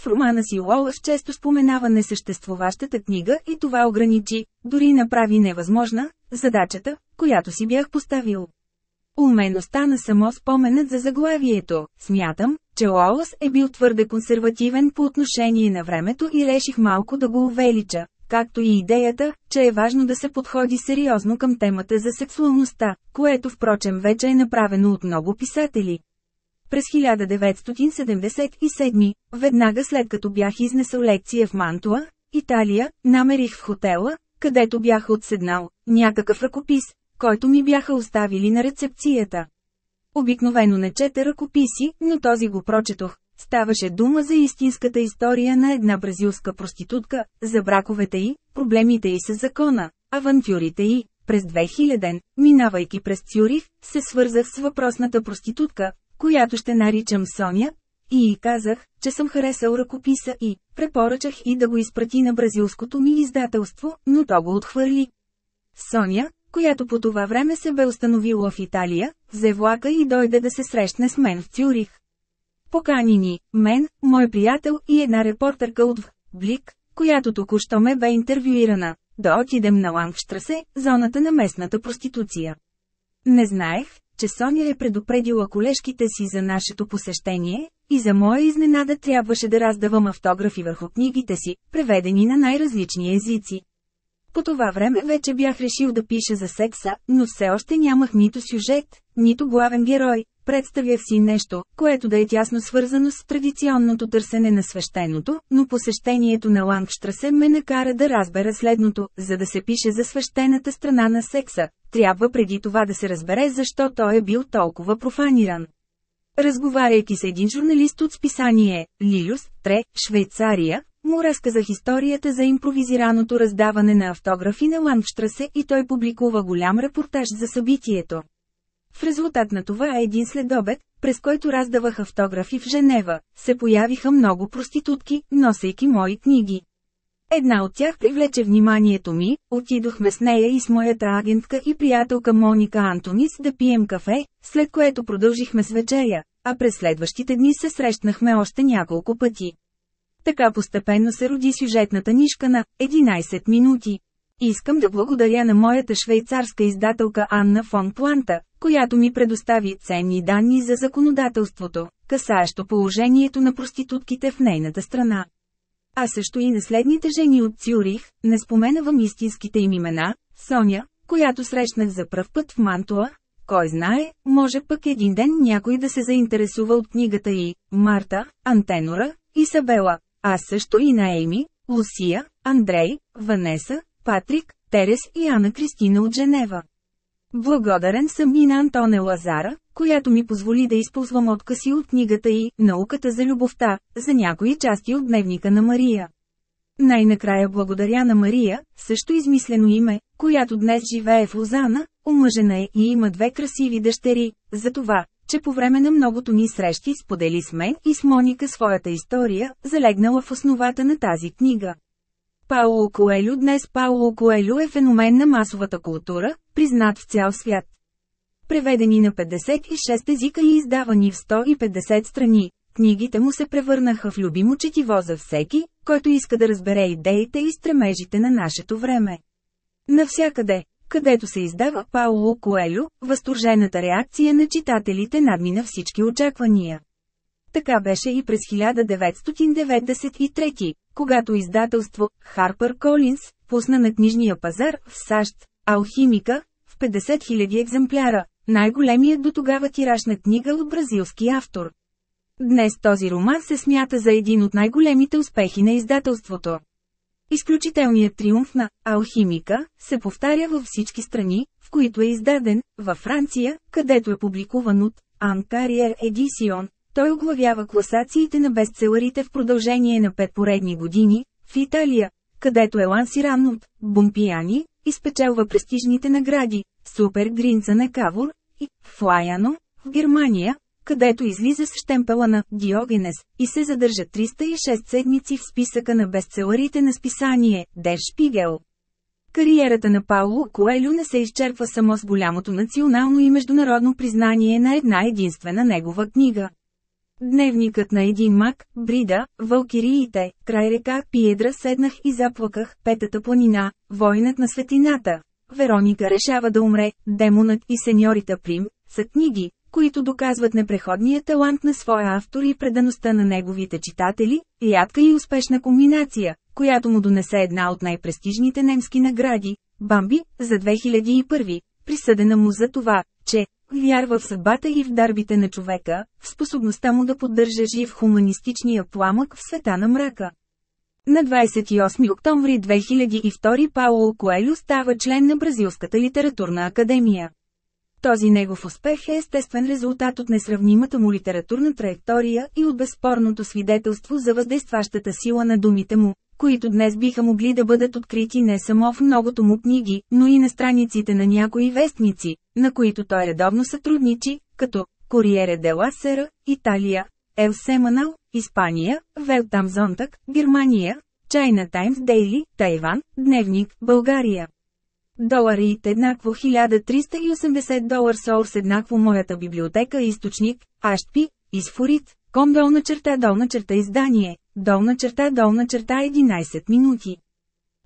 В романа си Уолъс често споменава несъществуващата книга и това ограничи, дори направи невъзможна, задачата, която си бях поставил. У мен остана само споменът за заглавието. Смятам, че Уолъс е бил твърде консервативен по отношение на времето и реших малко да го увелича, както и идеята, че е важно да се подходи сериозно към темата за сексуалността, което впрочем вече е направено от много писатели. През 1977, веднага след като бях изнесъл лекция в Мантуа, Италия, намерих в хотела, където бях отседнал, някакъв ръкопис, който ми бяха оставили на рецепцията. Обикновено не чета ръкописи, но този го прочетох. Ставаше дума за истинската история на една бразилска проститутка, за браковете й, проблемите й с закона, авантюрите й. През 2000, минавайки през Цюрих, се свързах с въпросната проститутка, която ще наричам Соня, и й казах, че съм харесал ръкописа и препоръчах и да го изпрати на бразилското ми издателство, но то го отхвърли. Соня, която по това време се бе установила в Италия, взе влака и дойде да се срещне с мен в Цюрих. Покани ни, мен, мой приятел и една репортерка от Блик, която току-що ме бе интервюирана, да отидем на Лангштрасе, зоната на местната проституция. Не знаех, че Соня е предупредила колежките си за нашето посещение, и за моя изненада трябваше да раздавам автографи върху книгите си, преведени на най-различни езици. По това време вече бях решил да пиша за секса, но все още нямах нито сюжет, нито главен герой. Представях си нещо, което да е тясно свързано с традиционното търсене на свещеното, но посещението на Лангштрасе ме накара да разбера следното, за да се пише за свещената страна на секса, трябва преди това да се разбере защо той е бил толкова профаниран. Разговаряйки с един журналист от списание «Лилюс, Тре, Швейцария», му разказах историята за импровизираното раздаване на автографи на Лангштрасе и той публикува голям репортаж за събитието. В резултат на това един следобед, през който раздавах автографи в Женева, се появиха много проститутки, носейки мои книги. Една от тях привлече вниманието ми, отидохме с нея и с моята агентка и приятелка Моника Антонис да пием кафе, след което продължихме с вечеря, а през следващите дни се срещнахме още няколко пъти. Така постепенно се роди сюжетната нишка на 11 минути. Искам да благодаря на моята швейцарска издателка Анна фон Планта, която ми предостави ценни данни за законодателството, касаещо положението на проститутките в нейната страна. А също и наследните жени от Цюрих, не споменавам истинските им имена, Соня, която срещнах за пръв път в Мантуа, кой знае, може пък един ден някой да се заинтересува от книгата и Марта, Антенора, Изабела, а също и на Ейми, Лусия, Андрей, Ванеса, Патрик, Терес и Ана Кристина от Женева. Благодарен съм и на Антоне Лазара, която ми позволи да използвам откъси от книгата и «Науката за любовта» за някои части от дневника на Мария. Най-накрая благодаря на Мария, също измислено име, която днес живее в Лозана, омъжена е и има две красиви дъщери, за това, че по време на многото ни срещи сподели с мен и с Моника своята история, залегнала в основата на тази книга. Пауло Коелю Днес Пауло Коелю е феномен на масовата култура, признат в цял свят. Преведени на 56 езика и издавани в 150 страни, книгите му се превърнаха в любимо четиво за всеки, който иска да разбере идеите и стремежите на нашето време. Навсякъде, където се издава Пауло Коелю, възторжената реакция на читателите надмина всички очаквания. Така беше и през 1993, когато издателство Harper Collins пусна на книжния пазар в САЩ «Алхимика» в 50 000 екземпляра, най-големият до тогава тираж на книга от бразилски автор. Днес този роман се смята за един от най-големите успехи на издателството. Изключителният триумф на «Алхимика» се повтаря във всички страни, в които е издаден, във Франция, където е публикуван от Анкариер Едисион, той оглавява класациите на бестселерите в продължение на пет поредни години, в Италия, където е лансиран от Бумпияни, изпечелва престижните награди, Супер Гринца на Кавур и Флаяно, в Германия, където излиза с штемпела на Диогенес и се задържа 306 седмици в списъка на бестселерите на списание Дер Шпигел. Кариерата на Пауло Коелю не се изчерпва само с голямото национално и международно признание на една единствена негова книга. Дневникът на един мак, Брида, Валкириите, край река Пиедра седнах и заплаках, Петата планина, войнат на светлината. Вероника решава да умре, Демонът и сеньорита Прим, са книги, които доказват непреходния талант на своя автор и предаността на неговите читатели, ядка и успешна комбинация, която му донесе една от най-престижните немски награди – Бамби, за 2001, присъдена му за това, че вярва в съдбата и в дарбите на човека, в способността му да поддържа жив хуманистичния пламък в света на мрака. На 28 октомври 2002 Пауло Коелю става член на Бразилската литературна академия. Този негов успех е естествен резултат от несравнимата му литературна траектория и от безспорното свидетелство за въздействащата сила на думите му, които днес биха могли да бъдат открити не само в многото му книги, но и на страниците на някои вестници, на които той редовно сътрудничи, като Кориере де ла Сера, Италия, Ел Семанал, Испания, Велтам Зонтак, Германия, China Times Daily, Тайван, Дневник, България. Доларит еднакво 1380 долар Соурс еднакво моята библиотека източник, Ашпи, Изфорит, ком долна черта долна черта издание, долна черта долна черта 11 минути.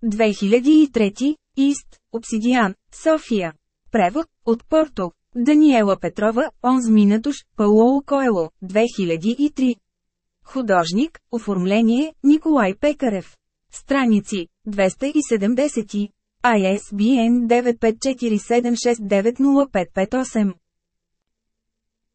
2003, Ист, Обсидиан, София. Превод, от Порто, Даниела Петрова, Онз Минатуш, Пауло Коело, 2003. Художник, оформление, Николай Пекарев. Страници, 270. ISBN 95476905558.